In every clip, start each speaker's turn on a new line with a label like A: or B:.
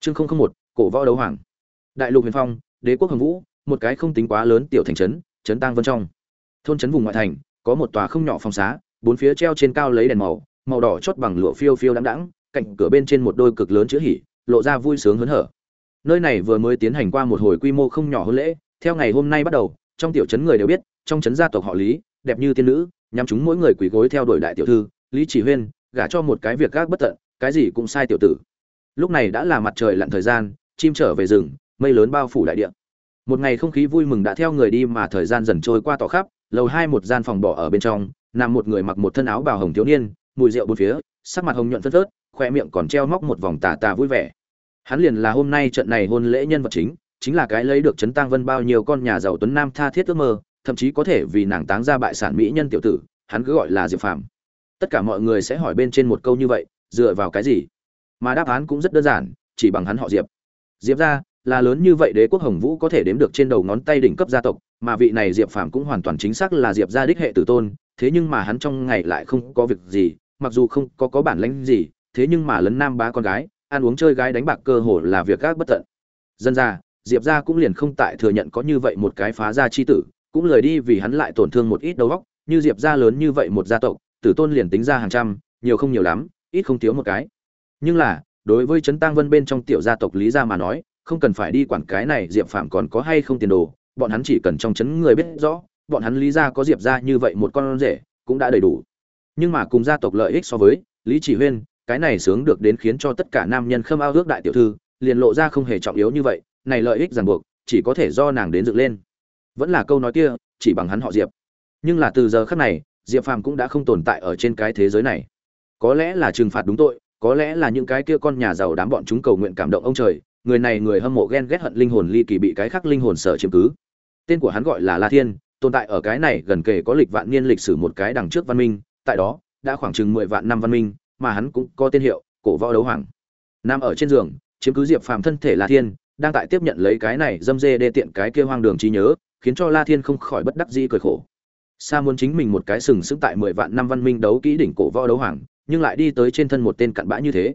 A: chương không không một, cổ võ đấu hoàng. Đại lục huyền phong, đế quốc hồng vũ, một cái không tính quá lớn tiểu thành trấn trấn tang vân trong. Thôn trấn vùng ngoại thành, có một tòa không nhỏ phòng xá, bốn phía treo trên cao lấy đèn màu màu đỏ chót bằng lụa phiêu phiêu đãng đãng, cạnh cửa bên trên một đôi cực lớn chữ hỉ, lộ ra vui sướng hớn hở. Nơi này vừa mới tiến hành qua một hồi quy mô không nhỏ hôn lễ, theo ngày hôm nay bắt đầu, trong tiểu trấn người đều biết, trong trấn gia tộc họ lý, đẹp như tiên nữ nhằm chúng mỗi người quỳ gối theo đuổi đại tiểu thư, lý chỉ huyên, gả cho một cái việc gác bất tận, cái gì cũng sai tiểu tử lúc này đã là mặt trời lặn thời gian, chim trở về rừng, mây lớn bao phủ đại địa. Một ngày không khí vui mừng đã theo người đi mà thời gian dần trôi qua tỏ khắp, lầu hai một gian phòng bỏ ở bên trong, nằm một người mặc một thân áo bào hồng thiếu niên, mùi rượu bốn phía, sắc mặt hồng nhuận phất phớt, khoe miệng còn treo móc một vòng tà tà vui vẻ. Hắn liền là hôm nay trận này hôn lễ nhân vật chính chính là cái lấy được chấn tăng vân bao nhiêu con nhà giàu tuấn nam tha thiết ước mơ, thậm chí có thể vì nàng táng ra bại sản mỹ nhân tiểu tử, hắn cứ gọi là diệp phàm. Tất cả mọi người sẽ hỏi bên trên một câu như vậy, dựa vào cái gì? Mà đáp án cũng rất đơn giản, chỉ bằng hắn họ diệp. Diệp ra, là lớn như vậy đế quốc hồng vũ có thể đếm được trên đầu ngón tay đỉnh cấp gia tộc, mà vị này diệp phàm cũng hoàn toàn chính xác là diệp gia đích hệ tử tôn, thế nhưng mà hắn trong ngày lại không có việc gì, mặc dù không có có bản lãnh gì, thế nhưng mà lấn nam bá con gái, ăn uống chơi gái đánh bạc cơ hồ là việc gác bất tận. Dân ra, diệp gia cũng liền không tại thừa nhận có như vậy một cái phá gia chi tử, cũng lời đi vì hắn lại tổn thương một ít đầu óc, như diệp gia lớn như vậy một gia tộc, tử tôn liền tính ra hàng trăm, nhiều không nhiều lắm, ít không thiếu một cái nhưng là, đối với trấn tăng vân bên trong tiểu gia tộc lý gia mà nói, không cần phải đi quản cái này diệp phạm còn có hay không tiền đồ, bọn hắn chỉ cần trong trấn người biết rõ, bọn hắn lý gia có diệp gia như vậy một con rể, cũng đã đầy đủ. Nhưng mà cùng gia tộc lợi ích so với, lý chỉ huyên, cái này sướng được đến khiến cho tất cả nam nhân khâm ao ước đại tiểu thư, liền lộ ra không hề trọng yếu như vậy, này lợi ích ràng buộc, chỉ có thể do nàng đến dựng lên. Vẫn là câu nói kia, chỉ bằng hắn họ diệp. Nhưng là từ giờ khắc này, diệp phàm cũng đã không tồn tại ở trên cái thế giới này. Có lẽ là trừng phạt đúng tội có lẽ là những cái kia con nhà giàu đám bọn chúng cầu nguyện cảm động ông trời, người này người hâm mộ ghen ghét hận linh hồn ly kỳ bị cái khác linh hồn sở chiếm cứ. Tên của hắn gọi là la thiên, tồn tại ở cái này gần kề có lịch vạn niên lịch sử một cái đằng trước văn minh, tại đó, đã khoảng chừng mười vạn năm văn minh, mà hắn cũng có tên hiệu, cổ võ đấu hoàng. Nằm ở trên giường, chiếm cứ diệp phàm thân thể la thiên, đang tại tiếp nhận lấy cái này dâm dê đê tiện cái kia hoang đường trí nhớ, khiến cho la thiên không khỏi bất đắc dĩ cười khổ. Sa muốn chính mình một cái sừng sững tại mười vạn năm văn minh đấu kỹ đỉnh cổ võ đấu hoàng nhưng lại đi tới trên thân một tên cặn bã như thế.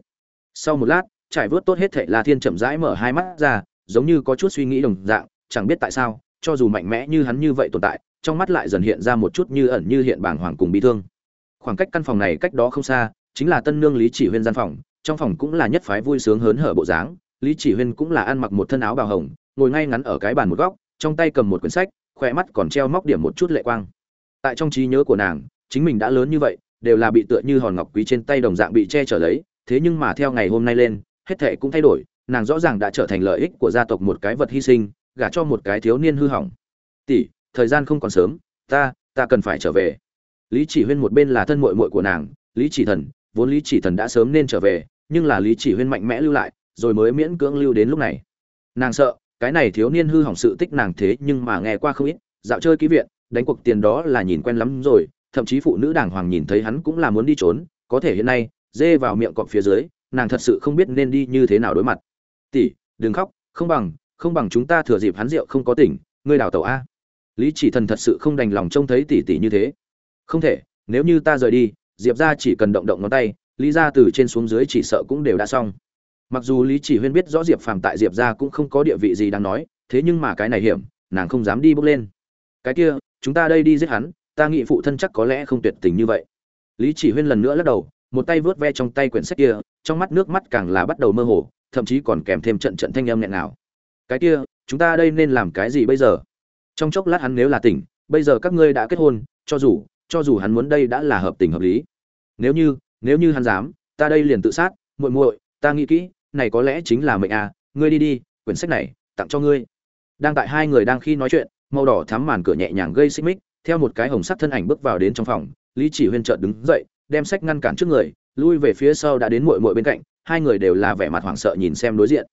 A: Sau một lát, trải vớt tốt hết thệ la thiên chậm rãi mở hai mắt ra, giống như có chút suy nghĩ đồng dạng, chẳng biết tại sao, cho dù mạnh mẽ như hắn như vậy tồn tại, trong mắt lại dần hiện ra một chút như ẩn như hiện bàng hoàng cùng bi thương. Khoảng cách căn phòng này cách đó không xa, chính là tân nương lý chỉ huyên gian phòng, trong phòng cũng là nhất phái vui sướng hớn hở bộ dáng. Lý chỉ huyên cũng là ăn mặc một thân áo bào hồng, ngồi ngay ngắn ở cái bàn một góc, trong tay cầm một quyển sách khỏe mắt còn treo móc điểm một chút lệ quang. Tại trong trí nhớ của nàng, chính mình đã lớn như vậy đều là bị tựa như hòn ngọc quý trên tay đồng dạng bị che chở lấy, thế nhưng mà theo ngày hôm nay lên, hết thệ cũng thay đổi, nàng rõ ràng đã trở thành lợi ích của gia tộc một cái vật hy sinh, gả cho một cái thiếu niên hư hỏng. Tỷ, thời gian không còn sớm, ta ta cần phải trở về. Lý chỉ huyên một bên là thân muội muội của nàng, lý chỉ thần, vốn lý chỉ thần đã sớm nên trở về, nhưng là lý chỉ huyên mạnh mẽ lưu lại, rồi mới miễn cưỡng lưu đến lúc này. Nàng sợ, cái này thiếu niên hư hỏng sự tích nàng thế nhưng mà nghe qua không ít, dạo chơi ký viện, đánh cuộc tiền đó là nhìn quen lắm rồi thậm chí phụ nữ đàng hoàng nhìn thấy hắn cũng là muốn đi trốn, có thể hiện nay, dê vào miệng cọp phía dưới, nàng thật sự không biết nên đi như thế nào đối mặt. Tỷ, đừng khóc, không bằng không bằng chúng ta thừa dịp hắn rượu không có tỉnh, ngươi đào tẩu a. Lý chỉ thần thật sự không đành lòng trông thấy tỷ tỷ như thế. Không thể, nếu như ta rời đi, diệp ra chỉ cần động động ngón tay, lý ra từ trên xuống dưới chỉ sợ cũng đều đã xong. Mặc dù lý chỉ huyên biết rõ diệp phàm tại diệp ra cũng không có địa vị gì đáng nói, thế nhưng mà cái này hiểm, nàng không dám đi bước lên. Cái kia, chúng ta đây đi giết hắn ta nghĩ phụ thân chắc có lẽ không tuyệt tình như vậy. Lý chỉ huyên lần nữa lắc đầu, một tay vớt ve trong tay quyển sách kia, trong mắt nước mắt càng là bắt đầu mơ hồ, thậm chí còn kèm thêm trận trận thanh âm nghẹn nào cái kia, chúng ta đây nên làm cái gì bây giờ? Trong chốc lát hắn nếu là tỉnh, bây giờ các ngươi đã kết hôn, cho dù cho dù hắn muốn đây đã là hợp tình hợp lý. Nếu như nếu như hắn dám, ta đây liền tự sát, muội muội, ta nghĩ kỹ, này có lẽ chính là mệnh à ngươi đi đi, quyển sách này, tặng cho ngươi. Đang tại hai người đang khi nói chuyện, màu đỏ thắm màn cửa nhẹ nhàng gây xích mích theo một cái hồng sắc thân ảnh bước vào đến trong phòng, lý chỉ huyên chợt đứng dậy, đem sách ngăn cản trước người, lui về phía sau đã đến muội muội bên cạnh, hai người đều là vẻ mặt hoảng sợ nhìn xem đối diện.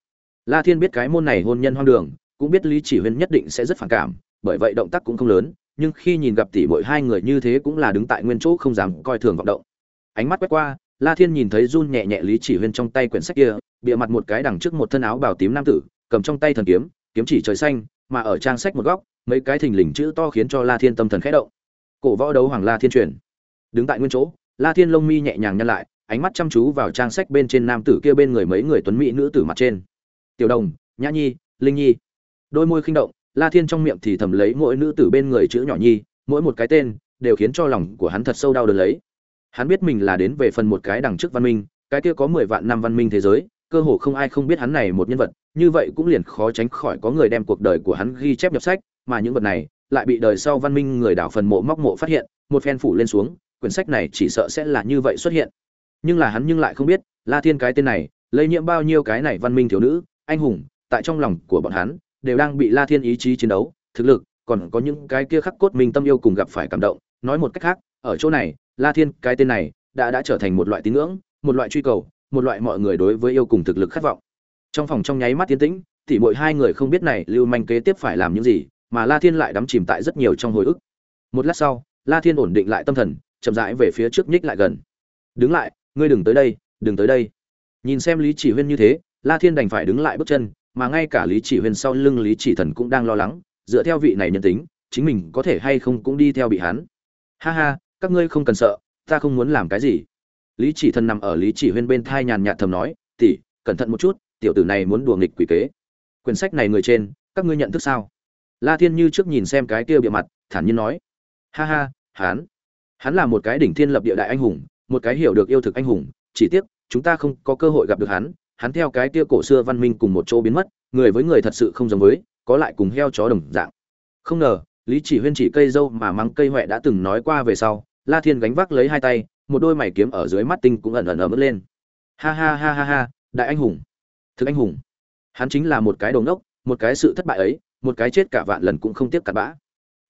A: La thiên biết cái môn này hôn nhân hoang đường, cũng biết lý chỉ huyên nhất định sẽ rất phản cảm, bởi vậy động tác cũng không lớn, nhưng khi nhìn gặp tỷ muội hai người như thế cũng là đứng tại nguyên chỗ không dám coi thường vọng động. Ánh mắt quét qua, la thiên nhìn thấy run nhẹ nhẹ lý chỉ huyên trong tay quyển sách kia, bịa mặt một cái đằng trước một thân áo bào tím nam tử, cầm trong tay thần kiếm kiếm chỉ trời xanh, mà ở trang sách một góc mấy cái thình lình chữ to khiến cho la thiên tâm thần khẽ động. Cổ võ đấu hoàng la thiên truyền. Đứng tại nguyên chỗ, la thiên lông mi nhẹ nhàng nhăn lại, ánh mắt chăm chú vào trang sách bên trên nam tử kia bên người mấy người tuấn mỹ nữ tử mặt trên. Tiểu đồng, nhã nhi, linh nhi. Đôi môi khinh động, la thiên trong miệng thì thầm lấy mỗi nữ tử bên người chữ nhỏ nhi, mỗi một cái tên đều khiến cho lòng của hắn thật sâu đau đớn lấy. Hắn biết mình là đến về phần một cái đằng trước văn minh, cái kia có mười vạn năm văn minh thế giới, cơ hồ không ai không biết hắn này một nhân vật, như vậy cũng liền khó tránh khỏi có người đem cuộc đời của hắn ghi chép nhập sách mà những vật này lại bị đời sau văn minh người đảo phần mộ móc mộ phát hiện, một phen phủ lên xuống, quyển sách này chỉ sợ sẽ là như vậy xuất hiện. Nhưng là hắn nhưng lại không biết, la thiên cái tên này, lây nhiễm bao nhiêu cái này văn minh thiếu nữ, anh hùng, tại trong lòng của bọn hắn, đều đang bị la thiên ý chí chiến đấu, thực lực, còn có những cái kia khắc cốt mình tâm yêu cùng gặp phải cảm động. Nói một cách khác, ở chỗ này, la thiên cái tên này đã đã trở thành một loại tín ngưỡng, một loại truy cầu, một loại mọi người đối với yêu cùng thực lực khát vọng. Trong phòng trong nháy mắt tiến tĩnh thì mỗi hai người không biết này lưu manh kế tiếp phải làm những gì mà la thiên lại đắm chìm tại rất nhiều trong hồi ức. Một lát sau, la thiên ổn định lại tâm thần, chậm rãi về phía trước nhích lại gần. Đứng lại, ngươi đừng tới đây, đừng tới đây. Nhìn xem lý chỉ huyên như thế, la thiên đành phải đứng lại bước chân, mà ngay cả lý chỉ huyên sau lưng lý chỉ thần cũng đang lo lắng, dựa theo vị này nhân tính, chính mình có thể hay không cũng đi theo bị hắn. Ha ha, các ngươi không cần sợ, ta không muốn làm cái gì. Lý chỉ thần nằm ở lý chỉ huyên bên thai nhàn nhạt thầm nói tỉ cẩn thận một chút, tiểu tử này muốn đùa nghịch quỷ kế. Quyển sách này người trên, các ngươi nhận thức sao? La thiên như trước nhìn xem cái kia bịa mặt thản nhiên nói ha ha hắn hắn là một cái đỉnh thiên lập địa đại anh hùng một cái hiểu được yêu thực anh hùng chỉ tiếc chúng ta không có cơ hội gặp được hắn hắn theo cái kia cổ xưa văn minh cùng một chỗ biến mất người với người thật sự không giống với có lại cùng heo chó đồng dạng. Không ngờ lý chỉ huyên chỉ cây dâu mà mắng cây hoẹ đã từng nói qua về sau la thiên gánh vác lấy hai tay một đôi mày kiếm ở dưới mắt tinh cũng ẩn ẩn ẩn lên. Ha ha ha ha ha đại anh hùng thực anh hùng. Hắn chính là một cái đồ đốc, một cái sự thất bại ấy một cái chết cả vạn lần cũng không tiếc cặn bã.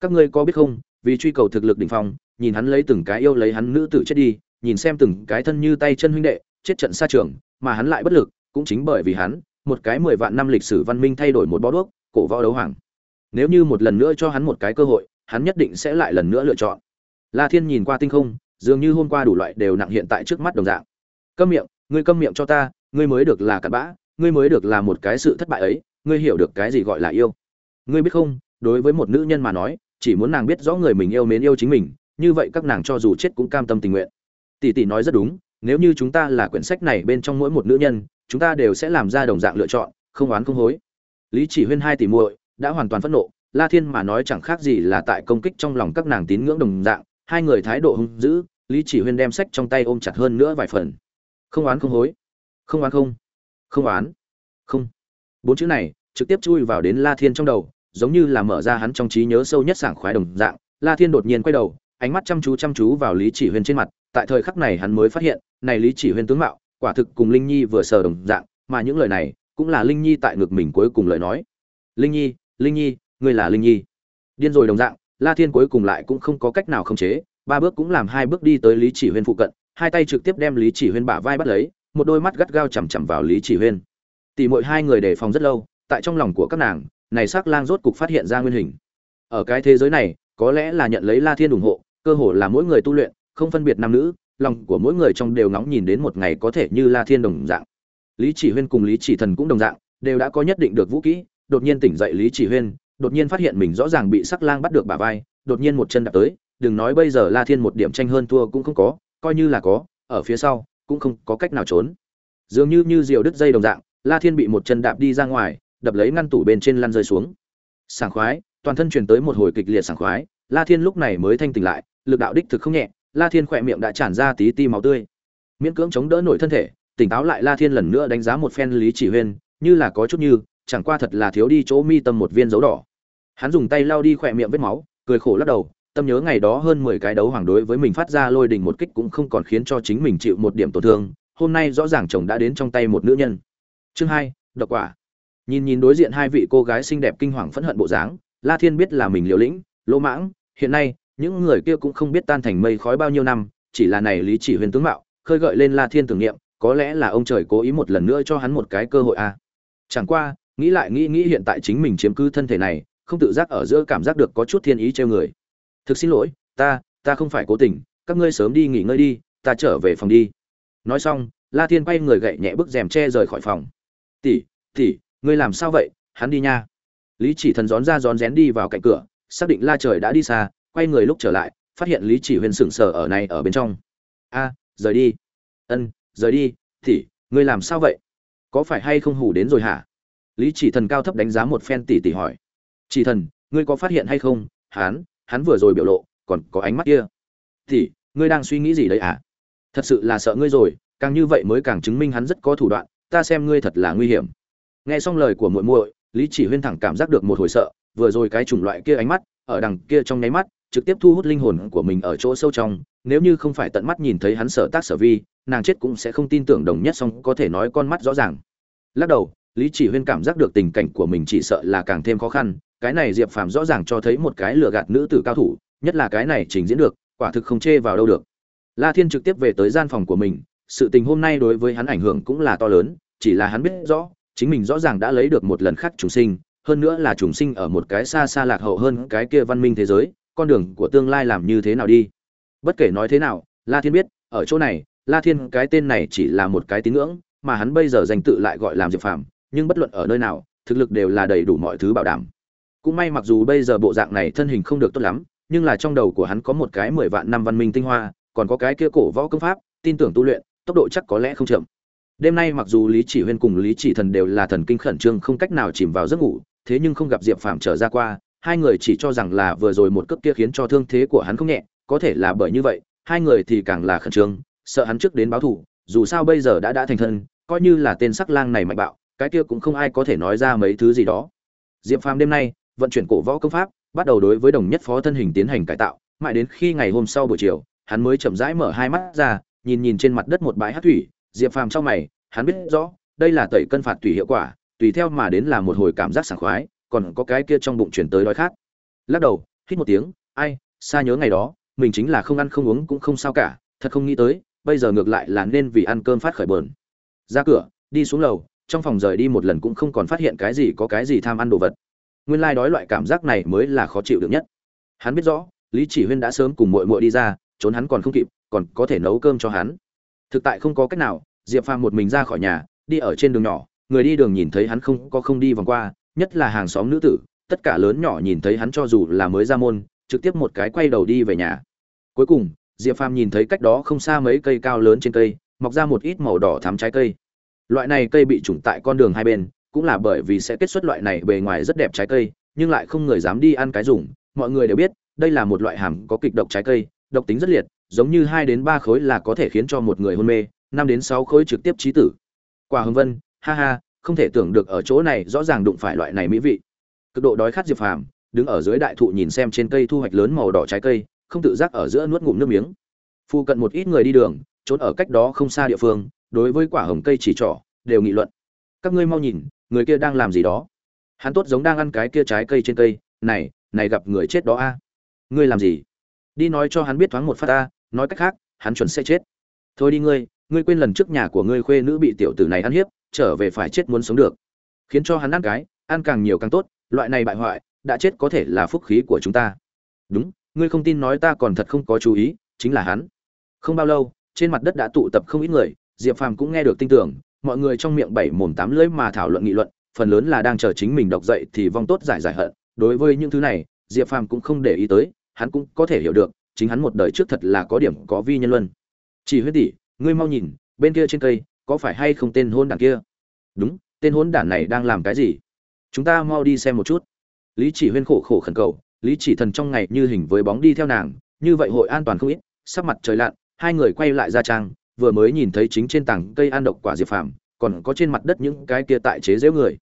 A: Các ngươi có biết không, vì truy cầu thực lực đỉnh phong, nhìn hắn lấy từng cái yêu lấy hắn nữ tử chết đi, nhìn xem từng cái thân như tay chân huynh đệ, chết trận xa trường, mà hắn lại bất lực, cũng chính bởi vì hắn, một cái mười vạn năm lịch sử văn minh thay đổi một bó đuốc, cổ võ đấu hoàng. Nếu như một lần nữa cho hắn một cái cơ hội, hắn nhất định sẽ lại lần nữa lựa chọn. La thiên nhìn qua tinh không, dường như hôm qua đủ loại đều nặng hiện tại trước mắt đồng dạng. Câm miệng, ngươi câm miệng cho ta, ngươi mới được là cặn bã, ngươi mới được là một cái sự thất bại ấy, ngươi hiểu được cái gì gọi là yêu ngươi biết không, đối với một nữ nhân mà nói, chỉ muốn nàng biết rõ người mình yêu mến yêu chính mình, như vậy các nàng cho dù chết cũng cam tâm tình nguyện. Tỷ tỷ nói rất đúng, nếu như chúng ta là quyển sách này bên trong mỗi một nữ nhân, chúng ta đều sẽ làm ra đồng dạng lựa chọn, không oán không hối. Lý chỉ huyên hai tỷ muội đã hoàn toàn phẫn nộ, la thiên mà nói chẳng khác gì là tại công kích trong lòng các nàng tín ngưỡng đồng dạng, hai người thái độ hung dữ, lý chỉ huyên đem sách trong tay ôm chặt hơn nữa vài phần. Không oán không hối. Không oán không. Không oán. Không. Bốn chữ này trực tiếp chui vào đến la thiên trong đầu, giống như là mở ra hắn trong trí nhớ sâu nhất sảng khoái đồng dạng. La thiên đột nhiên quay đầu, ánh mắt chăm chú chăm chú vào lý chỉ huyên trên mặt, tại thời khắc này hắn mới phát hiện, này lý chỉ huyên tướng mạo, quả thực cùng linh nhi vừa sờ đồng dạng, mà những lời này cũng là linh nhi tại ngực mình cuối cùng lời nói. Linh nhi linh nhi, ngươi là linh nhi. Điên rồi đồng dạng, la thiên cuối cùng lại cũng không có cách nào khống chế, ba bước cũng làm hai bước đi tới lý chỉ huyên phụ cận, hai tay trực tiếp đem lý chỉ huyên bả vai bắt lấy, một đôi mắt gắt gao chằm chằm vào lý chỉ huyên. Tỷ muội hai người đề phòng rất lâu tại trong lòng của các nàng, này sắc lang rốt cục phát hiện ra nguyên hình. Ở cái thế giới này, có lẽ là nhận lấy la thiên ủng hộ, cơ hồ là mỗi người tu luyện, không phân biệt nam nữ, lòng của mỗi người trong đều ngóng nhìn đến một ngày có thể như la thiên đồng dạng. Lý chỉ huyên cùng lý chỉ thần cũng đồng dạng, đều đã có nhất định được vũ kỹ, đột nhiên tỉnh dậy lý chỉ huyên, đột nhiên phát hiện mình rõ ràng bị sắc lang bắt được bả vai, đột nhiên một chân đạp tới, đừng nói bây giờ la thiên một điểm tranh hơn thua cũng không có, coi như là có, ở phía sau, cũng không có cách nào trốn. Dường như như diều đứt dây đồng dạng, la thiên bị một chân đạp đi ra ngoài đập lấy ngăn tủ bên trên lăn rơi xuống. Sảng khoái, toàn thân truyền tới một hồi kịch liệt sảng khoái, la thiên lúc này mới thanh tỉnh lại, lực đạo đích thực không nhẹ, la thiên khỏe miệng đã tràn ra tí ti máu tươi. Miễn cưỡng chống đỡ nổi thân thể, tỉnh táo lại la thiên lần nữa đánh giá một phen lý chỉ huyên, như là có chút như, chẳng qua thật là thiếu đi chỗ mi tâm một viên dấu đỏ. Hắn dùng tay lau đi khỏe miệng vết máu, cười khổ lắc đầu, tâm nhớ ngày đó hơn mười cái đấu hoàng đối với mình phát ra lôi đình một kích cũng không còn khiến cho chính mình chịu một điểm tổn thương, hôm nay rõ ràng chồng đã đến trong tay một nữ nhân. Chương hai, độc quả nhìn nhìn đối diện hai vị cô gái xinh đẹp kinh hoàng phẫn hận bộ dáng, la thiên biết là mình liều lĩnh, lỗ mãng, hiện nay, những người kia cũng không biết tan thành mây khói bao nhiêu năm, chỉ là này lý chỉ huyền tướng mạo, khơi gợi lên la thiên tưởng niệm, có lẽ là ông trời cố ý một lần nữa cho hắn một cái cơ hội à. chẳng qua, nghĩ lại nghĩ nghĩ hiện tại chính mình chiếm cứ thân thể này, không tự giác ở giữa cảm giác được có chút thiên ý treo người. Thực xin lỗi, ta ta không phải cố tình, các ngươi sớm đi nghỉ ngơi đi, ta trở về phòng đi. Nói xong, la thiên quay người gậy nhẹ bức rèm che rời khỏi phòng. Tỷ tỷ ngươi làm sao vậy? Hắn đi nha. Lý chỉ thần rón ra rón rén đi vào cạnh cửa, xác định la trời đã đi xa, quay người lúc trở lại, phát hiện lý chỉ huyền sững sờ ở này ở bên trong. A, rời đi. Ân, rời đi. Thì, ngươi làm sao vậy? Có phải hay không hủ đến rồi hả? Lý chỉ thần cao thấp đánh giá một phen tỷ tỷ hỏi. Chỉ thần, ngươi có phát hiện hay không? Hắn hắn vừa rồi biểu lộ, còn có ánh mắt kia. Thì, ngươi đang suy nghĩ gì đấy à thật sự là sợ ngươi rồi, càng như vậy mới càng chứng minh hắn rất có thủ đoạn, ta xem ngươi thật là nguy hiểm nghe xong lời của muội muội, lý chỉ huyên thẳng cảm giác được một hồi sợ, vừa rồi cái chủng loại kia ánh mắt, ở đằng kia trong nháy mắt, trực tiếp thu hút linh hồn của mình ở chỗ sâu trong, nếu như không phải tận mắt nhìn thấy hắn sở tác sở vi, nàng chết cũng sẽ không tin tưởng đồng nhất song có thể nói con mắt rõ ràng. Lắc đầu, lý chỉ huyên cảm giác được tình cảnh của mình chỉ sợ là càng thêm khó khăn, cái này diệp phàm rõ ràng cho thấy một cái lừa gạt nữ tử cao thủ, nhất là cái này trình diễn được, quả thực không chê vào đâu được. La thiên trực tiếp về tới gian phòng của mình, sự tình hôm nay đối với hắn ảnh hưởng cũng là to lớn, chỉ là hắn biết rõ chính mình rõ ràng đã lấy được một lần khác trùng sinh, hơn nữa là trùng sinh ở một cái xa xa lạc hậu hơn cái kia văn minh thế giới, con đường của tương lai làm như thế nào đi? Bất kể nói thế nào, la thiên biết, ở chỗ này, la thiên cái tên này chỉ là một cái tín ngưỡng, mà hắn bây giờ danh tự lại gọi làm diệp phàm, nhưng bất luận ở nơi nào, thực lực đều là đầy đủ mọi thứ bảo đảm. Cũng may mặc dù bây giờ bộ dạng này thân hình không được tốt lắm, nhưng là trong đầu của hắn có một cái mười vạn năm văn minh tinh hoa, còn có cái kia cổ võ công pháp, tin tưởng tu luyện, tốc độ chắc có lẽ không chậm đêm nay mặc dù lý chỉ huyên cùng lý chỉ thần đều là thần kinh khẩn trương không cách nào chìm vào giấc ngủ, thế nhưng không gặp diệp phàm trở ra qua, hai người chỉ cho rằng là vừa rồi một cước kia khiến cho thương thế của hắn không nhẹ, có thể là bởi như vậy, hai người thì càng là khẩn trương, sợ hắn trước đến báo thù, dù sao bây giờ đã đã thành thân, coi như là tên sắc lang này mạnh bạo, cái kia cũng không ai có thể nói ra mấy thứ gì đó. Diệp phàm đêm nay vận chuyển cổ võ công pháp, bắt đầu đối với đồng nhất phó thân hình tiến hành cải tạo, mãi đến khi ngày hôm sau buổi chiều, hắn mới chậm rãi mở hai mắt ra, nhìn nhìn trên mặt đất một bãi hát thủy diệp phàm trong mày, hắn biết rõ, đây là tẩy cân phạt tùy hiệu quả, tùy theo mà đến là một hồi cảm giác sảng khoái, còn có cái kia trong bụng chuyển tới đói khát. Lắc đầu, hít một tiếng, ai xa nhớ ngày đó, mình chính là không ăn không uống cũng không sao cả, thật không nghĩ tới, bây giờ ngược lại là nên vì ăn cơm phát khởi bờn. Ra cửa, đi xuống lầu, trong phòng rời đi một lần cũng không còn phát hiện cái gì có cái gì tham ăn đồ vật. Nguyên lai đói loại cảm giác này mới là khó chịu được nhất. Hắn biết rõ, lý chỉ huyên đã sớm cùng muội muội đi ra, trốn hắn còn không kịp, còn có thể nấu cơm cho hắn thực tại không có cách nào, diệp phàm một mình ra khỏi nhà, đi ở trên đường nhỏ, người đi đường nhìn thấy hắn không có không đi vòng qua, nhất là hàng xóm nữ tử, tất cả lớn nhỏ nhìn thấy hắn cho dù là mới ra môn, trực tiếp một cái quay đầu đi về nhà. Cuối cùng, diệp phàm nhìn thấy cách đó không xa mấy cây cao lớn trên cây, mọc ra một ít màu đỏ thắm trái cây. Loại này cây bị trùng tại con đường hai bên, cũng là bởi vì sẽ kết xuất loại này bề ngoài rất đẹp trái cây, nhưng lại không người dám đi ăn cái dùng. Mọi người đều biết, đây là một loại hàm có kịch độc trái cây, độc tính rất liệt giống như hai đến ba khối là có thể khiến cho một người hôn mê, năm đến sáu khối trực tiếp chí tử. Quả hưng vân, ha ha, không thể tưởng được ở chỗ này rõ ràng đụng phải loại này mỹ vị. Cực độ đói khát diệp phàm, đứng ở dưới đại thụ nhìn xem trên cây thu hoạch lớn màu đỏ trái cây, không tự giác ở giữa nuốt ngụm nước miếng. Phu cận một ít người đi đường, trốn ở cách đó không xa địa phương, đối với quả hồng cây chỉ trỏ, đều nghị luận. Các ngươi mau nhìn, người kia đang làm gì đó? Hắn tốt giống đang ăn cái kia trái cây trên cây, này này gặp người chết đó a. Ngươi làm gì? Đi nói cho hắn biết thoáng một phát ta nói cách khác, hắn chuẩn sẽ chết. Thôi đi ngươi ngươi quên lần trước nhà của ngươi khuê nữ bị tiểu tử này ăn hiếp, trở về phải chết muốn sống được. Khiến cho hắn ăn cái, ăn càng nhiều càng tốt, loại này bại hoại, đã chết có thể là phúc khí của chúng ta. Đúng, ngươi không tin nói ta còn thật không có chú ý, chính là hắn. Không bao lâu, trên mặt đất đã tụ tập không ít người, diệp phàm cũng nghe được tin tưởng, mọi người trong miệng bảy mồm tám lưỡi mà thảo luận nghị luận, phần lớn là đang chờ chính mình độc dậy thì vong tốt giải giải hận. Đối với những thứ này, diệp phàm cũng không để ý tới, hắn cũng có thể hiểu được chính hắn một đời trước thật là có điểm có vi nhân luân. Chỉ huyết tỷ, ngươi mau nhìn, bên kia trên cây, có phải hay không tên hôn đản kia? Đúng, tên hôn đản này đang làm cái gì? Chúng ta mau đi xem một chút. Lý chỉ huyên khổ khổ khẩn cầu, lý chỉ thần trong ngày như hình với bóng đi theo nàng, như vậy hội an toàn không ít sắp mặt trời lặn, hai người quay lại ra trang, vừa mới nhìn thấy chính trên tảng cây an độc quả diệp phàm, còn có trên mặt đất những cái kia tại chế giễu người.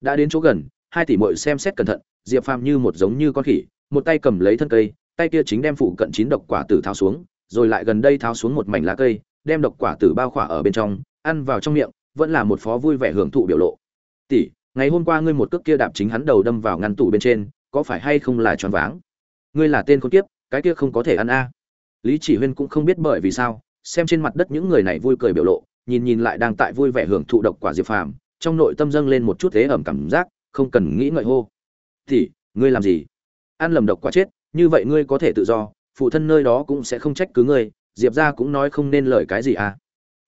A: Đã đến chỗ gần, hai tỷ muội xem xét cẩn thận, diệp phàm như một giống như con khỉ, một tay cầm lấy thân cây tay kia chính đem phụ cận chín độc quả tử tháo xuống, rồi lại gần đây tháo xuống một mảnh lá cây, đem độc quả tử bao khỏa ở bên trong, ăn vào trong miệng, vẫn là một phó vui vẻ hưởng thụ biểu lộ. Tỷ, ngày hôm qua ngươi một cước kia đạp chính hắn đầu đâm vào ngăn tủ bên trên, có phải hay không là choáng váng? Ngươi là tên con kiếp, cái kia không có thể ăn a. Lý chỉ huyên cũng không biết bởi vì sao, xem trên mặt đất những người này vui cười biểu lộ, nhìn nhìn lại đang tại vui vẻ hưởng thụ độc quả diệp phàm, trong nội tâm dâng lên một chút thế ẩm cảm giác, không cần nghĩ ngợi hô. Thì ngươi làm gì? Ăn lầm độc quả chết như vậy ngươi có thể tự do, phụ thân nơi đó cũng sẽ không trách cứ ngươi, diệp ra cũng nói không nên lời cái gì à.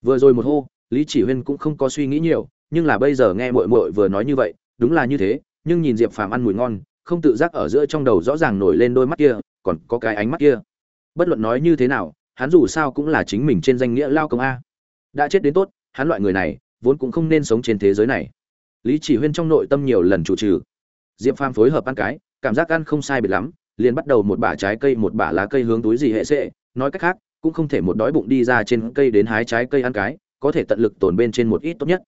A: Vừa rồi một hô, lý chỉ huyên cũng không có suy nghĩ nhiều, nhưng là bây giờ nghe mội mội vừa nói như vậy, đúng là như thế, nhưng nhìn diệp phàm ăn mùi ngon, không tự giác ở giữa trong đầu rõ ràng nổi lên đôi mắt kia, còn có cái ánh mắt kia. Bất luận nói như thế nào, hắn dù sao cũng là chính mình trên danh nghĩa lao công a. Đã chết đến tốt, hắn loại người này, vốn cũng không nên sống trên thế giới này. Lý chỉ huyên trong nội tâm nhiều lần chủ trừ. Diệp phàm phối hợp ăn cái, cảm giác ăn không sai biệt lắm liền bắt đầu một bả trái cây, một bả lá cây hướng túi gì hệ sệ. Nói cách khác, cũng không thể một đói bụng đi ra trên cây đến hái trái cây ăn cái, có thể tận lực tồn bên trên một ít tốt nhất.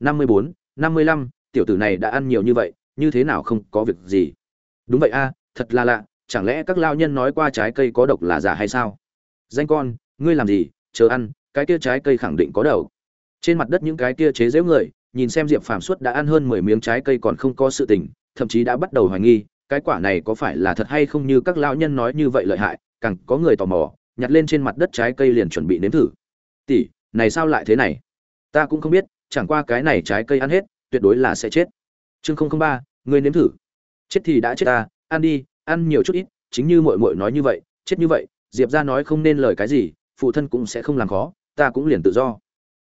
A: Năm mươi bốn, năm mươi lăm, tiểu tử này đã ăn nhiều như vậy, như thế nào không có việc gì? Đúng vậy a, thật là lạ, chẳng lẽ các lao nhân nói qua trái cây có độc là giả hay sao? Danh con, ngươi làm gì, chờ ăn, cái kia trái cây khẳng định có đầu trên mặt đất những cái kia chế giễu người, nhìn xem diệp phàm suất đã ăn hơn mười miếng trái cây còn không có sự tình, thậm chí đã bắt đầu hoài nghi cái quả này có phải là thật hay không như các lão nhân nói như vậy lợi hại, càng có người tò mò, nhặt lên trên mặt đất trái cây liền chuẩn bị nếm thử. Tỷ, này sao lại thế này? Ta cũng không biết, chẳng qua cái này trái cây ăn hết, tuyệt đối là sẽ chết. Chương không không ba ngươi nếm thử. Chết thì đã chết ta, ăn đi, ăn nhiều chút ít, chính như muội muội nói như vậy, chết như vậy, diệp gia nói không nên lời cái gì, phụ thân cũng sẽ không làm khó, ta cũng liền tự do.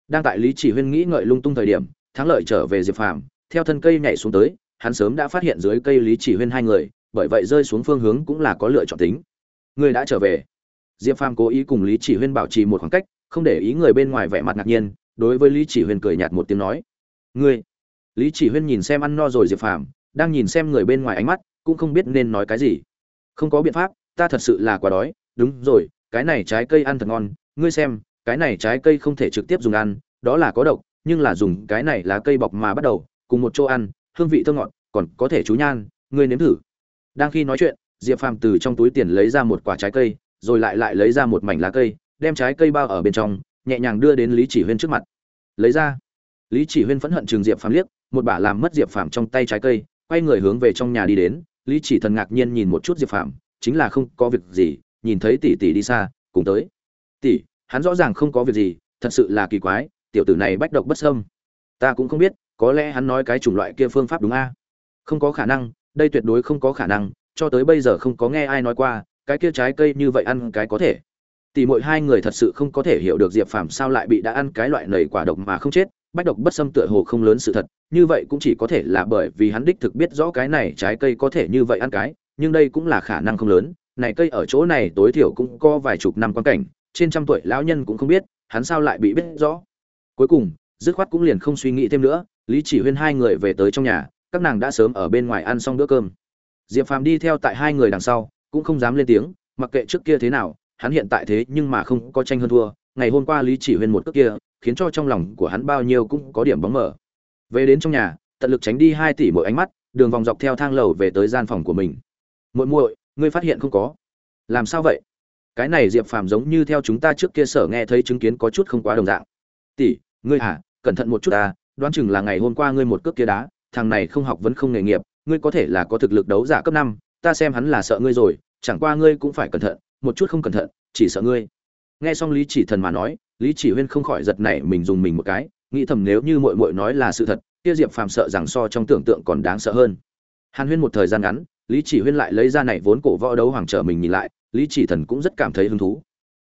A: Đang tại lý chỉ huyên nghĩ ngợi lung tung thời điểm, thắng lợi trở về diệp phàm, theo thân cây nhảy xuống tới hắn sớm đã phát hiện dưới cây lý chỉ huyên hai người, bởi vậy rơi xuống phương hướng cũng là có lựa chọn tính. Người đã trở về. Diệp phàm cố ý cùng lý chỉ huyên bảo trì một khoảng cách, không để ý người bên ngoài vẻ mặt ngạc nhiên, đối với lý chỉ huyên cười nhạt một tiếng nói, ngươi. Lý chỉ huyên nhìn xem ăn no rồi diệp phàm, đang nhìn xem người bên ngoài ánh mắt, cũng không biết nên nói cái gì. Không có biện pháp, ta thật sự là quá đói. Đúng rồi, cái này trái cây ăn thật ngon, ngươi xem, cái này trái cây không thể trực tiếp dùng ăn, đó là có độc, nhưng là dùng cái này là cây bọc mà bắt đầu, cùng một chỗ ăn hương vị thơm ngọt, còn có thể chú nhan, ngươi nếm thử. Đang khi nói chuyện, diệp phàm từ trong túi tiền lấy ra một quả trái cây, rồi lại lại lấy ra một mảnh lá cây, đem trái cây bao ở bên trong, nhẹ nhàng đưa đến lý chỉ huyên trước mặt. Lấy ra. Lý chỉ huyên phẫn hận chừng diệp phàm liếc, một bả làm mất diệp phàm trong tay trái cây, quay người hướng về trong nhà đi đến. Lý chỉ thần ngạc nhiên nhìn một chút diệp phàm, chính là không có việc gì, nhìn thấy tỷ tỷ đi xa, cùng tới. Tỷ, hắn rõ ràng không có việc gì, thật sự là kỳ quái, tiểu tử này bách độc bất xâm. ta cũng không biết có lẽ hắn nói cái chủng loại kia phương pháp đúng a? Không có khả năng, đây tuyệt đối không có khả năng, cho tới bây giờ không có nghe ai nói qua, cái kia trái cây như vậy ăn cái có thể. Tỷ mỗi hai người thật sự không có thể hiểu được diệp phàm sao lại bị đã ăn cái loại nầy quả độc mà không chết, bách độc bất xâm tựa hồ không lớn sự thật, như vậy cũng chỉ có thể là bởi vì hắn đích thực biết rõ cái này trái cây có thể như vậy ăn cái, nhưng đây cũng là khả năng không lớn, này cây ở chỗ này tối thiểu cũng có vài chục năm quan cảnh, trên trăm tuổi lão nhân cũng không biết, hắn sao lại bị biết rõ. Cuối cùng, dứt khoát cũng liền không suy nghĩ thêm nữa lý chỉ huyên hai người về tới trong nhà, các nàng đã sớm ở bên ngoài ăn xong bữa cơm. Diệp phàm đi theo tại hai người đằng sau, cũng không dám lên tiếng, mặc kệ trước kia thế nào, hắn hiện tại thế nhưng mà không có tranh hơn thua. Ngày hôm qua lý chỉ huyên một cước kia, khiến cho trong lòng của hắn bao nhiêu cũng có điểm bóng mở về đến trong nhà, tận lực tránh đi hai tỷ mỗi ánh mắt, đường vòng dọc theo thang lầu về tới gian phòng của mình. Muội muội, ngươi phát hiện không có. Làm sao vậy? Cái này diệp phàm giống như theo chúng ta trước kia sở nghe thấy chứng kiến có chút không quá đồng dạng. Tỷ, ngươi hả? Cẩn thận một chút ta đoán chừng là ngày hôm qua ngươi một cước kia đá, thằng này không học vẫn không nghề nghiệp, ngươi có thể là có thực lực đấu giả cấp năm, ta xem hắn là sợ ngươi rồi, chẳng qua ngươi cũng phải cẩn thận, một chút không cẩn thận, chỉ sợ ngươi. Nghe xong lý chỉ thần mà nói, lý chỉ huyên không khỏi giật nảy mình dùng mình một cái, nghĩ thầm nếu như muội muội nói là sự thật, kia diệp phàm sợ rằng so trong tưởng tượng còn đáng sợ hơn. Hàn huyên một thời gian ngắn, lý chỉ huyên lại lấy ra này vốn cổ võ đấu hoàng trở mình nhìn lại, lý chỉ thần cũng rất cảm thấy hứng thú.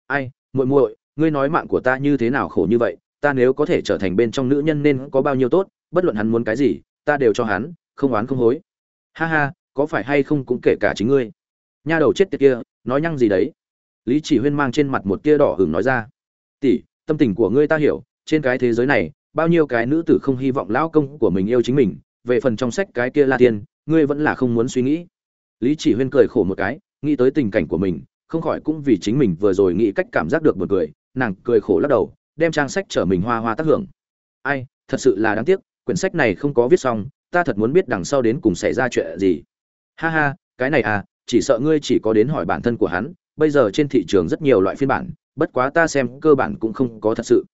A: Ai, muội muội, ngươi nói mạng của ta như thế nào khổ như vậy ta nếu có thể trở thành bên trong nữ nhân nên có bao nhiêu tốt, bất luận hắn muốn cái gì, ta đều cho hắn, không oán không hối. Ha ha, có phải hay không cũng kể cả chính ngươi. Nha đầu chết tiệt kia, nói nhăng gì đấy? Lý chỉ huyên mang trên mặt một tia đỏ hừng nói ra. Tỷ, tâm tình của ngươi ta hiểu, trên cái thế giới này, bao nhiêu cái nữ tử không hy vọng lão công của mình yêu chính mình, về phần trong sách cái kia la tiên, ngươi vẫn là không muốn suy nghĩ. Lý chỉ huyên cười khổ một cái, nghĩ tới tình cảnh của mình, không khỏi cũng vì chính mình vừa rồi nghĩ cách cảm giác được một cười, nàng cười khổ lắc đầu đem trang sách trở mình hoa hoa tác hưởng. Ai, thật sự là đáng tiếc, quyển sách này không có viết xong, ta thật muốn biết đằng sau đến cùng xảy ra chuyện gì. Ha ha, cái này à chỉ sợ ngươi chỉ có đến hỏi bản thân của hắn, bây giờ trên thị trường rất nhiều loại phiên bản, bất quá ta xem cơ bản cũng không có thật sự.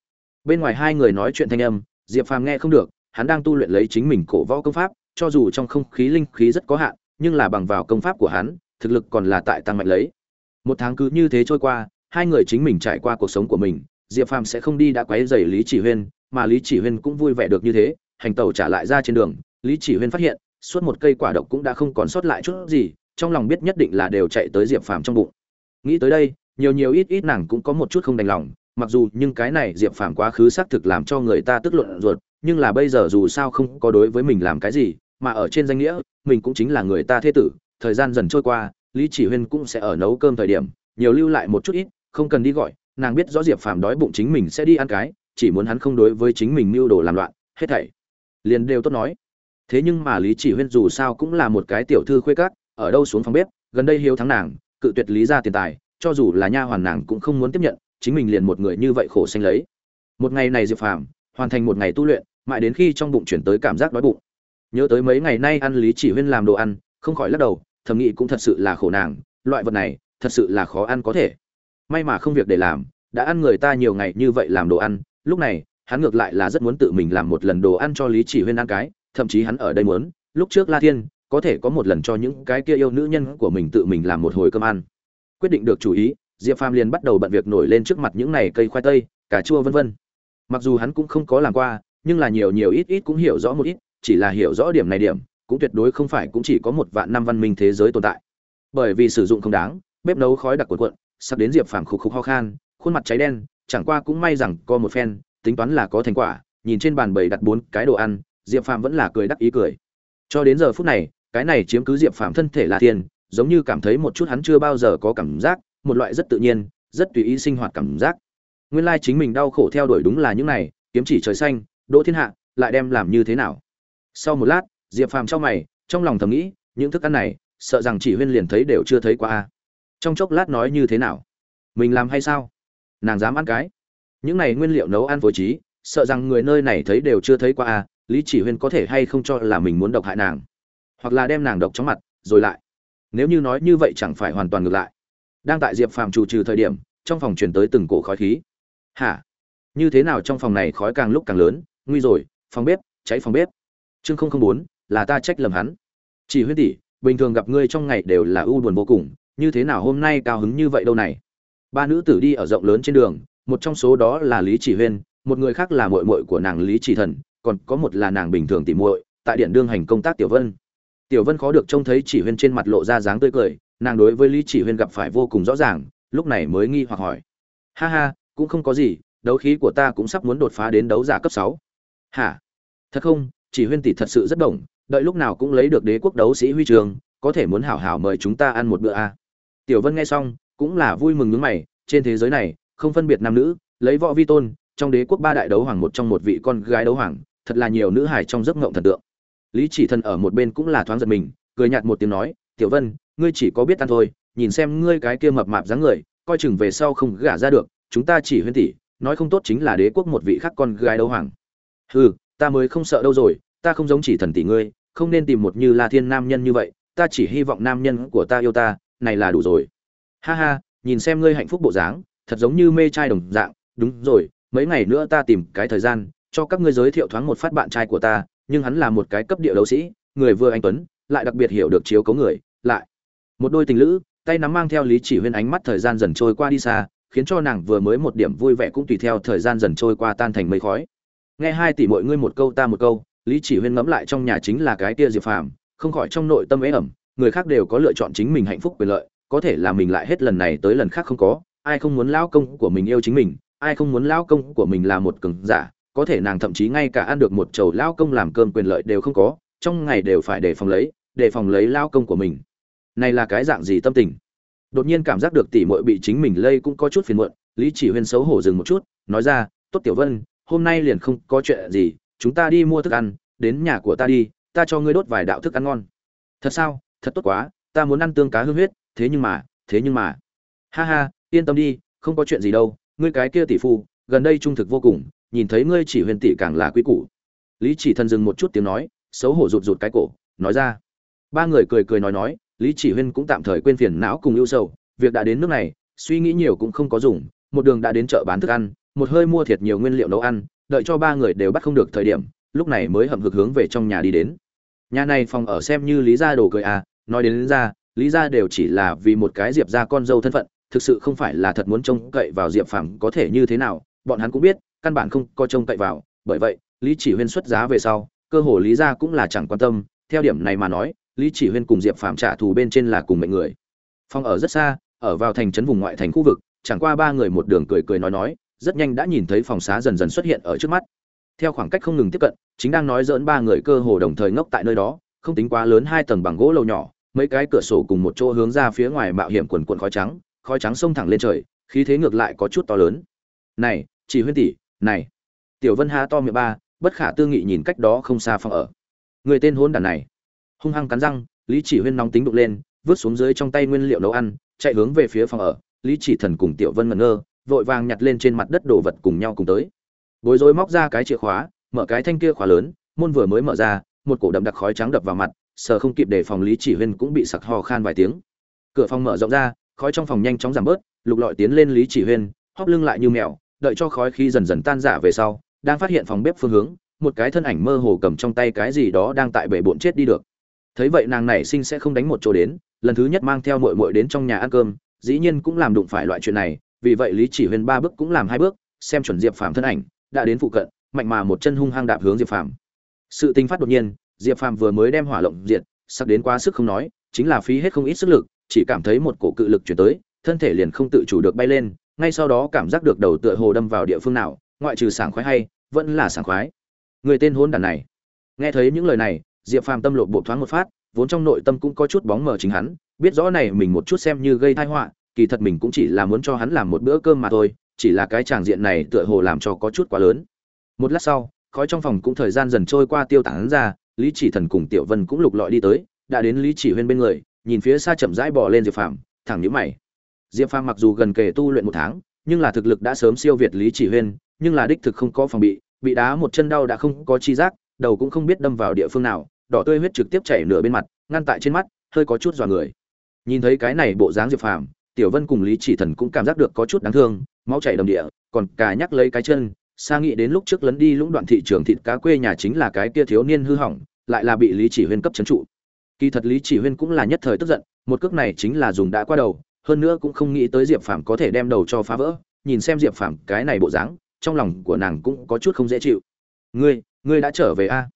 A: Bên ngoài hai người nói chuyện thanh âm, diệp phàm nghe không được, hắn đang tu luyện lấy chính mình cổ võ công pháp, cho dù trong không khí linh khí rất có hạn, nhưng là bằng vào công pháp của hắn, thực lực còn là tại tăng mạnh lấy. Một tháng cứ như thế trôi qua, hai người chính mình trải qua cuộc sống của mình diệp phàm sẽ không đi đã quấy dày lý chỉ huyên, mà lý chỉ huyên cũng vui vẻ được như thế, hành tàu trả lại ra trên đường. Lý chỉ huyên phát hiện, suốt một cây quả độc cũng đã không còn sót lại chút gì, trong lòng biết nhất định là đều chạy tới diệp phàm trong bụng. Nghĩ tới đây, nhiều nhiều ít ít nàng cũng có một chút không đành lòng, mặc dù nhưng cái này diệp phàm quá khứ xác thực làm cho người ta tức luận ruột, nhưng là bây giờ dù sao không có đối với mình làm cái gì, mà ở trên danh nghĩa, mình cũng chính là người ta thế tử. Thời gian dần trôi qua, lý chỉ huyên cũng sẽ ở nấu cơm thời điểm, nhiều lưu lại một chút ít, không cần đi gọi nàng biết rõ diệp phàm đói bụng chính mình sẽ đi ăn cái, chỉ muốn hắn không đối với chính mình mưu đồ làm loạn, hết thảy. Liền đều tốt nói. Thế nhưng mà lý chỉ huyên dù sao cũng là một cái tiểu thư khuê các, ở đâu xuống phòng bếp, gần đây hiếu thắng nàng, cự tuyệt lý ra tiền tài, cho dù là nha hoàn nàng cũng không muốn tiếp nhận, chính mình liền một người như vậy khổ xanh lấy. Một ngày này diệp phàm hoàn thành một ngày tu luyện, mãi đến khi trong bụng chuyển tới cảm giác đói bụng. Nhớ tới mấy ngày nay ăn lý chỉ huyên làm đồ ăn, không khỏi lắc đầu, thầm nghĩ cũng thật sự là khổ nàng, loại vật này, thật sự là khó ăn có thể may mà không việc để làm, đã ăn người ta nhiều ngày như vậy làm đồ ăn, lúc này, hắn ngược lại là rất muốn tự mình làm một lần đồ ăn cho lý chỉ huyên ăn cái, thậm chí hắn ở đây muốn, lúc trước la thiên, có thể có một lần cho những cái kia yêu nữ nhân của mình tự mình làm một hồi cơm ăn. Quyết định được chủ ý, diệp phàm liền bắt đầu bận việc nổi lên trước mặt những này cây khoai tây, cà chua vân vân. Mặc dù hắn cũng không có làm qua, nhưng là nhiều nhiều ít ít cũng hiểu rõ một ít, chỉ là hiểu rõ điểm này điểm, cũng tuyệt đối không phải cũng chỉ có một vạn năm văn minh thế giới tồn tại. Bởi vì sử dụng không đáng, bếp nấu khói đặc cuộn cuộn sắp đến diệp phàm khục khục ho khan, khuôn mặt cháy đen, chẳng qua cũng may rằng có một phen, tính toán là có thành quả, nhìn trên bàn bầy đặt bốn cái đồ ăn, diệp phàm vẫn là cười đắc ý cười. Cho đến giờ phút này, cái này chiếm cứ diệp phàm thân thể là thiên giống như cảm thấy một chút hắn chưa bao giờ có cảm giác, một loại rất tự nhiên, rất tùy ý sinh hoạt cảm giác. Nguyên lai chính mình đau khổ theo đuổi đúng là những này, kiếm chỉ trời xanh, đỗ thiên hạ, lại đem làm như thế nào? Sau một lát, diệp phàm trong mày, trong lòng thầm nghĩ, những thức ăn này, sợ rằng chỉ huyên liền thấy đều chưa thấy qua a trong chốc lát nói như thế nào? Mình làm hay sao? Nàng dám ăn cái. Những này nguyên liệu nấu ăn phối trí, sợ rằng người nơi này thấy đều chưa thấy qua à? lý chỉ huyên có thể hay không cho là mình muốn độc hại nàng? Hoặc là đem nàng độc trong mặt, rồi lại. Nếu như nói như vậy chẳng phải hoàn toàn ngược lại. Đang tại diệp phàm chủ trừ thời điểm, trong phòng truyền tới từng cổ khói khí. Hả? Như thế nào trong phòng này khói càng lúc càng lớn? Nguy rồi, phòng bếp, cháy phòng bếp. Chương không không bốn, là ta trách lầm hắn. Chỉ Huyên tỷ, bình thường gặp ngươi trong ngày đều là u buồn vô cùng như thế nào hôm nay cao hứng như vậy đâu này? Ba nữ tử đi ở rộng lớn trên đường, một trong số đó là lý chỉ huyên, một người khác là muội muội của nàng lý chỉ thần, còn có một là nàng bình thường tỉ muội, tại điện đương hành công tác tiểu vân. Tiểu vân khó được trông thấy chỉ huyên trên mặt lộ ra dáng tươi cười, nàng đối với lý chỉ huyên gặp phải vô cùng rõ ràng, lúc này mới nghi hoặc hỏi. Ha ha, cũng không có gì, đấu khí của ta cũng sắp muốn đột phá đến đấu giả cấp sáu. Hả? Thật không? Chỉ huyên tỷ thật sự rất đồng đợi lúc nào cũng lấy được đế quốc đấu sĩ huy trường, có thể muốn hảo hảo mời chúng ta ăn một bữa a à tiểu vân nghe xong, cũng là vui mừng nhướng mày, trên thế giới này, không phân biệt nam nữ, lấy võ vi tôn, trong đế quốc ba đại đấu hoàng một trong một vị con gái đấu hoàng, thật là nhiều nữ hải trong giấc ngộng thần tượng. Lý chỉ thần ở một bên cũng là thoáng giật mình, cười nhạt một tiếng nói, tiểu vân, ngươi chỉ có biết ăn thôi, nhìn xem ngươi cái kia mập mạp dáng người, coi chừng về sau không gả ra được, chúng ta chỉ huyên tỷ, nói không tốt chính là đế quốc một vị khác con gái đấu hoàng. Hừ, ta mới không sợ đâu rồi, ta không giống chỉ thần tỷ ngươi, không nên tìm một như la thiên nam nhân như vậy, ta chỉ hy vọng nam nhân của ta yêu ta này là đủ rồi. Ha ha, nhìn xem ngươi hạnh phúc bộ dáng, thật giống như mê trai đồng dạng. Đúng rồi, mấy ngày nữa ta tìm cái thời gian, cho các ngươi giới thiệu thoáng một phát bạn trai của ta, nhưng hắn là một cái cấp địa đấu sĩ, người vừa anh tuấn, lại đặc biệt hiểu được chiếu cấu người, lại. Một đôi tình lữ, tay nắm mang theo lý chỉ huyên ánh mắt thời gian dần trôi qua đi xa, khiến cho nàng vừa mới một điểm vui vẻ cũng tùy theo thời gian dần trôi qua tan thành mây khói. Nghe hai tỷ mọi ngươi một câu ta một câu, lý chỉ huyên ngẫm lại trong nhà chính là cái kia diệp phàm, không khỏi trong nội tâm ế ẩm người khác đều có lựa chọn chính mình hạnh phúc quyền lợi, có thể là mình lại hết lần này tới lần khác không có, ai không muốn lão công của mình yêu chính mình, ai không muốn lão công của mình là một cường giả, có thể nàng thậm chí ngay cả ăn được một chầu lão công làm cơm quyền lợi đều không có, trong ngày đều phải đề phòng lấy, đề phòng lấy lão công của mình. Này là cái dạng gì tâm tình? Đột nhiên cảm giác được tỷ muội bị chính mình lây cũng có chút phiền muộn, lý chỉ huyên xấu hổ dừng một chút, nói ra, tốt tiểu vân, hôm nay liền không có chuyện gì, chúng ta đi mua thức ăn, đến nhà của ta đi, ta cho ngươi đốt vài đạo thức ăn ngon. Thật sao? Thật tốt quá, ta muốn ăn tương cá hương huyết, thế nhưng mà, thế nhưng mà. Ha ha, yên tâm đi, không có chuyện gì đâu, ngươi cái kia tỷ phu, gần đây trung thực vô cùng, nhìn thấy ngươi chỉ huyền tỷ càng là quý củ. Lý chỉ thần dừng một chút tiếng nói, xấu hổ rụt rụt cái cổ, nói ra. Ba người cười cười nói nói, lý chỉ huyên cũng tạm thời quên phiền não cùng ưu sầu, việc đã đến nước này, suy nghĩ nhiều cũng không có dùng, một đường đã đến chợ bán thức ăn, một hơi mua thiệt nhiều nguyên liệu nấu ăn, đợi cho ba người đều bắt không được thời điểm, lúc này mới hậm hực hướng về trong nhà đi đến. Nhà này phòng ở xem như lý gia đồ cười à nói đến, đến ra lý gia đều chỉ là vì một cái diệp gia con dâu thân phận thực sự không phải là thật muốn trông cậy vào diệp phàm có thể như thế nào bọn hắn cũng biết căn bản không có trông cậy vào bởi vậy lý chỉ huyên xuất giá về sau cơ hồ lý gia cũng là chẳng quan tâm theo điểm này mà nói lý chỉ huyên cùng diệp phàm trả thù bên trên là cùng mệnh người. Phòng ở rất xa ở vào thành trấn vùng ngoại thành khu vực chẳng qua ba người một đường cười cười nói nói rất nhanh đã nhìn thấy phòng xá dần dần xuất hiện ở trước mắt. Theo khoảng cách không ngừng tiếp cận chính đang nói dỡn ba người cơ hồ đồng thời ngốc tại nơi đó không tính quá lớn hai tầng bằng gỗ lầu nhỏ mấy cái cửa sổ cùng một chỗ hướng ra phía ngoài mạo hiểm quần quần khói trắng khói trắng xông thẳng lên trời, khí thế ngược lại có chút to lớn. Này, chỉ huyên tỷ, này. Tiểu vân há to miệng ba, bất khả tư nghị nhìn cách đó không xa phòng ở. Người tên hôn đàn này. Hung hăng cắn răng, lý chỉ huyên nóng tính đục lên, vứt xuống dưới trong tay nguyên liệu nấu ăn, chạy hướng về phía phòng ở. Lý chỉ thần cùng tiểu vân ngẩn ngơ, vội vàng nhặt lên trên mặt đất đồ vật cùng nhau cùng tới. Bối rối móc ra cái chìa khóa, mở cái thanh kia khóa lớn, môn vừa mới mở ra, một cổ đậm đặc khói trắng đập vào mặt sờ không kịp để phòng lý chỉ huyên cũng bị sặc ho khan vài tiếng. Cửa phòng mở rộng ra, khói trong phòng nhanh chóng giảm bớt, lục lọi tiến lên lý chỉ huyên, hóp lưng lại như mèo, đợi cho khói khí dần dần tan rã về sau, đang phát hiện phòng bếp phương hướng, một cái thân ảnh mơ hồ cầm trong tay cái gì đó đang tại bể bộn chết đi được. Thấy vậy nàng nảy sinh sẽ không đánh một chỗ đến, lần thứ nhất mang theo mội mội đến trong nhà ăn cơm, dĩ nhiên cũng làm đụng phải loại chuyện này, vì vậy lý chỉ huyên ba bước cũng làm hai bước, xem chuẩn diệp phàm thân ảnh, đã đến phụ cận, mạnh mà một chân hung hăng đạp hướng diệp phàm. Sự tinh phát đột nhiên diệp phàm vừa mới đem hỏa lộng diệt sắc đến quá sức không nói, chính là phí hết không ít sức lực, chỉ cảm thấy một cổ cự lực chuyển tới, thân thể liền không tự chủ được bay lên, ngay sau đó cảm giác được đầu tựa hồ đâm vào địa phương nào, ngoại trừ sảng khoái hay, vẫn là sảng khoái. Người tên hôn đàn này. Nghe thấy những lời này, diệp phàm tâm lộ bộ thoáng một phát, vốn trong nội tâm cũng có chút bóng mờ chính hắn, biết rõ này mình một chút xem như gây tai họa, kỳ thật mình cũng chỉ là muốn cho hắn làm một bữa cơm mà thôi, chỉ là cái tràng diện này tựa hồ làm cho có chút quá lớn. Một lát sau, khói trong phòng cũng thời gian dần trôi qua tiêu tán ra lý chỉ thần cùng tiểu vân cũng lục lọi đi tới, đã đến lý chỉ huyên bên người, nhìn phía xa chậm rãi bỏ lên diệp phàm, thẳng nhíu mày. Diệp phàm mặc dù gần kề tu luyện một tháng, nhưng là thực lực đã sớm siêu việt lý chỉ huyên, nhưng là đích thực không có phòng bị bị đá một chân đau đã không có chi giác, đầu cũng không biết đâm vào địa phương nào, đỏ tươi huyết trực tiếp chảy nửa bên mặt, ngăn tại trên mắt, hơi có chút dọa người. Nhìn thấy cái này bộ dáng diệp phàm, tiểu vân cùng lý chỉ thần cũng cảm giác được có chút đáng thương, máu chảy đầm địa, còn cả nhắc lấy cái chân xa nghĩ đến lúc trước lấn đi lũng đoạn thị trường thịt cá quê nhà chính là cái kia thiếu niên hư hỏng, lại là bị lý chỉ huyên cấp trấn trụ. Kỳ thật lý chỉ huyên cũng là nhất thời tức giận, một cước này chính là dùng đã qua đầu, hơn nữa cũng không nghĩ tới diệp phàm có thể đem đầu cho phá vỡ, nhìn xem diệp phàm cái này bộ dáng, trong lòng của nàng cũng có chút không dễ chịu. Ngươi ngươi đã trở về a?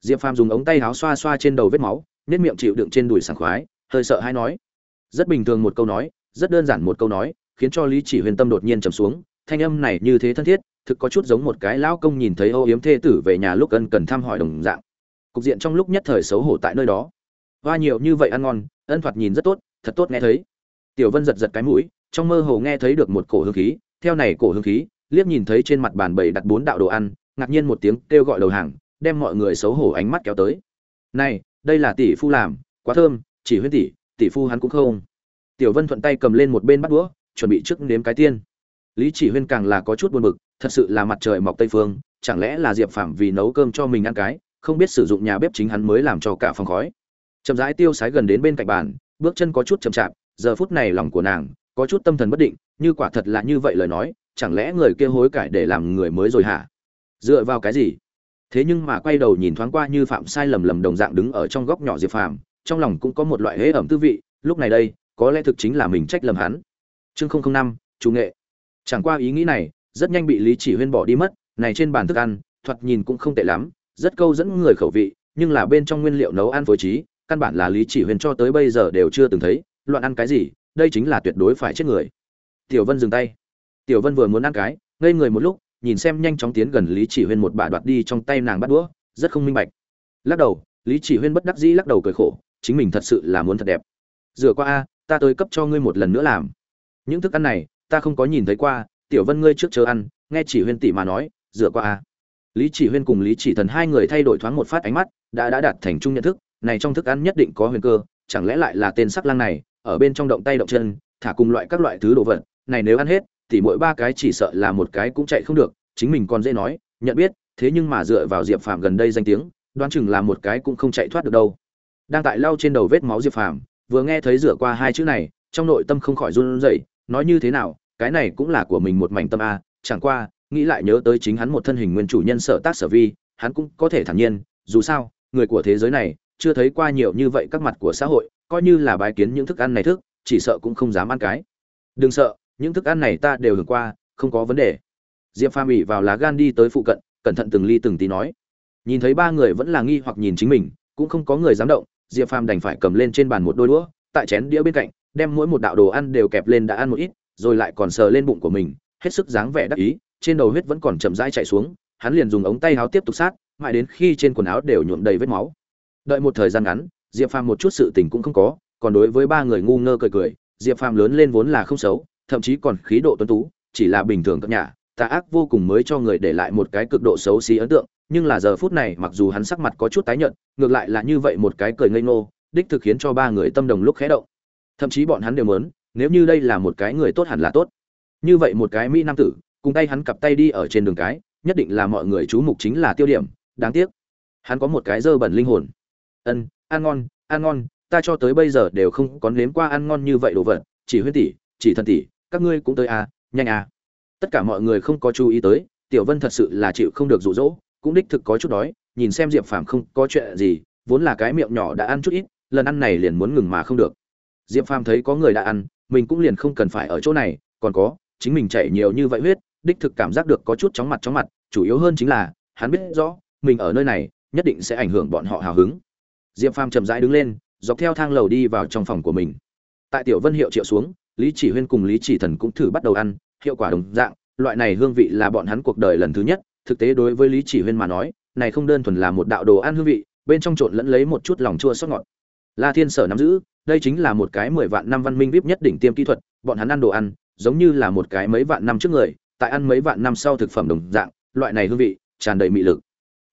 A: Diệp phàm dùng ống tay áo xoa xoa trên đầu vết máu nết miệng chịu đựng trên đùi sảng khoái, hơi sợ hay nói. Rất bình thường một câu nói, rất đơn giản một câu nói, khiến cho lý chỉ huyền tâm đột nhiên trầm xuống, thanh âm này như thế thân thiết thực có chút giống một cái lão công nhìn thấy âu yếm thê tử về nhà lúc ân cần thăm hỏi đồng dạng. Cục diện trong lúc nhất thời xấu hổ tại nơi đó. Hoa nhiều như vậy ăn ngon, ân thoạt nhìn rất tốt, thật tốt nghe thấy. Tiểu vân giật giật cái mũi, trong mơ hồ nghe thấy được một cổ hương khí, theo này cổ hương khí, liếc nhìn thấy trên mặt bàn bầy đặt bốn đạo đồ ăn, ngạc nhiên một tiếng kêu gọi đầu hàng, đem mọi người xấu hổ ánh mắt kéo tới. Này, đây là tỷ phu làm, quá thơm, chỉ huyên tỷ tỷ phu hắn cũng không. Tiểu vân thuận tay cầm lên một bên bắt đũa, chuẩn bị trước nếm cái tiên. Lý chỉ huyên càng là có chút buồn bực thật sự là mặt trời mọc tây phương, chẳng lẽ là diệp phạm vì nấu cơm cho mình ăn cái, không biết sử dụng nhà bếp chính hắn mới làm cho cả phòng khói. Chậm rãi tiêu sái gần đến bên cạnh bàn, bước chân có chút chậm chạp, giờ phút này lòng của nàng có chút tâm thần bất định, như quả thật là như vậy lời nói, chẳng lẽ người kia hối cải để làm người mới rồi hả? Dựa vào cái gì? Thế nhưng mà quay đầu nhìn thoáng qua như phạm sai lầm lầm đồng dạng đứng ở trong góc nhỏ diệp phàm, trong lòng cũng có một loại hễ ẩm tư vị, lúc này đây, có lẽ thực chính là mình trách lầm hắn. Chương không không năm, chủ nghệ. Chẳng qua ý nghĩ này rất nhanh bị lý chỉ huyên bỏ đi mất, này trên bàn thức ăn, thoạt nhìn cũng không tệ lắm, rất câu dẫn người khẩu vị, nhưng là bên trong nguyên liệu nấu ăn phối trí, căn bản là lý chỉ huyên cho tới bây giờ đều chưa từng thấy, loạn ăn cái gì, đây chính là tuyệt đối phải chết người. Tiểu vân dừng tay. Tiểu vân vừa muốn ăn cái, ngây người một lúc, nhìn xem nhanh chóng tiến gần lý chỉ huyên một bà đoạt đi trong tay nàng bắt đũa, rất không minh bạch. Lắc đầu, lý chỉ huyên bất đắc dĩ lắc đầu cười khổ, chính mình thật sự là muốn thật đẹp. Rửa qua a, ta tới cấp cho ngươi một lần nữa làm. Những thức ăn này, ta không có nhìn thấy qua tiểu vân ngươi trước chờ ăn, nghe chỉ huyên tỷ mà nói, dựa qua a. Lý chỉ huyên cùng lý chỉ thần hai người thay đổi thoáng một phát ánh mắt, đã đã đạt thành chung nhận thức, này trong thức ăn nhất định có huyền cơ, chẳng lẽ lại là tên sắc lang này, ở bên trong động tay động chân, thả cùng loại các loại thứ đồ vật, này nếu ăn hết, thì mỗi ba cái chỉ sợ là một cái cũng chạy không được, chính mình còn dễ nói, nhận biết, thế nhưng mà dựa vào diệp phàm gần đây danh tiếng, đoán chừng là một cái cũng không chạy thoát được đâu. Đang tại lau trên đầu vết máu diệp phàm, vừa nghe thấy rửa qua hai chữ này, trong nội tâm không khỏi run rẩy, nói như thế nào cái này cũng là của mình một mảnh tâm a, chẳng qua, nghĩ lại nhớ tới chính hắn một thân hình nguyên chủ nhân sở tác sở vi, hắn cũng có thể thản nhiên, dù sao, người của thế giới này, chưa thấy qua nhiều như vậy các mặt của xã hội, coi như là bài kiến những thức ăn này thức, chỉ sợ cũng không dám ăn cái. Đừng sợ, những thức ăn này ta đều hưởng qua, không có vấn đề. Diệp phàm ỉ vào lá gan đi tới phụ cận, cẩn thận từng ly từng tí nói. Nhìn thấy ba người vẫn là nghi hoặc nhìn chính mình, cũng không có người dám động, diệp phàm đành phải cầm lên trên bàn một đôi đũa, tại chén đĩa bên cạnh, đem mỗi một đạo đồ ăn đều kẹp lên đã ăn một ít rồi lại còn sờ lên bụng của mình, hết sức dáng vẻ đắc ý, trên đầu huyết vẫn còn chậm rãi chạy xuống, hắn liền dùng ống tay áo tiếp tục sát, mãi đến khi trên quần áo đều nhuộm đầy vết máu. Đợi một thời gian ngắn, diệp phàm một chút sự tình cũng không có, còn đối với ba người ngu ngơ cười cười, diệp phàm lớn lên vốn là không xấu, thậm chí còn khí độ tuấn tú, chỉ là bình thường cất nhà tà ác vô cùng mới cho người để lại một cái cực độ xấu xí ấn tượng, nhưng là giờ phút này mặc dù hắn sắc mặt có chút tái nhợt, ngược lại là như vậy một cái cười ngây ngô, đích thực khiến cho ba người tâm đồng lúc khẽ động. Thậm chí bọn hắn đều muốn nếu như đây là một cái người tốt hẳn là tốt. Như vậy một cái mỹ nam tử, cùng tay hắn cặp tay đi ở trên đường cái, nhất định là mọi người chú mục chính là tiêu điểm, đáng tiếc. Hắn có một cái dơ bẩn linh hồn. Ân, ăn ngon ăn ngon, ta cho tới bây giờ đều không có nếm qua ăn ngon như vậy đồ vật, chỉ huyên tỷ, chỉ thần tỷ, các ngươi cũng tới à nhanh à. Tất cả mọi người không có chú ý tới, tiểu vân thật sự là chịu không được rụ rỗ cũng đích thực có chút đói, nhìn xem diệp phàm không có chuyện gì, vốn là cái miệng nhỏ đã ăn chút ít, lần ăn này liền muốn ngừng mà không được. Diệp phàm thấy có người đã ăn mình cũng liền không cần phải ở chỗ này, còn có, chính mình chảy nhiều như vậy huyết, đích thực cảm giác được có chút chóng mặt chóng mặt, chủ yếu hơn chính là, hắn biết rõ, mình ở nơi này, nhất định sẽ ảnh hưởng bọn họ hào hứng. Diệp phàm chậm rãi đứng lên, dọc theo thang lầu đi vào trong phòng của mình. Tại tiểu vân hiệu triệu xuống, lý chỉ huyên cùng lý chỉ thần cũng thử bắt đầu ăn, hiệu quả đồng dạng, loại này hương vị là bọn hắn cuộc đời lần thứ nhất, thực tế đối với lý chỉ huyên mà nói, này không đơn thuần là một đạo đồ ăn hương vị, bên trong trộn lẫn lấy một chút lòng chua xót ngọt. La thiên sở nắm giữ đây chính là một cái mười vạn năm văn minh vip nhất đỉnh tiêm kỹ thuật, bọn hắn ăn đồ ăn, giống như là một cái mấy vạn năm trước người, tại ăn mấy vạn năm sau thực phẩm đồng dạng, loại này hương vị, tràn đầy mị lực.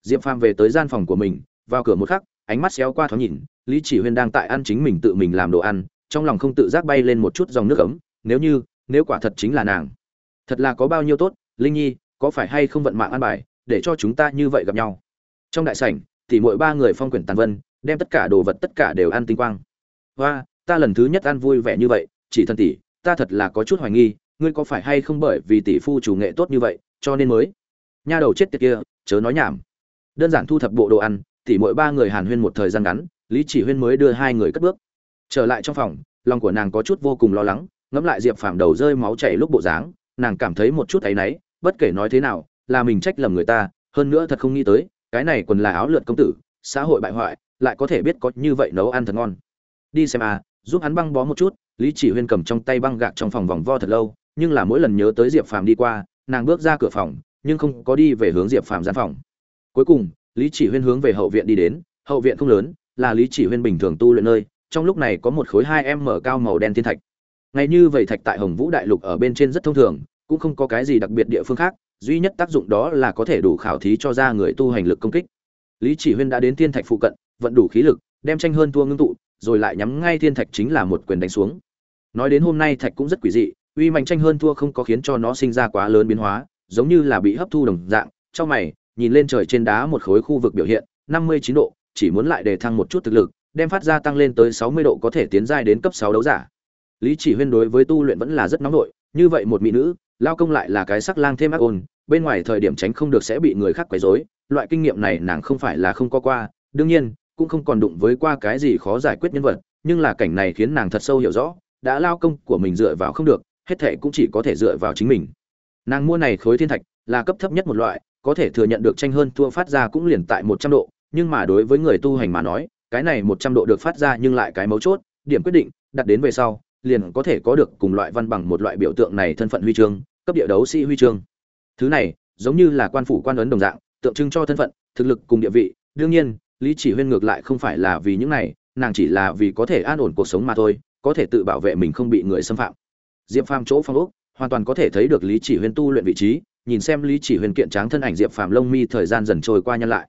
A: Diệp phàm về tới gian phòng của mình, vào cửa một khắc, ánh mắt xéo qua thoáng nhìn, lý chỉ huyên đang tại ăn chính mình tự mình làm đồ ăn, trong lòng không tự giác bay lên một chút dòng nước ấm, nếu như, nếu quả thật chính là nàng. Thật là có bao nhiêu tốt, linh nhi, có phải hay không vận mạng ăn bài, để cho chúng ta như vậy gặp nhau? Trong đại sảnh thì mỗi ba người phong quyển tàn vân, đem tất cả đồ vật tất cả đều ăn tinh quang hoa ta lần thứ nhất ăn vui vẻ như vậy, chỉ thân tỷ, ta thật là có chút hoài nghi, ngươi có phải hay không bởi vì tỷ phu chủ nghệ tốt như vậy, cho nên mới nha đầu chết tiệt kia, chớ nói nhảm. Đơn giản thu thập bộ đồ ăn, tỷ mỗi ba người hàn huyên một thời gian ngắn, lý chỉ huyên mới đưa hai người cất bước. Trở lại trong phòng, lòng của nàng có chút vô cùng lo lắng, ngẫm lại diệp phàm đầu rơi máu chảy lúc bộ dáng, nàng cảm thấy một chút áy náy, bất kể nói thế nào, là mình trách lầm người ta, hơn nữa thật không nghĩ tới, cái này còn là áo lượt công tử, xã hội bại hoại, lại có thể biết có như vậy nấu ăn thật ngon đi xem à giúp hắn băng bó một chút, lý chỉ huyên cầm trong tay băng gạc trong phòng vòng vo thật lâu, nhưng là mỗi lần nhớ tới diệp phàm đi qua, nàng bước ra cửa phòng, nhưng không có đi về hướng diệp phàm gian phòng. Cuối cùng, lý chỉ huyên hướng về hậu viện đi đến, hậu viện không lớn, là lý chỉ huyên bình thường tu luyện nơi, trong lúc này có một khối hai em mở cao màu đen thiên thạch. Ngay như vậy thạch tại hồng vũ đại lục ở bên trên rất thông thường, cũng không có cái gì đặc biệt địa phương khác, duy nhất tác dụng đó là có thể đủ khảo thí cho ra người tu hành lực công kích. Lý chỉ huyên đã đến thiên thạch phụ cận, vận đủ khí lực, đem tranh hơn thua ngưng tụ rồi lại nhắm ngay thiên thạch chính là một quyền đánh xuống. Nói đến hôm nay thạch cũng rất quỷ dị, uy mạnh tranh hơn thua không có khiến cho nó sinh ra quá lớn biến hóa, giống như là bị hấp thu đồng dạng. Trong mày, nhìn lên trời trên đá một khối khu vực biểu hiện, năm mươi chín độ, chỉ muốn lại để thăng một chút thực lực, đem phát ra tăng lên tới sáu mươi độ có thể tiến giai đến cấp sáu đấu giả. Lý chỉ huyên đối với tu luyện vẫn là rất nóng nổi như vậy một mỹ nữ, lao công lại là cái sắc lang thêm ác ôn, bên ngoài thời điểm tránh không được sẽ bị người khác quấy rối, loại kinh nghiệm này nàng không phải là không có qua. Đương nhiên cũng không còn đụng với qua cái gì khó giải quyết nhân vật, nhưng là cảnh này khiến nàng thật sâu hiểu rõ, đã lao công của mình dựa vào không được, hết thệ cũng chỉ có thể dựa vào chính mình. Nàng mua này khối thiên thạch là cấp thấp nhất một loại, có thể thừa nhận được tranh hơn thua phát ra cũng liền tại một trăm độ, nhưng mà đối với người tu hành mà nói, cái này một trăm độ được phát ra nhưng lại cái mấu chốt, điểm quyết định, đặt đến về sau, liền có thể có được cùng loại văn bằng một loại biểu tượng này thân phận huy chương, cấp địa đấu sĩ huy chương. Thứ này, giống như là quan phủ quan ấn đồng dạng, tượng trưng cho thân phận, thực lực cùng địa vị, đương nhiên lý chỉ huyên ngược lại không phải là vì những này, nàng chỉ là vì có thể an ổn cuộc sống mà thôi, có thể tự bảo vệ mình không bị người xâm phạm. Diệp phàm chỗ phong ốc, hoàn toàn có thể thấy được lý chỉ huyên tu luyện vị trí, nhìn xem lý chỉ huyên kiện tráng thân ảnh diệp phàm lông mi thời gian dần trôi qua nhân lại.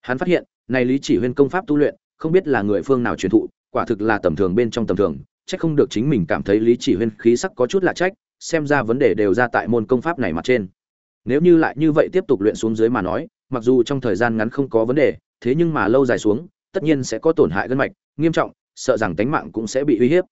A: Hắn phát hiện, này lý chỉ huyên công pháp tu luyện, không biết là người phương nào truyền thụ, quả thực là tầm thường bên trong tầm thường trách không được chính mình cảm thấy lý chỉ huyên khí sắc có chút lạ trách, xem ra vấn đề đều ra tại môn công pháp này mặt trên. Nếu như lại như vậy tiếp tục luyện xuống dưới mà nói, mặc dù trong thời gian ngắn không có vấn đề thế nhưng mà lâu dài xuống, tất nhiên sẽ có tổn hại gân mạch, nghiêm trọng, sợ rằng tánh mạng cũng sẽ bị uy hiếp.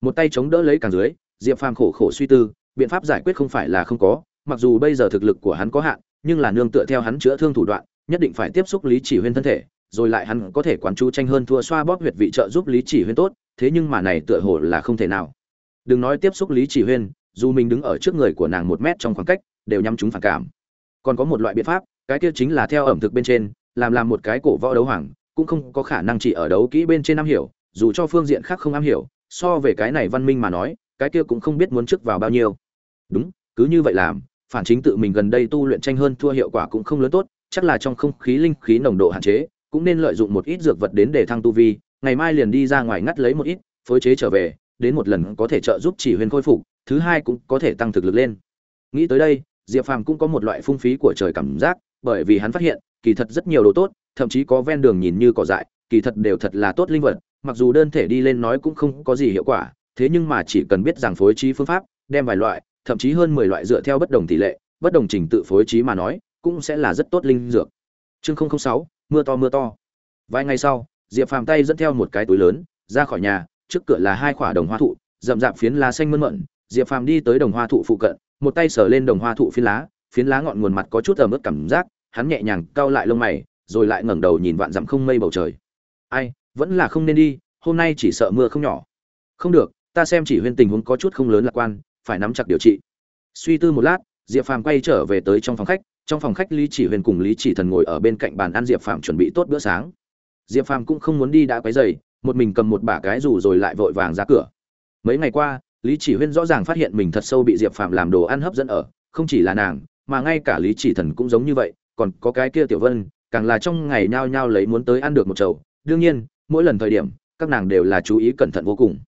A: Một tay chống đỡ lấy càng dưới, diệp phàm khổ khổ suy tư, biện pháp giải quyết không phải là không có, mặc dù bây giờ thực lực của hắn có hạn, nhưng là nương tựa theo hắn chữa thương thủ đoạn, nhất định phải tiếp xúc lý chỉ huyên thân thể, rồi lại hắn có thể quán chú tranh hơn thua xoa bóp huyệt vị trợ giúp lý chỉ huyên tốt, thế nhưng mà này tựa hồ là không thể nào. Đừng nói tiếp xúc lý chỉ huyên, dù mình đứng ở trước người của nàng một mét trong khoảng cách, đều nhắm chúng phản cảm. Còn có một loại biện pháp, cái kia chính là theo ẩm thực bên trên làm làm một cái cổ võ đấu hoàng, cũng không có khả năng chỉ ở đấu kỹ bên trên am hiểu, dù cho phương diện khác không am hiểu, so về cái này văn minh mà nói, cái kia cũng không biết muốn trước vào bao nhiêu. Đúng, cứ như vậy làm, phản chính tự mình gần đây tu luyện tranh hơn thua hiệu quả cũng không lớn tốt, chắc là trong không khí linh khí nồng độ hạn chế, cũng nên lợi dụng một ít dược vật đến để thăng tu vi, ngày mai liền đi ra ngoài ngắt lấy một ít, phối chế trở về, đến một lần có thể trợ giúp chỉ huyền khôi phục, thứ hai cũng có thể tăng thực lực lên. Nghĩ tới đây, diệp phàm cũng có một loại phung phí của trời cảm giác, bởi vì hắn phát hiện kỳ thật rất nhiều đồ tốt, thậm chí có ven đường nhìn như cỏ dại, kỳ thật đều thật là tốt linh vật, mặc dù đơn thể đi lên nói cũng không có gì hiệu quả, thế nhưng mà chỉ cần biết rằng phối trí phương pháp, đem vài loại, thậm chí hơn mười loại dựa theo bất đồng tỷ lệ, bất đồng trình tự phối trí mà nói, cũng sẽ là rất tốt linh dược. Chương sáu, mưa to mưa to. Vài ngày sau, diệp phàm tay dẫn theo một cái túi lớn, ra khỏi nhà, trước cửa là hai quả đồng hoa thụ, rậm rạp phiến lá xanh mơn mận. Diệp phàm đi tới đồng hoa thụ phụ cận, một tay sờ lên đồng hoa thụ phiến lá phiến lá ngọn nguồn mặt có chút ẩm ướt cảm giác hắn nhẹ nhàng cau lại lông mày rồi lại ngẩng đầu nhìn vạn dặm không mây bầu trời. Ai vẫn là không nên đi hôm nay chỉ sợ mưa không nhỏ. Không được ta xem chỉ huyên tình huống có chút không lớn lạc quan phải nắm chặt điều trị. Suy tư một lát diệp phàm quay trở về tới trong phòng khách trong phòng khách lý chỉ huyền cùng lý chỉ thần ngồi ở bên cạnh bàn ăn diệp phàm chuẩn bị tốt bữa sáng. Diệp phàm cũng không muốn đi đã quấy rầy, một mình cầm một bả cái rủ rồi lại vội vàng ra cửa. Mấy ngày qua lý chỉ huyên rõ ràng phát hiện mình thật sâu bị diệp phàm làm đồ ăn hấp dẫn ở không chỉ là nàng mà ngay cả lý chỉ thần cũng giống như vậy còn có cái kia tiểu vân, càng là trong ngày nhao nhao lấy muốn tới ăn được một chầu. Đương nhiên, mỗi lần thời điểm, các nàng đều là chú ý cẩn thận vô cùng.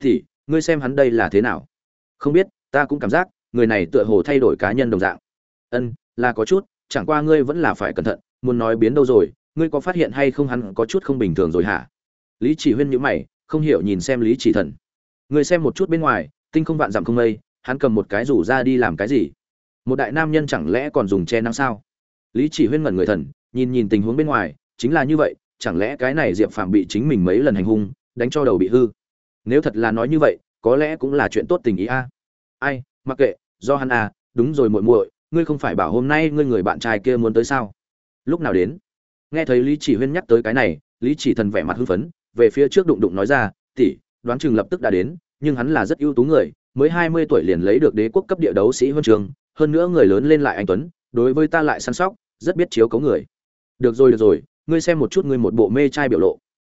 A: Thì ngươi xem hắn đây là thế nào? Không biết, ta cũng cảm giác, người này tựa hồ thay đổi cá nhân đồng dạng. Ân, là có chút, chẳng qua ngươi vẫn là phải cẩn thận, muốn nói biến đâu rồi, ngươi có phát hiện hay không hắn có chút không bình thường rồi hả? Lý chỉ huyên nhữ mày, không hiểu nhìn xem lý chỉ thần. Ngươi xem một chút bên ngoài, tinh không vạn dặm không mây, hắn cầm một cái rủ ra đi làm cái gì? Một đại nam nhân chẳng lẽ còn dùng che nắng sao? Lý chỉ huyên ngẩn người thần, nhìn nhìn tình huống bên ngoài, chính là như vậy, chẳng lẽ cái này diệp phạm bị chính mình mấy lần hành hung, đánh cho đầu bị hư? Nếu thật là nói như vậy, có lẽ cũng là chuyện tốt tình ý a. Ai, mặc kệ, do hắn à đúng rồi muội muội, ngươi không phải bảo hôm nay ngươi người bạn trai kia muốn tới sao? Lúc nào đến? Nghe thấy lý chỉ huyên nhắc tới cái này, lý chỉ thần vẻ mặt hưng phấn, về phía trước đụng đụng nói ra, tỷ, đoán chừng lập tức đã đến, nhưng hắn là rất ưu tú người, mới hai mươi tuổi liền lấy được đế quốc cấp địa đấu sĩ huân trường, hơn nữa người lớn lên lại anh tuấn, đối với ta lại săn sóc rất biết chiếu cấu người. Được rồi được rồi, ngươi xem một chút ngươi một bộ mê trai biểu lộ.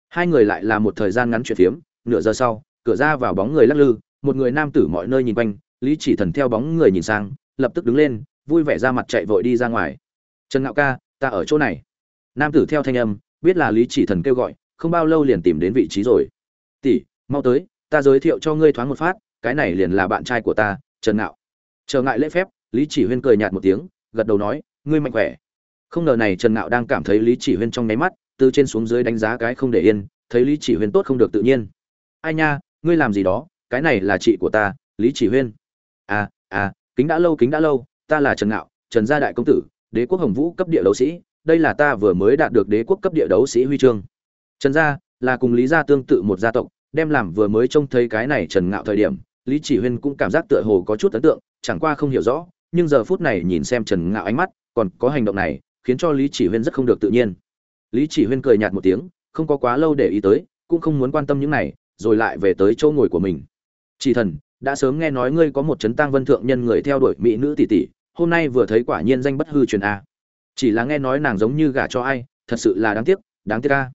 A: Hai người lại là một thời gian ngắn chuyện phiếm, nửa giờ sau, cửa ra vào bóng người lắc lư, một người nam tử mọi nơi nhìn quanh, lý chỉ thần theo bóng người nhìn sang, lập tức đứng lên, vui vẻ ra mặt chạy vội đi ra ngoài. Trần ngạo ca, ta ở chỗ này. Nam tử theo thanh âm, biết là lý chỉ thần kêu gọi, không bao lâu liền tìm đến vị trí rồi. Tỷ, mau tới, ta giới thiệu cho ngươi thoáng một phát, cái này liền là bạn trai của ta, trần ngạo. Chờ ngại lễ phép, lý chỉ huyên cười nhạt một tiếng, gật đầu nói, ngươi mạnh khỏe không ngờ này trần ngạo đang cảm thấy lý chỉ huyên trong nháy mắt, từ trên xuống dưới đánh giá cái không để yên, thấy lý chỉ huyên tốt không được tự nhiên. Ai nha, ngươi làm gì đó, cái này là chị của ta, lý chỉ huyên. À à kính đã lâu, kính đã lâu, ta là trần ngạo, trần gia đại công tử, đế quốc hồng vũ cấp địa đấu sĩ, đây là ta vừa mới đạt được đế quốc cấp địa đấu sĩ huy chương. Trần gia, là cùng lý gia tương tự một gia tộc, đem làm vừa mới trông thấy cái này trần ngạo thời điểm, lý chỉ huyên cũng cảm giác tựa hồ có chút ấn tượng, chẳng qua không hiểu rõ, nhưng giờ phút này nhìn xem trần ngạo ánh mắt, còn có hành động này khiến cho lý chỉ huyên rất không được tự nhiên. Lý chỉ huyên cười nhạt một tiếng, không có quá lâu để ý tới, cũng không muốn quan tâm những này, rồi lại về tới chỗ ngồi của mình. Chỉ thần, đã sớm nghe nói ngươi có một chấn tăng vân thượng nhân người theo đuổi mỹ nữ tỷ tỷ, hôm nay vừa thấy quả nhiên danh bất hư truyền a. Chỉ là nghe nói nàng giống như gả cho ai, thật sự là đáng tiếc đáng tiếc a.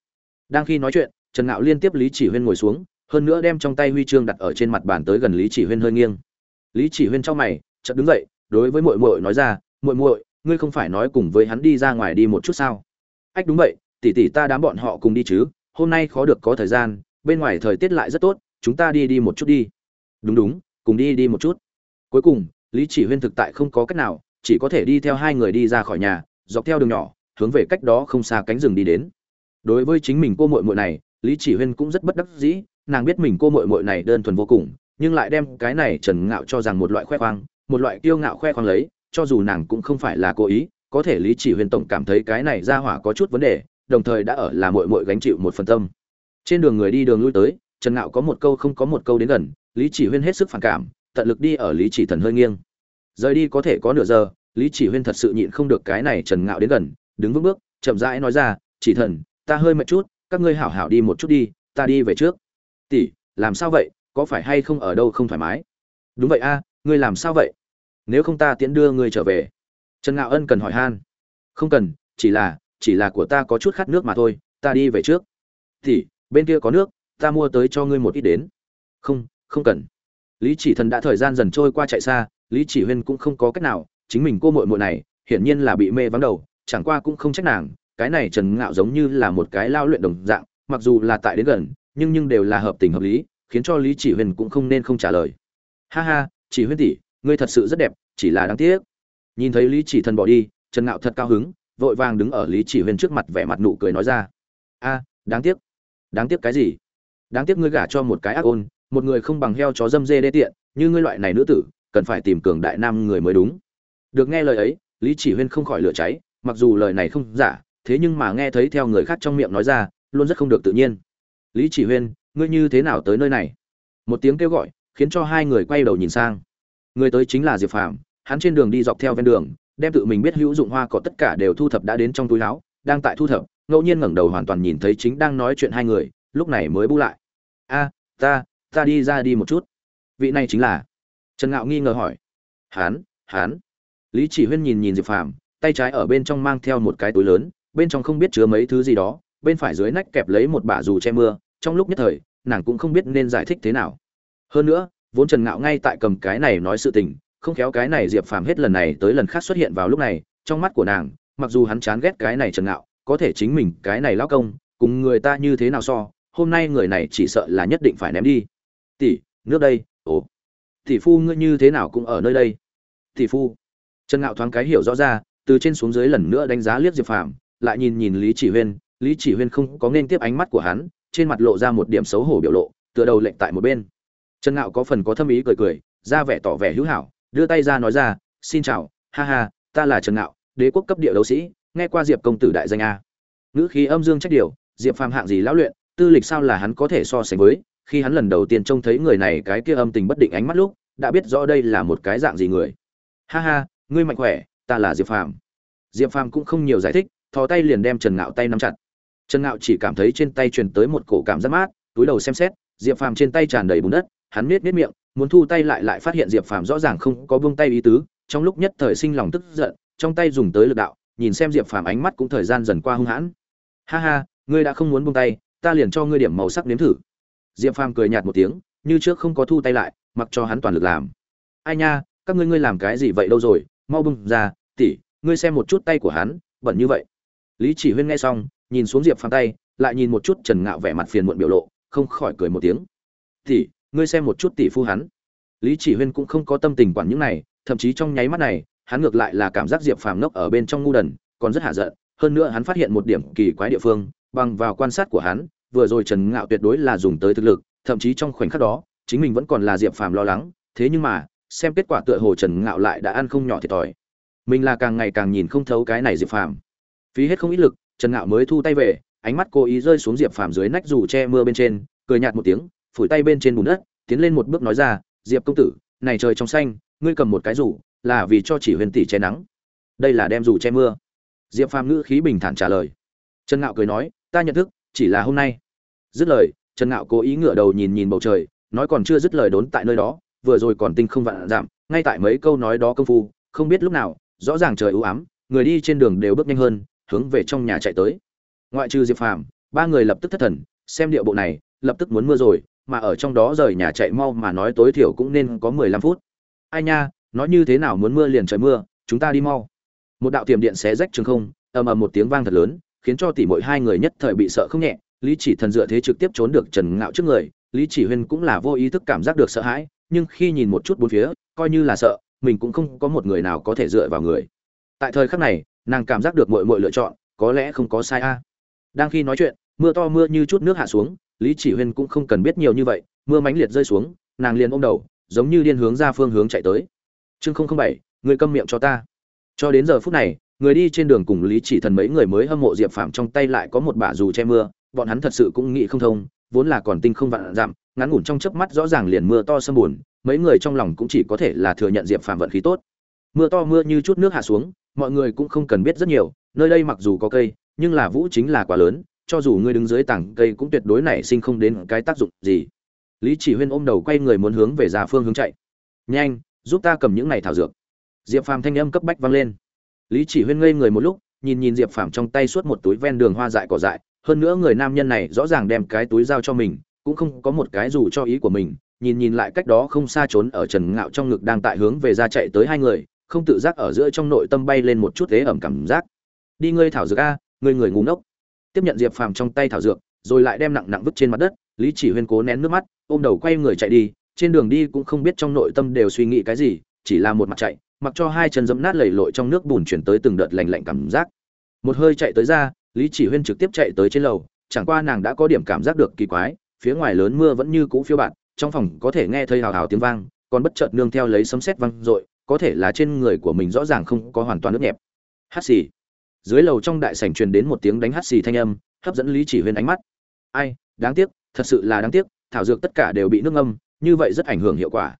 A: Đang khi nói chuyện, trần ngạo liên tiếp lý chỉ huyên ngồi xuống, hơn nữa đem trong tay huy chương đặt ở trên mặt bàn tới gần lý chỉ huyên hơi nghiêng. Lý chỉ huyên trong mày, chợt đứng dậy, đối với muội muội nói ra, muội muội ngươi không phải nói cùng với hắn đi ra ngoài đi một chút sao? Ách, đúng vậy, tỷ tỷ ta đám bọn họ cùng đi chứ, hôm nay khó được có thời gian, bên ngoài thời tiết lại rất tốt, chúng ta đi đi một chút đi. Đúng đúng, cùng đi đi một chút. Cuối cùng, lý chỉ huyên thực tại không có cách nào, chỉ có thể đi theo hai người đi ra khỏi nhà, dọc theo đường nhỏ, hướng về cách đó không xa cánh rừng đi đến. Đối với chính mình cô muội muội này, lý chỉ huyên cũng rất bất đắc dĩ, nàng biết mình cô muội muội này đơn thuần vô cùng, nhưng lại đem cái này trần ngạo cho rằng một loại khoe khoang, một loại kiêu ngạo khoe khoang lấy cho dù nàng cũng không phải là cố ý, có thể lý chỉ huyên tổng cảm thấy cái này ra hỏa có chút vấn đề, đồng thời đã ở là muội muội gánh chịu một phần tâm. Trên đường người đi đường lui tới, trần ngạo có một câu không có một câu đến gần, lý chỉ huyên hết sức phản cảm, tận lực đi ở lý chỉ thần hơi nghiêng. Rời đi có thể có nửa giờ, lý chỉ huyên thật sự nhịn không được cái này trần ngạo đến gần, đứng vững bước, chậm rãi nói ra, chỉ thần, ta hơi mệt chút, các ngươi hảo hảo đi một chút đi, ta đi về trước. Tỷ, làm sao vậy? Có phải hay không ở đâu không thoải mái? Đúng vậy a, ngươi làm sao vậy? Nếu không ta tiễn đưa ngươi trở về. Trần ngạo ân cần hỏi han. Không cần, chỉ là chỉ là của ta có chút khát nước mà thôi, ta đi về trước. Thì, bên kia có nước, ta mua tới cho ngươi một ít đến. Không không cần. Lý chỉ thần đã thời gian dần trôi qua chạy xa, lý chỉ huyên cũng không có cách nào, chính mình cô muội muội này, hiển nhiên là bị mê vắng đầu, chẳng qua cũng không trách nàng, cái này trần ngạo giống như là một cái lao luyện đồng dạng, mặc dù là tại đến gần, nhưng nhưng đều là hợp tình hợp lý, khiến cho lý chỉ huyên cũng không nên không trả lời. Ha ha, chỉ huyên tỷ ngươi thật sự rất đẹp, chỉ là đáng tiếc. Nhìn thấy lý chỉ thần bỏ đi, trần ngạo thật cao hứng, vội vàng đứng ở lý chỉ huyên trước mặt vẻ mặt nụ cười nói ra. A, đáng tiếc. Đáng tiếc cái gì? Đáng tiếc ngươi gả cho một cái ác ôn, một người không bằng heo chó dâm dê đê tiện, như ngươi loại này nữ tử, cần phải tìm cường đại nam người mới đúng. Được nghe lời ấy, lý chỉ huyên không khỏi lửa cháy, mặc dù lời này không giả, thế nhưng mà nghe thấy theo người khác trong miệng nói ra, luôn rất không được tự nhiên. Lý chỉ huyên ngươi như thế nào tới nơi này? Một tiếng kêu gọi, khiến cho hai người quay đầu nhìn sang người tới chính là diệp phàm, hắn trên đường đi dọc theo ven đường, đem tự mình biết hữu dụng hoa cỏ tất cả đều thu thập đã đến trong túi áo, đang tại thu thập, ngẫu nhiên ngẩng đầu hoàn toàn nhìn thấy chính đang nói chuyện hai người, lúc này mới bu lại. A, ta ta đi ra đi một chút. Vị này chính là trần ngạo nghi ngờ hỏi. Hán hán lý chỉ huyên nhìn nhìn diệp phàm, tay trái ở bên trong mang theo một cái túi lớn, bên trong không biết chứa mấy thứ gì đó, bên phải dưới nách kẹp lấy một bả dù che mưa, trong lúc nhất thời, nàng cũng không biết nên giải thích thế nào. Hơn nữa vốn trần ngạo ngay tại cầm cái này nói sự tình, không khéo cái này diệp phàm hết lần này tới lần khác xuất hiện vào lúc này, trong mắt của nàng, mặc dù hắn chán ghét cái này trần ngạo, có thể chính mình cái này lao công, cùng người ta như thế nào so, hôm nay người này chỉ sợ là nhất định phải ném đi. Tỷ, nước đây, ồ, tỷ phu ngươi như thế nào cũng ở nơi đây. Tỷ phu. Trần ngạo thoáng cái hiểu rõ ra, từ trên xuống dưới lần nữa đánh giá liếc diệp phàm, lại nhìn nhìn lý chỉ huyên, lý chỉ huyên không có nên tiếp ánh mắt của hắn, trên mặt lộ ra một điểm xấu hổ biểu lộ, tựa đầu lệnh tại một bên trần ngạo có phần có thâm ý cười cười, ra vẻ tỏ vẻ hữu hảo, đưa tay ra nói ra, xin chào, ha ha, ta là trần ngạo, đế quốc cấp địa đấu sĩ, nghe qua diệp công tử đại danh a. Ngữ khí âm dương trách điều, diệp phàm hạng gì lão luyện, tư lịch sao là hắn có thể so sánh với, khi hắn lần đầu tiên trông thấy người này cái kia âm tình bất định ánh mắt lúc, đã biết rõ đây là một cái dạng gì người. Ha ha, ngươi mạnh khỏe, ta là diệp phàm. Diệp phàm cũng không nhiều giải thích, thò tay liền đem trần ngạo tay nắm chặt. Trần ngạo chỉ cảm thấy trên tay truyền tới một cổ cảm giác mát, túi đầu xem xét, diệp phàm trên tay tràn đầy bùn đất hắn nết nết miệng, muốn thu tay lại lại phát hiện diệp phàm rõ ràng không có buông tay ý tứ, trong lúc nhất thời sinh lòng tức giận, trong tay dùng tới lực đạo, nhìn xem diệp phàm ánh mắt cũng thời gian dần qua hung hãn. Ha ha, ngươi đã không muốn buông tay, ta liền cho ngươi điểm màu sắc nếm thử. Diệp phàm cười nhạt một tiếng, như trước không có thu tay lại, mặc cho hắn toàn lực làm. Ai nha, các ngươi ngươi làm cái gì vậy đâu rồi, mau bưng ra tỉ ngươi xem một chút tay của hắn, bẩn như vậy. Lý chỉ huyên nghe xong, nhìn xuống diệp phàm tay, lại nhìn một chút trần ngạo vẻ mặt phiền muộn biểu lộ, không khỏi cười một tiếng. Tỉ ngươi xem một chút tỷ phu hắn. Lý chỉ huyên cũng không có tâm tình quản những này, thậm chí trong nháy mắt này, hắn ngược lại là cảm giác diệp phàm ngốc ở bên trong ngu đần, còn rất hạ giận. Hơn nữa hắn phát hiện một điểm kỳ quái địa phương, bằng vào quan sát của hắn, vừa rồi trần ngạo tuyệt đối là dùng tới thực lực, thậm chí trong khoảnh khắc đó, chính mình vẫn còn là diệp phàm lo lắng. Thế nhưng mà, xem kết quả tựa hồ trần ngạo lại đã ăn không nhỏ thiệt thòi. Mình là càng ngày càng nhìn không thấu cái này diệp phàm. Phí hết không ít lực, trần ngạo mới thu tay về, ánh mắt cố ý rơi xuống diệp phàm dưới nách dù che mưa bên trên, cười nhạt một tiếng phủi tay bên trên bùn đất, tiến lên một bước nói ra, diệp công tử, này trời trong xanh, ngươi cầm một cái rủ, là vì cho chỉ huyền tỷ che nắng. Đây là đem rủ che mưa. Diệp phàm ngữ khí bình thản trả lời. Trần ngạo cười nói, ta nhận thức, chỉ là hôm nay. Dứt lời, trần ngạo cố ý ngửa đầu nhìn nhìn bầu trời, nói còn chưa dứt lời đốn tại nơi đó, vừa rồi còn tinh không vạn giảm, ngay tại mấy câu nói đó công phu, không biết lúc nào, rõ ràng trời ưu ám, người đi trên đường đều bước nhanh hơn, hướng về trong nhà chạy tới. Ngoại trừ diệp phàm, ba người lập tức thất thần, xem điệu bộ này, lập tức muốn mưa rồi mà ở trong đó rời nhà chạy mau mà nói tối thiểu cũng nên có mười lăm phút. Ai nha, nói như thế nào muốn mưa liền trời mưa, chúng ta đi mau. Một đạo tiềm điện xé rách trường không, ầm ầm một tiếng vang thật lớn, khiến cho tỷ muội hai người nhất thời bị sợ không nhẹ, lý chỉ thần dựa thế trực tiếp trốn được trần ngạo trước người, lý chỉ huyên cũng là vô ý thức cảm giác được sợ hãi, nhưng khi nhìn một chút bốn phía, coi như là sợ, mình cũng không có một người nào có thể dựa vào người. Tại thời khắc này, nàng cảm giác được muội muội lựa chọn, có lẽ không có sai a. Đang khi nói chuyện, mưa to mưa như chút nước hạ xuống lý chỉ huyên cũng không cần biết nhiều như vậy, mưa mãnh liệt rơi xuống, nàng liền ôm đầu, giống như điên hướng ra phương hướng chạy tới. Chương không không bảy, người câm miệng cho ta. Cho đến giờ phút này, người đi trên đường cùng lý chỉ thần mấy người mới hâm mộ diệp phàm trong tay lại có một bả dù che mưa, bọn hắn thật sự cũng nghĩ không thông, vốn là còn tinh không vạn dặm, ngắn ngủn trong chớp mắt rõ ràng liền mưa to sâm buồn mấy người trong lòng cũng chỉ có thể là thừa nhận diệp phàm vận khí tốt. Mưa to mưa như chút nước hạ xuống, mọi người cũng không cần biết rất nhiều, nơi đây mặc dù có cây, nhưng là vũ chính là quá lớn cho dù ngươi đứng dưới tảng cây cũng tuyệt đối nảy sinh không đến cái tác dụng gì. Lý chỉ huyên ôm đầu quay người muốn hướng về ra phương hướng chạy. Nhanh, giúp ta cầm những này thảo dược. Diệp phàm thanh âm cấp bách vang lên. Lý chỉ huyên ngây người một lúc, nhìn nhìn diệp phàm trong tay suốt một túi ven đường hoa dại cỏ dại, hơn nữa người nam nhân này rõ ràng đem cái túi giao cho mình, cũng không có một cái dù cho ý của mình, nhìn nhìn lại cách đó không xa trốn ở trần ngạo trong ngực đang tại hướng về ra chạy tới hai người, không tự giác ở giữa trong nội tâm bay lên một chút thế ẩm cảm giác. Đi ngươi thảo dược a, ngươi người ngu ngốc tiếp nhận diệp phàm trong tay thảo dược, rồi lại đem nặng nặng vứt trên mặt đất, lý chỉ huyên cố nén nước mắt, ôm đầu quay người chạy đi, trên đường đi cũng không biết trong nội tâm đều suy nghĩ cái gì, chỉ là một mặt chạy, mặc cho hai chân dẫm nát lầy lội trong nước bùn chuyển tới từng đợt lành lạnh cảm giác. Một hơi chạy tới ra, lý chỉ huyên trực tiếp chạy tới trên lầu, chẳng qua nàng đã có điểm cảm giác được kỳ quái, phía ngoài lớn mưa vẫn như cũ phiêu bạn trong phòng có thể nghe thấy hào hào tiếng vang, còn bất chợt nương theo lấy sấm sét vang dội, có thể là trên người của mình rõ ràng không có hoàn toàn nước nhẹp. Hát xì dưới lầu trong đại sảnh truyền đến một tiếng đánh hắt xì thanh âm, hấp dẫn lý chỉ huyên ánh mắt. Ai, đáng tiếc, thật sự là đáng tiếc, thảo dược tất cả đều bị nước ngâm, như vậy rất ảnh hưởng hiệu quả.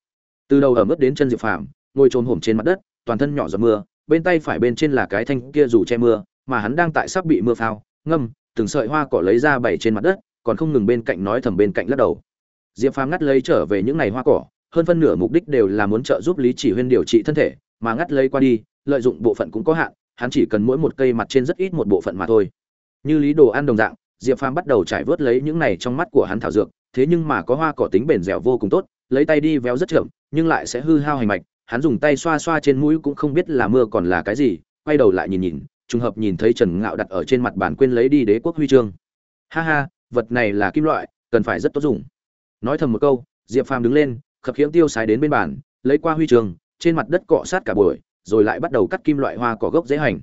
A: Từ đầu ở mức đến chân diệp phàm, ngồi trồn hổm trên mặt đất, toàn thân nhỏ giọt mưa, bên tay phải bên trên là cái thanh kia dù che mưa, mà hắn đang tại sắp bị mưa phao, ngâm, từng sợi hoa cỏ lấy ra bày trên mặt đất, còn không ngừng bên cạnh nói thầm bên cạnh lắc đầu. Diệp phàm ngắt lấy trở về những ngày hoa cỏ, hơn phân nửa mục đích đều là muốn trợ giúp lý chỉ huyên điều trị thân thể, mà ngắt lấy qua đi, lợi dụng bộ phận cũng có hạn hắn chỉ cần mỗi một cây mặt trên rất ít một bộ phận mà thôi. Như lý đồ ăn đồng dạng, diệp phàm bắt đầu trải vớt lấy những này trong mắt của hắn thảo dược, thế nhưng mà có hoa cỏ tính bền dẻo vô cùng tốt, lấy tay đi véo rất chậm, nhưng lại sẽ hư hao hành mạch, hắn dùng tay xoa xoa trên mũi cũng không biết là mưa còn là cái gì, quay đầu lại nhìn nhìn, trùng hợp nhìn thấy trần ngạo đặt ở trên mặt bàn quên lấy đi đế quốc huy chương. Ha ha, vật này là kim loại, cần phải rất tốt dùng. Nói thầm một câu, diệp phàm đứng lên, khập khiễng tiêu sái đến bên bàn, lấy qua huy chương, trên mặt đất cọ sát cả buổi rồi lại bắt đầu cắt kim loại hoa cỏ gốc dễ hành.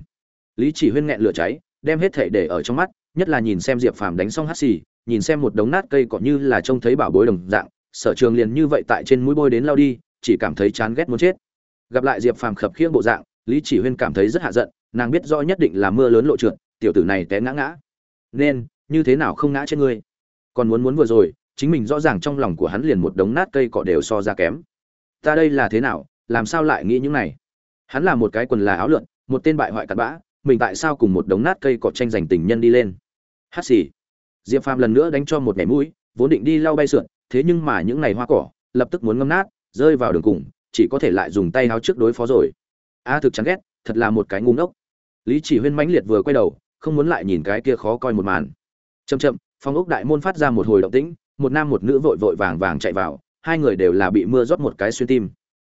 A: Lý chỉ huyên nghẹn lửa cháy, đem hết thể để ở trong mắt, nhất là nhìn xem diệp phàm đánh xong hắt xì, nhìn xem một đống nát cây cỏ như là trông thấy bảo bối đồng dạng, sở trường liền như vậy tại trên mũi bôi đến lao đi, chỉ cảm thấy chán ghét muốn chết. Gặp lại diệp phàm khập khiễng bộ dạng, lý chỉ huyên cảm thấy rất hạ giận, nàng biết rõ nhất định là mưa lớn lộ trượt, tiểu tử này té ngã ngã. Nên, như thế nào không ngã trên ngươi? Còn muốn muốn vừa rồi, chính mình rõ ràng trong lòng của hắn liền một đống nát cây cỏ đều so ra kém. Ta đây là thế nào, làm sao lại nghĩ những này? Hắn là một cái quần là áo lượn, một tên bại hoại cặn bã, mình tại sao cùng một đống nát cây cỏ tranh giành tình nhân đi lên? Hát xì. Diệp phàm lần nữa đánh cho một nhảy mũi, vốn định đi lau bay sượn, thế nhưng mà những ngày hoa cỏ, lập tức muốn ngâm nát, rơi vào đường cùng, chỉ có thể lại dùng tay háo trước đối phó rồi. A thực chán ghét, thật là một cái ngu ngốc. Lý chỉ huyên mãnh liệt vừa quay đầu, không muốn lại nhìn cái kia khó coi một màn. Chậm chậm, phòng ốc đại môn phát ra một hồi động tĩnh, một nam một nữ vội vội vàng vàng chạy vào, hai người đều là bị mưa rót một cái xuyên tim.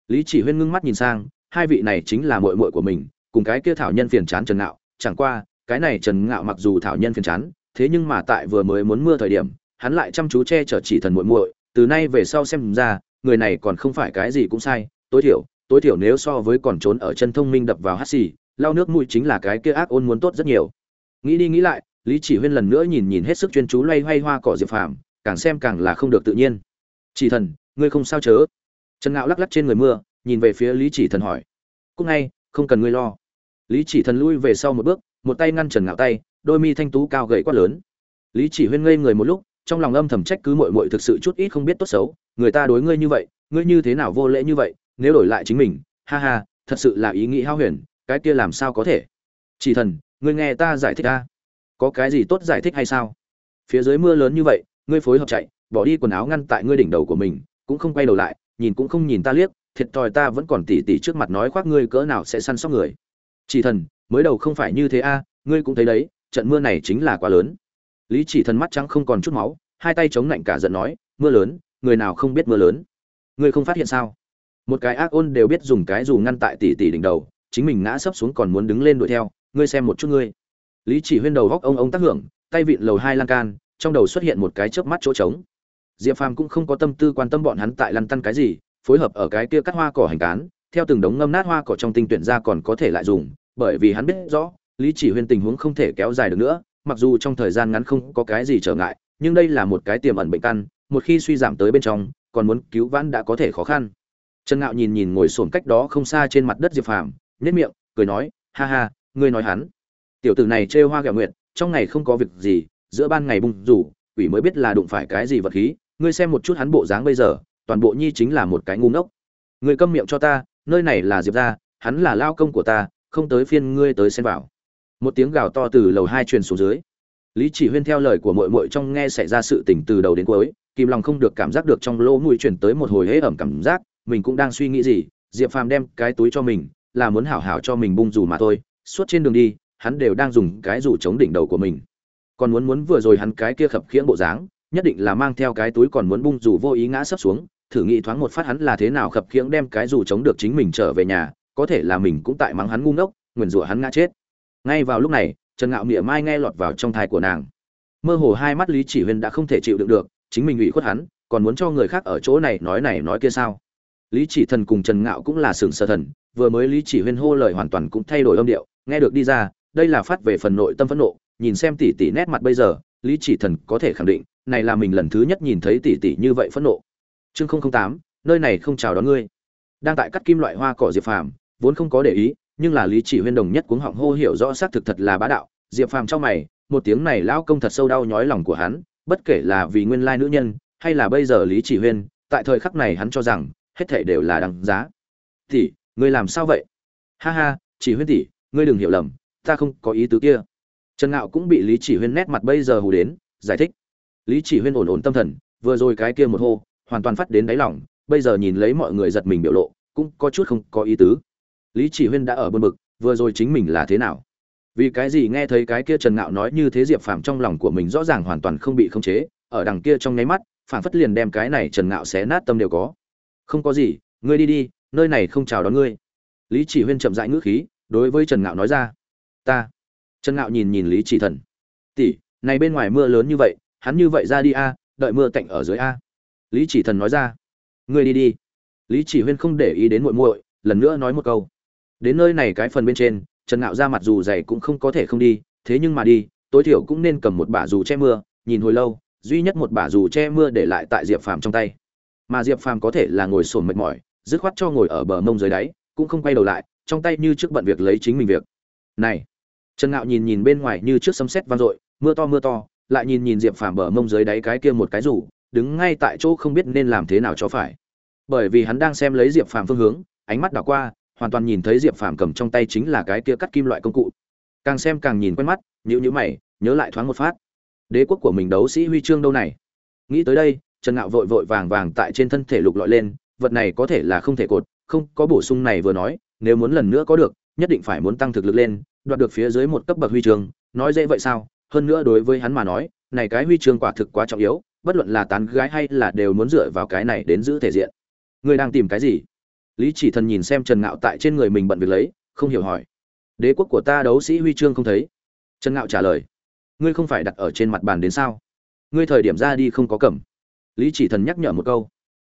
A: Lý chỉ huyên ngưng mắt nhìn sang hai vị này chính là muội muội của mình, cùng cái kia thảo nhân phiền chán trần ngạo. Chẳng qua, cái này trần ngạo mặc dù thảo nhân phiền chán, thế nhưng mà tại vừa mới muốn mưa thời điểm, hắn lại chăm chú che chở chỉ thần muội muội. Từ nay về sau xem ra, người này còn không phải cái gì cũng sai. Tối thiểu tối thiểu nếu so với còn trốn ở chân thông minh đập vào hắc xì, lau nước mũi chính là cái kia ác ôn muốn tốt rất nhiều. Nghĩ đi nghĩ lại, lý chỉ huyên lần nữa nhìn nhìn hết sức chuyên chú loay hoay hoa cỏ diệp phàm, càng xem càng là không được tự nhiên. Chỉ thần, ngươi không sao chớ. Trần ngạo lắc lắc trên người mưa nhìn về phía lý chỉ thần hỏi. Cúc ngay, không cần ngươi lo. Lý chỉ thần lui về sau một bước, một tay ngăn trần ngạo tay, đôi mi thanh tú cao gậy quát lớn. Lý chỉ huyên ngây người một lúc, trong lòng âm thầm trách cứ mội mội thực sự chút ít không biết tốt xấu. Người ta đối ngươi như vậy, ngươi như thế nào vô lễ như vậy, nếu đổi lại chính mình, ha ha, thật sự là ý nghĩ hao huyền, cái kia làm sao có thể? Chỉ thần, ngươi nghe ta giải thích ta. Có cái gì tốt giải thích hay sao? Phía dưới mưa lớn như vậy, ngươi phối hợp chạy, bỏ đi quần áo ngăn tại ngươi đỉnh đầu của mình, cũng không quay đầu lại, nhìn cũng không nhìn ta liếc thiệt thòi ta vẫn còn tỉ tỉ trước mặt nói khoác ngươi cỡ nào sẽ săn sóc người. Chỉ thần, mới đầu không phải như thế a, ngươi cũng thấy đấy, trận mưa này chính là quá lớn. Lý chỉ thần mắt trắng không còn chút máu, hai tay chống lạnh cả giận nói, mưa lớn, người nào không biết mưa lớn? Ngươi không phát hiện sao? Một cái ác ôn đều biết dùng cái dù ngăn tại tỉ tỉ đỉnh đầu, chính mình ngã sấp xuống còn muốn đứng lên đuổi theo, ngươi xem một chút ngươi. Lý chỉ huyên đầu góc ông ông tác hưởng, tay vịn lầu hai lan can, trong đầu xuất hiện một cái chớp mắt chỗ trống. Diệp phàm cũng không có tâm tư quan tâm bọn hắn tại lăn tăn cái gì phối hợp ở cái kia cắt hoa cỏ hành cán theo từng đống ngâm nát hoa cỏ trong tinh tuyển ra còn có thể lại dùng bởi vì hắn biết rõ lý chỉ huyên tình huống không thể kéo dài được nữa mặc dù trong thời gian ngắn không có cái gì trở ngại nhưng đây là một cái tiềm ẩn bệnh căn một khi suy giảm tới bên trong còn muốn cứu vãn đã có thể khó khăn. Trần ngạo nhìn nhìn ngồi sồn cách đó không xa trên mặt đất diệp phàm nhếch miệng cười nói ha ha ngươi nói hắn. Tiểu tử này trêu hoa gạo nguyệt, trong ngày không có việc gì giữa ban ngày bung rủ quỷ mới biết là đụng phải cái gì vật khí ngươi xem một chút hắn bộ dáng bây giờ toàn bộ nhi chính là một cái ngu ngốc. Người câm miệng cho ta, nơi này là diệp ra hắn là lao công của ta, không tới phiên ngươi tới xen vào. Một tiếng gào to từ lầu hai truyền xuống dưới. Lý chỉ huyên theo lời của mội mội trong nghe xảy ra sự tình từ đầu đến cuối, kìm lòng không được cảm giác được trong lỗ mũi chuyển tới một hồi hễ ẩm cảm giác, mình cũng đang suy nghĩ gì, diệp phàm đem cái túi cho mình, là muốn hảo hảo cho mình bung dù mà thôi, suốt trên đường đi, hắn đều đang dùng cái dù chống đỉnh đầu của mình. Còn muốn muốn vừa rồi hắn cái kia khập khiễng bộ dáng, nhất định là mang theo cái túi còn muốn bung dù vô ý ngã sấp xuống thử nghĩ thoáng một phát hắn là thế nào khập khiễng đem cái dù chống được chính mình trở về nhà, có thể là mình cũng tại mắng hắn ngu ngốc, nguyền rủa hắn ngã chết. Ngay vào lúc này, trần ngạo nghĩa mai nghe lọt vào trong thai của nàng. Mơ hồ hai mắt lý chỉ huyên đã không thể chịu đựng được, chính mình ủy khuất hắn, còn muốn cho người khác ở chỗ này nói này nói kia sao? Lý chỉ thần cùng trần ngạo cũng là sừng sơ thần, vừa mới lý chỉ huyên hô lời hoàn toàn cũng thay đổi âm điệu, nghe được đi ra, đây là phát về phần nội tâm phẫn nộ, nhìn xem tỷ tỷ nét mặt bây giờ, lý chỉ thần có thể khẳng định, này là mình lần thứ nhất nhìn thấy tỷ tỷ như vậy phẫn nộ chương tám, nơi này không chào đón ngươi. Đang tại cắt kim loại hoa cỏ diệp phàm, vốn không có để ý, nhưng là lý chỉ huyên đồng nhất cuống họng hô hiểu rõ xác thực thật là bá đạo. Diệp phàm trong mày, một tiếng này lão công thật sâu đau nhói lòng của hắn, bất kể là vì nguyên lai nữ nhân, hay là bây giờ lý chỉ huyên, tại thời khắc này hắn cho rằng, hết thảy đều là đằng giá. Tỷ, ngươi làm sao vậy? Ha ha, chỉ huyên tỷ, ngươi đừng hiểu lầm, ta không có ý tứ kia. Trần ngạo cũng bị lý chỉ huyên nét mặt bây giờ hù đến, giải thích. Lý chỉ huyên ổn ổn tâm thần, vừa rồi cái kia một hô hoàn toàn phát đến đáy lòng, bây giờ nhìn lấy mọi người giật mình biểu lộ, cũng có chút không có ý tứ. Lý chỉ huyên đã ở bơn bực, vừa rồi chính mình là thế nào? Vì cái gì nghe thấy cái kia trần ngạo nói như thế diệp phàm trong lòng của mình rõ ràng hoàn toàn không bị khống chế, ở đằng kia trong nháy mắt, phản phất liền đem cái này trần ngạo xé nát tâm đều có. Không có gì, ngươi đi đi, nơi này không chào đón ngươi. Lý chỉ huyên chậm rãi ngữ khí, đối với trần ngạo nói ra, ta. Trần ngạo nhìn nhìn lý chỉ thần, tỷ, này bên ngoài mưa lớn như vậy, hắn như vậy ra đi a, đợi mưa tạnh ở dưới a lý chỉ thần nói ra. Ngươi đi đi. Lý chỉ huyên không để ý đến muội muội, lần nữa nói một câu. Đến nơi này cái phần bên trên, trần ngạo ra mặt dù dày cũng không có thể không đi, thế nhưng mà đi, tối thiểu cũng nên cầm một bả dù che mưa, nhìn hồi lâu, duy nhất một bả dù che mưa để lại tại diệp phàm trong tay. Mà diệp phàm có thể là ngồi sồn mệt mỏi, dứt khoát cho ngồi ở bờ mông dưới đáy, cũng không quay đầu lại, trong tay như trước bận việc lấy chính mình việc. Này! Trần ngạo nhìn nhìn bên ngoài như trước sấm sét vang dội, mưa to mưa to, lại nhìn nhìn diệp phàm bờ mông dưới đáy cái kia một cái rủ đứng ngay tại chỗ không biết nên làm thế nào cho phải. Bởi vì hắn đang xem lấy diệp phàm phương hướng, ánh mắt đảo qua, hoàn toàn nhìn thấy diệp phàm cầm trong tay chính là cái kia cắt kim loại công cụ. Càng xem càng nhìn quen mắt nhữ nhữ mày, nhớ lại thoáng một phát. Đế quốc của mình đấu sĩ huy chương đâu này? Nghĩ tới đây, trần ngạo vội vội vàng vàng tại trên thân thể lục lọi lên, vật này có thể là không thể cột, không, có bổ sung này vừa nói, nếu muốn lần nữa có được, nhất định phải muốn tăng thực lực lên, đoạt được phía dưới một cấp bậc huy chương, nói dễ vậy sao? Hơn nữa đối với hắn mà nói, này cái huy chương quả thực quá trọng yếu bất luận là tán gái hay là đều muốn dựa vào cái này đến giữ thể diện. Người đang tìm cái gì? Lý chỉ thần nhìn xem trần ngạo tại trên người mình bận việc lấy, không hiểu hỏi. Đế quốc của ta đấu sĩ huy chương không thấy. Trần ngạo trả lời. Ngươi không phải đặt ở trên mặt bàn đến sao? Ngươi thời điểm ra đi không có cầm. Lý chỉ thần nhắc nhở một câu.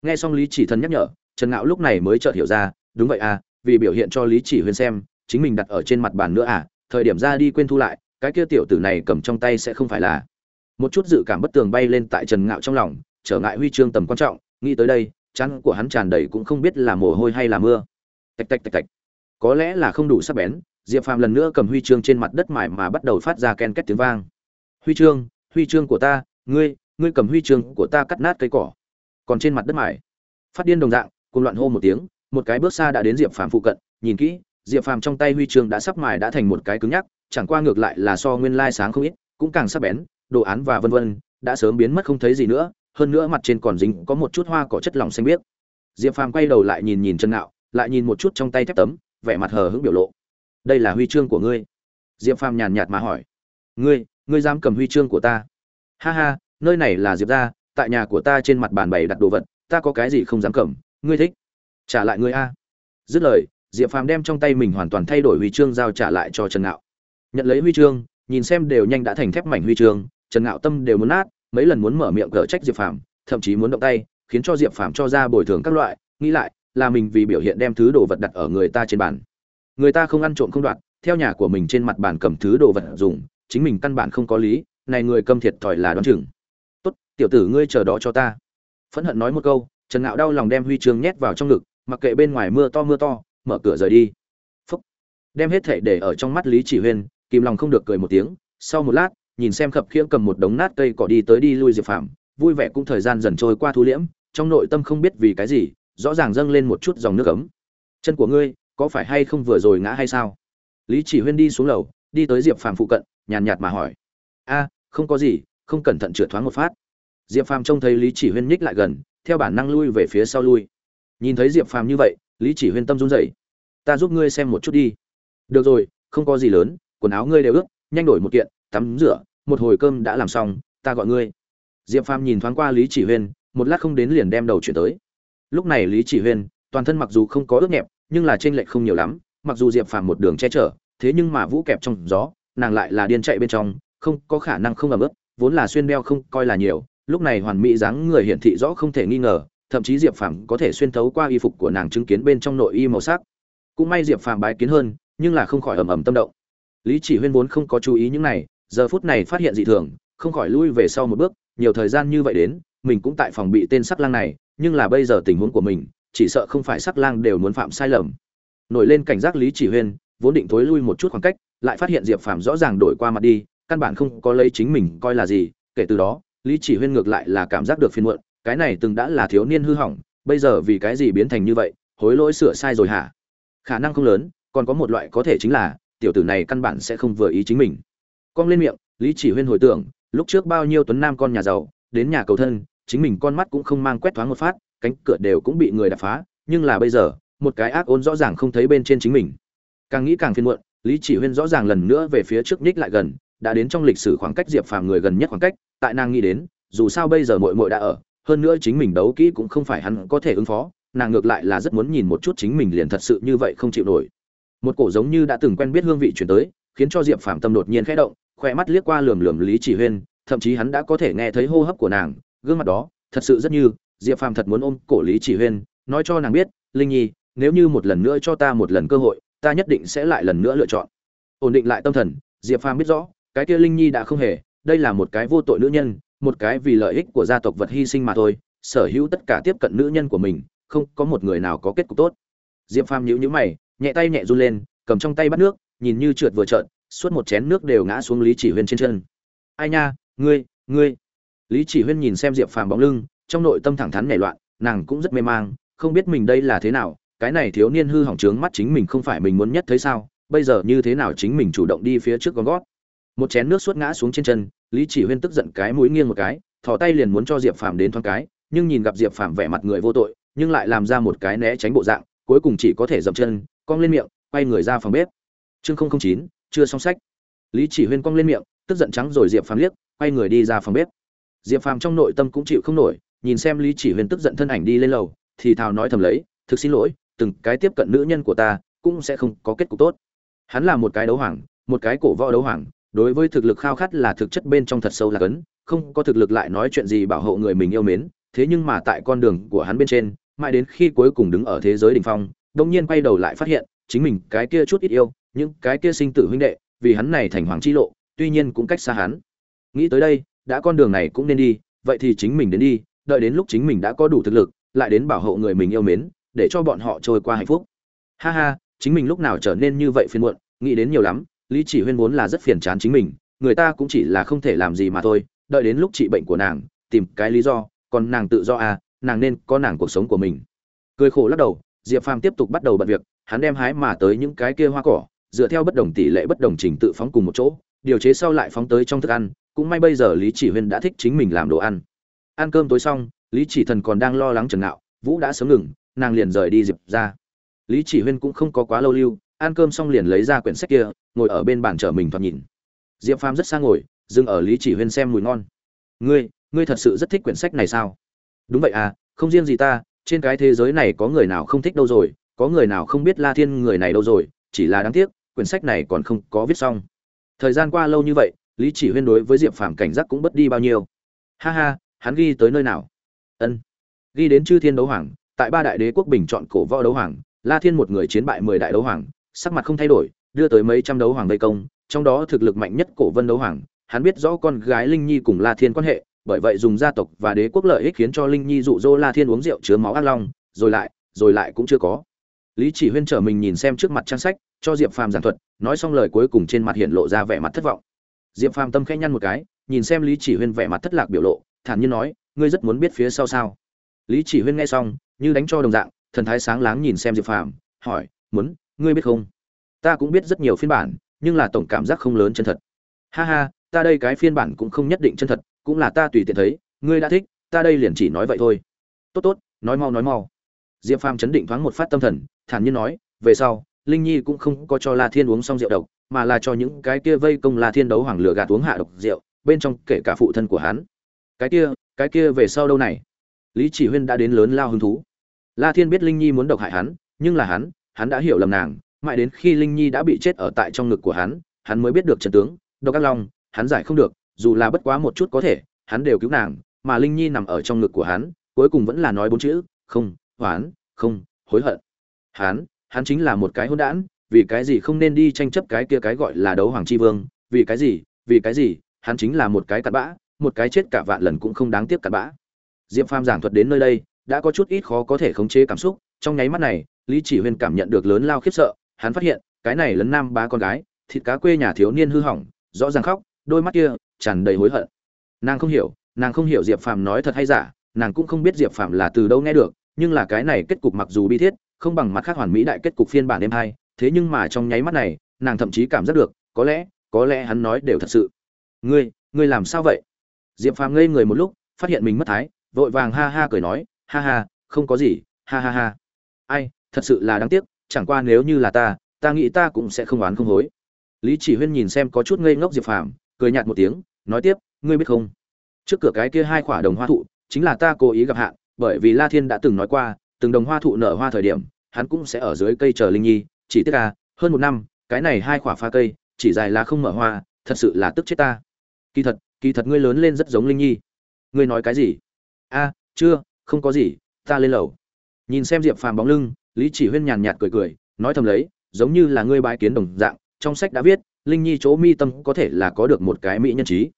A: Nghe xong lý chỉ thần nhắc nhở, trần ngạo lúc này mới chợt hiểu ra, đúng vậy à vì biểu hiện cho lý chỉ huyên xem, chính mình đặt ở trên mặt bàn nữa à thời điểm ra đi quên thu lại, cái kia tiểu tử này cầm trong tay sẽ không phải là một chút dự cảm bất tường bay lên tại trần ngạo trong lòng, trở ngại huy chương tầm quan trọng, nghĩ tới đây chắn của hắn tràn đầy cũng không biết là mồ hôi hay là mưa. Tạch tạch tạch tạch. Có lẽ là không đủ sắc bén, diệp phàm lần nữa cầm huy chương trên mặt đất mải mà bắt đầu phát ra ken két tiếng vang. Huy chương huy chương của ta, ngươi ngươi cầm huy chương của ta cắt nát cây cỏ. Còn trên mặt đất mải phát điên đồng dạng cùng loạn hô một tiếng, một cái bước xa đã đến diệp phàm phụ cận, nhìn kỹ, diệp phàm trong tay huy chương đã sắp mài đã thành một cái cứng nhắc, chẳng qua ngược lại là so nguyên lai sáng không ít, cũng càng sắc bén đồ án và vân vân, đã sớm biến mất không thấy gì nữa, hơn nữa mặt trên còn dính có một chút hoa cỏ chất lỏng xanh biếc. Diệp phàm quay đầu lại nhìn nhìn chân ngạo, lại nhìn một chút trong tay thép tấm, vẻ mặt hờ hững biểu lộ. Đây là huy chương của ngươi. Diệp phàm nhàn nhạt mà hỏi. Ngươi ngươi dám cầm huy chương của ta? Ha ha, nơi này là diệp ra tại nhà của ta trên mặt bàn bày đặt đồ vật, ta có cái gì không dám cầm, ngươi thích. Trả lại ngươi a. Dứt lời, diệp phàm đem trong tay mình hoàn toàn thay đổi huy chương giao trả lại cho trần ngạo. Nhận lấy huy chương, nhìn xem đều nhanh đã thành thép mảnh huy chương trần ngạo tâm đều muốn nát, mấy lần muốn mở miệng cở trách diệp phàm, thậm chí muốn động tay, khiến cho diệp phàm cho ra bồi thường các loại, nghĩ lại, là mình vì biểu hiện đem thứ đồ vật đặt ở người ta trên bàn. Người ta không ăn trộm không đoạt, theo nhà của mình trên mặt bàn cầm thứ đồ vật dùng, chính mình căn bản không có lý, này người câm thiệt thòi là đoán chừng. Tốt, tiểu tử ngươi chờ đó cho ta. Phẫn hận nói một câu, trần ngạo đau lòng đem huy chương nhét vào trong ngực, mặc kệ bên ngoài mưa to mưa to, mở cửa rời đi. Phúc. Đem hết thể để ở trong mắt lý chỉ huyên, kìm lòng không được cười một tiếng, sau một lát nhìn xem khập khiễng cầm một đống nát cây cỏ đi tới đi lui diệp phàm, vui vẻ cũng thời gian dần trôi qua thu liễm, trong nội tâm không biết vì cái gì, rõ ràng dâng lên một chút dòng nước ấm. Chân của ngươi, có phải hay không vừa rồi ngã hay sao? Lý chỉ huyên đi xuống lầu, đi tới diệp phàm phụ cận, nhàn nhạt mà hỏi. A, không có gì, không cẩn thận trượt thoáng một phát. Diệp phàm trông thấy lý chỉ huyên nhích lại gần, theo bản năng lui về phía sau lui. Nhìn thấy diệp phàm như vậy, lý chỉ huyên tâm run rẩy. Ta giúp ngươi xem một chút đi. Được rồi, không có gì lớn, quần áo ngươi đều ướt, nhanh đổi một kiện tắm rửa, một hồi cơm đã làm xong, ta gọi ngươi. Diệp phàm nhìn thoáng qua lý chỉ huyên, một lát không đến liền đem đầu chuyển tới. Lúc này lý chỉ huyên, toàn thân mặc dù không có ướt nhẹp, nhưng là trên lệch không nhiều lắm, mặc dù diệp phàm một đường che chở, thế nhưng mà vũ kẹp trong gió, nàng lại là điên chạy bên trong, không có khả năng không ẩm ướt, vốn là xuyên đeo không coi là nhiều, lúc này hoàn mỹ dáng người hiển thị rõ không thể nghi ngờ, thậm chí diệp phàm có thể xuyên thấu qua y phục của nàng chứng kiến bên trong nội y màu sắc. Cũng may diệp phàm bái kiến hơn, nhưng là không khỏi ầm ầm tâm động. Lý chỉ huyên vốn không có chú ý những này giờ phút này phát hiện dị thường, không khỏi lui về sau một bước, nhiều thời gian như vậy đến, mình cũng tại phòng bị tên sắc lang này, nhưng là bây giờ tình huống của mình, chỉ sợ không phải sắc lang đều muốn phạm sai lầm. Nổi lên cảnh giác lý chỉ huyên, vốn định thối lui một chút khoảng cách, lại phát hiện diệp phàm rõ ràng đổi qua mặt đi, căn bản không có lấy chính mình coi là gì, kể từ đó, lý chỉ huyên ngược lại là cảm giác được phiền muộn, cái này từng đã là thiếu niên hư hỏng, bây giờ vì cái gì biến thành như vậy, hối lỗi sửa sai rồi hả? Khả năng không lớn, còn có một loại có thể chính là, tiểu tử này căn bản sẽ không vừa ý chính mình cong lên miệng, lý chỉ huyên hồi tưởng, lúc trước bao nhiêu tuấn nam con nhà giàu, đến nhà cầu thân, chính mình con mắt cũng không mang quét thoáng một phát, cánh cửa đều cũng bị người đập phá, nhưng là bây giờ, một cái ác ôn rõ ràng không thấy bên trên chính mình. Càng nghĩ càng phiền muộn, lý chỉ huyên rõ ràng lần nữa về phía trước nhích lại gần, đã đến trong lịch sử khoảng cách diệp phàm người gần nhất khoảng cách, tại nàng nghĩ đến, dù sao bây giờ muội muội đã ở, hơn nữa chính mình đấu kỹ cũng không phải hắn có thể ứng phó, nàng ngược lại là rất muốn nhìn một chút chính mình liền thật sự như vậy không chịu nổi. Một cổ giống như đã từng quen biết hương vị chuyển tới khiến cho diệp phàm tâm đột nhiên khẽ động khoe mắt liếc qua lườm lườm lý chỉ huyên, thậm chí hắn đã có thể nghe thấy hô hấp của nàng, gương mặt đó, thật sự rất như, diệp phàm thật muốn ôm cổ lý chỉ huyên, nói cho nàng biết, linh nhi, nếu như một lần nữa cho ta một lần cơ hội, ta nhất định sẽ lại lần nữa lựa chọn. Ổn định lại tâm thần, diệp phàm biết rõ, cái kia linh nhi đã không hề, đây là một cái vô tội nữ nhân, một cái vì lợi ích của gia tộc vật hy sinh mà thôi, sở hữu tất cả tiếp cận nữ nhân của mình, không có một người nào có kết cục tốt. Diệp phàm nhíu nhíu mày, nhẹ tay nhẹ run lên, cầm trong tay bắt nước nhìn như trượt vừa trợn, suốt một chén nước đều ngã xuống lý chỉ huyên trên chân. Ai nha, ngươi ngươi. Lý chỉ huyên nhìn xem diệp phàm bóng lưng, trong nội tâm thẳng thắn nảy loạn, nàng cũng rất mê mang, không biết mình đây là thế nào, cái này thiếu niên hư hỏng trướng mắt chính mình không phải mình muốn nhất thấy sao, bây giờ như thế nào chính mình chủ động đi phía trước con gót. Một chén nước suốt ngã xuống trên chân, lý chỉ huyên tức giận cái mũi nghiêng một cái, thò tay liền muốn cho diệp phàm đến thoáng cái, nhưng nhìn gặp diệp phàm vẻ mặt người vô tội, nhưng lại làm ra một cái né tránh bộ dạng, cuối cùng chỉ có thể dậm chân, cong lên miệng, quay người ra phòng bếp chương không không chín, chưa xong sách. Lý chỉ huyên cong lên miệng, tức giận trắng rồi diệp phàm liếc, quay người đi ra phòng bếp. Diệp phàm trong nội tâm cũng chịu không nổi, nhìn xem lý chỉ huyên tức giận thân ảnh đi lên lầu, thì thào nói thầm lấy, thực xin lỗi, từng cái tiếp cận nữ nhân của ta cũng sẽ không có kết cục tốt. Hắn là một cái đấu hoàng, một cái cổ võ đấu hoàng, đối với thực lực khao khát là thực chất bên trong thật sâu là cấn không có thực lực lại nói chuyện gì bảo hộ người mình yêu mến, thế nhưng mà tại con đường của hắn bên trên, mãi đến khi cuối cùng đứng ở thế giới đỉnh phong đông nhiên quay đầu lại phát hiện chính mình cái kia chút ít yêu, những cái kia sinh tử huynh đệ, vì hắn này thành hoàng chi lộ, tuy nhiên cũng cách xa hắn. Nghĩ tới đây, đã con đường này cũng nên đi, vậy thì chính mình đến đi, đợi đến lúc chính mình đã có đủ thực lực, lại đến bảo hộ người mình yêu mến, để cho bọn họ trôi qua hạnh phúc. Ha ha, chính mình lúc nào trở nên như vậy phiền muộn, nghĩ đến nhiều lắm, lý chỉ huyên vốn là rất phiền chán chính mình, người ta cũng chỉ là không thể làm gì mà thôi, đợi đến lúc trị bệnh của nàng, tìm cái lý do, còn nàng tự do à nàng nên có nàng cuộc sống của mình. Cười khổ lắc đầu, diệp phàm tiếp tục bắt đầu bận việc hắn đem hái mà tới những cái kia hoa cỏ, dựa theo bất đồng tỷ lệ bất đồng trình tự phóng cùng một chỗ, điều chế sau lại phóng tới trong thức ăn, cũng may bây giờ lý chỉ huyên đã thích chính mình làm đồ ăn. Ăn cơm tối xong, lý chỉ thần còn đang lo lắng trần ngạo, vũ đã sớm ngừng, nàng liền rời đi diệp ra. Lý chỉ huyên cũng không có quá lâu lưu, ăn cơm xong liền lấy ra quyển sách kia, ngồi ở bên bàn chở mình thoạt nhìn. Diệp phàm rất xa ngồi, dừng ở lý chỉ huyên xem mùi ngon. Ngươi ngươi thật sự rất thích quyển sách này sao? Đúng vậy à không riêng gì ta, trên cái thế giới này có người nào không thích đâu rồi có người nào không biết la thiên người này đâu rồi, chỉ là đáng tiếc, quyển sách này còn không có viết xong. Thời gian qua lâu như vậy, lý chỉ huyên đối với diệp phàm cảnh giác cũng bất đi bao nhiêu. Ha ha, hắn ghi tới nơi nào? Ân. Ghi đến chư thiên đấu hoàng, tại ba đại đế quốc bình chọn cổ võ đấu hoàng, la thiên một người chiến bại mười đại đấu hoàng, sắc mặt không thay đổi, đưa tới mấy trăm đấu hoàng vây công, trong đó thực lực mạnh nhất cổ vân đấu hoàng, hắn biết rõ con gái linh nhi cùng la thiên quan hệ, bởi vậy dùng gia tộc và đế quốc lợi ích khiến cho linh nhi dụ dỗ la thiên uống rượu chứa máu ác long, rồi lại rồi lại cũng chưa có lý chỉ huyên trở mình nhìn xem trước mặt trang sách, cho diệp phàm giảng thuật, nói xong lời cuối cùng trên mặt hiện lộ ra vẻ mặt thất vọng. Diệp phàm tâm khẽ nhăn một cái, nhìn xem lý chỉ huyên vẻ mặt thất lạc biểu lộ, thản nhiên nói, ngươi rất muốn biết phía sau sao? Lý chỉ huyên nghe xong, như đánh cho đồng dạng, thần thái sáng láng nhìn xem diệp phàm, hỏi, muốn, ngươi biết không? Ta cũng biết rất nhiều phiên bản, nhưng là tổng cảm giác không lớn chân thật. Ha ha, ta đây cái phiên bản cũng không nhất định chân thật, cũng là ta tùy tiện thấy, ngươi đã thích, ta đây liền chỉ nói vậy thôi. Tốt tốt, nói mau nói mau. Diệp phàm chấn định thoáng một phát tâm thần thản nhiên nói, về sau, linh nhi cũng không có cho la thiên uống xong rượu độc, mà là cho những cái kia vây công la thiên đấu hoàng lửa gạt uống hạ độc rượu, bên trong kể cả phụ thân của hắn. Cái kia cái kia về sau đâu này? Lý chỉ huyên đã đến lớn lao hứng thú. La thiên biết linh nhi muốn độc hại hắn, nhưng là hắn hắn đã hiểu lầm nàng, mãi đến khi linh nhi đã bị chết ở tại trong ngực của hắn hắn mới biết được trận tướng, độc ác long, hắn giải không được, dù là bất quá một chút có thể, hắn đều cứu nàng, mà linh nhi nằm ở trong ngực của hắn, cuối cùng vẫn là nói bốn chữ, không, hoán, không, hối hận hắn hắn chính là một cái hôn đản, vì cái gì không nên đi tranh chấp cái kia cái gọi là đấu hoàng chi vương? Vì cái gì, vì cái gì, hắn chính là một cái cặn bã, một cái chết cả vạn lần cũng không đáng tiếc cặn bã. Diệp phàm giảng thuật đến nơi đây, đã có chút ít khó có thể khống chế cảm xúc, trong nháy mắt này, lý chỉ huyên cảm nhận được lớn lao khiếp sợ, hắn phát hiện, cái này lấn nam bá con gái, thịt cá quê nhà thiếu niên hư hỏng, rõ ràng khóc, đôi mắt kia tràn đầy hối hận. Nàng không hiểu, nàng không hiểu diệp phàm nói thật hay giả, nàng cũng không biết diệp phàm là từ đâu nghe được, nhưng là cái này kết cục mặc dù bi thiết không bằng mặt khác hoàn mỹ đại kết cục phiên bản đêm hai, thế nhưng mà trong nháy mắt này, nàng thậm chí cảm giác được, có lẽ có lẽ hắn nói đều thật sự. Ngươi ngươi làm sao vậy? Diệp phàm ngây người một lúc, phát hiện mình mất thái, vội vàng ha ha cười nói, ha ha, không có gì, ha ha ha. Ai, thật sự là đáng tiếc, chẳng qua nếu như là ta ta nghĩ ta cũng sẽ không oán không hối. Lý chỉ huyên nhìn xem có chút ngây ngốc diệp phàm, cười nhạt một tiếng, nói tiếp, ngươi biết không? Trước cửa cái kia hai quả đồng hoa thụ, chính là ta cố ý gặp hạn, bởi vì la thiên đã từng nói qua từng đồng hoa thụ nở hoa thời điểm, hắn cũng sẽ ở dưới cây chờ linh nhi, chỉ tiếc à hơn một năm, cái này hai quả pha cây, chỉ dài là không mở hoa, thật sự là tức chết ta. Kỳ thật kỳ thật ngươi lớn lên rất giống linh nhi. Ngươi nói cái gì? A, chưa, không có gì, ta lên lầu. Nhìn xem diệp phàm bóng lưng, lý chỉ huyên nhàn nhạt cười cười, nói thầm lấy, giống như là ngươi bái kiến đồng dạng, trong sách đã viết, linh nhi chỗ mi tâm có thể là có được một cái mỹ nhân trí.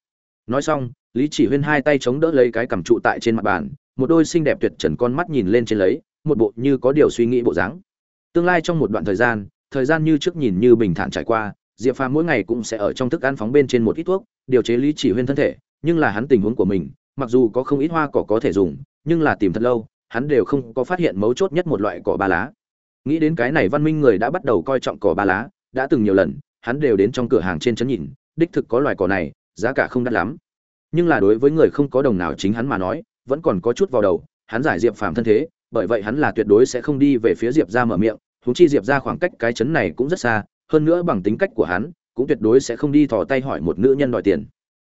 A: Nói xong, lý chỉ huyên hai tay chống đỡ lấy cái cầm trụ tại trên mặt bàn, một đôi xinh đẹp tuyệt trần con mắt nhìn lên trên lấy một bộ như có điều suy nghĩ bộ dáng. Tương lai trong một đoạn thời gian thời gian như trước nhìn như bình thản trải qua, diệp phàm mỗi ngày cũng sẽ ở trong thức ăn phóng bên trên một ít thuốc, điều chế lý chỉ huyên thân thể, nhưng là hắn tình huống của mình, mặc dù có không ít hoa cỏ có thể dùng, nhưng là tìm thật lâu, hắn đều không có phát hiện mấu chốt nhất một loại cỏ ba lá. Nghĩ đến cái này văn minh người đã bắt đầu coi trọng cỏ ba lá, đã từng nhiều lần, hắn đều đến trong cửa hàng trên trấn nhìn, đích thực có loài cỏ này, giá cả không đắt lắm. Nhưng là đối với người không có đồng nào chính hắn mà nói, vẫn còn có chút vào đầu, hắn giải diệp phàm thân thế bởi vậy hắn là tuyệt đối sẽ không đi về phía diệp ra mở miệng húng chi diệp ra khoảng cách cái chấn này cũng rất xa, hơn nữa bằng tính cách của hắn, cũng tuyệt đối sẽ không đi thò tay hỏi một nữ nhân đòi tiền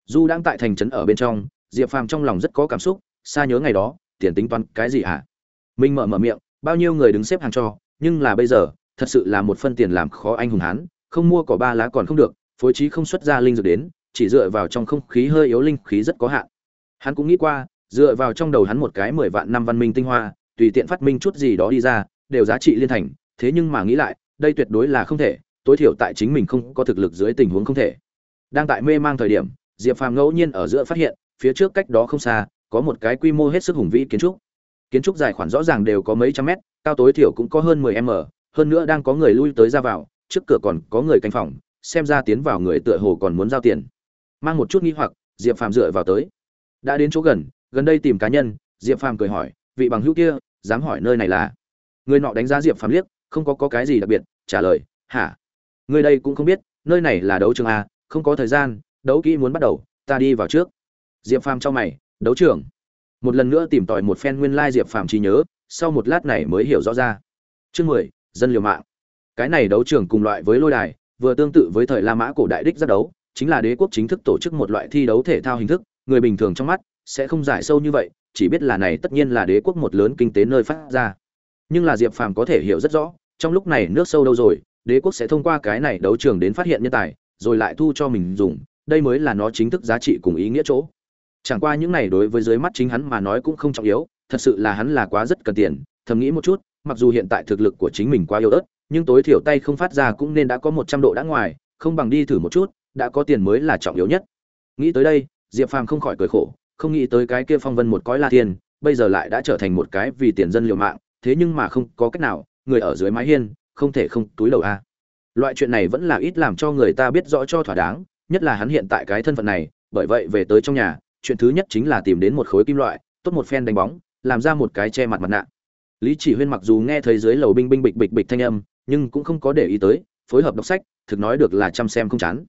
A: du đang tại thành trấn ở bên trong, diệp phàm trong lòng rất có cảm xúc, xa nhớ ngày đó, tiền tính toán cái gì hả à? mình mở mở miệng, bao nhiêu người đứng xếp hàng cho, nhưng là bây giờ, thật sự là một phân tiền làm khó anh hùng hán không mua cỏ ba lá còn không được, phối trí không xuất ra linh dược đến, chỉ dựa vào trong không khí hơi yếu linh khí rất có hạn hắn cũng nghĩ qua, dựa vào trong đầu hắn một cái mười vạn năm văn minh tinh hoa tùy tiện phát minh chút gì đó đi ra, đều giá trị liên thành, thế nhưng mà nghĩ lại, đây tuyệt đối là không thể, tối thiểu tại chính mình không có thực lực dưới tình huống không thể. Đang tại mê mang thời điểm, diệp phàm ngẫu nhiên ở giữa phát hiện, phía trước cách đó không xa, có một cái quy mô hết sức hùng vĩ kiến trúc. Kiến trúc dài khoảng rõ ràng đều có mấy trăm mét, cao tối thiểu cũng có hơn mười m, hơn nữa đang có người lui tới ra vào, trước cửa còn có người canh phòng, xem ra tiến vào người tựa hồ còn muốn giao tiền. Mang một chút nghi hoặc, diệp phàm dựa vào tới. Đã đến chỗ gần gần đây tìm cá nhân, diệp phàm cười hỏi vị bằng hữu kia dám hỏi nơi này là? Người nọ đánh giá diệp phàm liếc không có, có cái gì đặc biệt trả lời hả? Người đây cũng không biết nơi này là đấu trường a không có thời gian đấu kỹ muốn bắt đầu ta đi vào trước. Diệp phàm cho mày đấu trường? Một lần nữa tìm tòi một phen nguyên lai diệp phàm trí nhớ sau một lát này mới hiểu rõ ra. Chương mười dân liều mạng. Cái này đấu trường cùng loại với lôi đài vừa tương tự với thời la mã cổ đại đích giác đấu chính là đế quốc chính thức tổ chức một loại thi đấu thể thao hình thức người bình thường trong mắt sẽ không giải sâu như vậy chỉ biết là này tất nhiên là đế quốc một lớn kinh tế nơi phát ra. Nhưng là diệp phàm có thể hiểu rất rõ, trong lúc này nước sâu đâu rồi, đế quốc sẽ thông qua cái này đấu trường đến phát hiện nhân tài, rồi lại thu cho mình dùng, đây mới là nó chính thức giá trị cùng ý nghĩa chỗ. Chẳng qua những này đối với dưới mắt chính hắn mà nói cũng không trọng yếu, thật sự là hắn là quá rất cần tiền, thầm nghĩ một chút, mặc dù hiện tại thực lực của chính mình quá yếu ớt, nhưng tối thiểu tay không phát ra cũng nên đã có một trăm độ đã ngoài, không bằng đi thử một chút, đã có tiền mới là trọng yếu nhất. Nghĩ tới đây, diệp phàm không khỏi cười khổ không nghĩ tới cái kia phong vân một cõi la thiên, bây giờ lại đã trở thành một cái vì tiền dân liều mạng thế nhưng mà không có cách nào người ở dưới mái hiên không thể không túi đầu a. Loại chuyện này vẫn là ít làm cho người ta biết rõ cho thỏa đáng nhất là hắn hiện tại cái thân phận này bởi vậy về tới trong nhà chuyện thứ nhất chính là tìm đến một khối kim loại tốt một phen đánh bóng làm ra một cái che mặt mặt nạ. Lý chỉ huyên mặc dù nghe thấy dưới lầu binh binh bịch bịch bịch thanh âm nhưng cũng không có để ý tới phối hợp đọc sách thực nói được là chăm xem không chán.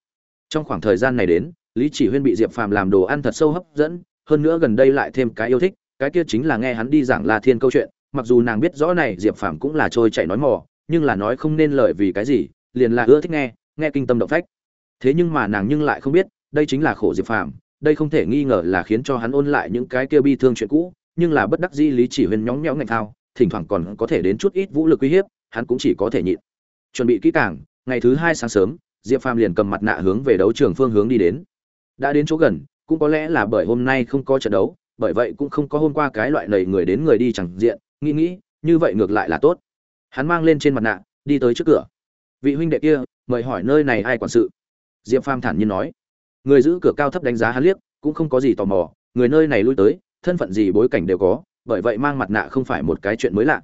A: Trong khoảng thời gian này đến lý chỉ huyên bị diệp phàm làm đồ ăn thật sâu hấp dẫn hơn nữa gần đây lại thêm cái yêu thích, cái kia chính là nghe hắn đi giảng la thiên câu chuyện, mặc dù nàng biết rõ này diệp phàm cũng là trôi chảy nói mò, nhưng là nói không nên lời vì cái gì, liền là ưa thích nghe nghe kinh tâm động phách. Thế nhưng mà nàng nhưng lại không biết, đây chính là khổ diệp phàm, đây không thể nghi ngờ là khiến cho hắn ôn lại những cái kia bi thương chuyện cũ, nhưng là bất đắc dĩ lý chỉ huyên nhõng nhẽo ngạch thao, thỉnh thoảng còn có thể đến chút ít vũ lực uy hiếp, hắn cũng chỉ có thể nhịn. Chuẩn bị kỹ càng, ngày thứ hai sáng sớm, diệp phàm liền cầm mặt nạ hướng về đấu trường phương hướng đi đến. Đã đến chỗ gần cũng có lẽ là bởi hôm nay không có trận đấu, bởi vậy cũng không có hôm qua cái loại nầy người đến người đi chẳng diện, nghĩ nghĩ, như vậy ngược lại là tốt. Hắn mang lên trên mặt nạ, đi tới trước cửa. Vị huynh đệ kia, mời hỏi nơi này ai quản sự? Diệp phàm thản nhiên nói. Người giữ cửa cao thấp đánh giá hắn liếc, cũng không có gì tò mò, người nơi này lui tới, thân phận gì bối cảnh đều có, bởi vậy mang mặt nạ không phải một cái chuyện mới lạ.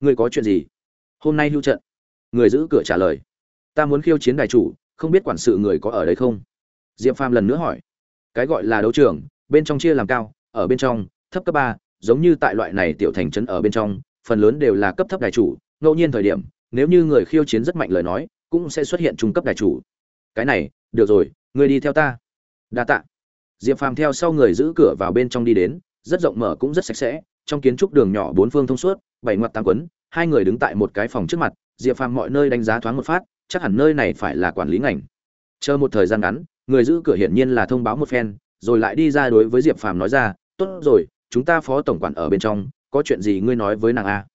A: Người có chuyện gì? Hôm nay lưu trận. Người giữ cửa trả lời. Ta muốn khiêu chiến đại chủ, không biết quản sự người có ở đây không? Diệp phàm lần nữa hỏi cái gọi là đấu trường, bên trong chia làm cao, ở bên trong, thấp cấp ba, giống như tại loại này tiểu thành trấn ở bên trong, phần lớn đều là cấp thấp đại chủ, ngẫu nhiên thời điểm, nếu như người khiêu chiến rất mạnh lời nói, cũng sẽ xuất hiện trung cấp đại chủ. Cái này, được rồi, người đi theo ta. Đa tạ. Diệp phàm theo sau người giữ cửa vào bên trong đi đến, rất rộng mở cũng rất sạch sẽ, trong kiến trúc đường nhỏ bốn phương thông suốt, bảy ngoặt tám quấn, hai người đứng tại một cái phòng trước mặt, diệp phàm mọi nơi đánh giá thoáng một phát, chắc hẳn nơi này phải là quản lý ngành chờ một thời gian ngắn người giữ cửa hiển nhiên là thông báo một phen rồi lại đi ra đối với diệp phàm nói ra tốt rồi chúng ta phó tổng quản ở bên trong có chuyện gì ngươi nói với nàng a?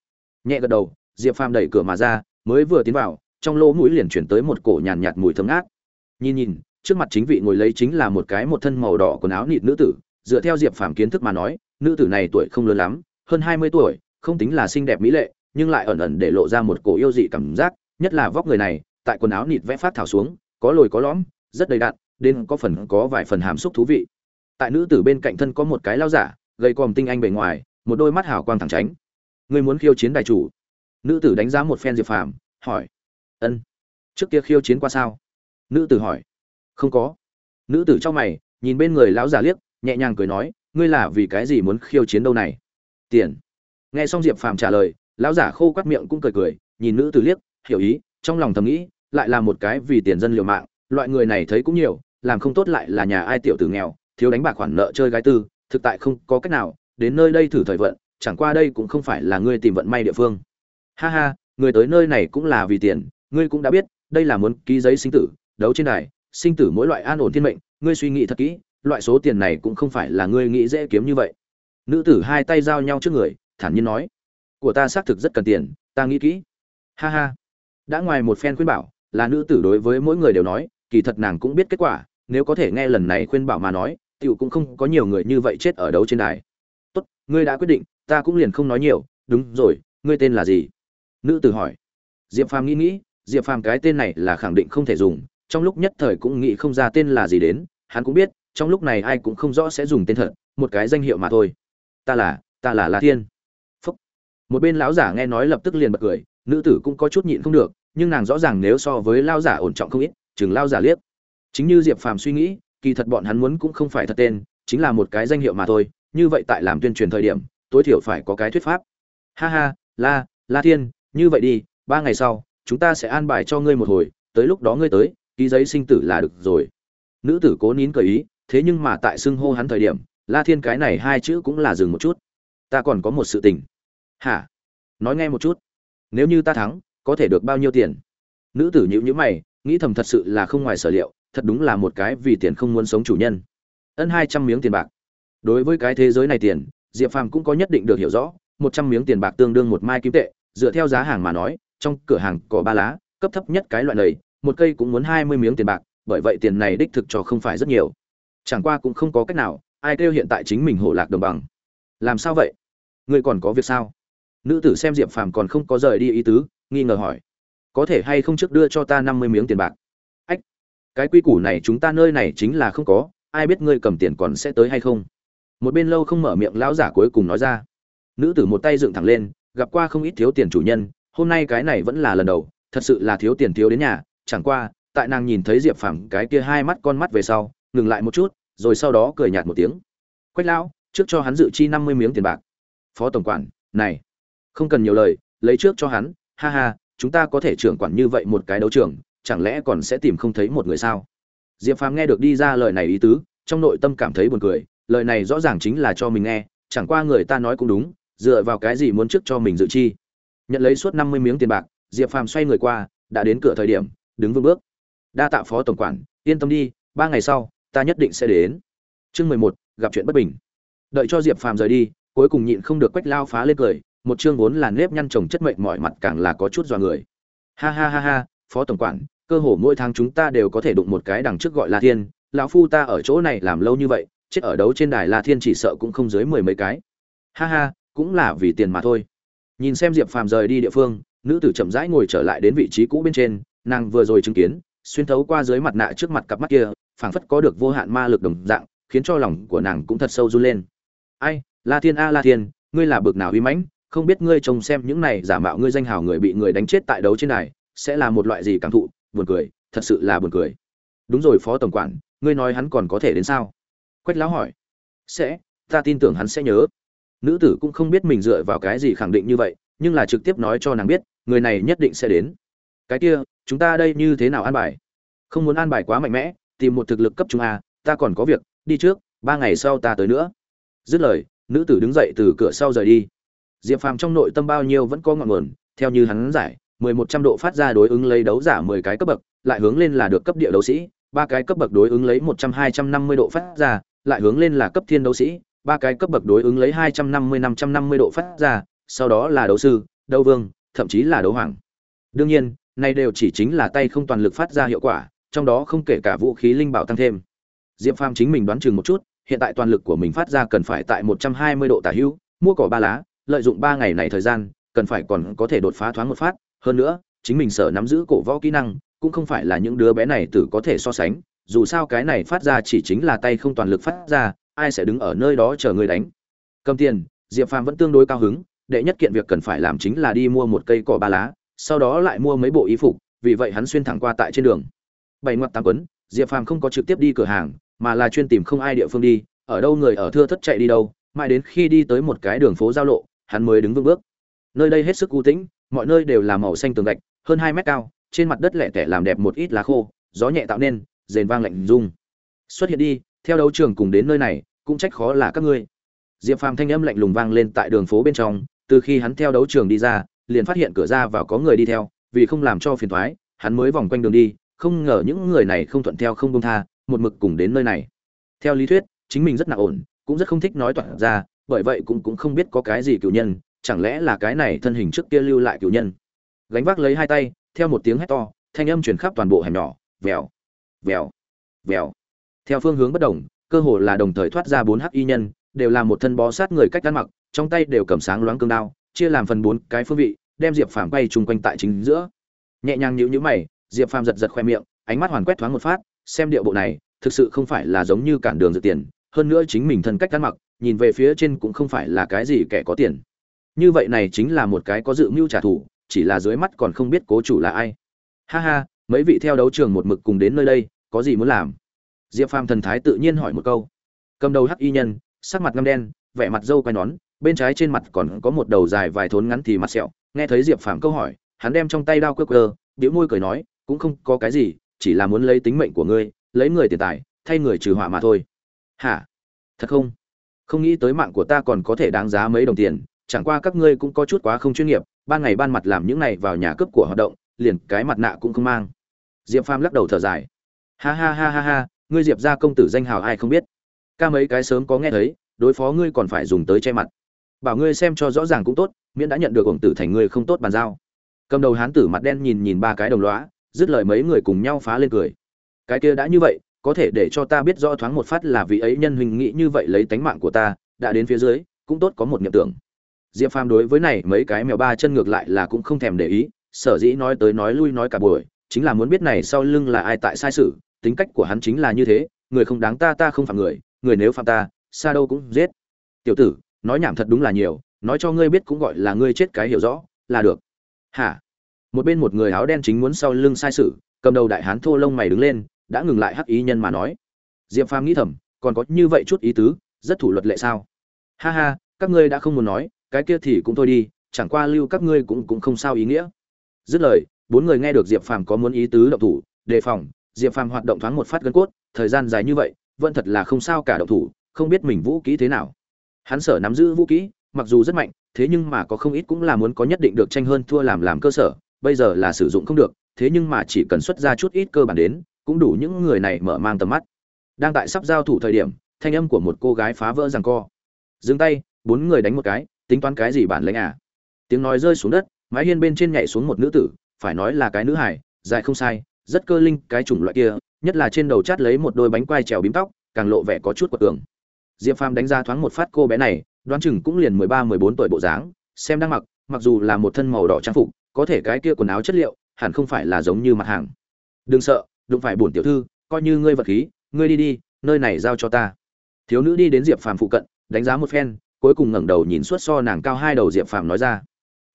A: Nhẹ gật đầu diệp phàm đẩy cửa mà ra mới vừa tiến vào trong lỗ mũi liền chuyển tới một cổ nhàn nhạt, mùi thơm ngát. Nhìn nhìn trước mặt chính vị ngồi lấy chính là một cái một thân màu đỏ quần áo nịt nữ tử dựa theo diệp phàm kiến thức mà nói nữ tử này tuổi không lớn lắm hơn hai mươi tuổi không tính là xinh đẹp mỹ lệ nhưng lại ẩn ẩn để lộ ra một cổ yêu dị cảm giác nhất là vóc người này tại quần áo nịt vẽ phát thảo xuống có lồi có lõm, rất đầy đặn, đến có phần có vài phần hàm xúc thú vị. Tại nữ tử bên cạnh thân có một cái lao giả, gầy còm tinh anh bề ngoài, một đôi mắt hào quang thẳng tránh. Ngươi muốn khiêu chiến đại chủ. Nữ tử đánh giá một phen diệp phàm, hỏi, ân, trước kia khiêu chiến qua sao? Nữ tử hỏi, không có. Nữ tử trong mày, nhìn bên người lão giả liếc, nhẹ nhàng cười nói, ngươi là vì cái gì muốn khiêu chiến đâu này? Tiền. Nghe xong diệp phàm trả lời, lão giả khô quắt miệng cũng cười cười, nhìn nữ tử liếc, hiểu ý, trong lòng thầm nghĩ lại là một cái vì tiền dân liều mạng, loại người này thấy cũng nhiều, làm không tốt lại là nhà ai tiểu tử nghèo, thiếu đánh bạc khoản nợ chơi gái tư, thực tại không có cách nào, đến nơi đây thử thời vận, chẳng qua đây cũng không phải là ngươi tìm vận may địa phương. Ha ha, người tới nơi này cũng là vì tiền, ngươi cũng đã biết, đây là muốn ký giấy sinh tử, đấu trên đài, sinh tử mỗi loại an ổn thiên mệnh, ngươi suy nghĩ thật kỹ, loại số tiền này cũng không phải là ngươi nghĩ dễ kiếm như vậy. Nữ tử hai tay giao nhau trước người, thản nhiên nói, của ta xác thực rất cần tiền, ta nghĩ kỹ. Ha ha. Đã ngoài một phen khuyên bảo là nữ tử đối với mỗi người đều nói, kỳ thật nàng cũng biết kết quả, nếu có thể nghe lần này khuyên bảo mà nói, tiểu cũng không có nhiều người như vậy chết ở đấu trên đài. Tốt, ngươi đã quyết định, ta cũng liền không nói nhiều, đúng rồi, ngươi tên là gì? Nữ tử hỏi. Diệp phàm nghĩ nghĩ, diệp phàm cái tên này là khẳng định không thể dùng, trong lúc nhất thời cũng nghĩ không ra tên là gì đến, hắn cũng biết, trong lúc này ai cũng không rõ sẽ dùng tên thật, một cái danh hiệu mà thôi. Ta là ta là la thiên. Phúc. Một bên lão giả nghe nói lập tức liền bật cười, nữ tử cũng có chút nhịn không được nhưng nàng rõ ràng nếu so với lao giả ổn trọng không ít, chừng lao giả liếc. Chính như diệp phàm suy nghĩ, kỳ thật bọn hắn muốn cũng không phải thật tên, chính là một cái danh hiệu mà thôi, như vậy tại làm tuyên truyền thời điểm, tối thiểu phải có cái thuyết pháp. Ha ha, la la thiên, như vậy đi, ba ngày sau, chúng ta sẽ an bài cho ngươi một hồi, tới lúc đó ngươi tới, ký giấy sinh tử là được rồi. Nữ tử cố nín cởi ý, thế nhưng mà tại xưng hô hắn thời điểm, la thiên cái này hai chữ cũng là dừng một chút. Ta còn có một sự tình. Hả? Nói nghe một chút. Nếu như ta thắng có thể được bao nhiêu tiền? Nữ tử nhữ nhữ mày, nghĩ thầm thật sự là không ngoài sở liệu, thật đúng là một cái vì tiền không muốn sống chủ nhân. Ân hai trăm miếng tiền bạc. Đối với cái thế giới này tiền, diệp phàm cũng có nhất định được hiểu rõ, một trăm miếng tiền bạc tương đương một mai kim tệ, dựa theo giá hàng mà nói, trong cửa hàng có ba lá, cấp thấp nhất cái loại này, một cây cũng muốn hai mươi miếng tiền bạc, bởi vậy tiền này đích thực cho không phải rất nhiều. Chẳng qua cũng không có cách nào, ai kêu hiện tại chính mình hổ lạc đồng bằng. Làm sao vậy? Ngươi còn có việc sao? Nữ tử xem diệp phàm còn không có rời đi ý tứ nghi ngờ hỏi, có thể hay không trước đưa cho ta năm mươi miếng tiền bạc? Ách, cái quy củ này chúng ta nơi này chính là không có, ai biết ngươi cầm tiền còn sẽ tới hay không? Một bên lâu không mở miệng, lão giả cuối cùng nói ra, nữ tử một tay dựng thẳng lên, gặp qua không ít thiếu tiền chủ nhân, hôm nay cái này vẫn là lần đầu, thật sự là thiếu tiền thiếu đến nhà, chẳng qua, tại nàng nhìn thấy diệp phẳng cái kia hai mắt con mắt về sau, ngừng lại một chút, rồi sau đó cười nhạt một tiếng, quách lão, trước cho hắn dự chi năm mươi miếng tiền bạc. Phó tổng quản, này, không cần nhiều lời, lấy trước cho hắn ha ha, chúng ta có thể trưởng quản như vậy một cái đấu trường, chẳng lẽ còn sẽ tìm không thấy một người sao? Diệp phàm nghe được đi ra lời này ý tứ, trong nội tâm cảm thấy buồn cười, lời này rõ ràng chính là cho mình nghe, chẳng qua người ta nói cũng đúng, dựa vào cái gì muốn trước cho mình dự chi? Nhận lấy suốt năm mươi miếng tiền bạc, diệp phàm xoay người qua, đã đến cửa thời điểm, đứng vững bước. Đa tạ phó tổng quản, yên tâm đi, ba ngày sau, ta nhất định sẽ đến. Chương mười một, gặp chuyện bất bình. Đợi cho diệp phàm rời đi, cuối cùng nhịn không được quách lao phá lên cười một chương vốn là nếp nhăn trồng chất mệnh mọi mặt càng là có chút dọa người. Ha ha ha ha, phó tổng quản, cơ hồ mỗi tháng chúng ta đều có thể đụng một cái đằng trước gọi là thiên, lão phu ta ở chỗ này làm lâu như vậy, chết ở đấu trên đài la thiên chỉ sợ cũng không dưới mười mấy cái. Ha ha, cũng là vì tiền mà thôi. Nhìn xem diệp phàm rời đi địa phương, nữ tử chậm rãi ngồi trở lại đến vị trí cũ bên trên, nàng vừa rồi chứng kiến, xuyên thấu qua dưới mặt nạ trước mặt cặp mắt kia, phảng phất có được vô hạn ma lực đồng dạng, khiến cho lòng của nàng cũng thật sâu run lên. Ai, la thiên a, la thiên, ngươi là bực nào uy mãnh không biết ngươi trông xem những này giả mạo ngươi danh hào người bị người đánh chết tại đấu trên này sẽ là một loại gì cảm thụ? Buồn cười, thật sự là buồn cười. Đúng rồi, phó tổng quản, ngươi nói hắn còn có thể đến sao? Quách lão hỏi. Sẽ, ta tin tưởng hắn sẽ nhớ. Nữ tử cũng không biết mình dựa vào cái gì khẳng định như vậy, nhưng là trực tiếp nói cho nàng biết, người này nhất định sẽ đến. Cái kia, chúng ta đây như thế nào an bài? Không muốn an bài quá mạnh mẽ, tìm một thực lực cấp trung a, ta còn có việc, đi trước, ba ngày sau ta tới nữa. Dứt lời, nữ tử đứng dậy từ cửa sau rời đi diệp phàm trong nội tâm bao nhiêu vẫn có ngọn nguồn, theo như hắn giải, mười một trăm độ phát ra đối ứng lấy đấu giả mười cái cấp bậc, lại hướng lên là được cấp địa đấu sĩ, ba cái cấp bậc đối ứng lấy một trăm hai trăm năm mươi độ phát ra, lại hướng lên là cấp thiên đấu sĩ, ba cái cấp bậc đối ứng lấy hai trăm năm mươi năm trăm năm mươi độ phát ra, sau đó là đấu sư, đấu vương, thậm chí là đấu hoàng. Đương nhiên, này đều chỉ chính là tay không toàn lực phát ra hiệu quả, trong đó không kể cả vũ khí linh bảo tăng thêm. Diệp phàm chính mình đoán chừng một chút, hiện tại toàn lực của mình phát ra cần phải tại một trăm hai mươi độ tả hữu, mua cỏ ba lá lợi dụng ba ngày này thời gian, cần phải còn có thể đột phá thoáng một phát. Hơn nữa, chính mình sở nắm giữ cổ võ kỹ năng, cũng không phải là những đứa bé này tử có thể so sánh. Dù sao cái này phát ra chỉ chính là tay không toàn lực phát ra, ai sẽ đứng ở nơi đó chờ người đánh? Cầm tiền, diệp phàm vẫn tương đối cao hứng. Đệ nhất kiện việc cần phải làm chính là đi mua một cây cỏ ba lá, sau đó lại mua mấy bộ y phục, vì vậy hắn xuyên thẳng qua tại trên đường. Bảy ngoặc tám quấn, diệp phàm không có trực tiếp đi cửa hàng, mà là chuyên tìm không ai địa phương đi. Ở đâu người ở thưa thất chạy đi đâu, mãi đến khi đi tới một cái đường phố giao lộ hắn mới đứng vững bước. Nơi đây hết sức u tĩnh, mọi nơi đều là màu xanh tường gạch, hơn hai mét cao, trên mặt đất lẻ tẻ làm đẹp một ít lá khô, gió nhẹ tạo nên, rền vang lạnh rung. Xuất hiện đi, theo đấu trường cùng đến nơi này, cũng trách khó là các ngươi. Diệp phàm thanh âm lạnh lùng vang lên tại đường phố bên trong, từ khi hắn theo đấu trường đi ra, liền phát hiện cửa ra vào có người đi theo, vì không làm cho phiền thoái hắn mới vòng quanh đường đi, không ngờ những người này không thuận theo không công tha, một mực cùng đến nơi này. Theo lý thuyết, chính mình rất nặng ổn, cũng rất không thích nói toạc ra bởi vậy cũng cũng không biết có cái gì cựu nhân, chẳng lẽ là cái này thân hình trước kia lưu lại cựu nhân. Gánh vác lấy hai tay, theo một tiếng hét to, thanh âm truyền khắp toàn bộ hẻm nhỏ, vèo vèo vèo. Theo phương hướng bất đồng, cơ hồ là đồng thời thoát ra bốn hắc y nhân, đều là một thân bó sát người cách ăn mặc, trong tay đều cầm sáng loáng cương đao, chia làm phần bốn cái phương vị, đem diệp phàm quay chung quanh tại chính giữa. Nhẹ nhàng nhíu nhíu mày, diệp phàm giật giật khoe miệng, ánh mắt hoàn quét thoáng một phát, xem điệu bộ này, thực sự không phải là giống như cản đường dự tiền, hơn nữa chính mình thân cách ăn mặc nhìn về phía trên cũng không phải là cái gì kẻ có tiền. Như vậy này chính là một cái có dự mưu trả thù, chỉ là dưới mắt còn không biết cố chủ là ai. Ha ha, mấy vị theo đấu trường một mực cùng đến nơi đây, có gì muốn làm? Diệp phàm thần thái tự nhiên hỏi một câu. Cầm đầu hắc y nhân, sắc mặt ngâm đen, vẻ mặt dâu quai nón, bên trái trên mặt còn có một đầu dài vài thốn ngắn thì mặt sẹo, nghe thấy diệp phàm câu hỏi, hắn đem trong tay đao quơ quơ biểu môi cười nói, cũng không có cái gì, chỉ là muốn lấy tính mệnh của ngươi, lấy người tiền tài, thay người trừ họa mà thôi. Hả? Thật không? Không nghĩ tới mạng của ta còn có thể đáng giá mấy đồng tiền, chẳng qua các ngươi cũng có chút quá không chuyên nghiệp, ban ngày ban mặt làm những này vào nhà cướp của hoạt động, liền cái mặt nạ cũng không mang. Diệp phàm lắc đầu thở dài. Ha ha ha ha ha, ngươi diệp ra công tử danh hào ai không biết? Ca mấy cái sớm có nghe thấy, đối phó ngươi còn phải dùng tới che mặt. Bảo ngươi xem cho rõ ràng cũng tốt, miễn đã nhận được ổng tử thành ngươi không tốt bàn giao. Cầm đầu hán tử mặt đen nhìn nhìn ba cái đồng lõa, dứt lời mấy người cùng nhau phá lên cười. Cái kia đã như vậy có thể để cho ta biết rõ thoáng một phát là vị ấy nhân huynh nghĩ như vậy lấy tánh mạng của ta, đã đến phía dưới, cũng tốt có một niệm tưởng. Diệp phàm đối với này mấy cái mèo ba chân ngược lại là cũng không thèm để ý, sở dĩ nói tới nói lui nói cả buổi, chính là muốn biết này sau lưng là ai tại sai sự, tính cách của hắn chính là như thế, người không đáng ta ta không phạm người người nếu phạm ta, xa đâu cũng giết. Tiểu tử, nói nhảm thật đúng là nhiều, nói cho ngươi biết cũng gọi là ngươi chết cái hiểu rõ, là được. Hả? Một bên một người áo đen chính muốn sau lưng sai sự, cầm đầu đại hán thô lông mày đứng lên đã ngừng lại hắc ý nhân mà nói. Diệp phàm nghĩ thầm, còn có như vậy chút ý tứ, rất thủ luật lệ sao? Ha ha, các ngươi đã không muốn nói, cái kia thì cũng thôi đi, chẳng qua lưu các ngươi cũng cũng không sao ý nghĩa. Dứt lời, bốn người nghe được diệp phàm có muốn ý tứ động thủ, đề phòng, diệp phàm hoạt động thoáng một phát gân cốt, thời gian dài như vậy, vẫn thật là không sao cả động thủ, không biết mình vũ kỹ thế nào. Hắn sở nắm giữ vũ kỹ mặc dù rất mạnh, thế nhưng mà có không ít cũng là muốn có nhất định được tranh hơn thua làm làm cơ sở, bây giờ là sử dụng không được, thế nhưng mà chỉ cần xuất ra chút ít cơ bản đến cũng đủ những người này mở mang tầm mắt. Đang tại sắp giao thủ thời điểm, thanh âm của một cô gái phá vỡ rằng co. Dừng tay, bốn người đánh một cái, tính toán cái gì bản lãnh à? Tiếng nói rơi xuống đất, mái hiên bên trên nhảy xuống một nữ tử, phải nói là cái nữ hải dài không sai, rất cơ linh, cái chủng loại kia, nhất là trên đầu chát lấy một đôi bánh quai trèo bím tóc, càng lộ vẻ có chút quật tường diệp phàm đánh ra thoáng một phát cô bé này, đoán chừng cũng liền mười ba, mười bốn tuổi bộ dáng, xem đang mặc mặc dù là một thân màu đỏ trang phục, có thể cái kia quần áo chất liệu, hẳn không phải là giống như mặt hàng. Đừng sợ đụng phải bổn tiểu thư, coi như ngươi vật khí, ngươi đi đi, nơi này giao cho ta. Thiếu nữ đi đến diệp phàm phụ cận, đánh giá một phen, cuối cùng ngẩng đầu nhìn suốt so nàng cao hai đầu diệp phàm nói ra.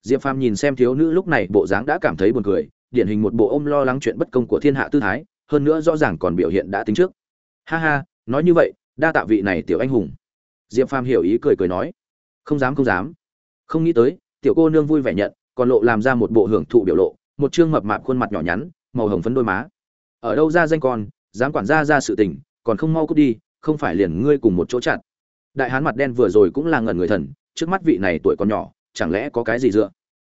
A: Diệp phàm nhìn xem thiếu nữ lúc này, bộ dáng đã cảm thấy buồn cười, điển hình một bộ ôm lo lắng chuyện bất công của thiên hạ tư thái, hơn nữa rõ ràng còn biểu hiện đã tính trước. Ha ha, nói như vậy, đa tạ vị này tiểu anh hùng. Diệp phàm hiểu ý cười cười nói. Không dám không dám. Không nghĩ tới, tiểu cô nương vui vẻ nhận, còn lộ làm ra một bộ hưởng thụ biểu lộ, một chương mập mạp khuôn mặt nhỏ nhắn, màu hồng phấn đôi má ở đâu ra danh con, dám quản gia ra sự tình, còn không mau cút đi, không phải liền ngươi cùng một chỗ chặn. Đại hán mặt đen vừa rồi cũng là ngẩn người thần, trước mắt vị này tuổi còn nhỏ, chẳng lẽ có cái gì dựa?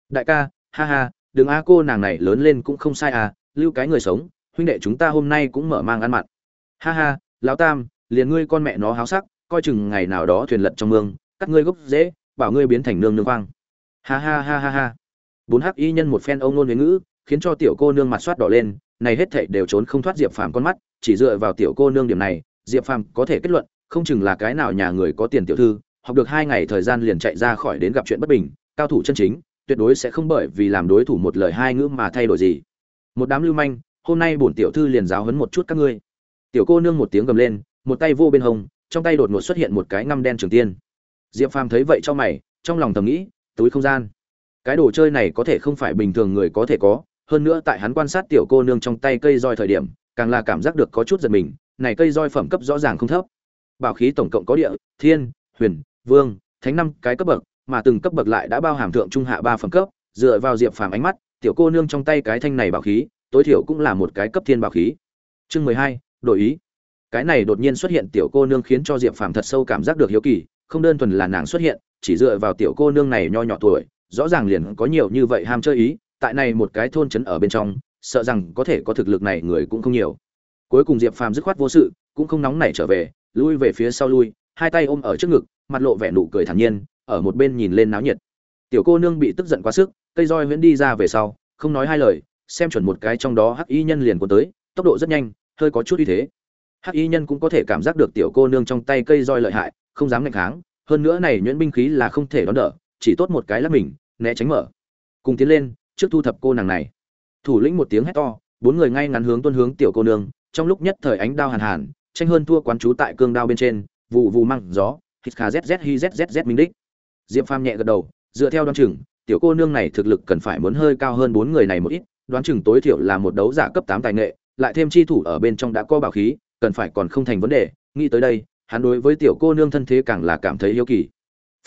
A: Đại ca, ha ha, đừng a cô nàng này lớn lên cũng không sai à lưu cái người sống, huynh đệ chúng ta hôm nay cũng mở mang ăn mặn. Ha ha, lão tam, liền ngươi con mẹ nó háo sắc, coi chừng ngày nào đó thuyền lật trong mương, cắt ngươi gốc dễ bảo ngươi biến thành nương nương khoang. Ha ha ha ha ha. Bốn hắc y nhân một phen ông nôn huế ngữ, khiến cho tiểu cô nương mặt soát đỏ lên này hết thảy đều trốn không thoát diệp phàm con mắt, chỉ dựa vào tiểu cô nương điểm này, diệp phàm có thể kết luận, không chừng là cái nào nhà người có tiền tiểu thư, học được hai ngày thời gian liền chạy ra khỏi đến gặp chuyện bất bình, cao thủ chân chính, tuyệt đối sẽ không bởi vì làm đối thủ một lời hai ngữ mà thay đổi gì. Một đám lưu manh, hôm nay bổn tiểu thư liền giáo huấn một chút các ngươi. Tiểu cô nương một tiếng gầm lên, một tay vô bên hông, trong tay đột ngột xuất hiện một cái ngăm đen trường tiên. Diệp phàm thấy vậy cho mày, trong lòng thầm nghĩ, túi không gian. Cái đồ chơi này có thể không phải bình thường người có thể có hơn nữa tại hắn quan sát tiểu cô nương trong tay cây roi thời điểm, càng là cảm giác được có chút giật mình, này cây roi phẩm cấp rõ ràng không thấp. Bảo khí tổng cộng có địa, thiên, huyền, vương, thánh năm, cái cấp bậc, mà từng cấp bậc lại đã bao hàm thượng trung hạ ba phẩm cấp, dựa vào diệp phàm ánh mắt, tiểu cô nương trong tay cái thanh này bảo khí, tối thiểu cũng là một cái cấp thiên bảo khí. Chương mười hai, đổi ý. Cái này đột nhiên xuất hiện tiểu cô nương khiến cho diệp phàm thật sâu cảm giác được hiếu kỳ, không đơn thuần là nàng xuất hiện, chỉ dựa vào tiểu cô nương này nho nhỏ tuổi, rõ ràng liền có nhiều như vậy ham chơi ý tại này một cái thôn trấn ở bên trong, sợ rằng có thể có thực lực này người cũng không nhiều. Cuối cùng diệp phàm dứt khoát vô sự, cũng không nóng nảy trở về, lui về phía sau lui, hai tay ôm ở trước ngực, mặt lộ vẻ nụ cười thản nhiên, ở một bên nhìn lên náo nhiệt. Tiểu cô nương bị tức giận quá sức, cây roi huyễn đi ra về sau, không nói hai lời, xem chuẩn một cái trong đó hắc y nhân liền cuốn tới, tốc độ rất nhanh, hơi có chút uy thế. Hắc y nhân cũng có thể cảm giác được tiểu cô nương trong tay cây roi lợi hại, không dám ngạch kháng, hơn nữa này nhuyễn binh khí là không thể đón đỡ, chỉ tốt một cái là mình, né tránh mở. Cùng tiến lên trước thu thập cô nàng này. Thủ lĩnh một tiếng hét to, bốn người ngay ngắn hướng tuân hướng tiểu cô nương, trong lúc nhất thời ánh đao hàn hàn, tranh hơn thua quán chú tại cương đao bên trên vụ vụ măng gió, hít kha zz hi zzz minh đích. Diệp phàm nhẹ gật đầu, dựa theo đoán chừng, tiểu cô nương này thực lực cần phải muốn hơi cao hơn bốn người này một ít, đoán chừng tối thiểu là một đấu giả cấp tám tài nghệ, lại thêm chi thủ ở bên trong đã có bảo khí, cần phải còn không thành vấn đề, nghĩ tới đây, hắn đối với tiểu cô nương thân thế càng là cảm thấy yêu kỳ.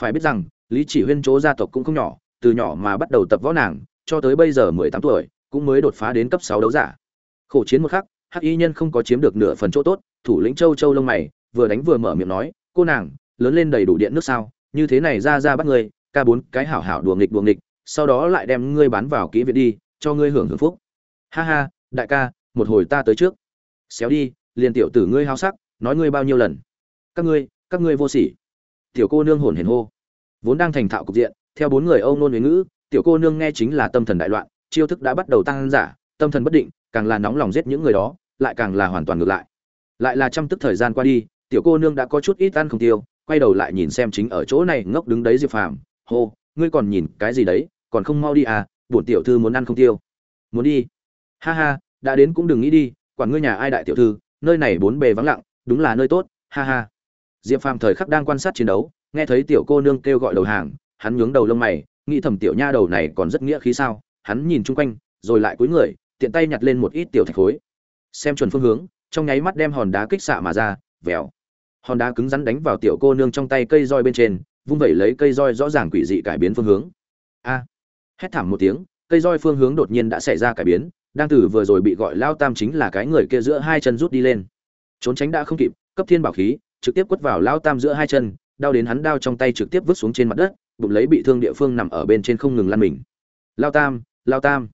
A: Phải biết rằng, lý chỉ huyên chỗ gia tộc cũng không nhỏ, từ nhỏ mà bắt đầu tập võ nàng cho tới bây giờ mười tám tuổi cũng mới đột phá đến cấp sáu đấu giả. Khổ chiến một khắc hắc y nhân không có chiếm được nửa phần chỗ tốt thủ lĩnh châu châu lông mày vừa đánh vừa mở miệng nói cô nàng lớn lên đầy đủ điện nước sao? Như thế này ra ra bắt người, ca bốn cái hảo hảo đùa nghịch đùa nghịch sau đó lại đem ngươi bán vào kỹ viện đi cho ngươi hưởng hưởng phúc. Ha ha đại ca một hồi ta tới trước. Xéo đi liền tiểu tử ngươi hao sắc nói ngươi bao nhiêu lần? Các ngươi các ngươi vô sỉ. Tiểu cô nương hồn hển hô. Vốn đang thành thạo cục diện theo bốn người ông nôn với ngữ tiểu cô nương nghe chính là tâm thần đại loạn, chiêu thức đã bắt đầu tăng giả, tâm thần bất định, càng là nóng lòng giết những người đó, lại càng là hoàn toàn ngược lại. Lại là trăm tức thời gian qua đi, tiểu cô nương đã có chút ít ăn không tiêu, quay đầu lại nhìn xem chính ở chỗ này ngốc đứng đấy diệp phàm, hô, ngươi còn nhìn cái gì đấy, còn không mau đi à bổn tiểu thư muốn ăn không tiêu. Muốn đi. Ha ha, đã đến cũng đừng nghĩ đi, quản ngươi nhà ai đại tiểu thư, nơi này bốn bề vắng lặng, đúng là nơi tốt, ha ha. Diệp phàm thời khắc đang quan sát chiến đấu, nghe thấy tiểu cô nương kêu gọi đầu hàng, hắn nhướng đầu lông mày nghĩ thầm tiểu nha đầu này còn rất nghĩa khí sao? Hắn nhìn chung quanh, rồi lại cúi người, tiện tay nhặt lên một ít tiểu thạch khối. Xem chuẩn phương hướng, trong nháy mắt đem hòn đá kích xạ mà ra, vèo. Hòn đá cứng rắn đánh vào tiểu cô nương trong tay cây roi bên trên, vung vẩy lấy cây roi rõ ràng quỷ dị cải biến phương hướng. A! Hét thảm một tiếng, cây roi phương hướng đột nhiên đã xảy ra cải biến, đang từ vừa rồi bị gọi lao tam chính là cái người kia giữa hai chân rút đi lên. Trốn tránh đã không kịp, cấp thiên bảo khí, trực tiếp quất vào lao tam giữa hai chân, đau đến hắn đao trong tay trực tiếp vứt xuống trên mặt đất bụng lấy bị thương địa phương nằm ở bên trên không ngừng lăn mình. Lao tam lao tam.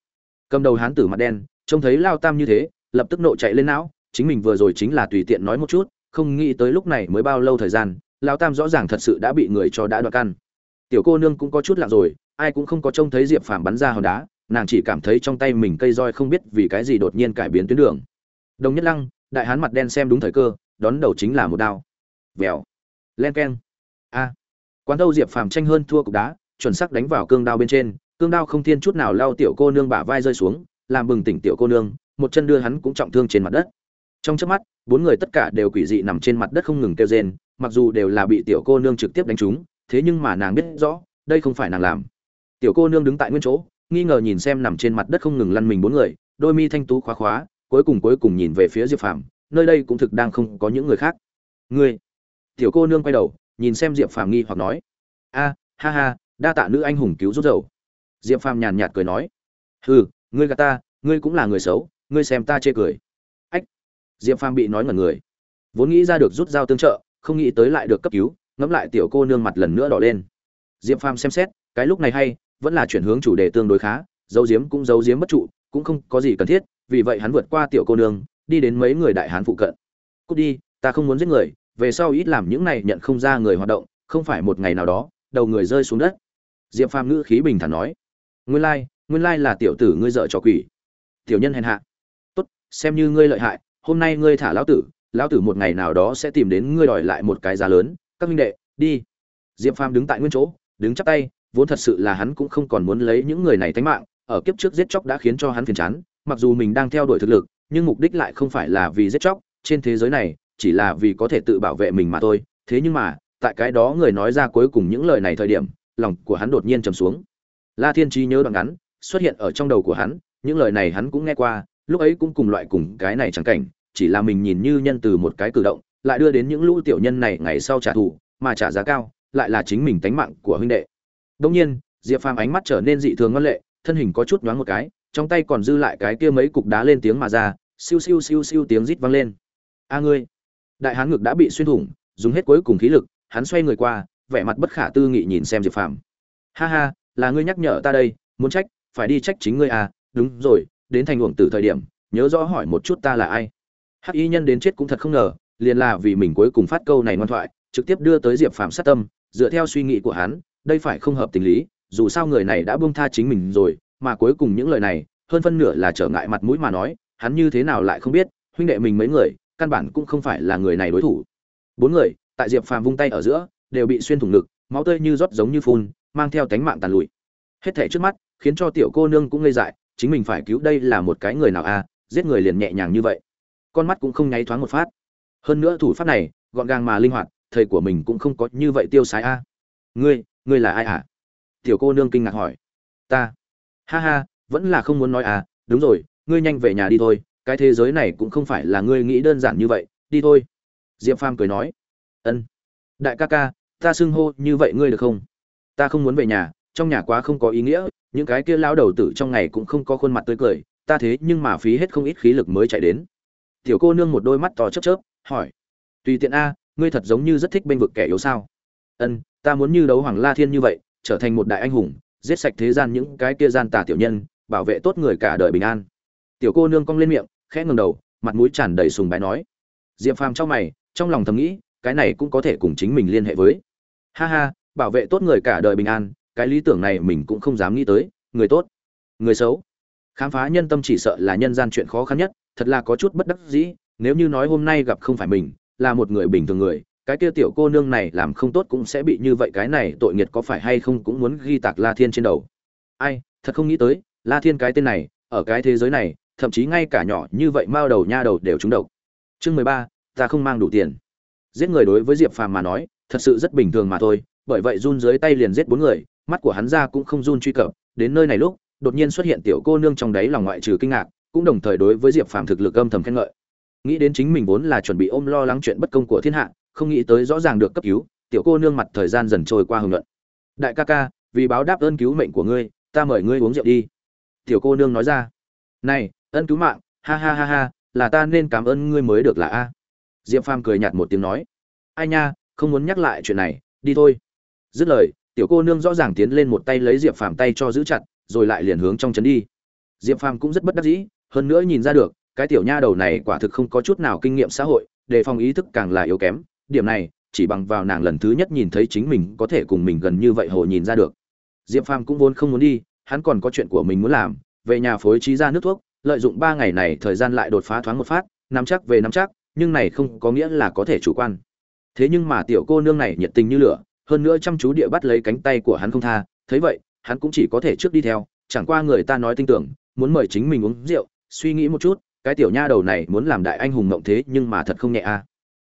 A: Cầm đầu hán tử mặt đen, trông thấy lao tam như thế, lập tức nộ chạy lên não, chính mình vừa rồi chính là tùy tiện nói một chút, không nghĩ tới lúc này mới bao lâu thời gian, lao tam rõ ràng thật sự đã bị người cho đã đoạt căn. Tiểu cô nương cũng có chút lạ rồi, ai cũng không có trông thấy diệp phàm bắn ra hòn đá, nàng chỉ cảm thấy trong tay mình cây roi không biết vì cái gì đột nhiên cải biến tuyến đường. Đồng nhất lăng, đại hán mặt đen xem đúng thời cơ, đón đầu chính là một đao. Vèo. Len keng. A quán đâu diệp phàm tranh hơn thua cục đá, chuẩn sắc đánh vào cương đao bên trên, cương đao không thiên chút nào lao tiểu cô nương bả vai rơi xuống, làm bừng tỉnh tiểu cô nương, một chân đưa hắn cũng trọng thương trên mặt đất. Trong chớp mắt, bốn người tất cả đều quỷ dị nằm trên mặt đất không ngừng kêu rên, mặc dù đều là bị tiểu cô nương trực tiếp đánh trúng, thế nhưng mà nàng biết rõ, đây không phải nàng làm. Tiểu cô nương đứng tại nguyên chỗ, nghi ngờ nhìn xem nằm trên mặt đất không ngừng lăn mình bốn người, đôi mi thanh tú khóa khóa, cuối cùng cuối cùng nhìn về phía diệp phàm, nơi đây cũng thực đang không có những người khác. Ngươi! Tiểu cô nương quay đầu nhìn xem diệp phàm nghi hoặc nói. A, ha ha, đa tạ nữ anh hùng cứu rút dầu. Diệp phàm nhàn nhạt cười nói. Hừ, ngươi gà ta, ngươi cũng là người xấu, ngươi xem ta chê cười. Ách. Diệp phàm bị nói ngẩn người. Vốn nghĩ ra được rút dao tương trợ, không nghĩ tới lại được cấp cứu, ngẫm lại tiểu cô nương mặt lần nữa đỏ lên. Diệp phàm xem xét, cái lúc này hay, vẫn là chuyển hướng chủ đề tương đối khá dấu diếm cũng dấu diếm bất trụ, cũng không có gì cần thiết, vì vậy hắn vượt qua tiểu cô nương, đi đến mấy người đại hán phụ cận. Cút đi, ta không muốn giết người về sau ít làm những này nhận không ra người hoạt động, không phải một ngày nào đó, đầu người rơi xuống đất. Diệp phàm ngữ khí bình thản nói, nguyên lai nguyên lai là tiểu tử ngươi dợ trò quỷ. Tiểu nhân hèn hạ. Tốt, xem như ngươi lợi hại, hôm nay ngươi thả lão tử lão tử một ngày nào đó sẽ tìm đến ngươi đòi lại một cái giá lớn. Các minh đệ, đi. Diệp phàm đứng tại nguyên chỗ, đứng chắp tay, vốn thật sự là hắn cũng không còn muốn lấy những người này tánh mạng, ở kiếp trước giết chóc đã khiến cho hắn phiền chán, mặc dù mình đang theo đuổi thực lực, nhưng mục đích lại không phải là vì giết chóc. Trên thế giới này chỉ là vì có thể tự bảo vệ mình mà thôi. Thế nhưng mà, tại cái đó người nói ra cuối cùng những lời này thời điểm, lòng của hắn đột nhiên trầm xuống. La thiên trí nhớ đoạn ngắn, xuất hiện ở trong đầu của hắn, những lời này hắn cũng nghe qua, lúc ấy cũng cùng loại cùng cái này chẳng cảnh, chỉ là mình nhìn như nhân từ một cái cử động, lại đưa đến những lũ tiểu nhân này ngày sau trả thù, mà trả giá cao, lại là chính mình tánh mạng của huynh đệ. Đông nhiên, diệp phàm ánh mắt trở nên dị thường ngân lệ, thân hình có chút nhoáng một cái, trong tay còn dư lại cái kia mấy cục đá lên tiếng mà ra, siêu siêu siêu siêu tiếng rít vang lên. A ngươi! Đại hán ngực đã bị xuyên thủng, dùng hết cuối cùng khí lực, hắn xoay người qua, vẻ mặt bất khả tư nghị nhìn xem diệp phàm. Ha ha, là ngươi nhắc nhở ta đây, muốn trách, phải đi trách chính ngươi à đúng rồi, đến thành uổng từ thời điểm, nhớ rõ hỏi một chút ta là ai. Hắc y nhân đến chết cũng thật không ngờ, liền là vì mình cuối cùng phát câu này ngoan thoại, trực tiếp đưa tới diệp phàm sát tâm, dựa theo suy nghĩ của hắn, đây phải không hợp tình lý, dù sao người này đã buông tha chính mình rồi, mà cuối cùng những lời này, hơn phân nửa là trở ngại mặt mũi mà nói, hắn như thế nào lại không biết, huynh đệ mình mấy người căn bản cũng không phải là người này đối thủ. Bốn người tại diệp phàm vung tay ở giữa đều bị xuyên thủng ngực máu tươi như rót giống như phun mang theo tánh mạng tàn lụi. Hết thảy trước mắt khiến cho tiểu cô nương cũng ngây dại chính mình phải cứu đây là một cái người nào a à, giết người liền nhẹ nhàng như vậy. Con mắt cũng không nháy thoáng một phát. Hơn nữa thủ pháp này gọn gàng mà linh hoạt thầy của mình cũng không có như vậy tiêu sái a. Ngươi ngươi là ai à? Tiểu cô nương kinh ngạc hỏi. Ta. Ha ha vẫn là không muốn nói à đúng rồi ngươi nhanh về nhà đi thôi cái thế giới này cũng không phải là ngươi nghĩ đơn giản như vậy, đi thôi. Diệp phàm cười nói. Ân. Đại ca ca, ta xưng hô như vậy ngươi được không? Ta không muốn về nhà, trong nhà quá không có ý nghĩa, những cái kia lao đầu tử trong ngày cũng không có khuôn mặt tươi cười, ta thế nhưng mà phí hết không ít khí lực mới chạy đến. Tiểu cô nương một đôi mắt to chớp chớp, hỏi. Tùy tiện a, ngươi thật giống như rất thích bênh vực kẻ yếu sao? Ân, ta muốn như đấu hoàng la thiên như vậy, trở thành một đại anh hùng, giết sạch thế gian những cái kia gian tà tiểu nhân, bảo vệ tốt người cả đời bình an. Tiểu cô nương cong lên miệng khẽ ngừng đầu, mặt mũi tràn đầy sùng bái nói. Diệp phàm trong mày, trong lòng thầm nghĩ, cái này cũng có thể cùng chính mình liên hệ với. Ha ha, bảo vệ tốt người cả đời bình an, cái lý tưởng này mình cũng không dám nghĩ tới, người tốt, người xấu. Khám phá nhân tâm chỉ sợ là nhân gian chuyện khó khăn nhất, thật là có chút bất đắc dĩ, nếu như nói hôm nay gặp không phải mình, là một người bình thường người, cái kia tiểu cô nương này làm không tốt cũng sẽ bị như vậy, cái này tội nghiệt có phải hay không cũng muốn ghi tạc la thiên trên đầu. Ai, thật không nghĩ tới, la thiên cái tên này, ở cái thế giới này thậm chí ngay cả nhỏ như vậy mao đầu nha đầu đều trúng độc. Chương mười ba, ta không mang đủ tiền. Giết người đối với diệp phàm mà nói, thật sự rất bình thường mà thôi, bởi vậy run dưới tay liền giết bốn người, mắt của hắn ra cũng không run truy cập. Đến nơi này lúc, đột nhiên xuất hiện tiểu cô nương trong đáy lòng ngoại trừ kinh ngạc, cũng đồng thời đối với diệp phàm thực lực âm thầm khen ngợi. Nghĩ đến chính mình vốn là chuẩn bị ôm lo lắng chuyện bất công của thiên hạ, không nghĩ tới rõ ràng được cấp cứu, tiểu cô nương mặt thời gian dần trôi qua hưởng luận. Đại ca ca, vì báo đáp ơn cứu mệnh của ngươi, ta mời ngươi uống rượu đi. Tiểu cô nương nói ra, này ân cứu mạng, ha ha ha ha, là ta nên cảm ơn ngươi mới được là a. Diệp phàm cười nhạt một tiếng nói, ai nha, không muốn nhắc lại chuyện này, đi thôi. Dứt lời, tiểu cô nương rõ ràng tiến lên một tay lấy diệp phàm tay cho giữ chặt, rồi lại liền hướng trong trấn đi. Diệp phàm cũng rất bất đắc dĩ, hơn nữa nhìn ra được, cái tiểu nha đầu này quả thực không có chút nào kinh nghiệm xã hội, đề phòng ý thức càng là yếu kém, điểm này, chỉ bằng vào nàng lần thứ nhất nhìn thấy chính mình có thể cùng mình gần như vậy hồ nhìn ra được. Diệp phàm cũng vốn không muốn đi, hắn còn có chuyện của mình muốn làm, về nhà phối trí ra nước thuốc lợi dụng ba ngày này thời gian lại đột phá thoáng một phát, nắm chắc về nắm chắc, nhưng này không có nghĩa là có thể chủ quan. Thế nhưng mà tiểu cô nương này nhiệt tình như lửa, hơn nữa chăm chú địa bắt lấy cánh tay của hắn không tha, thấy vậy, hắn cũng chỉ có thể trước đi theo, chẳng qua người ta nói tin tưởng, muốn mời chính mình uống rượu, suy nghĩ một chút, cái tiểu nha đầu này muốn làm đại anh hùng mộng thế nhưng mà thật không nhẹ a.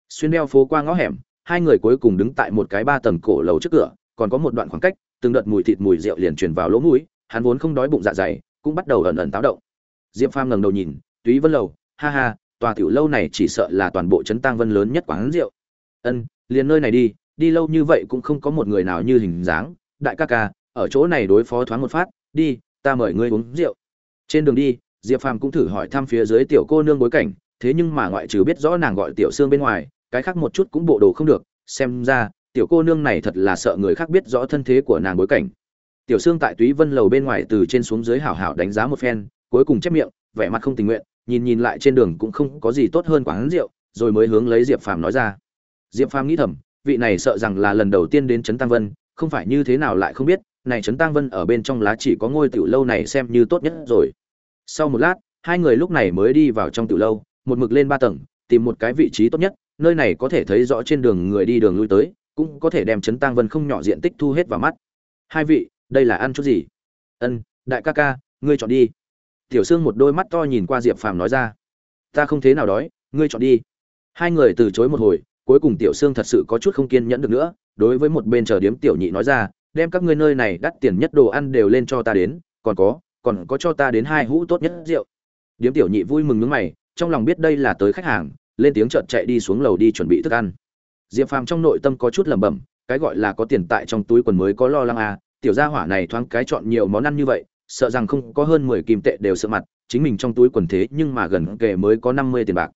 A: Xuyên đeo phố qua ngõ hẻm, hai người cuối cùng đứng tại một cái ba tầng cổ lầu trước cửa, còn có một đoạn khoảng cách, từng đợt mùi thịt mùi rượu liền truyền vào lỗ mũi, hắn vốn không đói bụng dạ dày, cũng bắt đầu ẩn ẩn táo động diệp phàm ngẩng đầu nhìn, túy vân lầu, ha ha, tòa tiểu lâu này chỉ sợ là toàn bộ trấn tang vân lớn nhất quán rượu. Ân, liền nơi này đi đi lâu như vậy cũng không có một người nào như hình dáng. Đại ca ca, ở chỗ này đối phó thoáng một phát, đi, ta mời ngươi uống rượu. Trên đường đi, diệp phàm cũng thử hỏi thăm phía dưới tiểu cô nương bối cảnh, thế nhưng mà ngoại trừ biết rõ nàng gọi tiểu xương bên ngoài, cái khác một chút cũng bộ đồ không được. Xem ra, tiểu cô nương này thật là sợ người khác biết rõ thân thế của nàng bối cảnh. Tiểu xương tại túy vân lầu bên ngoài từ trên xuống dưới hảo hảo đánh giá một phen cuối cùng chép miệng, vẻ mặt không tình nguyện, nhìn nhìn lại trên đường cũng không có gì tốt hơn quán rượu, rồi mới hướng lấy diệp phàm nói ra. Diệp phàm nghĩ thầm, vị này sợ rằng là lần đầu tiên đến trấn tăng vân, không phải như thế nào lại không biết, này trấn tăng vân ở bên trong lá chỉ có ngôi tiểu lâu này xem như tốt nhất rồi. Sau một lát, hai người lúc này mới đi vào trong tiểu lâu, một mực lên ba tầng, tìm một cái vị trí tốt nhất, nơi này có thể thấy rõ trên đường người đi đường lui tới, cũng có thể đem trấn tăng vân không nhỏ diện tích thu hết vào mắt. Hai vị, đây là ăn chút gì? Ân, đại ca ca, ngươi chọn đi tiểu sương một đôi mắt to nhìn qua diệp phàm nói ra. Ta không thế nào đói, ngươi chọn đi. Hai người từ chối một hồi, cuối cùng tiểu sương thật sự có chút không kiên nhẫn được nữa, đối với một bên chờ điếm tiểu nhị nói ra, đem các ngươi nơi này đắt tiền nhất đồ ăn đều lên cho ta đến, còn có còn có cho ta đến hai hũ tốt nhất rượu. Điếm tiểu nhị vui mừng nước mày, trong lòng biết đây là tới khách hàng, lên tiếng chợt chạy đi xuống lầu đi chuẩn bị thức ăn. Diệp phàm trong nội tâm có chút lẩm bẩm, cái gọi là có tiền tại trong túi quần mới có lo lắng à tiểu gia hỏa này thoáng cái chọn nhiều món ăn như vậy sợ rằng không có hơn mười kim tệ đều sợ mặt chính mình trong túi quần thế nhưng mà gần kề mới có năm mươi tiền bạc.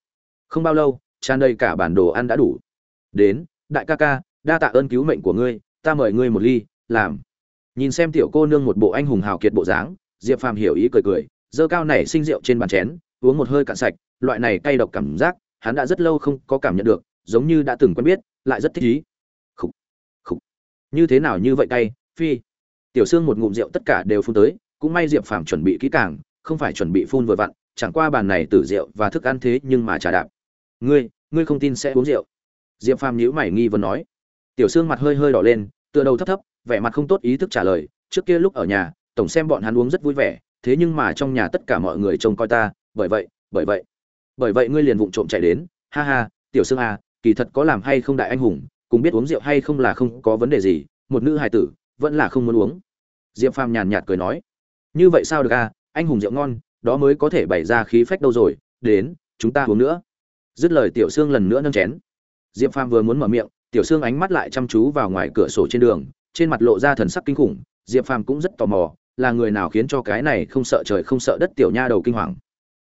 A: Không bao lâu tràn đầy cả bản đồ ăn đã đủ. Đến đại ca ca đa tạ ơn cứu mệnh của ngươi ta mời ngươi một ly làm. Nhìn xem tiểu cô nương một bộ anh hùng hào kiệt bộ dáng diệp phàm hiểu ý cười cười dơ cao này sinh rượu trên bàn chén uống một hơi cạn sạch loại này cay độc cảm giác hắn đã rất lâu không có cảm nhận được giống như đã từng quen biết lại rất thích ý. Khục, khục. như thế nào như vậy cay phi. Tiểu xương một ngụm rượu tất cả đều phun tới cũng may diệp phàm chuẩn bị kỹ càng, không phải chuẩn bị phun vừa vặn, chẳng qua bàn này tử rượu và thức ăn thế nhưng mà trà đạp. Ngươi ngươi không tin sẽ uống rượu. Diệp phàm nhíu mày nghi vấn nói. Tiểu xương mặt hơi hơi đỏ lên, tựa đầu thấp thấp, vẻ mặt không tốt ý thức trả lời, trước kia lúc ở nhà, tổng xem bọn hắn uống rất vui vẻ, thế nhưng mà trong nhà tất cả mọi người trông coi ta, bởi vậy bởi vậy. Bởi vậy ngươi liền vụng trộm chạy đến, ha ha, tiểu xương à kỳ thật có làm hay không đại anh hùng cũng biết uống rượu hay không là không có vấn đề gì, một nữ hài tử, vẫn là không muốn uống. Diệp phàm nhàn nhạt cười nói như vậy sao được à anh hùng rượu ngon, đó mới có thể bày ra khí phách đâu rồi, đến, chúng ta uống nữa. Dứt lời tiểu sương lần nữa nâng chén. Diệp phàm vừa muốn mở miệng, tiểu sương ánh mắt lại chăm chú vào ngoài cửa sổ trên đường, trên mặt lộ ra thần sắc kinh khủng, diệp phàm cũng rất tò mò, là người nào khiến cho cái này không sợ trời không sợ đất tiểu nha đầu kinh hoàng.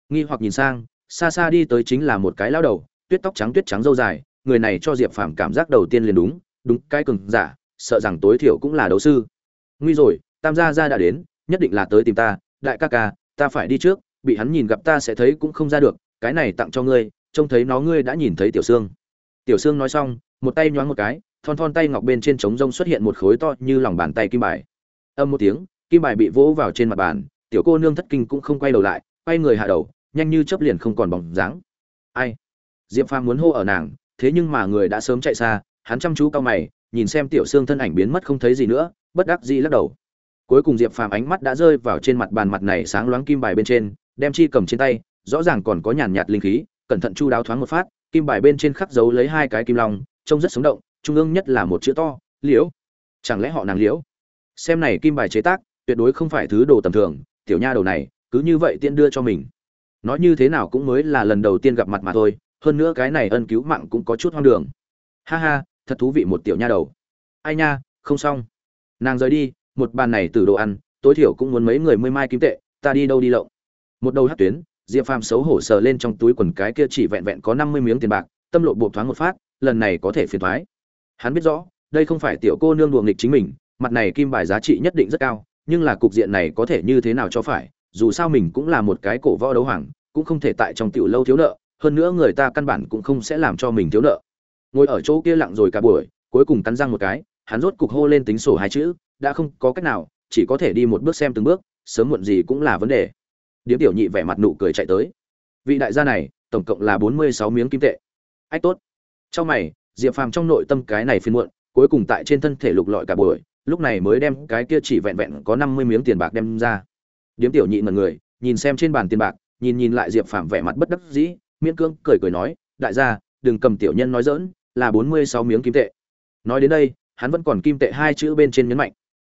A: Nghi hoặc nhìn sang, xa xa đi tới chính là một cái lao đầu, tuyết tóc trắng tuyết trắng dâu dài, người này cho diệp phàm cảm giác đầu tiên liền đúng đúng cái cừng giả, sợ rằng tối thiểu cũng là đấu sư. Nguy rồi, tam gia gia đã đến nhất định là tới tìm ta, đại ca ca, ta phải đi trước, bị hắn nhìn gặp ta sẽ thấy cũng không ra được, cái này tặng cho ngươi, trông thấy nó ngươi đã nhìn thấy tiểu sương. Tiểu sương nói xong, một tay nhoáng một cái, thon thon tay ngọc bên trên trống rông xuất hiện một khối to như lòng bàn tay kim bài. Âm một tiếng, kim bài bị vỗ vào trên mặt bàn, tiểu cô nương thất kinh cũng không quay đầu lại, quay người hạ đầu, nhanh như chớp liền không còn bóng dáng. Ai? Diệp phàm muốn hô ở nàng, thế nhưng mà người đã sớm chạy xa, hắn chăm chú cao mày, nhìn xem tiểu xương thân ảnh biến mất không thấy gì nữa, bất đắc dĩ lắc đầu cuối cùng diệp phàm ánh mắt đã rơi vào trên mặt bàn mặt này sáng loáng kim bài bên trên, đem chi cầm trên tay, rõ ràng còn có nhàn nhạt linh khí, cẩn thận chu đáo thoáng một phát, kim bài bên trên khắc dấu lấy hai cái kim long, trông rất sống động, trung ương nhất là một chữ to, liễu. Chẳng lẽ họ nàng liễu? Xem này kim bài chế tác, tuyệt đối không phải thứ đồ tầm thường, tiểu nha đầu này, cứ như vậy tiện đưa cho mình. Nói như thế nào cũng mới là lần đầu tiên gặp mặt mà thôi, hơn nữa cái này ân cứu mạng cũng có chút hoang đường. Ha ha, thật thú vị một tiểu nha đầu. Ai nha, không xong. Nàng rời đi một bàn này từ đồ ăn, tối thiểu cũng muốn mấy người mươi mai kim tệ, ta đi đâu đi lộng. Một đầu hát tuyến, diệp phàm xấu hổ sờ lên trong túi quần cái kia chỉ vẹn vẹn có năm mươi miếng tiền bạc, tâm lộ buộc thoáng một phát, lần này có thể phiền thoái. Hắn biết rõ, đây không phải tiểu cô nương đùa nghịch chính mình, mặt này kim bài giá trị nhất định rất cao, nhưng là cục diện này có thể như thế nào cho phải, dù sao mình cũng là một cái cổ võ đấu hoàng, cũng không thể tại trong tiểu lâu thiếu nợ, hơn nữa người ta căn bản cũng không sẽ làm cho mình thiếu nợ. Ngồi ở chỗ kia lặng rồi cả buổi, cuối cùng cắn răng một cái, hắn rốt cục hô lên tính sổ hai chữ đã không có cách nào, chỉ có thể đi một bước xem từng bước, sớm muộn gì cũng là vấn đề. Điếm tiểu nhị vẻ mặt nụ cười chạy tới. Vị đại gia này, tổng cộng là bốn mươi sáu miếng kim tệ. Ách tốt. Trong mày, diệp phàm trong nội tâm cái này phiên muộn, cuối cùng tại trên thân thể lục lọi cả buổi, lúc này mới đem cái kia chỉ vẹn vẹn có năm mươi miếng tiền bạc đem ra. Điếm tiểu nhị mật người, nhìn xem trên bàn tiền bạc, nhìn nhìn lại diệp phàm vẻ mặt bất đắc dĩ, miễn cưỡng cười cười nói, đại gia, đừng cầm tiểu nhân nói dỡn là bốn mươi sáu miếng kim tệ. Nói đến đây, hắn vẫn còn kim tệ hai chữ bên trên nhấn mạnh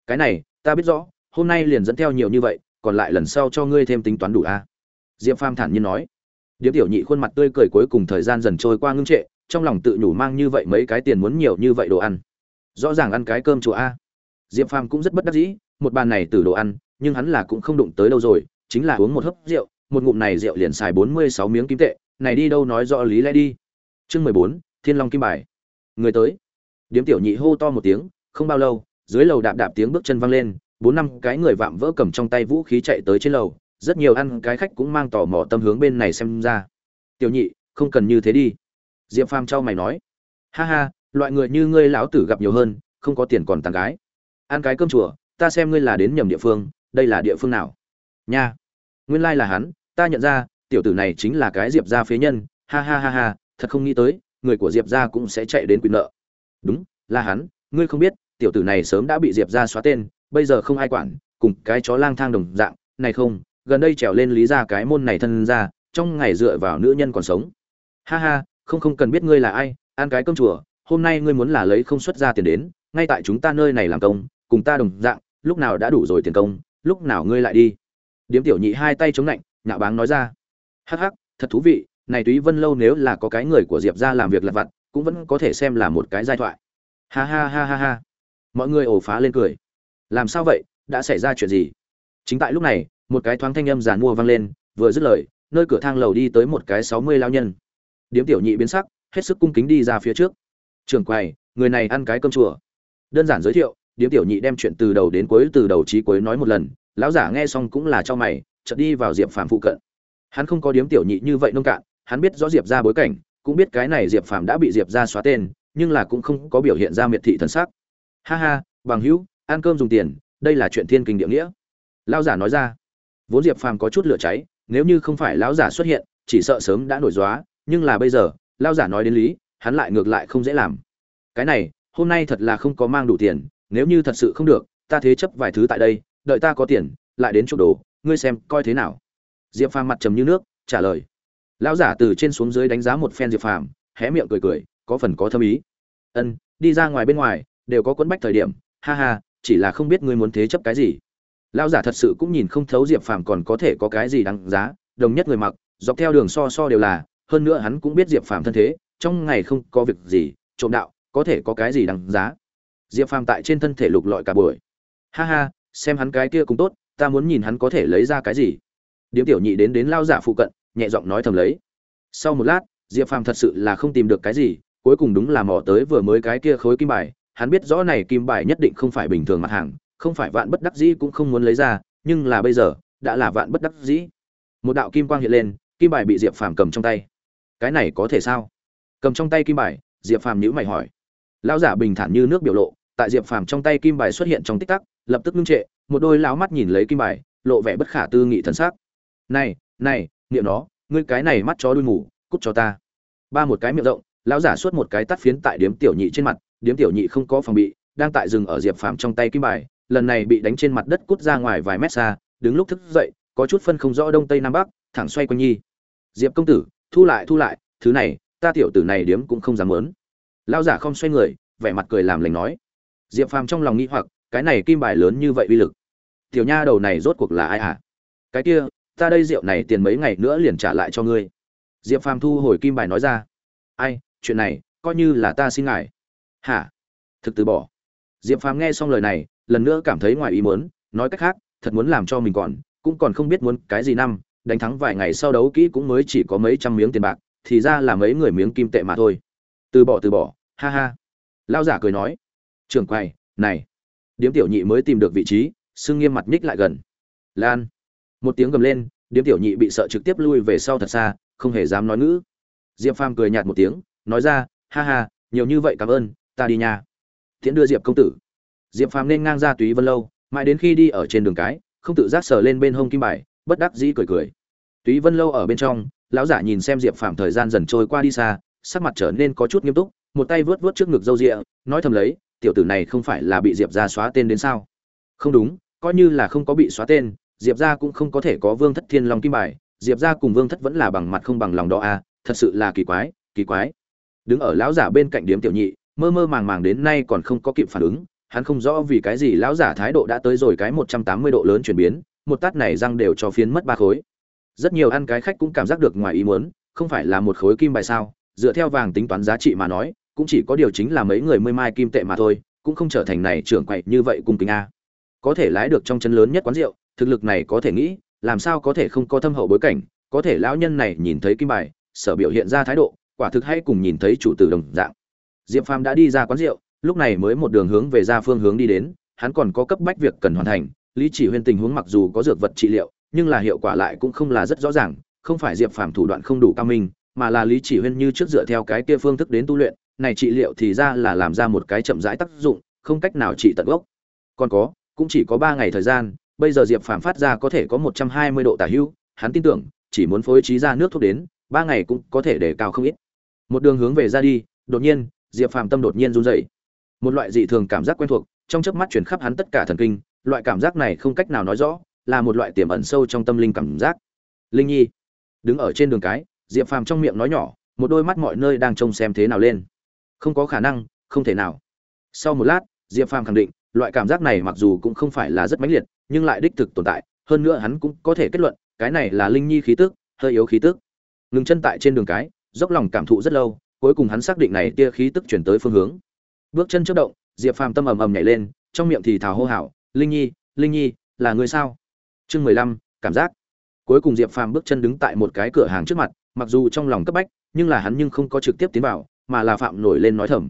A: cái này, ta biết rõ, hôm nay liền dẫn theo nhiều như vậy, còn lại lần sau cho ngươi thêm tính toán đủ a. À? diệp phàm thản nhiên nói. Điếm tiểu nhị khuôn mặt tươi cười cuối cùng thời gian dần trôi qua ngưng trệ, trong lòng tự nhủ mang như vậy mấy cái tiền muốn nhiều như vậy đồ ăn. Rõ ràng ăn cái cơm chùa a. Diệp phàm cũng rất bất đắc dĩ, một bàn này từ đồ ăn, nhưng hắn là cũng không đụng tới đâu rồi, chính là uống một hớp rượu, một ngụm này rượu liền xài bốn mươi sáu miếng kim tệ, này đi đâu nói rõ lý lẽ đi. Chương mười bốn, thiên long kim bài. Người tới. Điếm tiểu nhị hô to một tiếng, không bao lâu dưới lầu đạp đạp tiếng bước chân vang lên, bốn năm cái người vạm vỡ cầm trong tay vũ khí chạy tới trên lầu, rất nhiều ăn cái khách cũng mang tò mò tâm hướng bên này xem ra. Tiểu nhị, không cần như thế đi. Diệp phàm trao mày nói. Ha ha, loại người như ngươi lão tử gặp nhiều hơn, không có tiền còn tàn gái. Ăn cái cơm chùa, ta xem ngươi là đến nhầm địa phương, đây là địa phương nào? Nha. Nguyên lai là hắn, ta nhận ra, tiểu tử này chính là cái diệp gia phế nhân. Ha ha ha ha, thật không nghĩ tới, người của diệp gia cũng sẽ chạy đến quyền nợ. Đúng, là hắn, ngươi không biết tiểu tử này sớm đã bị diệp gia xóa tên, bây giờ không ai quản, cùng cái chó lang thang đồng dạng, này không, gần đây trèo lên lý ra cái môn này thân ra, trong ngày dựa vào nữ nhân còn sống. Ha ha, không không cần biết ngươi là ai, ăn cái cơm chùa, hôm nay ngươi muốn là lấy không xuất ra tiền đến, ngay tại chúng ta nơi này làm công, cùng ta đồng dạng, lúc nào đã đủ rồi tiền công, lúc nào ngươi lại đi. Điếm tiểu nhị hai tay chống lạnh, nhạo báng nói ra. Hắc hắc, thật thú vị, này túy vân lâu nếu là có cái người của diệp ra làm việc lặt vặt, cũng vẫn có thể xem là một cái giai thoại. Ha ha ha ha ha mọi người ồ phá lên cười. Làm sao vậy? Đã xảy ra chuyện gì? Chính tại lúc này, một cái thoáng thanh âm giàn mua vang lên, vừa dứt lời, nơi cửa thang lầu đi tới một cái sáu mươi lao nhân. Điếm tiểu nhị biến sắc, hết sức cung kính đi ra phía trước. Trường quầy, người này ăn cái cơm chùa. Đơn giản giới thiệu, điếm tiểu nhị đem chuyện từ đầu đến cuối, từ đầu chí cuối nói một lần. Lão giả nghe xong cũng là cho mày, chợt đi vào diệp phàm phụ cận. Hắn không có điếm tiểu nhị như vậy nông cạn, hắn biết rõ diệp ra bối cảnh, cũng biết cái này diệp phàm đã bị diệp ra xóa tên, nhưng là cũng không có biểu hiện ra miệt thị thần sắc ha ha, bằng hữu, ăn cơm dùng tiền, đây là chuyện thiên kinh địa nghĩa. Lão giả nói ra. Vốn diệp phàm có chút lửa cháy, nếu như không phải lão giả xuất hiện, chỉ sợ sớm đã nổi dóa nhưng là bây giờ, lão giả nói đến lý, hắn lại ngược lại không dễ làm. Cái này, hôm nay thật là không có mang đủ tiền, nếu như thật sự không được, ta thế chấp vài thứ tại đây, đợi ta có tiền, lại đến chỗ đồ, ngươi xem coi thế nào. Diệp phàm mặt trầm như nước, trả lời. Lão giả từ trên xuống dưới đánh giá một phen diệp phàm, hé miệng cười cười, có phần có thâm ý. Ân, đi ra ngoài bên ngoài đều có quấn bách thời điểm, ha ha, chỉ là không biết ngươi muốn thế chấp cái gì. Lão giả thật sự cũng nhìn không thấu diệp phàm còn có thể có cái gì đáng giá, đồng nhất người mặc, dọc theo đường so so đều là, hơn nữa hắn cũng biết diệp phàm thân thế, trong ngày không có việc gì, trộm đạo, có thể có cái gì đáng giá. Diệp phàm tại trên thân thể lục lọi cả buổi. Ha ha, xem hắn cái kia cũng tốt, ta muốn nhìn hắn có thể lấy ra cái gì. Điếm tiểu nhị đến đến lao giả phụ cận, nhẹ giọng nói thầm lấy. Sau một lát, diệp phàm thật sự là không tìm được cái gì, cuối cùng đúng là mò tới vừa mới cái kia khối kim bài hắn biết rõ này kim bài nhất định không phải bình thường mặt hàng, không phải vạn bất đắc dĩ cũng không muốn lấy ra, nhưng là bây giờ, đã là vạn bất đắc dĩ. Một đạo kim quang hiện lên, kim bài bị diệp phàm cầm trong tay. Cái này có thể sao? Cầm trong tay kim bài, diệp phàm nhữ mày hỏi. Lão giả bình thản như nước biểu lộ, tại diệp phàm trong tay kim bài xuất hiện trong tích tắc, lập tức ngưng trệ, một đôi lão mắt nhìn lấy kim bài, lộ vẻ bất khả tư nghị thần sắc. Này này, niệm nó, ngươi cái này mắt chó đuôi ngủ, cút cho ta. Ba một cái miệng rộng, lão giả suốt một cái tắt phiến tại điếm tiểu nhị trên mặt điếm tiểu nhị không có phòng bị, đang tại rừng ở diệp phàm trong tay kim bài, lần này bị đánh trên mặt đất cút ra ngoài vài mét xa, đứng lúc thức dậy, có chút phân không rõ đông tây nam bắc, thẳng xoay quanh nhi. Diệp công tử, thu lại thu lại, thứ này, ta tiểu tử này điếm cũng không dám muốn lão giả không xoay người, vẻ mặt cười làm lành nói. Diệp phàm trong lòng nghĩ hoặc, cái này kim bài lớn như vậy uy lực. Tiểu nha đầu này rốt cuộc là ai à? cái kia, ta đây rượu này tiền mấy ngày nữa liền trả lại cho ngươi. Diệp phàm thu hồi kim bài nói ra. Ai, chuyện này, coi như là ta xin ngài hả? Thực từ bỏ. Diệp phàm nghe xong lời này, lần nữa cảm thấy ngoài ý muốn, nói cách khác, thật muốn làm cho mình còn, cũng còn không biết muốn cái gì năm, đánh thắng vài ngày sau đấu kỹ cũng mới chỉ có mấy trăm miếng tiền bạc, thì ra là mấy người miếng kim tệ mà thôi. Từ bỏ từ bỏ, ha ha. Lao giả cười nói, trưởng quầy, này. Điếm tiểu nhị mới tìm được vị trí, sưng nghiêm mặt nhích lại gần. Lan. Một tiếng gầm lên, điếm tiểu nhị bị sợ trực tiếp lui về sau thật xa, không hề dám nói ngữ. Diệp phàm cười nhạt một tiếng, nói ra, ha ha, nhiều như vậy cảm ơn ta đi nha. Tiễn đưa diệp công tử. Diệp phàm nên ngang ra túy vân lâu, mãi đến khi đi ở trên đường cái, không tự giác sờ lên bên hông kim bài, bất đắc dĩ cười cười. Túy vân lâu ở bên trong, lão giả nhìn xem diệp phàm thời gian dần trôi qua đi xa, sắc mặt trở nên có chút nghiêm túc, một tay vớt vớt trước ngực râu rịa, nói thầm lấy, tiểu tử này không phải là bị diệp ra xóa tên đến sao? Không đúng, coi như là không có bị xóa tên, diệp gia cũng không có thể có vương thất thiên long kim bài, diệp gia cùng vương thất vẫn là bằng mặt không bằng lòng đó à? thật sự là kỳ quái kỳ quái. Đứng ở lão giả bên cạnh điếm tiểu nhị mơ mơ màng màng đến nay còn không có kịp phản ứng, hắn không rõ vì cái gì lão giả thái độ đã tới rồi cái một trăm tám mươi độ lớn chuyển biến, một tát này răng đều cho phiến mất ba khối. Rất nhiều ăn cái khách cũng cảm giác được ngoài ý muốn, không phải là một khối kim bài sao, dựa theo vàng tính toán giá trị mà nói, cũng chỉ có điều chính là mấy người mươi mai kim tệ mà thôi, cũng không trở thành này trưởng quậy như vậy cung kính a. Có thể lái được trong chân lớn nhất quán rượu, thực lực này có thể nghĩ, làm sao có thể không có thâm hậu bối cảnh, có thể lão nhân này nhìn thấy kim bài, sở biểu hiện ra thái độ, quả thực hay cùng nhìn thấy chủ tử đồng dạng diệp phàm đã đi ra quán rượu, lúc này mới một đường hướng về ra phương hướng đi đến, hắn còn có cấp bách việc cần hoàn thành, lý chỉ huyên tình huống mặc dù có dược vật trị liệu, nhưng là hiệu quả lại cũng không là rất rõ ràng, không phải diệp phàm thủ đoạn không đủ cao minh, mà là lý chỉ huyên như trước dựa theo cái kia phương thức đến tu luyện, này trị liệu thì ra là làm ra một cái chậm rãi tác dụng, không cách nào trị tận gốc. Còn có, cũng chỉ có ba ngày thời gian, bây giờ diệp phàm phát ra có thể có một trăm hai mươi độ tả hữu hắn tin tưởng, chỉ muốn phối trí ra nước thuốc đến, ba ngày cũng có thể để cao không ít. Một đường hướng về ra đi, đột nhiên diệp phàm tâm đột nhiên run rẩy. Một loại dị thường cảm giác quen thuộc, trong chớp mắt chuyển khắp hắn tất cả thần kinh, loại cảm giác này không cách nào nói rõ, là một loại tiềm ẩn sâu trong tâm linh cảm giác. Linh nhi, đứng ở trên đường cái, diệp phàm trong miệng nói nhỏ, một đôi mắt mọi nơi đang trông xem thế nào lên. Không có khả năng, không thể nào. Sau một lát, diệp phàm khẳng định, loại cảm giác này mặc dù cũng không phải là rất mãnh liệt, nhưng lại đích thực tồn tại, hơn nữa hắn cũng có thể kết luận, cái này là linh nhi khí tức, hơi yếu khí tức. Ngừng chân tại trên đường cái, dốc lòng cảm thụ rất lâu cuối cùng hắn xác định này tia khí tức chuyển tới phương hướng. Bước chân chất động, diệp phàm tâm ầm ầm nhảy lên, trong miệng thì thào hô hào, linh nhi linh nhi, là người sao? Chương mười lăm, cảm giác. Cuối cùng diệp phàm bước chân đứng tại một cái cửa hàng trước mặt, mặc dù trong lòng cấp bách, nhưng là hắn nhưng không có trực tiếp tiến vào, mà là phạm nổi lên nói thầm.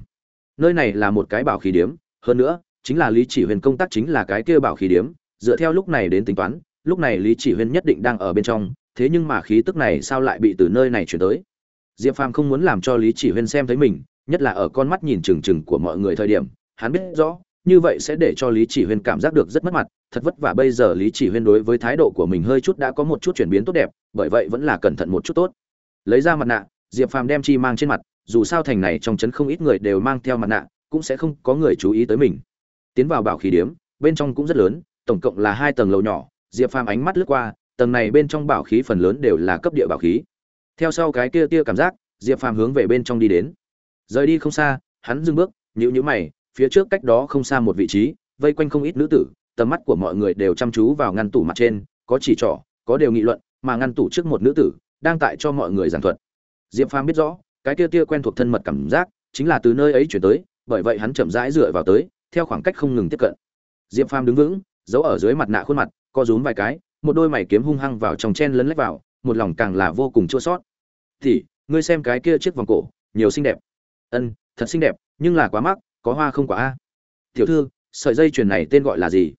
A: Nơi này là một cái bảo khí điếm, hơn nữa, chính là lý chỉ huyền công tác chính là cái kia bảo khí điếm, dựa theo lúc này đến tính toán, lúc này lý chỉ huyền nhất định đang ở bên trong, thế nhưng mà khí tức này sao lại bị từ nơi này chuyển tới? Diệp phàm không muốn làm cho lý chỉ huyên xem thấy mình, nhất là ở con mắt nhìn trừng trừng của mọi người thời điểm, hắn biết rõ, như vậy sẽ để cho lý chỉ huyên cảm giác được rất mất mặt. Thật vất vả bây giờ lý chỉ huyên đối với thái độ của mình hơi chút đã có một chút chuyển biến tốt đẹp, bởi vậy vẫn là cẩn thận một chút tốt. Lấy ra mặt nạ, diệp phàm đem chi mang trên mặt, dù sao thành này trong trấn không ít người đều mang theo mặt nạ, cũng sẽ không có người chú ý tới mình. Tiến vào bảo khí điếm, bên trong cũng rất lớn, tổng cộng là hai tầng lầu nhỏ. Diệp phàm ánh mắt lướt qua, tầng này bên trong bảo khí phần lớn đều là cấp địa bảo khí theo sau cái kia tia cảm giác, diệp phàm hướng về bên trong đi đến. Rời đi không xa, hắn dừng bước, nhíu nhíu mày, phía trước cách đó không xa một vị trí, vây quanh không ít nữ tử, tầm mắt của mọi người đều chăm chú vào ngăn tủ mặt trên, có chỉ trỏ, có đều nghị luận, mà ngăn tủ trước một nữ tử, đang tại cho mọi người giảng thuật. Diệp phàm biết rõ, cái kia tia quen thuộc thân mật cảm giác, chính là từ nơi ấy chuyển tới, bởi vậy hắn chậm rãi dựa vào tới, theo khoảng cách không ngừng tiếp cận. Diệp phàm đứng vững, giấu ở dưới mặt nạ khuôn mặt, co rúm vài cái, một đôi mày kiếm hung hăng vào trong chen lấn lách vào, một lòng càng là vô cùng chua sót thì, ngươi xem cái kia chiếc vòng cổ, nhiều xinh đẹp. Ân, thật xinh đẹp, nhưng là quá mắc, có hoa không quả a. Tiểu thư, sợi dây chuyền này tên gọi là gì?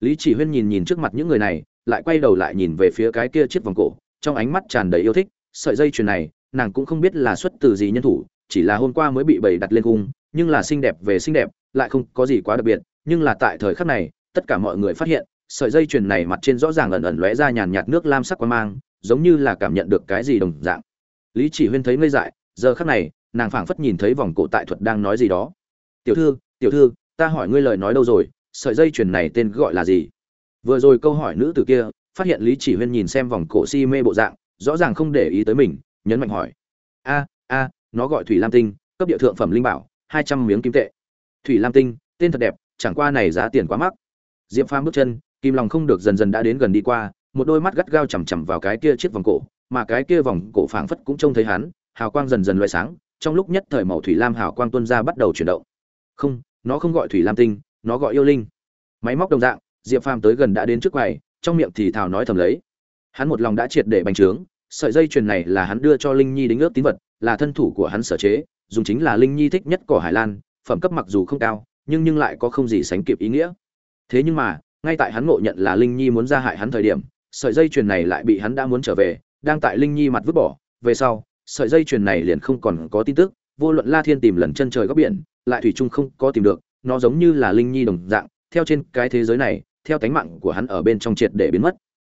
A: Lý chỉ huyên nhìn nhìn trước mặt những người này, lại quay đầu lại nhìn về phía cái kia chiếc vòng cổ, trong ánh mắt tràn đầy yêu thích, sợi dây chuyền này, nàng cũng không biết là xuất từ gì nhân thủ, chỉ là hôm qua mới bị bầy đặt lên cung nhưng là xinh đẹp về xinh đẹp, lại không có gì quá đặc biệt, nhưng là tại thời khắc này, tất cả mọi người phát hiện, sợi dây chuyền này mặt trên rõ ràng ẩn ẩn lóe ra nhàn nhạt nước lam sắc quang mang, giống như là cảm nhận được cái gì đồng dạng lý chỉ huyên thấy ngây dại, giờ khắc này, nàng phảng phất nhìn thấy vòng cổ tại thuật đang nói gì đó. Tiểu thư tiểu thư, ta hỏi ngươi lời nói đâu rồi, sợi dây chuyền này tên gọi là gì? Vừa rồi câu hỏi nữ tử kia, phát hiện lý chỉ huyên nhìn xem vòng cổ si mê bộ dạng, rõ ràng không để ý tới mình, nhấn mạnh hỏi. A a, nó gọi thủy lam tinh, cấp địa thượng phẩm linh bảo, hai trăm miếng kim tệ. Thủy lam tinh, tên thật đẹp, chẳng qua này giá tiền quá mắc. Diệp phàm bước chân kim lòng không được dần dần đã đến gần đi qua, một đôi mắt gắt gao chằm chằm vào cái kia chiếc vòng cổ mà cái kia vòng cổ phảng phất cũng trông thấy hắn, hào quang dần dần loại sáng, trong lúc nhất thời màu thủy lam hào quang tuôn ra bắt đầu chuyển động. Không, nó không gọi thủy lam tinh, nó gọi yêu linh. Máy móc đồng dạng, diệp phàm tới gần đã đến trước quầy, trong miệng thì thào nói thầm lấy. Hắn một lòng đã triệt để bành trướng, sợi dây chuyền này là hắn đưa cho linh nhi đính ước tín vật, là thân thủ của hắn sở chế, dùng chính là linh nhi thích nhất cỏ hải lan, phẩm cấp mặc dù không cao, nhưng nhưng lại có không gì sánh kịp ý nghĩa. Thế nhưng mà, ngay tại hắn ngộ nhận là linh nhi muốn ra hại hắn thời điểm, sợi dây chuyền này lại bị hắn đã muốn trở về đang tại linh nhi mặt vứt bỏ, về sau, sợi dây chuyền này liền không còn có tin tức, vô luận la thiên tìm lần chân trời góc biển, lại thủy chung không có tìm được, nó giống như là linh nhi đồng dạng, theo trên cái thế giới này, theo tánh mạng của hắn ở bên trong triệt để biến mất.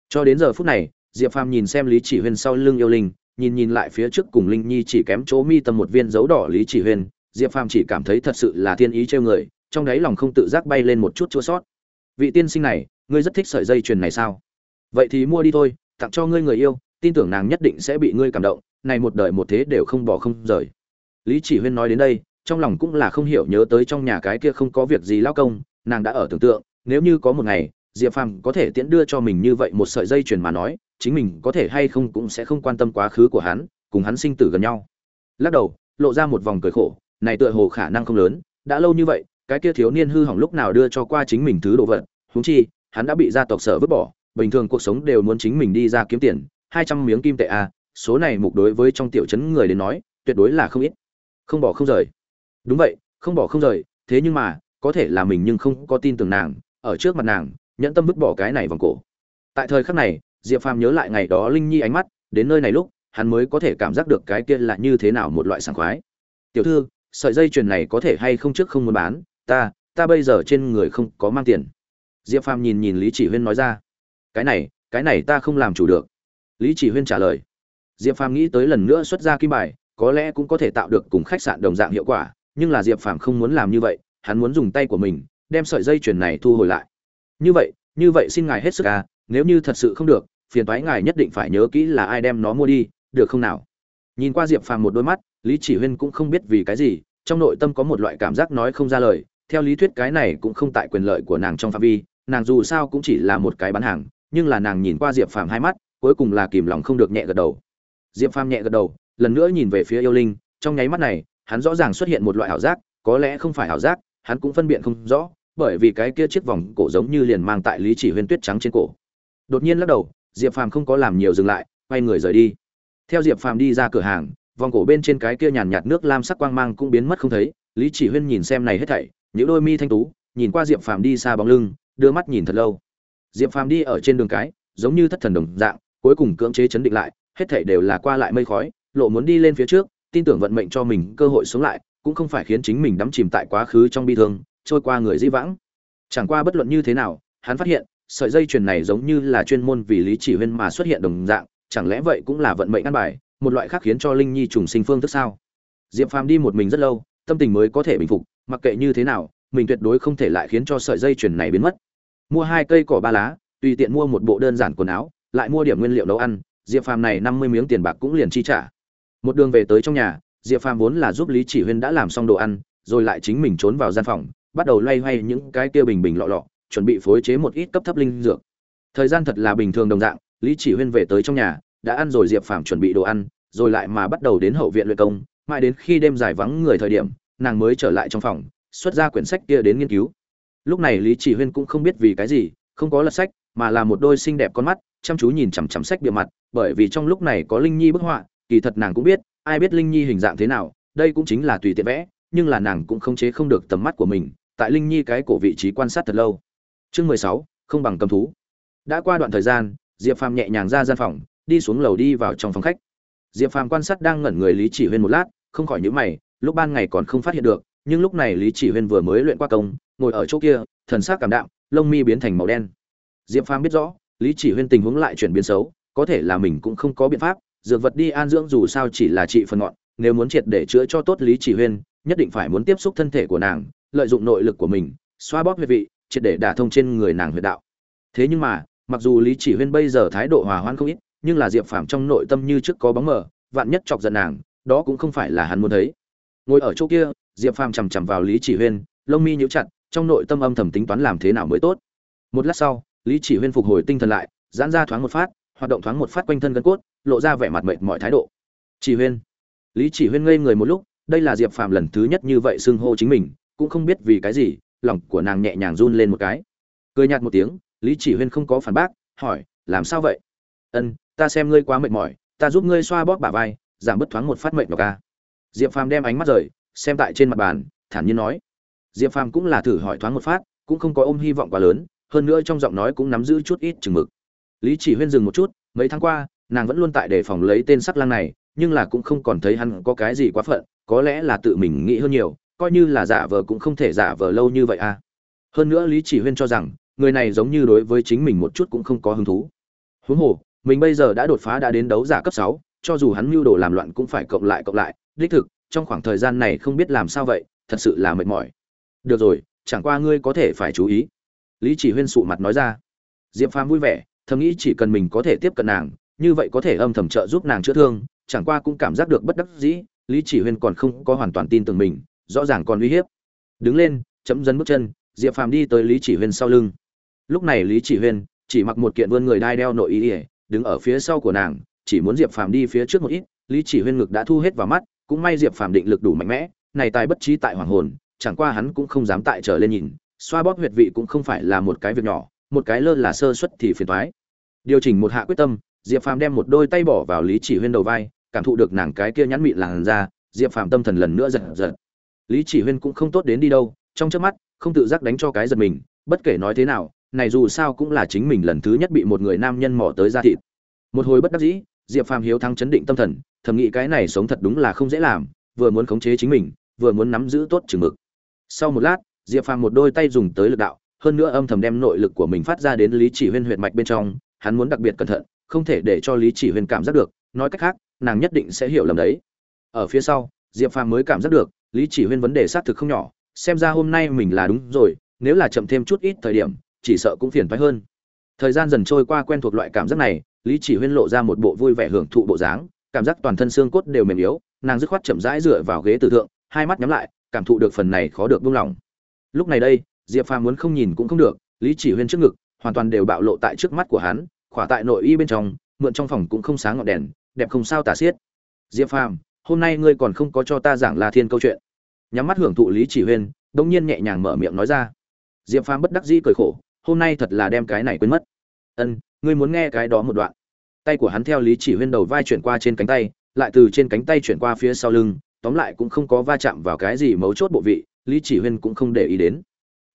A: Cho đến giờ phút này, diệp phàm nhìn xem lý chỉ huyên sau lưng yêu linh, nhìn nhìn lại phía trước cùng linh nhi chỉ kém chỗ mi tâm một viên dấu đỏ lý chỉ huyên, diệp phàm chỉ cảm thấy thật sự là thiên ý trêu người, trong đáy lòng không tự giác bay lên một chút chua sót. Vị tiên sinh này, ngươi rất thích sợi dây chuyền này sao? Vậy thì mua đi thôi, tặng cho ngươi người yêu tin tưởng nàng nhất định sẽ bị ngươi cảm động, này một đời một thế đều không bỏ không rời. Lý chỉ huyên nói đến đây, trong lòng cũng là không hiểu nhớ tới trong nhà cái kia không có việc gì lao công, nàng đã ở tưởng tượng, nếu như có một ngày, diệp phàm có thể tiễn đưa cho mình như vậy một sợi dây chuyền mà nói, chính mình có thể hay không cũng sẽ không quan tâm quá khứ của hắn, cùng hắn sinh tử gần nhau. Lắc đầu, lộ ra một vòng cười khổ, này tựa hồ khả năng không lớn, đã lâu như vậy, cái kia thiếu niên hư hỏng lúc nào đưa cho qua chính mình thứ đồ vật, huống chi, hắn đã bị gia tộc sở vứt bỏ, bình thường cuộc sống đều muốn chính mình đi ra kiếm tiền hai trăm miếng kim tệ a số này mục đối với trong tiểu trấn người đến nói, tuyệt đối là không ít. Không bỏ không rời. Đúng vậy, không bỏ không rời, thế nhưng mà, có thể là mình nhưng không có tin tưởng nàng, ở trước mặt nàng, nhẫn tâm vứt bỏ cái này vòng cổ. Tại thời khắc này, diệp phàm nhớ lại ngày đó linh nhi ánh mắt, đến nơi này lúc, hắn mới có thể cảm giác được cái kia là như thế nào một loại sảng khoái. Tiểu thư, sợi dây chuyền này có thể hay không trước không muốn bán? Ta ta bây giờ trên người không có mang tiền. Diệp phàm nhìn nhìn lý chỉ huyên nói ra. Cái này cái này ta không làm chủ được lý chỉ huyên trả lời. Diệp phàm nghĩ tới lần nữa xuất ra kim bài, có lẽ cũng có thể tạo được cùng khách sạn đồng dạng hiệu quả, nhưng là diệp phàm không muốn làm như vậy, hắn muốn dùng tay của mình, đem sợi dây chuyền này thu hồi lại. Như vậy như vậy xin ngài hết sức à nếu như thật sự không được, phiền toái ngài nhất định phải nhớ kỹ là ai đem nó mua đi, được không nào? Nhìn qua diệp phàm một đôi mắt, lý chỉ huyên cũng không biết vì cái gì, trong nội tâm có một loại cảm giác nói không ra lời, theo lý thuyết cái này cũng không tại quyền lợi của nàng trong phạm vi, nàng dù sao cũng chỉ là một cái bán hàng, nhưng là nàng nhìn qua diệp phàm hai mắt cuối cùng là kìm lòng không được nhẹ gật đầu. Diệp phàm nhẹ gật đầu, lần nữa nhìn về phía yêu linh, trong nháy mắt này, hắn rõ ràng xuất hiện một loại ảo giác, có lẽ không phải ảo giác, hắn cũng phân biện không rõ, bởi vì cái kia chiếc vòng cổ giống như liền mang tại lý chỉ huyên tuyết trắng trên cổ. Đột nhiên lắc đầu, diệp phàm không có làm nhiều dừng lại, quay người rời đi. Theo diệp phàm đi ra cửa hàng, vòng cổ bên trên cái kia nhàn nhạt nước lam sắc quang mang cũng biến mất không thấy, lý chỉ huyên nhìn xem này hết thảy những đôi mi thanh tú, nhìn qua diệp phàm đi xa bóng lưng, đưa mắt nhìn thật lâu. Diệp phàm đi ở trên đường cái, giống như thất thần đồng dạng cuối cùng cưỡng chế chấn định lại, hết thảy đều là qua lại mây khói, lộ muốn đi lên phía trước, tin tưởng vận mệnh cho mình cơ hội sống lại, cũng không phải khiến chính mình đắm chìm tại quá khứ trong bi thương, trôi qua người di vãng. Chẳng qua bất luận như thế nào, hắn phát hiện, sợi dây chuyền này giống như là chuyên môn vì lý chỉ huyên mà xuất hiện đồng dạng, chẳng lẽ vậy cũng là vận mệnh ăn bài, một loại khác khiến cho linh nhi trùng sinh phương thức sao? Diệp phàm đi một mình rất lâu, tâm tình mới có thể bình phục, mặc kệ như thế nào, mình tuyệt đối không thể lại khiến cho sợi dây chuyền này biến mất. Mua hai cây cỏ ba lá, tùy tiện mua một bộ đơn giản quần áo lại mua điểm nguyên liệu nấu ăn, diệp phàm này năm mươi miếng tiền bạc cũng liền chi trả. Một đường về tới trong nhà, diệp phàm vốn là giúp lý chỉ huyên đã làm xong đồ ăn, rồi lại chính mình trốn vào gian phòng, bắt đầu loay hoay những cái kia bình bình lọ lọ, chuẩn bị phối chế một ít cấp thấp linh dược. Thời gian thật là bình thường đồng dạng, lý chỉ huyên về tới trong nhà, đã ăn rồi diệp phàm chuẩn bị đồ ăn, rồi lại mà bắt đầu đến hậu viện luyện công. Mãi đến khi đêm dài vắng người thời điểm, nàng mới trở lại trong phòng, xuất ra quyển sách kia đến nghiên cứu. Lúc này lý chỉ huyên cũng không biết vì cái gì, không có lật sách mà là một đôi xinh đẹp con mắt, chăm chú nhìn chằm chằm sách bìa mặt, bởi vì trong lúc này có linh nhi bức họa, kỳ thật nàng cũng biết, ai biết linh nhi hình dạng thế nào, đây cũng chính là tùy tiện vẽ, nhưng là nàng cũng không chế không được tầm mắt của mình, tại linh nhi cái cổ vị trí quan sát thật lâu. Chương mười sáu, không bằng cầm thú. Đã qua đoạn thời gian, diệp phàm nhẹ nhàng ra gian phòng, đi xuống lầu đi vào trong phòng khách. Diệp phàm quan sát đang ngẩn người lý chỉ huyên một lát, không khỏi nhữ mày, lúc ban ngày còn không phát hiện được, nhưng lúc này lý chỉ huyên vừa mới luyện qua công, ngồi ở chỗ kia, thần sắc cảm đạm, lông mi biến thành màu đen diệp phàm biết rõ, lý chỉ huyên tình huống lại chuyển biến xấu, có thể là mình cũng không có biện pháp, dược vật đi an dưỡng dù sao chỉ là trị phần ngọn, nếu muốn triệt để chữa cho tốt lý chỉ huyên, nhất định phải muốn tiếp xúc thân thể của nàng, lợi dụng nội lực của mình, xoa bóp huyệt vị, triệt để đả thông trên người nàng huyệt đạo. Thế nhưng mà, mặc dù lý chỉ huyên bây giờ thái độ hòa hoãn không ít, nhưng là diệp phàm trong nội tâm như trước có bóng mờ, vạn nhất chọc giận nàng, đó cũng không phải là hắn muốn thấy. Ngồi ở chỗ kia, diệp phàm chằm chằm vào lý chỉ huyên, lông mi nhíu chặt, trong nội tâm âm thầm tính toán làm thế nào mới tốt. Một lát sau lý chỉ huyên phục hồi tinh thần lại, giãn ra thoáng một phát, hoạt động thoáng một phát quanh thân gân cốt, lộ ra vẻ mặt mệt mọi thái độ. Chỉ huyên. Lý chỉ huyên ngây người một lúc, đây là diệp phàm lần thứ nhất như vậy xưng hô chính mình, cũng không biết vì cái gì, lòng của nàng nhẹ nhàng run lên một cái. Cười nhạt một tiếng, lý chỉ huyên không có phản bác, hỏi, làm sao vậy? Ân, ta xem ngươi quá mệt mỏi, ta giúp ngươi xoa bóp bả vai, giảm bớt thoáng một phát mệt nhọc ca diệp phàm đem ánh mắt rời, xem tại trên mặt bàn, thản nhiên nói. Diệp phàm cũng là thử hỏi thoáng một phát, cũng không có ôm hy vọng quá lớn hơn nữa trong giọng nói cũng nắm giữ chút ít chừng mực. Lý chỉ huyên dừng một chút, mấy tháng qua, nàng vẫn luôn tại đề phòng lấy tên sắc lang này, nhưng là cũng không còn thấy hắn có cái gì quá phận, có lẽ là tự mình nghĩ hơn nhiều, coi như là giả vờ cũng không thể giả vờ lâu như vậy à. Hơn nữa lý chỉ huyên cho rằng, người này giống như đối với chính mình một chút cũng không có hứng thú. Huống hồ, mình bây giờ đã đột phá đã đến đấu giả cấp sáu, cho dù hắn mưu đồ làm loạn cũng phải cộng lại cộng lại, đích thực, trong khoảng thời gian này không biết làm sao vậy, thật sự là mệt mỏi. Được rồi, chẳng qua ngươi có thể phải chú ý lý chỉ huyên sụ mặt nói ra. Diệp phàm vui vẻ, thầm nghĩ chỉ cần mình có thể tiếp cận nàng, như vậy có thể âm thầm trợ giúp nàng chữa thương, chẳng qua cũng cảm giác được bất đắc dĩ, lý chỉ huyên còn không có hoàn toàn tin tưởng mình, rõ ràng còn uy hiếp. Đứng lên, chấm dần bước chân, diệp phàm đi tới lý chỉ huyên sau lưng. Lúc này lý chỉ huyên chỉ mặc một kiện vươn người đai đeo nội y ỉa đứng ở phía sau của nàng, chỉ muốn diệp phàm đi phía trước một ít, lý chỉ huyên ngực đã thu hết vào mắt, cũng may diệp phàm định lực đủ mạnh mẽ, này tài bất trí tại hoàng hồn, chẳng qua hắn cũng không dám tại trở lên nhìn xoa bóp huyệt vị cũng không phải là một cái việc nhỏ, một cái lơ là sơ suất thì phiền toái. Điều chỉnh một hạ quyết tâm, diệp phàm đem một đôi tay bỏ vào lý chỉ huyên đầu vai, cảm thụ được nàng cái kia nhắn mịn làn ra diệp phàm tâm thần lần nữa giật giật. Lý chỉ huyên cũng không tốt đến đi đâu, trong trước mắt, không tự giác đánh cho cái giật mình, bất kể nói thế nào, này dù sao cũng là chính mình lần thứ nhất bị một người nam nhân mò tới ra thịt. Một hồi bất đắc dĩ, diệp phàm hiếu thắng chấn định tâm thần, thầm nghĩ cái này sống thật đúng là không dễ làm, vừa muốn khống chế chính mình, vừa muốn nắm giữ tốt chừng mực. Sau một lát diệp phàm một đôi tay dùng tới lực đạo, hơn nữa âm thầm đem nội lực của mình phát ra đến lý chỉ huyên huyệt mạch bên trong, hắn muốn đặc biệt cẩn thận, không thể để cho lý chỉ huyên cảm giác được, nói cách khác, nàng nhất định sẽ hiểu lầm đấy. Ở phía sau, diệp phàm mới cảm giác được, lý chỉ huyên vấn đề xác thực không nhỏ, xem ra hôm nay mình là đúng rồi, nếu là chậm thêm chút ít thời điểm, chỉ sợ cũng phiền phái hơn. Thời gian dần trôi qua quen thuộc loại cảm giác này, lý chỉ huyên lộ ra một bộ vui vẻ hưởng thụ bộ dáng, cảm giác toàn thân xương cốt đều mềm yếu, nàng dứt khoát chậm rãi dựa vào ghế tử thượng, hai mắt nhắm lại, cảm thụ được phần này khó được buông lỏng lúc này đây, diệp phàm muốn không nhìn cũng không được, lý chỉ huyên trước ngực, hoàn toàn đều bạo lộ tại trước mắt của hắn, khỏa tại nội y bên trong, mượn trong phòng cũng không sáng ngọn đèn, đẹp không sao tả xiết. Diệp phàm, hôm nay ngươi còn không có cho ta giảng la thiên câu chuyện. Nhắm mắt hưởng thụ lý chỉ huyên đông nhiên nhẹ nhàng mở miệng nói ra. Diệp phàm bất đắc dĩ cười khổ, hôm nay thật là đem cái này quên mất. Ân, ngươi muốn nghe cái đó một đoạn. Tay của hắn theo lý chỉ huyên đầu vai chuyển qua trên cánh tay, lại từ trên cánh tay chuyển qua phía sau lưng, tóm lại cũng không có va chạm vào cái gì mấu chốt bộ vị lý chỉ huyên cũng không để ý đến.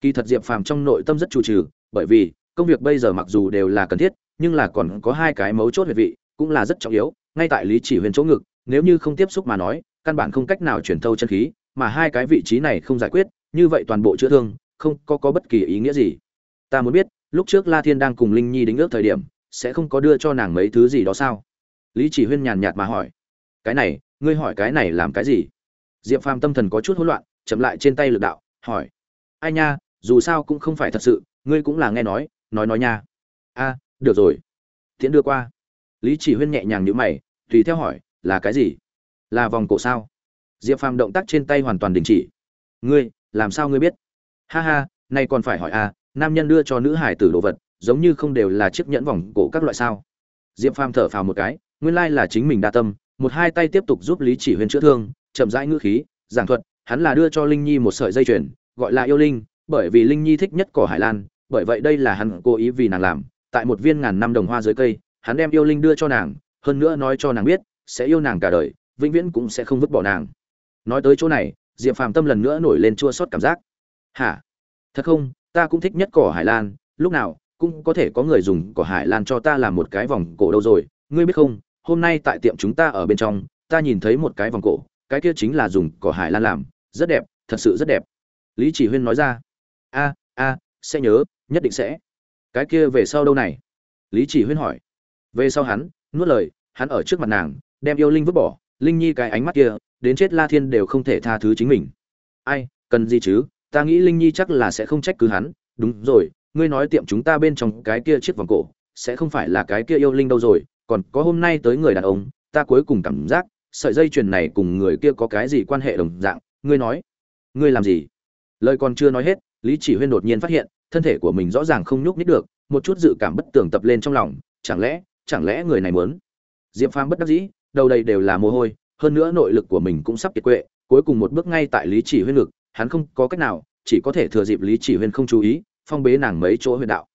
A: Kỳ thật diệp phàm trong nội tâm rất chủ trừ, bởi vì công việc bây giờ mặc dù đều là cần thiết, nhưng là còn có hai cái mấu chốt huyệt vị, cũng là rất trọng yếu, ngay tại lý chỉ huyên chỗ ngực, nếu như không tiếp xúc mà nói, căn bản không cách nào chuyển thâu chân khí, mà hai cái vị trí này không giải quyết, như vậy toàn bộ chữa thương, không có có bất kỳ ý nghĩa gì. Ta muốn biết, lúc trước la thiên đang cùng linh nhi đính ước thời điểm, sẽ không có đưa cho nàng mấy thứ gì đó sao? Lý chỉ huyên nhàn nhạt mà hỏi. Cái này, ngươi hỏi cái này làm cái gì? Diệp phàm tâm thần có chút hỗn loạn chậm lại trên tay lực đạo, hỏi, ai nha, dù sao cũng không phải thật sự, ngươi cũng là nghe nói nói nói nha. A, được rồi. Tiễn đưa qua. Lý chỉ huyên nhẹ nhàng nhữ mày, tùy theo hỏi, là cái gì? Là vòng cổ sao? Diệp phàm động tác trên tay hoàn toàn đình chỉ. Ngươi, làm sao ngươi biết? Ha ha, nay còn phải hỏi a nam nhân đưa cho nữ hải tử đồ vật, giống như không đều là chiếc nhẫn vòng cổ các loại sao? Diệp phàm thở phào một cái, nguyên lai là chính mình đa tâm, một hai tay tiếp tục giúp lý chỉ huyên chữa thương, chậm rãi ngữ khí, giảng thuật hắn là đưa cho linh nhi một sợi dây chuyền, gọi là yêu linh, bởi vì linh nhi thích nhất cỏ hải lan, bởi vậy đây là hắn cố ý vì nàng làm. Tại một viên ngàn năm đồng hoa dưới cây, hắn đem yêu linh đưa cho nàng, hơn nữa nói cho nàng biết, sẽ yêu nàng cả đời, vĩnh viễn cũng sẽ không vứt bỏ nàng. Nói tới chỗ này, diệp phàm tâm lần nữa nổi lên chua xót cảm giác. Hả? Thật không? Ta cũng thích nhất cỏ hải lan, lúc nào cũng có thể có người dùng cỏ hải lan cho ta làm một cái vòng cổ đâu rồi. Ngươi biết không, hôm nay tại tiệm chúng ta ở bên trong, ta nhìn thấy một cái vòng cổ, cái kia chính là dùng cỏ hải lan làm rất đẹp, thật sự rất đẹp. Lý chỉ huyên nói ra. A a, sẽ nhớ, nhất định sẽ. Cái kia về sau đâu này? Lý chỉ huyên hỏi. Về sau hắn, nuốt lời, hắn ở trước mặt nàng, đem yêu linh vứt bỏ. Linh nhi cái ánh mắt kia, đến chết la thiên đều không thể tha thứ chính mình. Ai, cần gì chứ? Ta nghĩ linh nhi chắc là sẽ không trách cứ hắn. Đúng rồi, ngươi nói tiệm chúng ta bên trong cái kia chiếc vòng cổ, sẽ không phải là cái kia yêu linh đâu rồi. Còn có hôm nay tới người đàn ông, ta cuối cùng cảm giác, sợi dây chuyền này cùng người kia có cái gì quan hệ đồng dạng? Ngươi nói. Ngươi làm gì? Lời còn chưa nói hết, lý chỉ huyên đột nhiên phát hiện, thân thể của mình rõ ràng không nhúc nhích được, một chút dự cảm bất tường tập lên trong lòng, chẳng lẽ chẳng lẽ người này muốn? Diệp phàm bất đắc dĩ, đầu đây đều là mồ hôi, hơn nữa nội lực của mình cũng sắp kiệt quệ, cuối cùng một bước ngay tại lý chỉ huyên ngực, hắn không có cách nào, chỉ có thể thừa dịp lý chỉ huyên không chú ý, phong bế nàng mấy chỗ huyên đạo.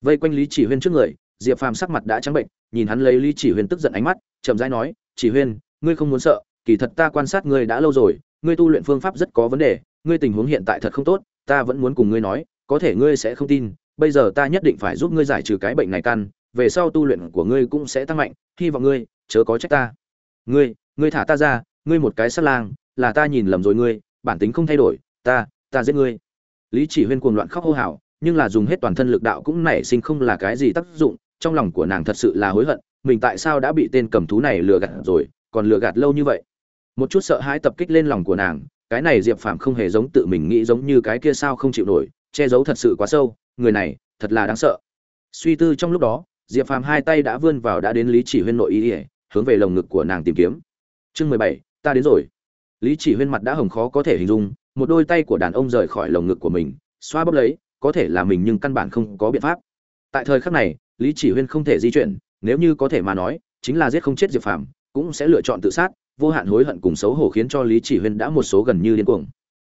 A: Vây quanh lý chỉ huyên trước người, diệp phàm sắc mặt đã trắng bệnh, nhìn hắn lấy lý chỉ huyên tức giận ánh mắt, chậm rãi nói, chỉ huyên, ngươi không muốn sợ, kỳ thật ta quan sát ngươi đã lâu rồi ngươi tu luyện phương pháp rất có vấn đề, ngươi tình huống hiện tại thật không tốt, ta vẫn muốn cùng ngươi nói, có thể ngươi sẽ không tin, bây giờ ta nhất định phải giúp ngươi giải trừ cái bệnh này căn, về sau tu luyện của ngươi cũng sẽ tăng mạnh, hy vọng ngươi, chớ có trách ta. Ngươi ngươi thả ta ra, ngươi một cái sát lang, là ta nhìn lầm rồi ngươi, bản tính không thay đổi, ta ta giết ngươi. Lý chỉ huyên cuồng loạn khóc hô hào, nhưng là dùng hết toàn thân lực đạo cũng nảy sinh không là cái gì tác dụng, trong lòng của nàng thật sự là hối hận, mình tại sao đã bị tên cầm thú này lừa gạt rồi, còn lừa gạt lâu như vậy? Một chút sợ hãi tập kích lên lòng của nàng, cái này diệp phàm không hề giống tự mình nghĩ giống như cái kia sao không chịu nổi, che giấu thật sự quá sâu, người này, thật là đáng sợ. Suy tư trong lúc đó, diệp phàm hai tay đã vươn vào đã đến lý chỉ huyên nội ý ỉa hướng về lồng ngực của nàng tìm kiếm. Chương mười bảy, ta đến rồi. Lý chỉ huyên mặt đã hồng khó có thể hình dung, một đôi tay của đàn ông rời khỏi lồng ngực của mình, xoa bóp lấy, có thể là mình nhưng căn bản không có biện pháp. Tại thời khắc này, lý chỉ huyên không thể di chuyển, nếu như có thể mà nói, chính là giết không chết diệp phàm, cũng sẽ lựa chọn tự sát vô hạn hối hận cùng xấu hổ khiến cho lý chỉ huyên đã một số gần như điên cuồng.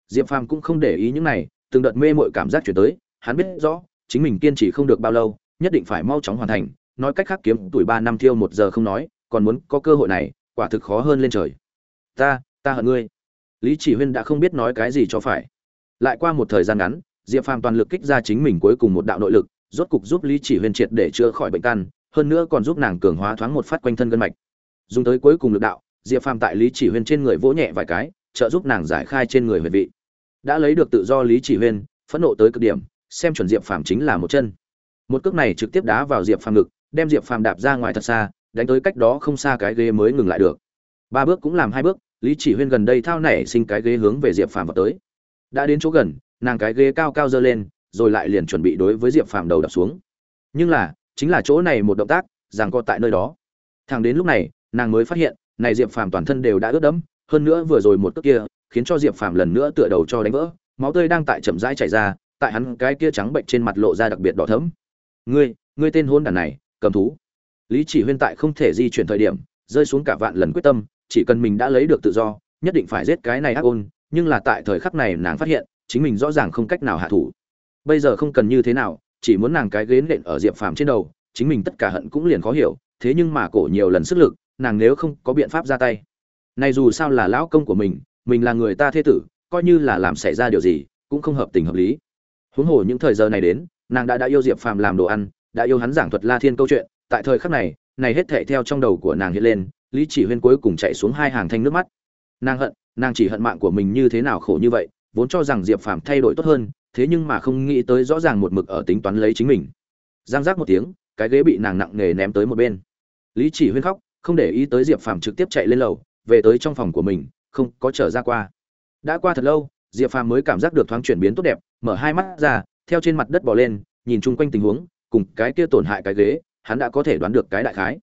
A: Diệp phàm cũng không để ý những này, từng đợt mê mội cảm giác chuyển tới, hắn biết rõ, chính mình kiên trì không được bao lâu, nhất định phải mau chóng hoàn thành, nói cách khác kiếm tuổi ba năm thiêu một giờ không nói, còn muốn có cơ hội này, quả thực khó hơn lên trời. Ta ta hận ngươi. Lý chỉ huyên đã không biết nói cái gì cho phải. Lại qua một thời gian ngắn, diệp phàm toàn lực kích ra chính mình cuối cùng một đạo nội lực, rốt cục giúp lý chỉ huyên triệt để chữa khỏi bệnh căn, hơn nữa còn giúp nàng cường hóa thoáng một phát quanh thân gân mạch. Dùng tới cuối cùng lực đạo diệp phàm tại lý chỉ huyên trên người vỗ nhẹ vài cái, trợ giúp nàng giải khai trên người huyệt vị. Đã lấy được tự do lý chỉ huyên, phẫn nộ tới cực điểm, xem chuẩn diệp phàm chính là một chân. Một cước này trực tiếp đá vào diệp phàm ngực, đem diệp phàm đạp ra ngoài thật xa, đánh tới cách đó không xa cái ghế mới ngừng lại được. Ba bước cũng làm hai bước, lý chỉ huyên gần đây thao nảy sinh cái ghế hướng về diệp phàm vào tới. Đã đến chỗ gần, nàng cái ghế cao cao dơ lên, rồi lại liền chuẩn bị đối với diệp phàm đầu đập xuống. Nhưng là, chính là chỗ này một động tác, rằng co tại nơi đó. Thằng đến lúc này, nàng mới phát hiện này diệp phàm toàn thân đều đã ướt đẫm, hơn nữa vừa rồi một cước kia, khiến cho diệp phàm lần nữa tựa đầu cho đánh vỡ, máu tươi đang tại chậm rãi chảy ra, tại hắn cái kia trắng bệnh trên mặt lộ ra đặc biệt đỏ thẫm. Ngươi ngươi tên hôn đàn này, cầm thú. Lý chỉ huyên tại không thể di chuyển thời điểm, rơi xuống cả vạn lần quyết tâm, chỉ cần mình đã lấy được tự do, nhất định phải giết cái này ác ôn, nhưng là tại thời khắc này nàng phát hiện, chính mình rõ ràng không cách nào hạ thủ. Bây giờ không cần như thế nào, chỉ muốn nàng cái ghế nện ở diệp phàm trên đầu, chính mình tất cả hận cũng liền khó hiểu, thế nhưng mà cổ nhiều lần sức lực nàng nếu không có biện pháp ra tay. Này dù sao là lão công của mình mình là người ta thế tử, coi như là làm xảy ra điều gì, cũng không hợp tình hợp lý. Huống hồ những thời giờ này đến, nàng đã đã yêu diệp phàm làm đồ ăn, đã yêu hắn giảng thuật la thiên câu chuyện, tại thời khắc này này hết thệ theo trong đầu của nàng hiện lên, lý chỉ huyên cuối cùng chạy xuống hai hàng thanh nước mắt. Nàng hận, nàng chỉ hận mạng của mình như thế nào khổ như vậy, vốn cho rằng diệp phàm thay đổi tốt hơn, thế nhưng mà không nghĩ tới rõ ràng một mực ở tính toán lấy chính mình. Giang giác một tiếng, cái ghế bị nàng nặng nề ném tới một bên. Lý chỉ huyên khóc không để ý tới diệp phàm trực tiếp chạy lên lầu, về tới trong phòng của mình, không có trở ra qua. Đã qua thật lâu, diệp phàm mới cảm giác được thoáng chuyển biến tốt đẹp, mở hai mắt ra, theo trên mặt đất bỏ lên, nhìn chung quanh tình huống, cùng cái kia tổn hại cái ghế, hắn đã có thể đoán được cái đại khái.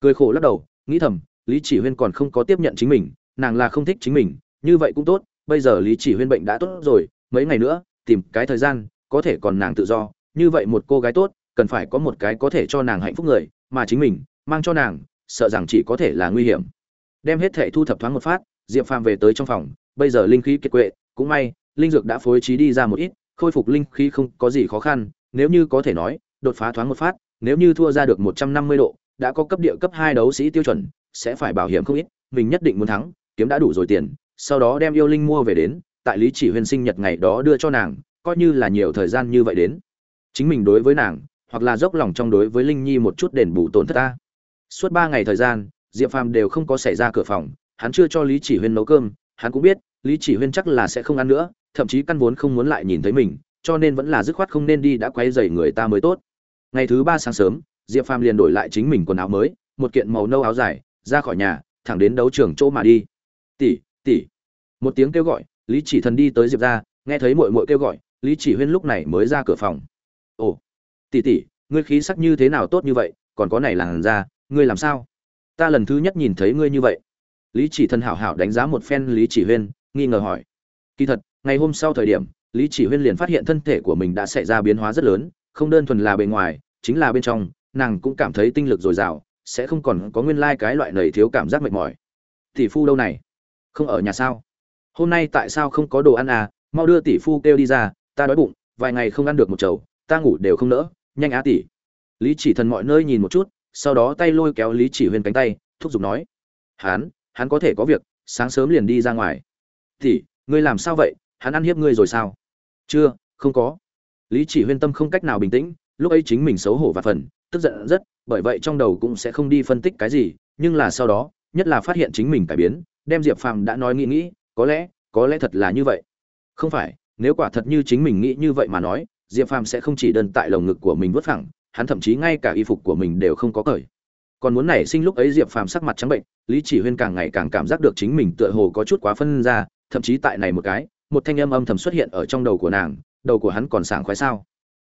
A: Cười khổ lắc đầu, nghĩ thầm, lý chỉ huyên còn không có tiếp nhận chính mình, nàng là không thích chính mình, như vậy cũng tốt, bây giờ lý chỉ huyên bệnh đã tốt rồi, mấy ngày nữa, tìm cái thời gian, có thể còn nàng tự do, như vậy một cô gái tốt, cần phải có một cái có thể cho nàng hạnh phúc người, mà chính mình, mang cho nàng sợ rằng chỉ có thể là nguy hiểm. Đem hết thệ thu thập thoáng một phát, diệp phàm về tới trong phòng, bây giờ linh khí kiệt quệ, cũng may, linh dược đã phối trí đi ra một ít, khôi phục linh khí không có gì khó khăn, nếu như có thể nói, đột phá thoáng một phát, nếu như thua ra được một trăm năm mươi độ, đã có cấp địa cấp hai đấu sĩ tiêu chuẩn, sẽ phải bảo hiểm không ít, mình nhất định muốn thắng, kiếm đã đủ rồi tiền, sau đó đem yêu linh mua về đến, tại lý chỉ huyên sinh nhật ngày đó đưa cho nàng, coi như là nhiều thời gian như vậy đến. Chính mình đối với nàng, hoặc là dốc lòng trong đối với linh nhi một chút đền bù tổn thất ta suốt ba ngày thời gian, diệp phàm đều không có xảy ra cửa phòng, hắn chưa cho lý chỉ huyên nấu cơm, hắn cũng biết, lý chỉ huyên chắc là sẽ không ăn nữa, thậm chí căn vốn không muốn lại nhìn thấy mình, cho nên vẫn là dứt khoát không nên đi đã quay dày người ta mới tốt. Ngày thứ ba sáng sớm, diệp phàm liền đổi lại chính mình quần áo mới, một kiện màu nâu áo dài, ra khỏi nhà, thẳng đến đấu trường chỗ mà đi. Tỷ tỷ. Một tiếng kêu gọi, lý chỉ thần đi tới diệp ra, nghe thấy mội mội kêu gọi, lý chỉ huyên lúc này mới ra cửa phòng. Ồ, tỷ tỷ, ngươi khí sắc như thế nào tốt như vậy, còn có này làn ra ngươi làm sao? Ta lần thứ nhất nhìn thấy ngươi như vậy. Lý chỉ thần hảo hảo đánh giá một phen lý chỉ huyên, nghi ngờ hỏi. Kỳ thật, ngày hôm sau thời điểm, lý chỉ huyên liền phát hiện thân thể của mình đã xảy ra biến hóa rất lớn, không đơn thuần là bề ngoài, chính là bên trong, nàng cũng cảm thấy tinh lực dồi dào, sẽ không còn có nguyên lai cái loại nầy thiếu cảm giác mệt mỏi. Tỷ phu đâu này? Không ở nhà sao? Hôm nay tại sao không có đồ ăn à? Mau đưa tỷ phu kêu đi ra, ta đói bụng, vài ngày không ăn được một chầu, ta ngủ đều không nỡ, nhanh á tỷ. Lý chỉ thần mọi nơi nhìn một chút sau đó tay lôi kéo lý chỉ huyên cánh tay, thúc giục nói hắn hắn có thể có việc, sáng sớm liền đi ra ngoài. Thì ngươi làm sao vậy? Hắn ăn hiếp ngươi rồi sao? Chưa, không có. Lý chỉ huyên tâm không cách nào bình tĩnh, lúc ấy chính mình xấu hổ và phần, tức giận rất, bởi vậy trong đầu cũng sẽ không đi phân tích cái gì, nhưng là sau đó, nhất là phát hiện chính mình cải biến, đem diệp phàm đã nói nghĩ nghĩ, có lẽ có lẽ thật là như vậy. Không phải, nếu quả thật như chính mình nghĩ như vậy mà nói, diệp phàm sẽ không chỉ đơn tại lồng ngực của mình vất phẳng hắn thậm chí ngay cả y phục của mình đều không có cởi. Còn muốn nảy sinh lúc ấy diệp phàm sắc mặt trắng bệnh, lý chỉ huyên càng ngày càng cảm giác được chính mình tựa hồ có chút quá phân ra, thậm chí tại này một cái, một thanh âm âm thầm xuất hiện ở trong đầu của nàng, đầu của hắn còn sảng khoái sao?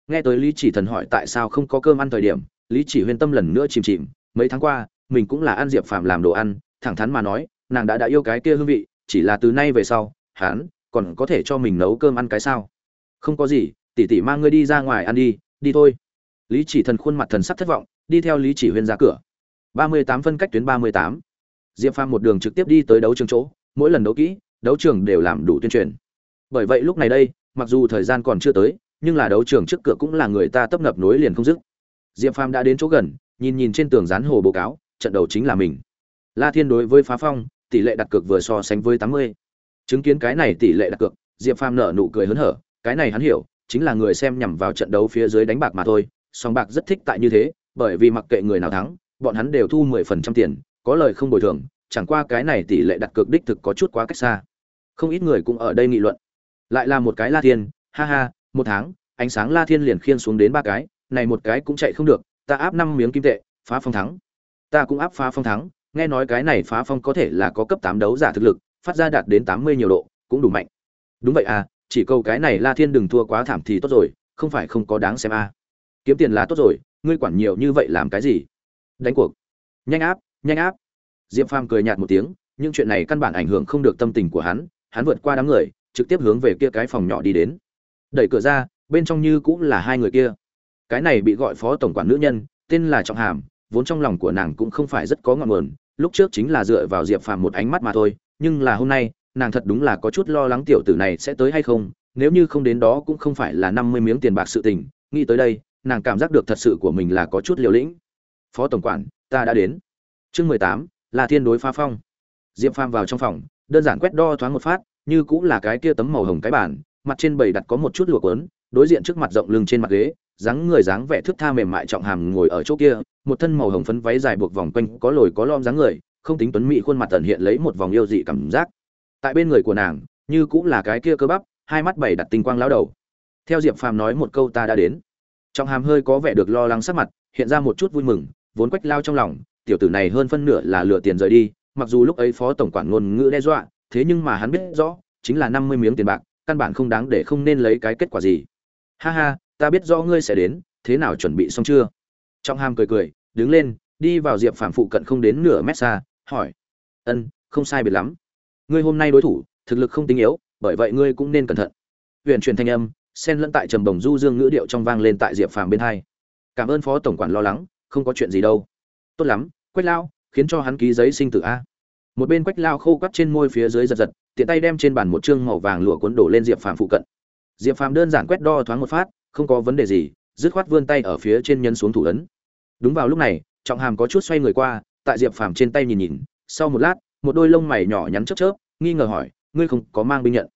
A: Nghe tới lý chỉ thần hỏi tại sao không có cơm ăn thời điểm, lý chỉ huyên tâm lần nữa chìm chìm, mấy tháng qua, mình cũng là ăn diệp phàm làm đồ ăn, thẳng thắn mà nói, nàng đã đã yêu cái kia hương vị, chỉ là từ nay về sau, hắn còn có thể cho mình nấu cơm ăn cái sao? Không có gì, tỷ tỷ mang ngươi đi ra ngoài ăn đi đi thôi lý chỉ thần khuôn mặt thần sắc thất vọng, đi theo lý chỉ huyên ra cửa. Ba mươi tám phân cách tuyến ba mươi tám. Diệp phàm một đường trực tiếp đi tới đấu trường chỗ, mỗi lần đấu kỹ, đấu trường đều làm đủ tuyên truyền. Bởi vậy lúc này đây, mặc dù thời gian còn chưa tới, nhưng là đấu trường trước cửa cũng là người ta tấp nập nối liền không dứt. Diệp phàm đã đến chỗ gần, nhìn nhìn trên tường dán hồ báo cáo, trận đầu chính là mình. La thiên đối với phá phong, tỷ lệ đặt cược vừa so sánh với tám mươi. Chứng kiến cái này tỷ lệ đặt cược, diệp phàm nở nụ cười hớn hở, cái này hắn hiểu, chính là người xem nhằm vào trận đấu phía dưới đánh bạc mà thôi song bạc rất thích tại như thế, bởi vì mặc kệ người nào thắng, bọn hắn đều thu mười phần trăm tiền, có lời không bồi thường, chẳng qua cái này tỷ lệ đặt cược đích thực có chút quá cách xa. Không ít người cũng ở đây nghị luận. Lại là một cái la thiên, ha ha, một tháng, ánh sáng la thiên liền khiên xuống đến ba cái, này một cái cũng chạy không được, ta áp năm miếng kim tệ, phá phong thắng. Ta cũng áp phá phong thắng, nghe nói cái này phá phong có thể là có cấp tám đấu giả thực lực, phát ra đạt đến tám mươi nhiều độ, cũng đủ mạnh. Đúng vậy à chỉ câu cái này la thiên đừng thua quá thảm thì tốt rồi, không phải không có đáng xem à kiếm tiền là tốt rồi, ngươi quản nhiều như vậy làm cái gì? Đánh cuộc. Nhanh áp nhanh áp. Diệp phàm cười nhạt một tiếng nhưng chuyện này căn bản ảnh hưởng không được tâm tình của hắn hắn vượt qua đám người, trực tiếp hướng về kia cái phòng nhỏ đi đến. Đẩy cửa ra, bên trong như cũng là hai người kia. Cái này bị gọi phó tổng quản nữ nhân, tên là trọng hàm, vốn trong lòng của nàng cũng không phải rất có ngọn nguồn, lúc trước chính là dựa vào diệp phàm một ánh mắt mà thôi, nhưng là hôm nay, nàng thật đúng là có chút lo lắng tiểu tử này sẽ tới hay không, nếu như không đến đó cũng không phải là năm mươi miếng tiền bạc sự tình, nghĩ tới đây nàng cảm giác được thật sự của mình là có chút liều lĩnh. Phó tổng quản, ta đã đến. Chương mười tám, là thiên đối phá phong. Diệp phàm vào trong phòng, đơn giản quét đo thoáng một phát, như cũng là cái kia tấm màu hồng cái bản mặt trên bầy đặt có một chút lụa quấn đối diện trước mặt rộng lưng trên mặt ghế, dáng người dáng vẻ thước tha mềm mại trọng hàm ngồi ở chỗ kia, một thân màu hồng phấn váy dài buộc vòng quanh có lồi có lõm dáng người, không tính tuấn mỹ khuôn mặt tận hiện lấy một vòng yêu dị cảm giác. Tại bên người của nàng, như cũng là cái kia cơ bắp, hai mắt bảy đặt tinh quang lão đầu. Theo diệp phàm nói một câu ta đã đến. Trong hàm hơi có vẻ được lo lắng sắc mặt, hiện ra một chút vui mừng, vốn quách lao trong lòng, tiểu tử này hơn phân nửa là lừa tiền rời đi, mặc dù lúc ấy phó tổng quản ngôn ngữ đe dọa, thế nhưng mà hắn biết rõ, chính là năm mươi miếng tiền bạc, căn bản không đáng để không nên lấy cái kết quả gì. Ha ha, ta biết rõ ngươi sẽ đến, thế nào chuẩn bị xong chưa? Trọng hàm cười cười, đứng lên, đi vào diệp phàm phụ cận không đến nửa mét xa, hỏi. Ân, không sai biệt lắm. Ngươi hôm nay đối thủ, thực lực không tính yếu, bởi vậy ngươi cũng nên cẩn thận. Huyện truyền thanh âm Sen lẫn tại trầm bồng du dương ngữ điệu trong vang lên tại diệp phàm bên hai. Cảm ơn phó tổng quản lo lắng, không có chuyện gì đâu. Tốt lắm, quách lao, khiến cho hắn ký giấy sinh tử a. Một bên quách lao khô quắt trên môi phía dưới giật giật, tiện tay đem trên bàn một chương màu vàng lụa cuốn đổ lên diệp phàm phụ cận. Diệp phàm đơn giản quét đo thoáng một phát, không có vấn đề gì, dứt khoát vươn tay ở phía trên nhân xuống thủ ấn. Đúng vào lúc này, trọng hàm có chút xoay người qua, tại diệp phàm trên tay nhìn nhìn, sau một lát, một đôi lông mày nhỏ nhắn chớp chớp, nghi ngờ hỏi, ngươi không có mang binh nhận?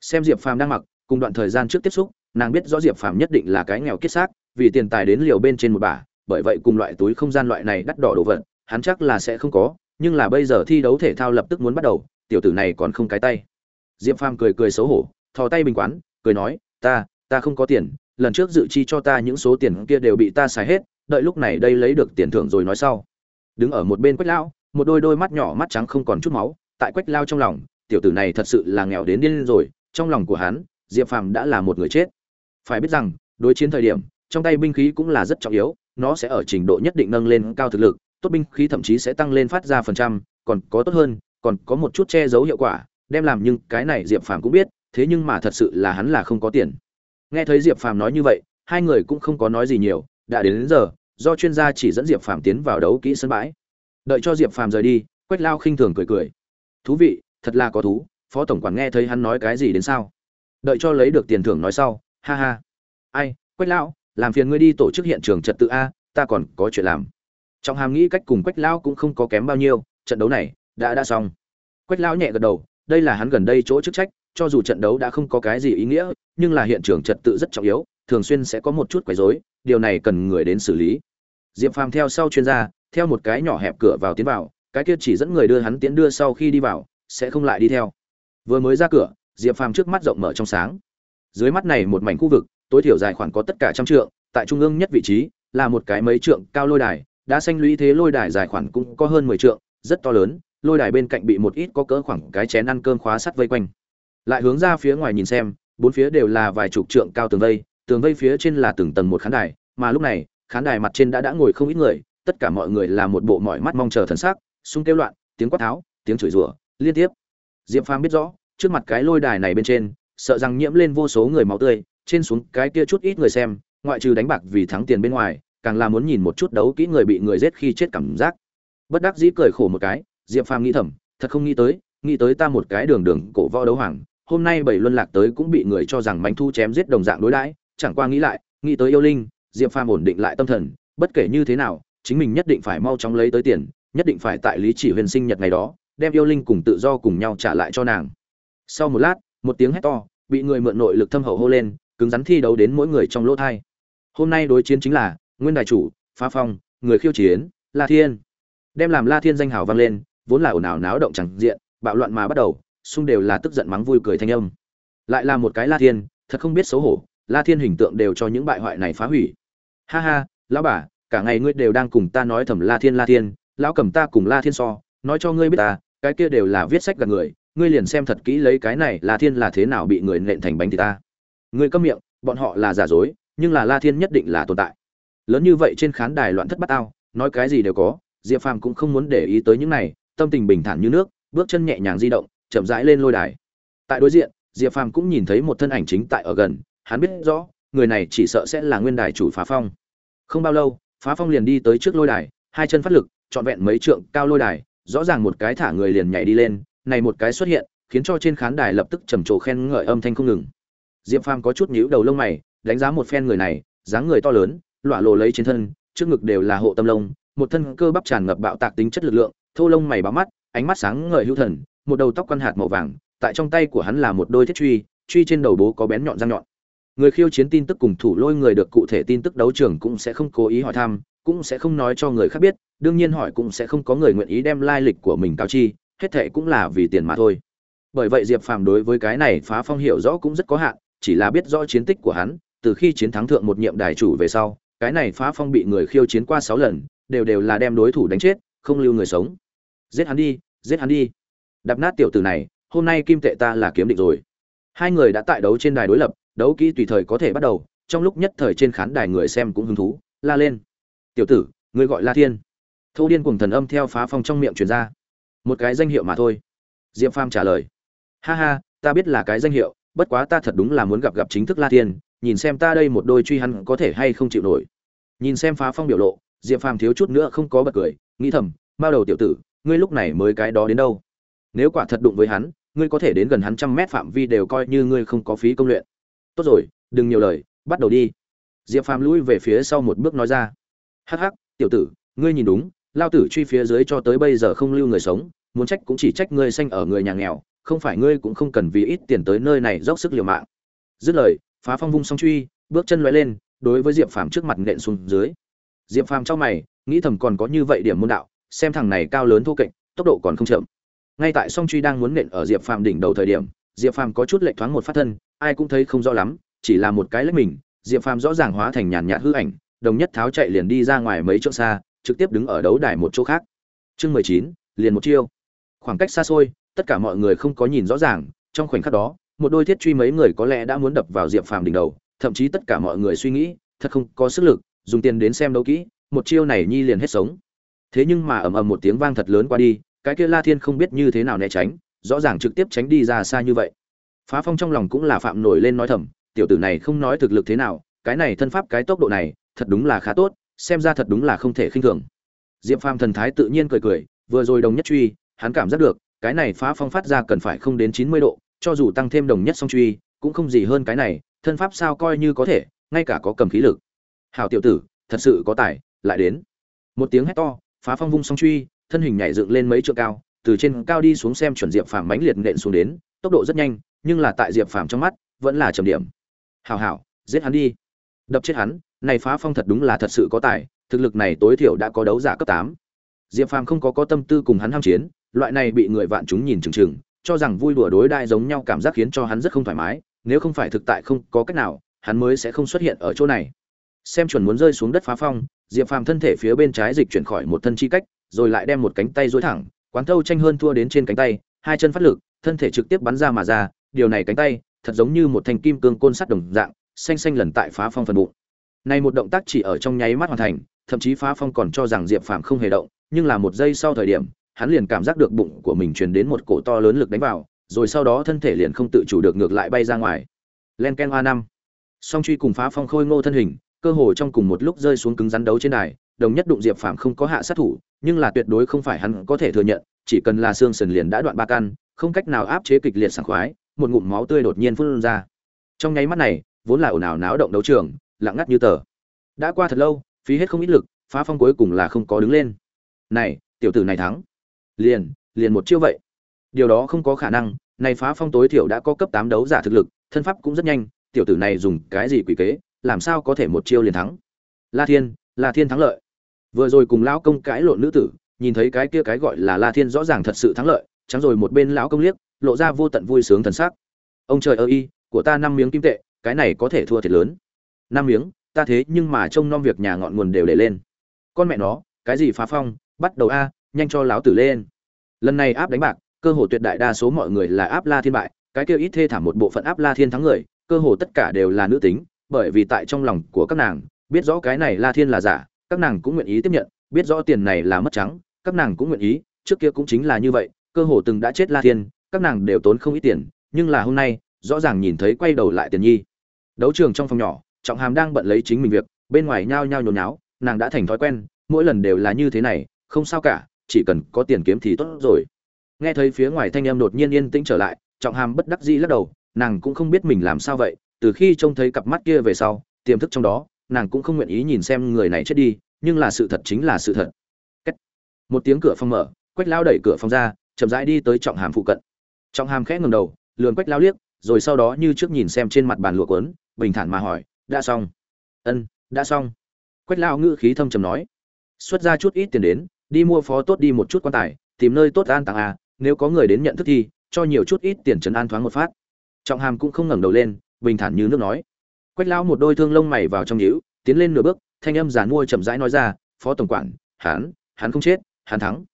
A: Xem diệp phàm đang mặc cùng đoạn thời gian trước tiếp xúc, nàng biết rõ diệp phàm nhất định là cái nghèo kiết xác, vì tiền tài đến liều bên trên một bả bởi vậy cùng loại túi không gian loại này đắt đỏ đồ vật, hắn chắc là sẽ không có, nhưng là bây giờ thi đấu thể thao lập tức muốn bắt đầu, tiểu tử này còn không cái tay. Diệp phàm cười cười xấu hổ, thò tay bình quán, cười nói, ta ta không có tiền, lần trước dự chi cho ta những số tiền kia đều bị ta xài hết, đợi lúc này đây lấy được tiền thưởng rồi nói sau. Đứng ở một bên quách lão, một đôi đôi mắt nhỏ mắt trắng không còn chút máu, tại quách lao trong lòng, tiểu tử này thật sự là nghèo đến điên rồi, trong lòng của hắn diệp phàm đã là một người chết. Phải biết rằng đối chiến thời điểm trong tay binh khí cũng là rất trọng yếu nó sẽ ở trình độ nhất định nâng lên cao thực lực tốt binh khí thậm chí sẽ tăng lên phát ra phần trăm còn có tốt hơn còn có một chút che giấu hiệu quả đem làm nhưng cái này diệp phàm cũng biết thế nhưng mà thật sự là hắn là không có tiền. Nghe thấy diệp phàm nói như vậy hai người cũng không có nói gì nhiều đã đến, đến giờ do chuyên gia chỉ dẫn diệp phàm tiến vào đấu kỹ sân bãi. Đợi cho diệp phàm rời đi quách lao khinh thường cười cười. Thú vị thật là có thú phó tổng quản nghe thấy hắn nói cái gì đến sao? Đợi cho lấy được tiền thưởng nói sau, ha ha. Ai, quách lão, làm phiền ngươi đi tổ chức hiện trường trật tự a, ta còn có chuyện làm. Trọng hàm nghĩ cách cùng quách lão cũng không có kém bao nhiêu, trận đấu này đã đã xong. Quách lão nhẹ gật đầu, đây là hắn gần đây chỗ chức trách, cho dù trận đấu đã không có cái gì ý nghĩa, nhưng là hiện trường trật tự rất trọng yếu, thường xuyên sẽ có một chút quấy rối, điều này cần người đến xử lý. Diệp phàm theo sau chuyên gia, theo một cái nhỏ hẹp cửa vào tiến vào, cái kia chỉ dẫn người đưa hắn tiến đưa sau khi đi vào, sẽ không lại đi theo. Vừa mới ra cửa diệp phàm trước mắt rộng mở trong sáng. Dưới mắt này một mảnh khu vực, tối thiểu dài khoảng có tất cả trăm trượng, tại trung ương nhất vị trí, là một cái mấy trượng cao lôi đài, đã xanh lũy thế lôi đài dài khoảng cũng có hơn mười trượng, rất to lớn, lôi đài bên cạnh bị một ít có cỡ khoảng cái chén ăn cơm khóa sắt vây quanh. Lại hướng ra phía ngoài nhìn xem, bốn phía đều là vài chục trượng cao tường vây tường vây phía trên là từng tầng một khán đài, mà lúc này, khán đài mặt trên đã đã ngồi không ít người, tất cả mọi người là một bộ mọi mắt mong chờ thần sắc xung kêu loạn, tiếng quát tháo, tiếng chửi rủa, liên tiếp. Diệp phàm biết rõ trước mặt cái lôi đài này bên trên, sợ rằng nhiễm lên vô số người máu tươi, trên xuống cái kia chút ít người xem, ngoại trừ đánh bạc vì thắng tiền bên ngoài, càng là muốn nhìn một chút đấu kỹ người bị người giết khi chết cảm giác. Bất đắc dĩ cười khổ một cái, diệp phàm nghĩ thầm, thật không nghĩ tới nghĩ tới ta một cái đường đường cổ võ đấu hoàng, hôm nay bảy luân lạc tới cũng bị người cho rằng bánh thu chém giết đồng dạng đối đãi, chẳng qua nghĩ lại, nghĩ tới yêu linh, diệp phàm ổn định lại tâm thần, bất kể như thế nào, chính mình nhất định phải mau chóng lấy tới tiền, nhất định phải tại lý chỉ huyền sinh nhật ngày đó, đem yêu linh cùng tự do cùng nhau trả lại cho nàng sau một lát, một tiếng hét to, bị người mượn nội lực thâm hậu hô lên, cứng rắn thi đấu đến mỗi người trong lỗ thai. Hôm nay đối chiến chính là nguyên đại chủ, phá phong, người khiêu chiến, la thiên. Đem làm la thiên danh hào vang lên, vốn là ồn ào náo động chẳng diện, bạo loạn mà bắt đầu, xung đều là tức giận mắng vui cười thanh âm. Lại là một cái la thiên, thật không biết xấu hổ, la thiên hình tượng đều cho những bại hoại này phá hủy. Ha ha, lão bà, cả ngày ngươi đều đang cùng ta nói thầm la thiên la thiên, lão cầm ta cùng la thiên so, nói cho ngươi biết ta, cái kia đều là viết sách gạt người ngươi liền xem thật kỹ lấy cái này, la thiên là thế nào bị người nện thành bánh thì ta. Ngươi câm miệng, bọn họ là giả dối, nhưng là la thiên nhất định là tồn tại. Lớn như vậy trên khán đài loạn thất bát ao nói cái gì đều có, diệp phàm cũng không muốn để ý tới những này, tâm tình bình thản như nước, bước chân nhẹ nhàng di động, chậm rãi lên lôi đài. Tại đối diện, diệp phàm cũng nhìn thấy một thân ảnh chính tại ở gần, hắn biết rõ, người này chỉ sợ sẽ là nguyên đài chủ phá phong. Không bao lâu, phá phong liền đi tới trước lôi đài, hai chân phát lực, trọn vẹn mấy trượng cao lôi đài, rõ ràng một cái thả người liền nhảy đi lên này một cái xuất hiện, khiến cho trên khán đài lập tức trầm trồ khen ngợi âm thanh không ngừng. Diệp phàm có chút nhíu đầu lông mày, đánh giá một phen người này, dáng người to lớn, lọa lồ lấy trên thân, trước ngực đều là hộ tâm lông, một thân cơ bắp tràn ngập bạo tạc tính chất lực lượng, thô lông mày bám mắt, ánh mắt sáng ngời hữu thần, một đầu tóc quan hạt màu vàng, tại trong tay của hắn là một đôi thiết truy truy trên đầu bố có bén nhọn răng nhọn. Người khiêu chiến tin tức cùng thủ lôi người được cụ thể tin tức đấu trường cũng sẽ không cố ý hỏi thăm, cũng sẽ không nói cho người khác biết, đương nhiên hỏi cũng sẽ không có người nguyện ý đem lai lịch của mình cáo chi hết thệ cũng là vì tiền mà thôi. Bởi vậy diệp phàm đối với cái này phá phong hiểu rõ cũng rất có hạn, chỉ là biết rõ chiến tích của hắn, từ khi chiến thắng thượng một nhiệm đài chủ về sau, cái này phá phong bị người khiêu chiến qua sáu lần, đều đều là đem đối thủ đánh chết, không lưu người sống. Giết hắn đi, giết hắn đi. Đập nát tiểu tử này, hôm nay kim tệ ta là kiếm định rồi. Hai người đã tại đấu trên đài đối lập, đấu kỹ tùy thời có thể bắt đầu, trong lúc nhất thời trên khán đài người xem cũng hứng thú, la lên. Tiểu tử người gọi la thiên. Thâu điên cuồng thần âm theo phá phong trong miệng truyền ra một cái danh hiệu mà thôi. Diệp phàm trả lời, ha ha, ta biết là cái danh hiệu, bất quá ta thật đúng là muốn gặp gặp chính thức la thiên nhìn xem ta đây một đôi truy hắn có thể hay không chịu nổi. Nhìn xem phá phong biểu lộ, diệp phàm thiếu chút nữa không có bật cười, nghĩ thầm bao đầu tiểu tử, ngươi lúc này mới cái đó đến đâu? Nếu quả thật đụng với hắn, ngươi có thể đến gần hắn trăm mét phạm vi đều coi như ngươi không có phí công luyện. Tốt rồi, đừng nhiều lời, bắt đầu đi. Diệp phàm lui về phía sau một bước nói ra, hắc hắc, tiểu tử, ngươi nhìn đúng lao tử truy phía dưới cho tới bây giờ không lưu người sống, muốn trách cũng chỉ trách ngươi sanh ở người nhà nghèo, không phải ngươi cũng không cần vì ít tiền tới nơi này dốc sức liều mạng. Dứt lời, phá phong vung song truy, bước chân lóe lên, đối với diệp phàm trước mặt nện xuống dưới. Diệp phàm trong mày, nghĩ thầm còn có như vậy điểm môn đạo, xem thằng này cao lớn thô kệch, tốc độ còn không chậm. Ngay tại song truy đang muốn nện ở diệp phàm đỉnh đầu thời điểm, diệp phàm có chút lệch thoáng một phát thân, ai cũng thấy không rõ lắm, chỉ là một cái lách mình, diệp phàm rõ ràng hóa thành nhàn nhạt hư ảnh, đồng nhất tháo chạy liền đi ra ngoài mấy chỗ xa trực tiếp đứng ở đấu đài một chỗ khác. Chương mười chín, liền một chiêu. Khoảng cách xa xôi, tất cả mọi người không có nhìn rõ ràng, trong khoảnh khắc đó, một đôi thiết truy mấy người có lẽ đã muốn đập vào diệp phàm đỉnh đầu, thậm chí tất cả mọi người suy nghĩ, thật không có sức lực, dùng tiền đến xem đấu kỹ, một chiêu này nhi liền hết sống. Thế nhưng mà ầm ầm một tiếng vang thật lớn qua đi, cái kia la thiên không biết như thế nào né tránh, rõ ràng trực tiếp tránh đi ra xa như vậy. Phá phong trong lòng cũng là phạm nổi lên nói thầm, tiểu tử này không nói thực lực thế nào, cái này thân pháp cái tốc độ này, thật đúng là khá tốt xem ra thật đúng là không thể khinh thường. Diệp phàm thần thái tự nhiên cười cười, vừa rồi đồng nhất truy, hắn cảm giác được, cái này phá phong phát ra cần phải không đến chín mươi độ, cho dù tăng thêm đồng nhất song truy, cũng không gì hơn cái này, thân pháp sao coi như có thể, ngay cả có cầm khí lực. Hảo tiểu tử, thật sự có tài, lại đến. Một tiếng hét to, phá phong vung song truy, thân hình nhảy dựng lên mấy trượng cao, từ trên cao đi xuống xem chuẩn diệp phàm mãnh liệt nện xuống đến, tốc độ rất nhanh, nhưng là tại diệp phàm trong mắt, vẫn là trầm điểm. Hảo hảo, giết hắn đi. Đập chết hắn này phá phong thật đúng là thật sự có tài, thực lực này tối thiểu đã có đấu giả cấp tám. Diệp phàm không có có tâm tư cùng hắn ham chiến, loại này bị người vạn chúng nhìn chừng chừng, cho rằng vui đùa đối đại giống nhau cảm giác khiến cho hắn rất không thoải mái, nếu không phải thực tại không có cách nào, hắn mới sẽ không xuất hiện ở chỗ này. Xem chuẩn muốn rơi xuống đất phá phong, diệp phàm thân thể phía bên trái dịch chuyển khỏi một thân chi cách, rồi lại đem một cánh tay dối thẳng, quán thâu tranh hơn thua đến trên cánh tay, hai chân phát lực, thân thể trực tiếp bắn ra mà ra, điều này cánh tay, thật giống như một thanh kim cương côn sắt đồng dạng, xanh xanh lần tại phá phong phần bụng. Này một động tác chỉ ở trong nháy mắt hoàn thành, thậm chí Phá Phong còn cho rằng Diệp Phàm không hề động, nhưng là một giây sau thời điểm, hắn liền cảm giác được bụng của mình truyền đến một cổ to lớn lực đánh vào, rồi sau đó thân thể liền không tự chủ được ngược lại bay ra ngoài. Len Ken A5. Song truy cùng Phá Phong khôi ngô thân hình, cơ hồ trong cùng một lúc rơi xuống cứng rắn đấu trên đài, đồng nhất đụng Diệp Phàm không có hạ sát thủ, nhưng là tuyệt đối không phải hắn có thể thừa nhận, chỉ cần là xương sườn liền đã đoạn ba căn, không cách nào áp chế kịch liệt sảng khoái, một ngụm máu tươi đột nhiên phun ra. Trong nháy mắt này, vốn là ồn ào náo động đấu trường, lặng ngắt như tờ. Đã qua thật lâu, phí hết không ít lực, phá phong cuối cùng là không có đứng lên. Này, tiểu tử này thắng. Liền, liền một chiêu vậy. Điều đó không có khả năng, này phá phong tối thiểu đã có cấp tám đấu giả thực lực, thân pháp cũng rất nhanh, tiểu tử này dùng cái gì quỷ kế, làm sao có thể một chiêu liền thắng? La Thiên, La Thiên thắng lợi. Vừa rồi cùng lão công cãi lộn nữ tử, nhìn thấy cái kia cái gọi là La Thiên rõ ràng thật sự thắng lợi, trắng rồi một bên lão công liếc, lộ ra vô tận vui sướng thần sắc. Ông trời ơi, của ta năm miếng kim tệ, cái này có thể thua thiệt lớn. Năm miếng, ta thế nhưng mà trông nom việc nhà ngọn nguồn đều để lên. Con mẹ nó, cái gì phá phong, bắt đầu a, nhanh cho lão tử lên. Lần này áp đánh bạc, cơ hồ tuyệt đại đa số mọi người là áp La Thiên bại, cái kêu ít thê thảm một bộ phận áp La Thiên thắng người, cơ hồ tất cả đều là nữ tính, bởi vì tại trong lòng của các nàng, biết rõ cái này La Thiên là giả, các nàng cũng nguyện ý tiếp nhận, biết rõ tiền này là mất trắng, các nàng cũng nguyện ý, trước kia cũng chính là như vậy, cơ hồ từng đã chết La Thiên, các nàng đều tốn không ít tiền, nhưng là hôm nay, rõ ràng nhìn thấy quay đầu lại Tiền Nhi. Đấu trường trong phòng nhỏ, Trọng Hàm đang bận lấy chính mình việc, bên ngoài nhao nhao nhốn nháo, nàng đã thành thói quen, mỗi lần đều là như thế này, không sao cả, chỉ cần có tiền kiếm thì tốt rồi. Nghe thấy phía ngoài thanh em đột nhiên yên tĩnh trở lại, Trọng Hàm bất đắc dĩ lắc đầu, nàng cũng không biết mình làm sao vậy, từ khi trông thấy cặp mắt kia về sau, tiềm thức trong đó, nàng cũng không nguyện ý nhìn xem người này chết đi, nhưng là sự thật chính là sự thật. Cách. Một tiếng cửa phòng mở, Quách Lao đẩy cửa phòng ra, chậm rãi đi tới Trọng Hàm phụ cận. Trọng Hàm khẽ ngừng đầu, lườn Quách Lao liếc, rồi sau đó như trước nhìn xem trên mặt bàn lụa cuốn, bình thản mà hỏi, "Đã xong?" "Ân, đã xong." Quách Lao ngữ khí thâm trầm nói, "Xuất ra chút ít tiền đến, đi mua phó tốt đi một chút quan tài, tìm nơi tốt an tặng à, nếu có người đến nhận thức thì cho nhiều chút ít tiền trấn an thoáng một phát." Trọng Hàm cũng không ngẩng đầu lên, bình thản như nước nói. Quách Lao một đôi thương lông mày vào trong nhíu, tiến lên nửa bước, thanh âm giản mua chậm rãi nói ra, "Phó tổng quản, hắn, hắn không chết, hắn thắng."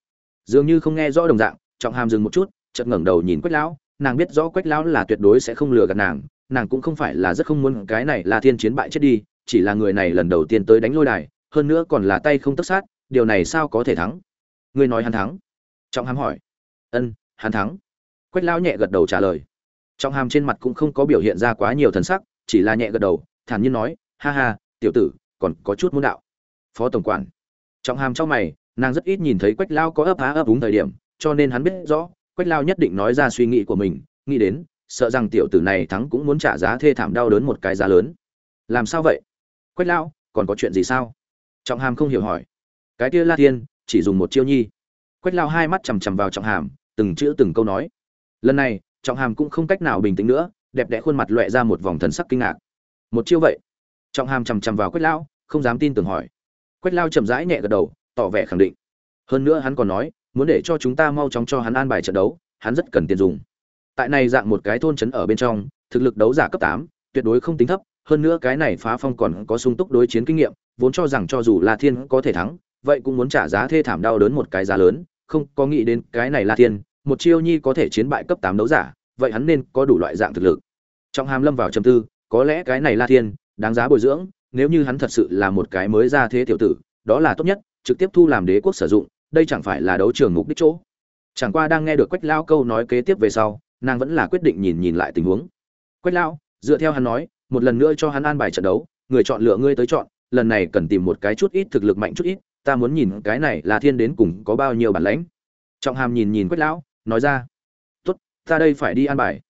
A: Dường như không nghe rõ đồng dạng, Trọng Hàm dừng một chút, chợt ngẩng đầu nhìn Quách lão, nàng biết rõ Quách lão là tuyệt đối sẽ không lừa gạt nàng, nàng cũng không phải là rất không muốn cái này là thiên chiến bại chết đi, chỉ là người này lần đầu tiên tới đánh lôi đài, hơn nữa còn là tay không tất sát, điều này sao có thể thắng? Ngươi nói hắn thắng? Trọng Hàm hỏi. Ân, hắn thắng. Quách lão nhẹ gật đầu trả lời. Trọng Hàm trên mặt cũng không có biểu hiện ra quá nhiều thần sắc, chỉ là nhẹ gật đầu, thản nhiên nói, ha ha, tiểu tử, còn có chút môn đạo. Phó tổng quản. Trọng Hàm trong mày, nàng rất ít nhìn thấy Quách lão có ấp á ấp đúng thời điểm, cho nên hắn biết rõ, quách lao nhất định nói ra suy nghĩ của mình nghĩ đến sợ rằng tiểu tử này thắng cũng muốn trả giá thê thảm đau đớn một cái giá lớn. Làm sao vậy? Quách lão còn có chuyện gì sao? Trọng hàm không hiểu hỏi. Cái kia la tiên chỉ dùng một chiêu nhi. Quách lao hai mắt chằm chằm vào trọng hàm từng chữ từng câu nói. Lần này trọng hàm cũng không cách nào bình tĩnh nữa đẹp đẽ khuôn mặt loẹ ra một vòng thần sắc kinh ngạc. Một chiêu vậy? Trọng hàm chằm chằm vào quách Lão, không dám tin tưởng hỏi. Quách lao chậm rãi nhẹ gật đầu tỏ vẻ khẳng định. Hơn nữa hắn còn nói muốn để cho chúng ta mau chóng cho hắn an bài trận đấu, hắn rất cần tiền dùng. Tại này dạng một cái thôn trấn ở bên trong, thực lực đấu giả cấp tám, tuyệt đối không tính thấp, hơn nữa cái này phá phong còn có sung túc đối chiến kinh nghiệm, vốn cho rằng cho dù La Thiên có thể thắng, vậy cũng muốn trả giá thê thảm đau đớn một cái giá lớn, không có nghĩ đến cái này La Thiên, một chiêu nhi có thể chiến bại cấp tám đấu giả, vậy hắn nên có đủ loại dạng thực lực. Trong Hàm Lâm vào trầm tư, có lẽ cái này La Thiên đáng giá bồi dưỡng, nếu như hắn thật sự là một cái mới ra thế tiểu tử, đó là tốt nhất, trực tiếp thu làm đế quốc sử dụng, đây chẳng phải là đấu trường mục đích chỗ chẳng qua đang nghe được quách lao câu nói kế tiếp về sau nàng vẫn là quyết định nhìn nhìn lại tình huống. Quách Lão, dựa theo hắn nói một lần nữa cho hắn an bài trận đấu người chọn lựa ngươi tới chọn lần này cần tìm một cái chút ít thực lực mạnh chút ít ta muốn nhìn cái này là thiên đến cùng có bao nhiêu bản lãnh. Trọng hàm nhìn nhìn quách lão nói ra tốt ta đây phải đi an bài.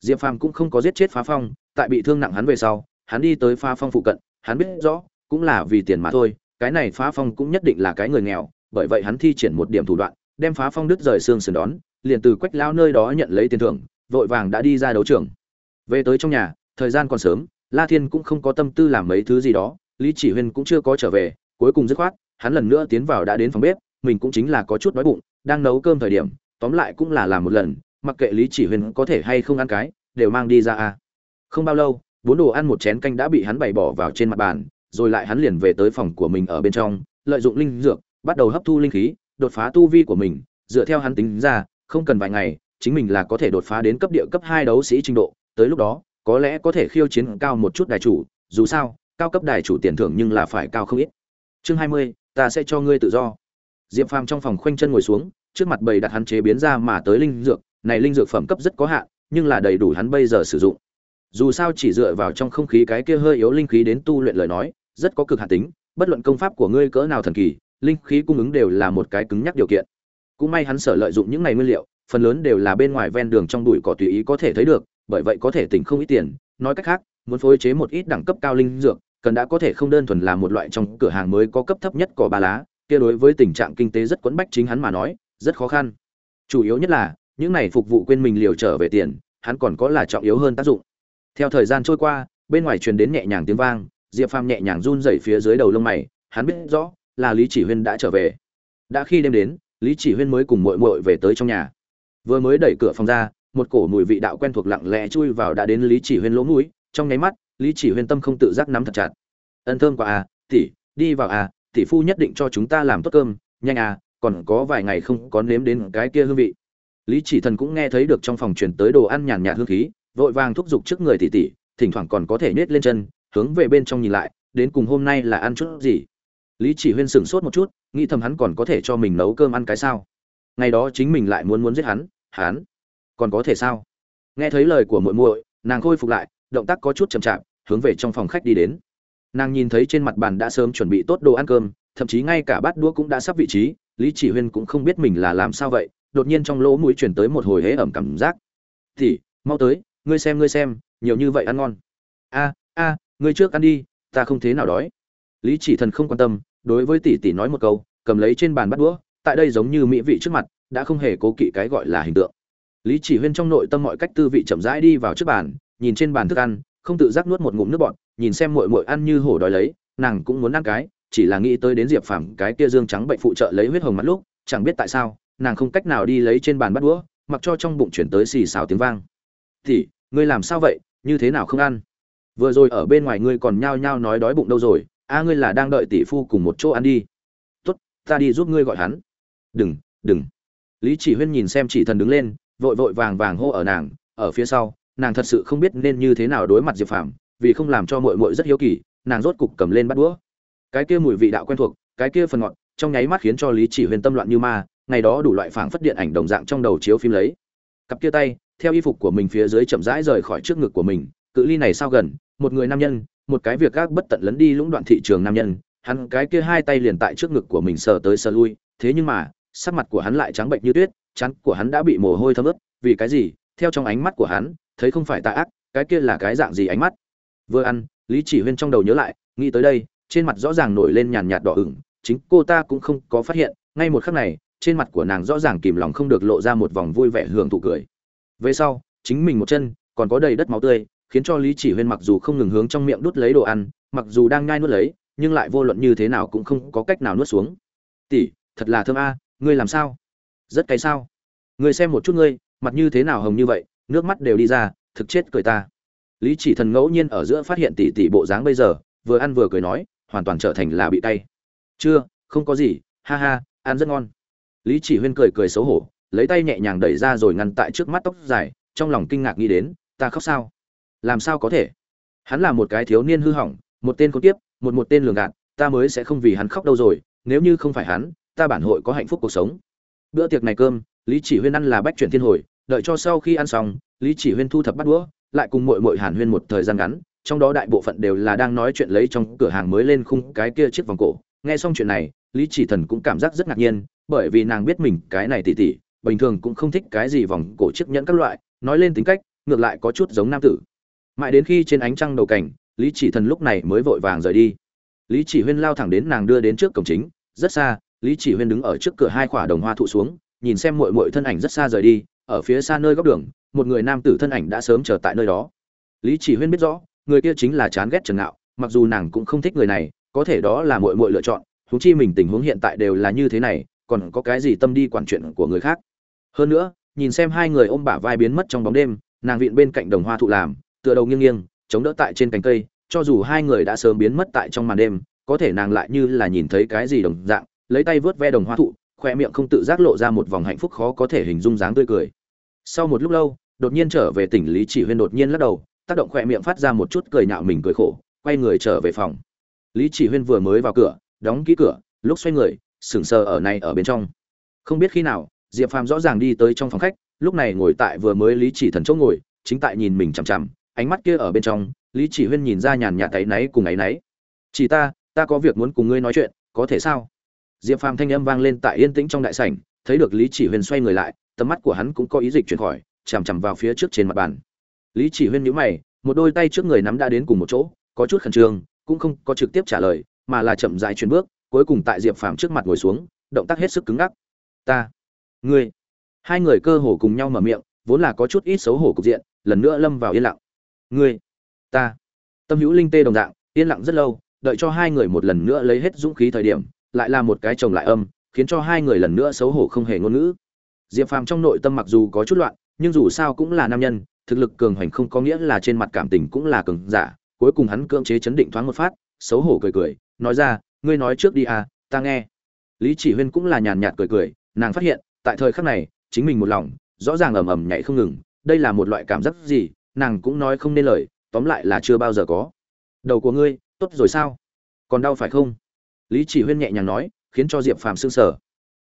A: Diệp phàm cũng không có giết chết phá phong tại bị thương nặng hắn về sau hắn đi tới phá phong phụ cận hắn biết rõ cũng là vì tiền mà thôi cái này phá phong cũng nhất định là cái người nghèo bởi vậy hắn thi triển một điểm thủ đoạn, đem phá phong đứt rời xương sườn đón, liền từ quách lao nơi đó nhận lấy tiền thưởng, vội vàng đã đi ra đấu trường. Về tới trong nhà, thời gian còn sớm, La Thiên cũng không có tâm tư làm mấy thứ gì đó, Lý Chỉ Huyên cũng chưa có trở về, cuối cùng dứt khoát, hắn lần nữa tiến vào đã đến phòng bếp, mình cũng chính là có chút đói bụng, đang nấu cơm thời điểm, tóm lại cũng là làm một lần, mặc kệ Lý Chỉ Huyên có thể hay không ăn cái, đều mang đi ra à. Không bao lâu, bốn đồ ăn một chén canh đã bị hắn bày bỏ vào trên mặt bàn, rồi lại hắn liền về tới phòng của mình ở bên trong, lợi dụng linh dược, bắt đầu hấp thu linh khí, đột phá tu vi của mình, dựa theo hắn tính ra, không cần vài ngày, chính mình là có thể đột phá đến cấp địa cấp 2 đấu sĩ trình độ, tới lúc đó, có lẽ có thể khiêu chiến cao một chút đại chủ, dù sao, cao cấp đại chủ tiền thưởng nhưng là phải cao không ít. Chương hai mươi ta sẽ cho ngươi tự do. Diệp phàm trong phòng khoanh chân ngồi xuống trước mặt bày đặt hắn chế biến ra mà tới linh dược. Này linh dược phẩm cấp rất có hạn nhưng là đầy đủ hắn bây giờ sử dụng. Dù sao chỉ dựa vào trong không khí cái kia hơi yếu linh khí đến tu luyện lời nói rất có cực hạn tính. Bất luận công pháp của ngươi cỡ nào thần kỳ linh khí cung ứng đều là một cái cứng nhắc điều kiện. Cũng may hắn sở lợi dụng những này nguyên liệu, phần lớn đều là bên ngoài ven đường trong bụi cỏ tùy ý có thể thấy được, bởi vậy có thể tỉnh không ít tiền. Nói cách khác, muốn phối chế một ít đẳng cấp cao linh dược, cần đã có thể không đơn thuần là một loại trong cửa hàng mới có cấp thấp nhất cỏ ba lá, kia đối với tình trạng kinh tế rất quẫn bách chính hắn mà nói, rất khó khăn. Chủ yếu nhất là, những này phục vụ quên mình liều trở về tiền, hắn còn có là trọng yếu hơn tác dụng. Theo thời gian trôi qua, bên ngoài truyền đến nhẹ nhàng tiếng vang, diệp phàm nhẹ nhàng run rẩy phía dưới đầu lông mày, hắn biết rõ là lý chỉ huyên đã trở về. Đã khi đêm đến, lý chỉ huyên mới cùng muội muội về tới trong nhà. Vừa mới đẩy cửa phòng ra, một cổ mùi vị đạo quen thuộc lặng lẽ chui vào đã đến lý chỉ huyên lỗ mũi, trong nháy mắt, lý chỉ huyên tâm không tự giác nắm thật chặt. Ân thơm quá à tỷ, đi vào à tỷ phu nhất định cho chúng ta làm tốt cơm, nhanh à còn có vài ngày không có nếm đến cái kia hương vị. Lý chỉ thần cũng nghe thấy được trong phòng truyền tới đồ ăn nhàn nhạt hương khí, vội vàng thúc giục trước người tỷ tỷ, thỉnh thoảng còn có thể nhét lên chân, hướng về bên trong nhìn lại, đến cùng hôm nay là ăn chút gì lý chỉ huyên sửng sốt một chút, nghĩ thầm hắn còn có thể cho mình nấu cơm ăn cái sao? Ngày đó chính mình lại muốn muốn giết hắn hắn còn có thể sao? Nghe thấy lời của muội muội, nàng khôi phục lại, động tác có chút chậm chạp, hướng về trong phòng khách đi đến. Nàng nhìn thấy trên mặt bàn đã sớm chuẩn bị tốt đồ ăn cơm, thậm chí ngay cả bát đũa cũng đã sắp vị trí, lý chỉ huyên cũng không biết mình là làm sao vậy, đột nhiên trong lỗ mũi chuyển tới một hồi hế ẩm cảm giác. Thì mau tới, ngươi xem ngươi xem, nhiều như vậy ăn ngon. A a, ngươi trước ăn đi, ta không thế nào đói. Lý chỉ thần không quan tâm đối với tỷ tỷ nói một câu, cầm lấy trên bàn bắt đũa, tại đây giống như mỹ vị trước mặt, đã không hề cố kỵ cái gọi là hình tượng. Lý chỉ huyên trong nội tâm mọi cách tư vị chậm rãi đi vào trước bàn, nhìn trên bàn thức ăn, không tự giác nuốt một ngụm nước bọt, nhìn xem muội muội ăn như hổ đói lấy, nàng cũng muốn ăn cái, chỉ là nghĩ tới đến diệp phàm cái kia dương trắng bệnh phụ trợ lấy huyết hồng mắt lúc, chẳng biết tại sao, nàng không cách nào đi lấy trên bàn bắt đũa, mặc cho trong bụng chuyển tới xì xào tiếng vang. Thì ngươi làm sao vậy? Như thế nào không ăn? Vừa rồi ở bên ngoài ngươi còn nhao nhao nói đói bụng đâu rồi a ngươi là đang đợi tỷ phu cùng một chỗ ăn đi. Tốt, ta đi giúp ngươi gọi hắn. Đừng đừng. Lý chỉ huyên nhìn xem chỉ thần đứng lên, vội vội vàng vàng hô ở nàng, ở phía sau, nàng thật sự không biết nên như thế nào đối mặt diệp phàm, vì không làm cho mội mội rất hiếu kỳ, nàng rốt cục cầm lên bắt đũa. Cái kia mùi vị đạo quen thuộc, cái kia phần ngọt, trong nháy mắt khiến cho lý chỉ huyên tâm loạn như ma, ngày đó đủ loại phảng phất điện ảnh đồng dạng trong đầu chiếu phim lấy. Cặp kia tay, theo y phục của mình phía dưới chậm rãi rời khỏi trước ngực của mình, cự ly này sao gần, một người nam nhân một cái việc gác bất tận lấn đi lũng đoạn thị trường nam nhân, hắn cái kia hai tay liền tại trước ngực của mình sờ tới sờ lui, thế nhưng mà, sắc mặt của hắn lại trắng bệnh như tuyết chắn của hắn đã bị mồ hôi thấm ướt, vì cái gì? Theo trong ánh mắt của hắn, thấy không phải tà ác, cái kia là cái dạng gì ánh mắt? Vừa ăn, lý chỉ huyên trong đầu nhớ lại, nghĩ tới đây, trên mặt rõ ràng nổi lên nhàn nhạt đỏ ửng, chính cô ta cũng không có phát hiện, ngay một khắc này, trên mặt của nàng rõ ràng kìm lòng không được lộ ra một vòng vui vẻ hưởng thụ cười. Về sau, chính mình một chân, còn có đầy đất máu tươi khiến cho lý chỉ huyên mặc dù không ngừng hướng trong miệng đút lấy đồ ăn, mặc dù đang nhai nuốt lấy, nhưng lại vô luận như thế nào cũng không có cách nào nuốt xuống. Tỷ, thật là thơm a, ngươi làm sao? Rất cay sao? Ngươi xem một chút ngươi, mặt như thế nào hồng như vậy, nước mắt đều đi ra, thực chết cười ta. Lý chỉ thần ngẫu nhiên ở giữa phát hiện tỷ tỷ bộ dáng bây giờ, vừa ăn vừa cười nói, hoàn toàn trở thành là bị cay. Chưa, không có gì, ha ha, ăn rất ngon. Lý chỉ huyên cười cười xấu hổ, lấy tay nhẹ nhàng đẩy ra rồi ngăn tại trước mắt tóc dài, trong lòng kinh ngạc nghĩ đến, ta khóc sao? Làm sao có thể? Hắn là một cái thiếu niên hư hỏng, một tên con tiếp một một tên lường gạt, ta mới sẽ không vì hắn khóc đâu rồi, nếu như không phải hắn, ta bản hội có hạnh phúc cuộc sống. Bữa tiệc này cơm, lý chỉ huyên ăn là bách chuyển thiên hồi, đợi cho sau khi ăn xong, lý chỉ huyên thu thập bắt đũa, lại cùng mội mội hàn huyên một thời gian ngắn, trong đó đại bộ phận đều là đang nói chuyện lấy trong cửa hàng mới lên khung cái kia chiếc vòng cổ. Nghe xong chuyện này, lý chỉ thần cũng cảm giác rất ngạc nhiên, bởi vì nàng biết mình cái này tỉ tỉ, bình thường cũng không thích cái gì vòng cổ chiếc nhẫn các loại, nói lên tính cách, ngược lại có chút giống nam tử mãi đến khi trên ánh trăng đầu cảnh, lý chỉ thần lúc này mới vội vàng rời đi. Lý chỉ huyên lao thẳng đến nàng đưa đến trước cổng chính, rất xa, lý chỉ huyên đứng ở trước cửa hai khỏa đồng hoa thụ xuống, nhìn xem mội mội thân ảnh rất xa rời đi, ở phía xa nơi góc đường, một người nam tử thân ảnh đã sớm chờ tại nơi đó. Lý chỉ huyên biết rõ, người kia chính là chán ghét trần ngạo, mặc dù nàng cũng không thích người này, có thể đó là mội mội lựa chọn thú chi mình tình huống hiện tại đều là như thế này, còn có cái gì tâm đi quản chuyện của người khác. Hơn nữa, nhìn xem hai người ôm bả vai biến mất trong bóng đêm, nàng vịn bên cạnh đồng hoa thụ làm tựa đầu nghiêng nghiêng, chống đỡ tại trên cành cây, cho dù hai người đã sớm biến mất tại trong màn đêm, có thể nàng lại như là nhìn thấy cái gì đồng dạng, lấy tay vớt ve đồng hoa thụ khoe miệng không tự giác lộ ra một vòng hạnh phúc khó có thể hình dung dáng tươi cười. Sau một lúc lâu, đột nhiên trở về tỉnh lý chỉ huyên đột nhiên lắc đầu, tác động khoe miệng phát ra một chút cười nhạo mình cười khổ, quay người trở về phòng. Lý chỉ huyên vừa mới vào cửa, đóng kỹ cửa, lúc xoay người, sững sờ ở này ở bên trong. Không biết khi nào, diệp phàm rõ ràng đi tới trong phòng khách, lúc này ngồi tại vừa mới lý chỉ thần chỗ ngồi, chính tại nhìn mình chằm chằm ánh mắt kia ở bên trong, lý chỉ huyên nhìn ra nhàn nhạt tay náy cùng áy náy. Chỉ ta ta có việc muốn cùng ngươi nói chuyện, có thể sao? Diệp phàm thanh âm vang lên tại yên tĩnh trong đại sảnh, thấy được lý chỉ huyên xoay người lại, tầm mắt của hắn cũng có ý dịch chuyển khỏi, chằm chằm vào phía trước trên mặt bàn. Lý chỉ huyên nhíu mày, một đôi tay trước người nắm đã đến cùng một chỗ, có chút khẩn trương, cũng không có trực tiếp trả lời, mà là chậm rãi chuyển bước, cuối cùng tại diệp phàm trước mặt ngồi xuống, động tác hết sức cứng ngắc. Ta, ngươi. Hai người cơ hồ cùng nhau mở miệng, vốn là có chút ít xấu hổ cục diện, lần nữa lâm vào yên lặng ngươi, ta. Tâm hữu linh tê đồng dạng, yên lặng rất lâu, đợi cho hai người một lần nữa lấy hết dũng khí thời điểm, lại là một cái chồng lại âm, khiến cho hai người lần nữa xấu hổ không hề ngôn ngữ. Diệp phàm trong nội tâm mặc dù có chút loạn, nhưng dù sao cũng là nam nhân, thực lực cường hoành không có nghĩa là trên mặt cảm tình cũng là cường giả, cuối cùng hắn cưỡng chế chấn định thoáng một phát, xấu hổ cười cười, nói ra, ngươi nói trước đi à ta nghe. Lý chỉ huyên cũng là nhàn nhạt cười cười, nàng phát hiện, tại thời khắc này, chính mình một lòng, rõ ràng ầm ầm nhảy không ngừng, đây là một loại cảm giác gì nàng cũng nói không nên lời, tóm lại là chưa bao giờ có. Đầu của ngươi, tốt rồi sao? Còn đau phải không? Lý chỉ huyên nhẹ nhàng nói, khiến cho diệp phàm sưng sở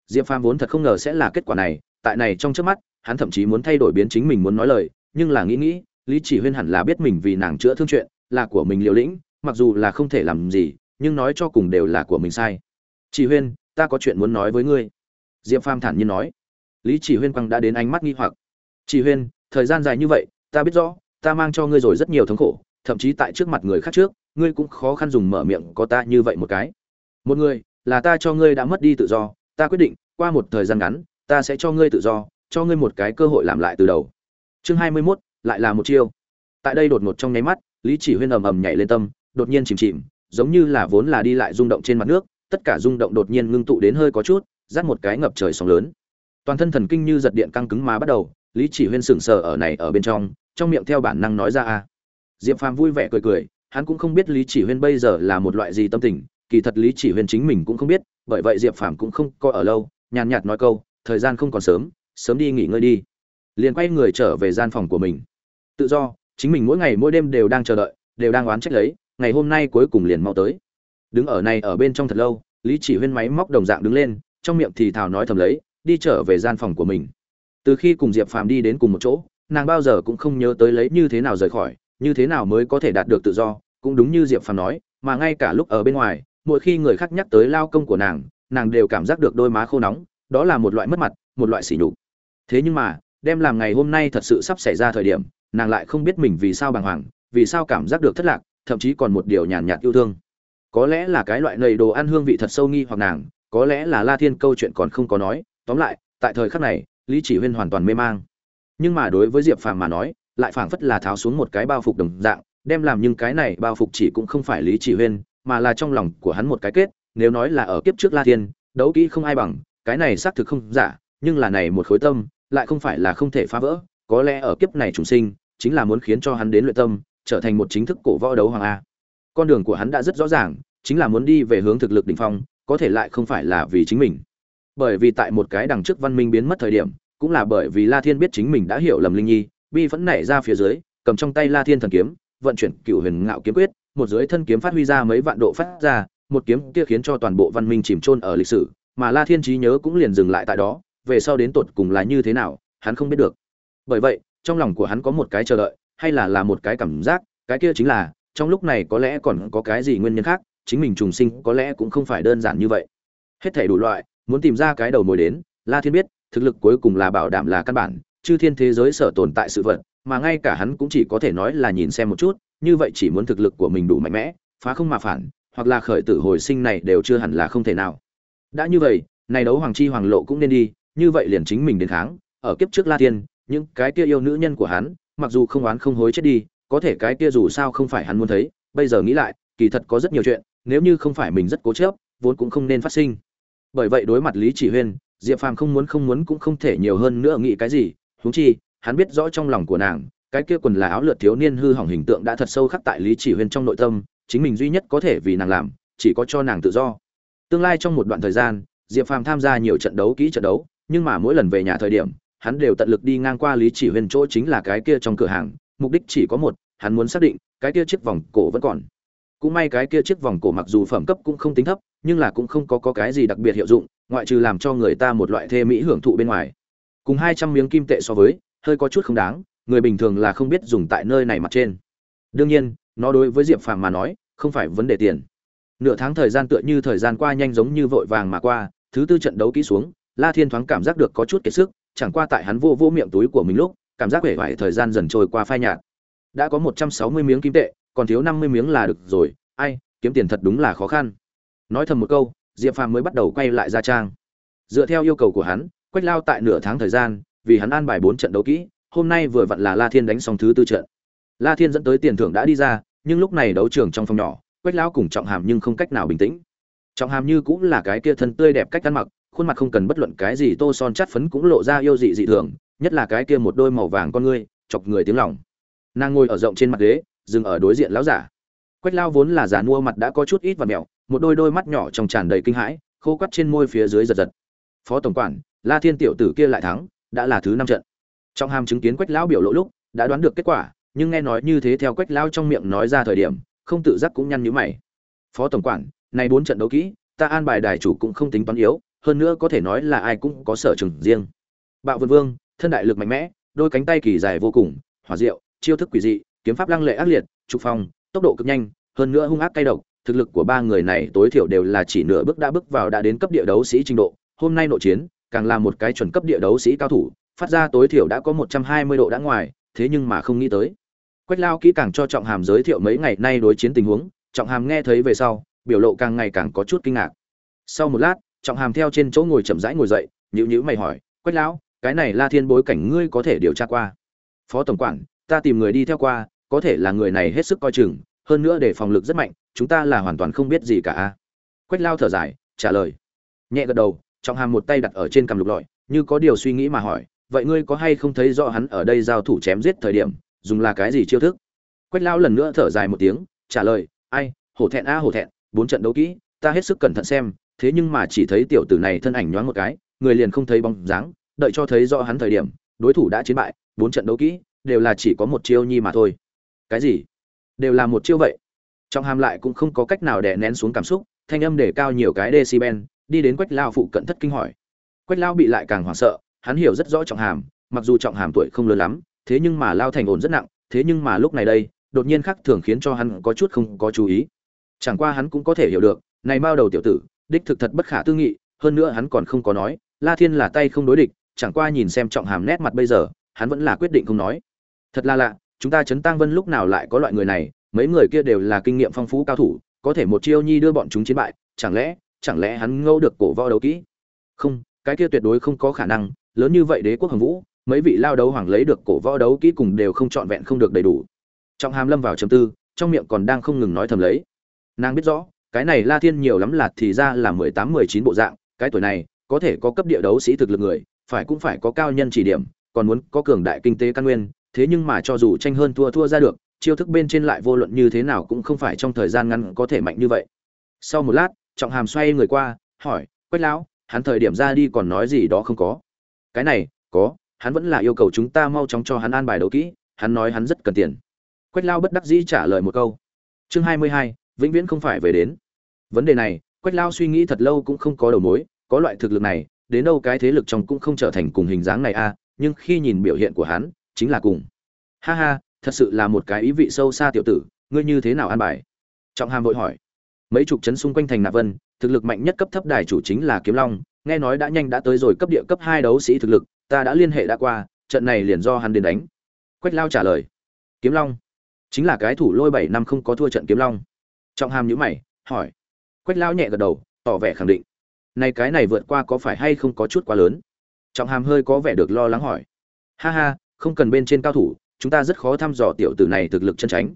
A: diệp phàm vốn thật không ngờ sẽ là kết quả này, tại này trong trước mắt, hắn thậm chí muốn thay đổi biến chính mình muốn nói lời, nhưng là nghĩ nghĩ, lý chỉ huyên hẳn là biết mình vì nàng chữa thương chuyện, là của mình liều lĩnh, mặc dù là không thể làm gì, nhưng nói cho cùng đều là của mình sai. Chỉ huyên, ta có chuyện muốn nói với ngươi. Diệp phàm thản nhiên nói. Lý chỉ huyên quăng đã đến ánh mắt nghi hoặc. Chỉ huyên, thời gian dài như vậy ta biết rõ ta mang cho ngươi rồi rất nhiều thống khổ thậm chí tại trước mặt người khác trước ngươi cũng khó khăn dùng mở miệng có ta như vậy một cái. Một người là ta cho ngươi đã mất đi tự do ta quyết định qua một thời gian ngắn ta sẽ cho ngươi tự do cho ngươi một cái cơ hội làm lại từ đầu. Chương hai mươi 21, lại là một chiêu. Tại đây đột ngột trong nháy mắt lý chỉ huyên ầm ầm nhảy lên tâm đột nhiên chìm chìm giống như là vốn là đi lại rung động trên mặt nước tất cả rung động đột nhiên ngưng tụ đến hơi có chút dắt một cái ngập trời sóng lớn. Toàn thân thần kinh như giật điện căng cứng má bắt đầu lý chỉ huyên sững sờ ở này ở bên trong trong miệng theo bản năng nói ra a. Diệp phàm vui vẻ cười cười, hắn cũng không biết lý chỉ huyên bây giờ là một loại gì tâm tình, kỳ thật lý chỉ huyên chính mình cũng không biết, bởi vậy diệp phàm cũng không coi ở lâu, nhàn nhạt nói câu, thời gian không còn sớm sớm đi nghỉ ngơi đi. Liền quay người trở về gian phòng của mình. Tự do, chính mình mỗi ngày mỗi đêm đều đang chờ đợi, đều đang oán trách lấy, ngày hôm nay cuối cùng liền mau tới. Đứng ở này ở bên trong thật lâu, lý chỉ huyên máy móc đồng dạng đứng lên, trong miệng thì thào nói thầm lấy, đi trở về gian phòng của mình từ khi cùng diệp phàm đi đến cùng một chỗ, nàng bao giờ cũng không nhớ tới lấy như thế nào rời khỏi, như thế nào mới có thể đạt được tự do, cũng đúng như diệp phàm nói, mà ngay cả lúc ở bên ngoài, mỗi khi người khác nhắc tới lao công của nàng nàng đều cảm giác được đôi má khô nóng, đó là một loại mất mặt, một loại sỉ nhục. Thế nhưng mà đem làm ngày hôm nay thật sự sắp xảy ra thời điểm, nàng lại không biết mình vì sao bàng hoàng, vì sao cảm giác được thất lạc, thậm chí còn một điều nhàn nhạt yêu thương. Có lẽ là cái loại nầy đồ ăn hương vị thật sâu nghi hoặc nàng, có lẽ là la thiên câu chuyện còn không có nói, tóm lại, tại thời khắc này lý chỉ huyên hoàn toàn mê mang. Nhưng mà đối với diệp phàm mà nói, lại phảng phất là tháo xuống một cái bao phục đồng dạng, đem làm nhưng cái này bao phục chỉ cũng không phải lý chỉ huyên, mà là trong lòng của hắn một cái kết, nếu nói là ở kiếp trước la thiên, đấu kỹ không ai bằng, cái này xác thực không giả, nhưng là này một khối tâm, lại không phải là không thể phá vỡ, có lẽ ở kiếp này trùng sinh, chính là muốn khiến cho hắn đến luyện tâm, trở thành một chính thức cổ võ đấu hoàng a. Con đường của hắn đã rất rõ ràng, chính là muốn đi về hướng thực lực đỉnh phong, có thể lại không phải là vì chính mình. Bởi vì tại một cái đằng trước văn minh biến mất thời điểm cũng là bởi vì la thiên biết chính mình đã hiểu lầm linh nhi, bi vẫn nảy ra phía dưới, cầm trong tay la thiên thần kiếm, vận chuyển cựu huyền ngạo kiếm quyết, một dưới thân kiếm phát huy ra mấy vạn độ phát ra, một kiếm kia khiến cho toàn bộ văn minh chìm chôn ở lịch sử, mà la thiên trí nhớ cũng liền dừng lại tại đó, về sau đến tột cùng là như thế nào, hắn không biết được. Bởi vậy, trong lòng của hắn có một cái chờ đợi, hay là là một cái cảm giác, cái kia chính là, trong lúc này có lẽ còn có cái gì nguyên nhân khác, chính mình trùng sinh có lẽ cũng không phải đơn giản như vậy. Hết thảy đủ loại, muốn tìm ra cái đầu mối đến, la thiên biết thực lực cuối cùng là bảo đảm là căn bản, chư thiên thế giới sở tồn tại sự vật, mà ngay cả hắn cũng chỉ có thể nói là nhìn xem một chút, như vậy chỉ muốn thực lực của mình đủ mạnh mẽ, phá không mà phản, hoặc là khởi tử hồi sinh này đều chưa hẳn là không thể nào. Đã như vậy, này đấu hoàng chi hoàng lộ cũng nên đi, như vậy liền chính mình đến kháng, ở kiếp trước la tiên, những cái kia yêu nữ nhân của hắn, mặc dù không oán không hối chết đi, có thể cái kia dù sao không phải hắn muốn thấy, bây giờ nghĩ lại, kỳ thật có rất nhiều chuyện, nếu như không phải mình rất cố chấp, vốn cũng không nên phát sinh. Bởi vậy đối mặt lý chỉ huyên diệp phàm không muốn không muốn cũng không thể nhiều hơn nữa nghĩ cái gì huống chi hắn biết rõ trong lòng của nàng cái kia quần là áo lượt thiếu niên hư hỏng hình tượng đã thật sâu khắc tại lý chỉ huyên trong nội tâm chính mình duy nhất có thể vì nàng làm chỉ có cho nàng tự do. Tương lai trong một đoạn thời gian diệp phàm tham gia nhiều trận đấu kỹ trận đấu nhưng mà mỗi lần về nhà thời điểm hắn đều tận lực đi ngang qua lý chỉ huyên chỗ chính là cái kia trong cửa hàng mục đích chỉ có một hắn muốn xác định cái kia chiếc vòng cổ vẫn còn. Cũng may cái kia chiếc vòng cổ mặc dù phẩm cấp cũng không tính thấp nhưng là cũng không có, có cái gì đặc biệt hiệu dụng ngoại trừ làm cho người ta một loại thê mỹ hưởng thụ bên ngoài. Cùng hai trăm miếng kim tệ so với, hơi có chút không đáng, người bình thường là không biết dùng tại nơi này mặt trên. Đương nhiên, nó đối với diệp phàm mà nói, không phải vấn đề tiền. Nửa tháng thời gian tựa như thời gian qua nhanh giống như vội vàng mà qua, thứ tư trận đấu kỹ xuống, la thiên thoáng cảm giác được có chút kiệt sức, chẳng qua tại hắn vô vô miệng túi của mình lúc, cảm giác vẻ vải thời gian dần trôi qua phai nhạt. Đã có một trăm sáu mươi miếng kim tệ, còn thiếu năm mươi miếng là được rồi, ai, kiếm tiền thật đúng là khó khăn. Nói thầm một câu diệp phàm mới bắt đầu quay lại gia trang. Dựa theo yêu cầu của hắn, quách lao tại nửa tháng thời gian, vì hắn an bài bốn trận đấu kỹ, hôm nay vừa vặn là la thiên đánh xong thứ tư trận. La thiên dẫn tới tiền thưởng đã đi ra, nhưng lúc này đấu trường trong phòng nhỏ, quách lão cùng trọng hàm nhưng không cách nào bình tĩnh. Trọng hàm như cũng là cái kia thân tươi đẹp cách ăn mặc, khuôn mặt không cần bất luận cái gì tô son chắt phấn cũng lộ ra yêu dị dị thường, nhất là cái kia một đôi màu vàng con ngươi, chọc người tiếng lòng. Nàng ngồi ở rộng trên mặt ghế, dừng ở đối diện lão giả. Quách lao vốn là giả mua mặt đã có chút ít và mẹo một đôi đôi mắt nhỏ trong tràn đầy kinh hãi, khô quắt trên môi phía dưới giật giật. Phó tổng quản, la thiên tiểu tử kia lại thắng, đã là thứ năm trận. Trong hàm chứng kiến quách lão biểu lộ lúc, đã đoán được kết quả, nhưng nghe nói như thế theo quách lão trong miệng nói ra thời điểm, không tự giác cũng nhăn nhíu mày. Phó tổng quản, này bốn trận đấu kỹ, ta an bài đài chủ cũng không tính toán yếu, hơn nữa có thể nói là ai cũng có sở trường riêng. Bạo vân vương, thân đại lực mạnh mẽ, đôi cánh tay kỳ dài vô cùng, hỏa diệu, chiêu thức quỷ dị, kiếm pháp lăng lệ ác liệt, trục phong, tốc độ cực nhanh, hơn nữa hung ác cay độc thực lực của ba người này tối thiểu đều là chỉ nửa bước đã bước vào đã đến cấp địa đấu sĩ trình độ. Hôm nay nội chiến, càng là một cái chuẩn cấp địa đấu sĩ cao thủ, phát ra tối thiểu đã có một trăm hai mươi độ đã ngoài, thế nhưng mà không nghĩ tới. Quách lao kỹ càng cho trọng hàm giới thiệu mấy ngày nay đối chiến tình huống, trọng hàm nghe thấy về sau, biểu lộ càng ngày càng có chút kinh ngạc. Sau một lát, trọng hàm theo trên chỗ ngồi chậm rãi ngồi dậy nhữ nhữ mày hỏi, quách lão, cái này la thiên bối cảnh ngươi có thể điều tra qua? Phó tổng quản, ta tìm người đi theo qua, có thể là người này hết sức coi chừng, hơn nữa để phòng lực rất mạnh chúng ta là hoàn toàn không biết gì cả a. Quách lao thở dài, trả lời. Nhẹ gật đầu, trọng hàm một tay đặt ở trên cằm lục lọi, như có điều suy nghĩ mà hỏi, vậy ngươi có hay không thấy rõ hắn ở đây giao thủ chém giết thời điểm, dùng là cái gì chiêu thức? Quách lao lần nữa thở dài một tiếng, trả lời, ai, hổ thẹn a, hổ thẹn, bốn trận đấu kỹ, ta hết sức cẩn thận xem, thế nhưng mà chỉ thấy tiểu tử này thân ảnh nhoáng một cái, người liền không thấy bóng dáng, đợi cho thấy rõ hắn thời điểm, đối thủ đã chiến bại, bốn trận đấu kỹ, đều là chỉ có một chiêu nhi mà thôi. Cái gì? Đều là một chiêu vậy? Trong hàm lại cũng không có cách nào đè nén xuống cảm xúc, thanh âm để cao nhiều cái decibel, đi đến quách lao phụ cận thất kinh hỏi. Quách lao bị lại càng hoảng sợ, hắn hiểu rất rõ trọng hàm, mặc dù trọng hàm tuổi không lớn lắm, thế nhưng mà lao thành ổn rất nặng, thế nhưng mà lúc này đây, đột nhiên khác thường khiến cho hắn có chút không có chú ý. Chẳng qua hắn cũng có thể hiểu được, này bao đầu tiểu tử, đích thực thật bất khả tư nghị, hơn nữa hắn còn không có nói, la thiên là tay không đối địch, chẳng qua nhìn xem trọng hàm nét mặt bây giờ, hắn vẫn là quyết định không nói. Thật là lạ, chúng ta chấn tăng vân lúc nào lại có loại người này mấy người kia đều là kinh nghiệm phong phú cao thủ, có thể một chiêu nhi đưa bọn chúng chiến bại, chẳng lẽ chẳng lẽ hắn ngâu được cổ võ đấu kỹ? Không, cái kia tuyệt đối không có khả năng, lớn như vậy đế quốc hồng vũ, mấy vị lao đấu hoàng lấy được cổ võ đấu kỹ cùng đều không trọn vẹn không được đầy đủ. Trọng hàm lâm vào chấm tư, trong miệng còn đang không ngừng nói thầm lấy. Nàng biết rõ, cái này la thiên nhiều lắm là thì ra là mười tám mười chín bộ dạng, cái tuổi này, có thể có cấp địa đấu sĩ thực lực người, phải cũng phải có cao nhân chỉ điểm, còn muốn có cường đại kinh tế căn nguyên, thế nhưng mà cho dù tranh hơn thua thua ra được chiêu thức bên trên lại vô luận như thế nào cũng không phải trong thời gian ngắn có thể mạnh như vậy. Sau một lát, trọng hàm xoay người qua, hỏi, quách lão, hắn thời điểm ra đi còn nói gì đó không có? Cái này, có, hắn vẫn là yêu cầu chúng ta mau chóng cho hắn an bài đấu kỹ, hắn nói hắn rất cần tiền. Quách lao bất đắc dĩ trả lời một câu. Chương hai mươi hai, vĩnh viễn không phải về đến. Vấn đề này, quách lao suy nghĩ thật lâu cũng không có đầu mối, có loại thực lực này, đến đâu cái thế lực trong cũng không trở thành cùng hình dáng này a nhưng khi nhìn biểu hiện của hắn, chính là cùng. Ha ha thật sự là một cái ý vị sâu xa tiểu tử, ngươi như thế nào an bài? Trọng hàm vội hỏi. Mấy chục trấn xung quanh thành nạp vân, thực lực mạnh nhất cấp thấp đài chủ chính là kiếm long, nghe nói đã nhanh đã tới rồi cấp địa cấp hai đấu sĩ thực lực, ta đã liên hệ đã qua, trận này liền do hắn đến đánh. Quách lao trả lời. Kiếm long. Chính là cái thủ lôi bảy năm không có thua trận kiếm long. Trọng hàm nhữ mày, hỏi. Quách lao nhẹ gật đầu, tỏ vẻ khẳng định. Này cái này vượt qua có phải hay không có chút quá lớn? Trọng hàm hơi có vẻ được lo lắng hỏi. Ha ha, không cần bên trên cao thủ chúng ta rất khó thăm dò tiểu tử này thực lực chân tránh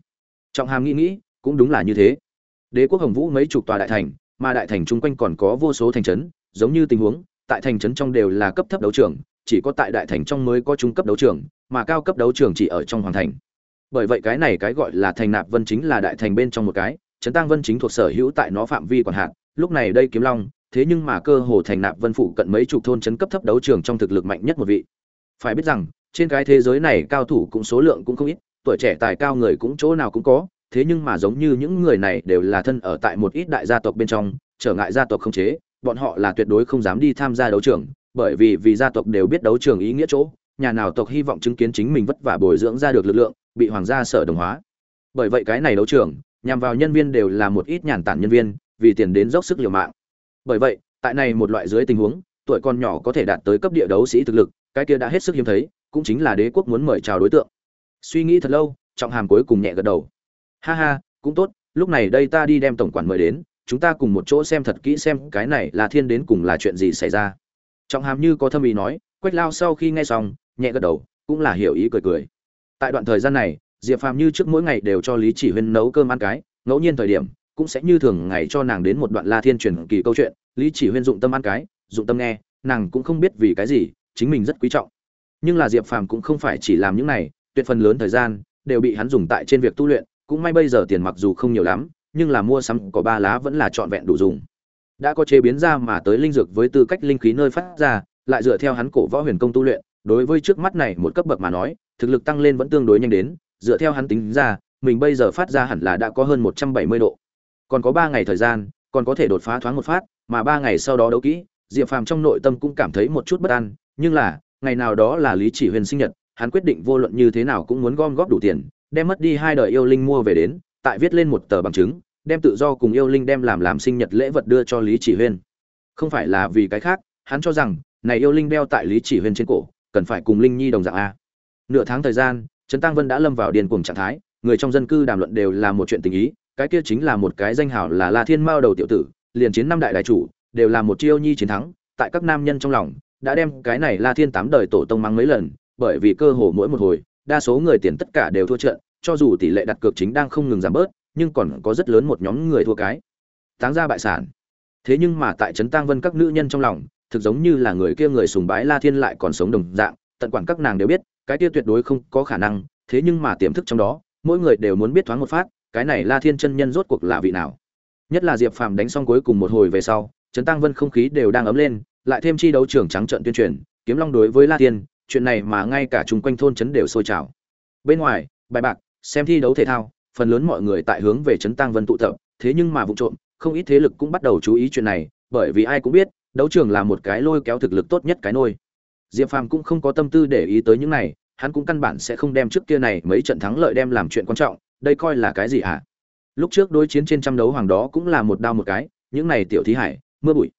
A: trọng hàm nghĩ nghĩ, cũng đúng là như thế. Đế quốc hồng vũ mấy chục tòa đại thành, mà đại thành chung quanh còn có vô số thành trấn, giống như tình huống, tại thành trấn trong đều là cấp thấp đấu trường, chỉ có tại đại thành trong mới có trung cấp đấu trường, mà cao cấp đấu trường chỉ ở trong hoàng thành. Bởi vậy cái này cái gọi là thành nạp vân chính là đại thành bên trong một cái, trấn tăng vân chính thuộc sở hữu tại nó phạm vi quản hạt lúc này đây kiếm long, thế nhưng mà cơ hồ thành nạp vân phụ cận mấy chục thôn trấn cấp thấp đấu trường trong thực lực mạnh nhất một vị. Phải biết rằng trên cái thế giới này cao thủ cũng số lượng cũng không ít, tuổi trẻ tài cao người cũng chỗ nào cũng có, thế nhưng mà giống như những người này đều là thân ở tại một ít đại gia tộc bên trong, trở ngại gia tộc không chế, bọn họ là tuyệt đối không dám đi tham gia đấu trường, bởi vì vì gia tộc đều biết đấu trường ý nghĩa chỗ, nhà nào tộc hy vọng chứng kiến chính mình vất vả bồi dưỡng ra được lực lượng, bị hoàng gia sở đồng hóa. Bởi vậy cái này đấu trường, nhằm vào nhân viên đều là một ít nhàn tản nhân viên, vì tiền đến dốc sức liều mạng. Bởi vậy, tại này một loại dưới tình huống, tuổi con nhỏ có thể đạt tới cấp địa đấu sĩ thực lực, cái kia đã hết sức hiếm thấy cũng chính là đế quốc muốn mời chào đối tượng. Suy nghĩ thật lâu, trọng hàm cuối cùng nhẹ gật đầu. Ha ha, cũng tốt, lúc này đây ta đi đem tổng quản mời đến, chúng ta cùng một chỗ xem thật kỹ xem cái này là thiên đến cùng là chuyện gì xảy ra. Trọng hàm như có thâm ý nói, quách lao sau khi nghe xong, nhẹ gật đầu, cũng là hiểu ý cười cười. Tại đoạn thời gian này, diệp phàm như trước mỗi ngày đều cho lý chỉ huyên nấu cơm ăn cái, ngẫu nhiên thời điểm, cũng sẽ như thường ngày cho nàng đến một đoạn la thiên truyền kỳ câu chuyện, lý chỉ huyên dụng tâm ăn cái, dụng tâm nghe, nàng cũng không biết vì cái gì, chính mình rất quý trọng nhưng là diệp phàm cũng không phải chỉ làm những này, tuyệt phần lớn thời gian đều bị hắn dùng tại trên việc tu luyện, cũng may bây giờ tiền mặc dù không nhiều lắm, nhưng là mua sắm có ba lá vẫn là trọn vẹn đủ dùng. Đã có chế biến ra mà tới linh dược với tư cách linh khí nơi phát ra, lại dựa theo hắn cổ võ huyền công tu luyện, đối với trước mắt này một cấp bậc mà nói, thực lực tăng lên vẫn tương đối nhanh đến, dựa theo hắn tính ra, mình bây giờ phát ra hẳn là đã có hơn một trăm bảy mươi độ. Còn có ba ngày thời gian, còn có thể đột phá thoáng một phát, mà ba ngày sau đó đấu kỹ, diệp phàm trong nội tâm cũng cảm thấy một chút bất an, nhưng là ngày nào đó là lý chỉ huyền sinh nhật, hắn quyết định vô luận như thế nào cũng muốn gom góp đủ tiền, đem mất đi hai đời yêu linh mua về đến, tại viết lên một tờ bằng chứng, đem tự do cùng yêu linh đem làm làm sinh nhật lễ vật đưa cho lý chỉ huyên không phải là vì cái khác, hắn cho rằng, này yêu linh đeo tại lý chỉ huyên trên cổ, cần phải cùng linh nhi đồng dạng a. Nửa tháng thời gian, trấn tăng vân đã lâm vào điên cuồng trạng thái, người trong dân cư đàm luận đều là một chuyện tình ý, cái kia chính là một cái danh hào là la thiên mao đầu tiểu tử, liền chiến năm đại đại chủ, đều là một chiêu nhi chiến thắng, tại các nam nhân trong lòng đã đem cái này la thiên tám đời tổ tông mang mấy lần, bởi vì cơ hồ mỗi một hồi, đa số người tiền tất cả đều thua trận, cho dù tỷ lệ đặt cược chính đang không ngừng giảm bớt, nhưng còn có rất lớn một nhóm người thua cái. Táng ra bại sản. Thế nhưng mà tại trấn tang vân các nữ nhân trong lòng, thực giống như là người kia người sùng bái la thiên lại còn sống đồng dạng, tận quản các nàng đều biết, cái kia tuyệt đối không có khả năng, thế nhưng mà tiềm thức trong đó, mỗi người đều muốn biết thoáng một phát, cái này la thiên chân nhân rốt cuộc là vị nào. Nhất là diệp phàm đánh xong cuối cùng một hồi về sau, trấn tăng vân không khí đều đang ấm lên lại thêm chi đấu trưởng trắng trận tuyên truyền kiếm long đối với la Tiên, chuyện này mà ngay cả chung quanh thôn trấn đều sôi trào. Bên ngoài bài bạc xem thi đấu thể thao phần lớn mọi người tại hướng về trấn tăng vân tụ tập thế nhưng mà vụ trộm không ít thế lực cũng bắt đầu chú ý chuyện này bởi vì ai cũng biết đấu trường là một cái lôi kéo thực lực tốt nhất cái nôi. Diệp phàm cũng không có tâm tư để ý tới những này hắn cũng căn bản sẽ không đem trước kia này mấy trận thắng lợi đem làm chuyện quan trọng đây coi là cái gì à lúc trước đối chiến trên trăm đấu hoàng đó cũng là một đao một cái những này tiểu thí hải mưa bụi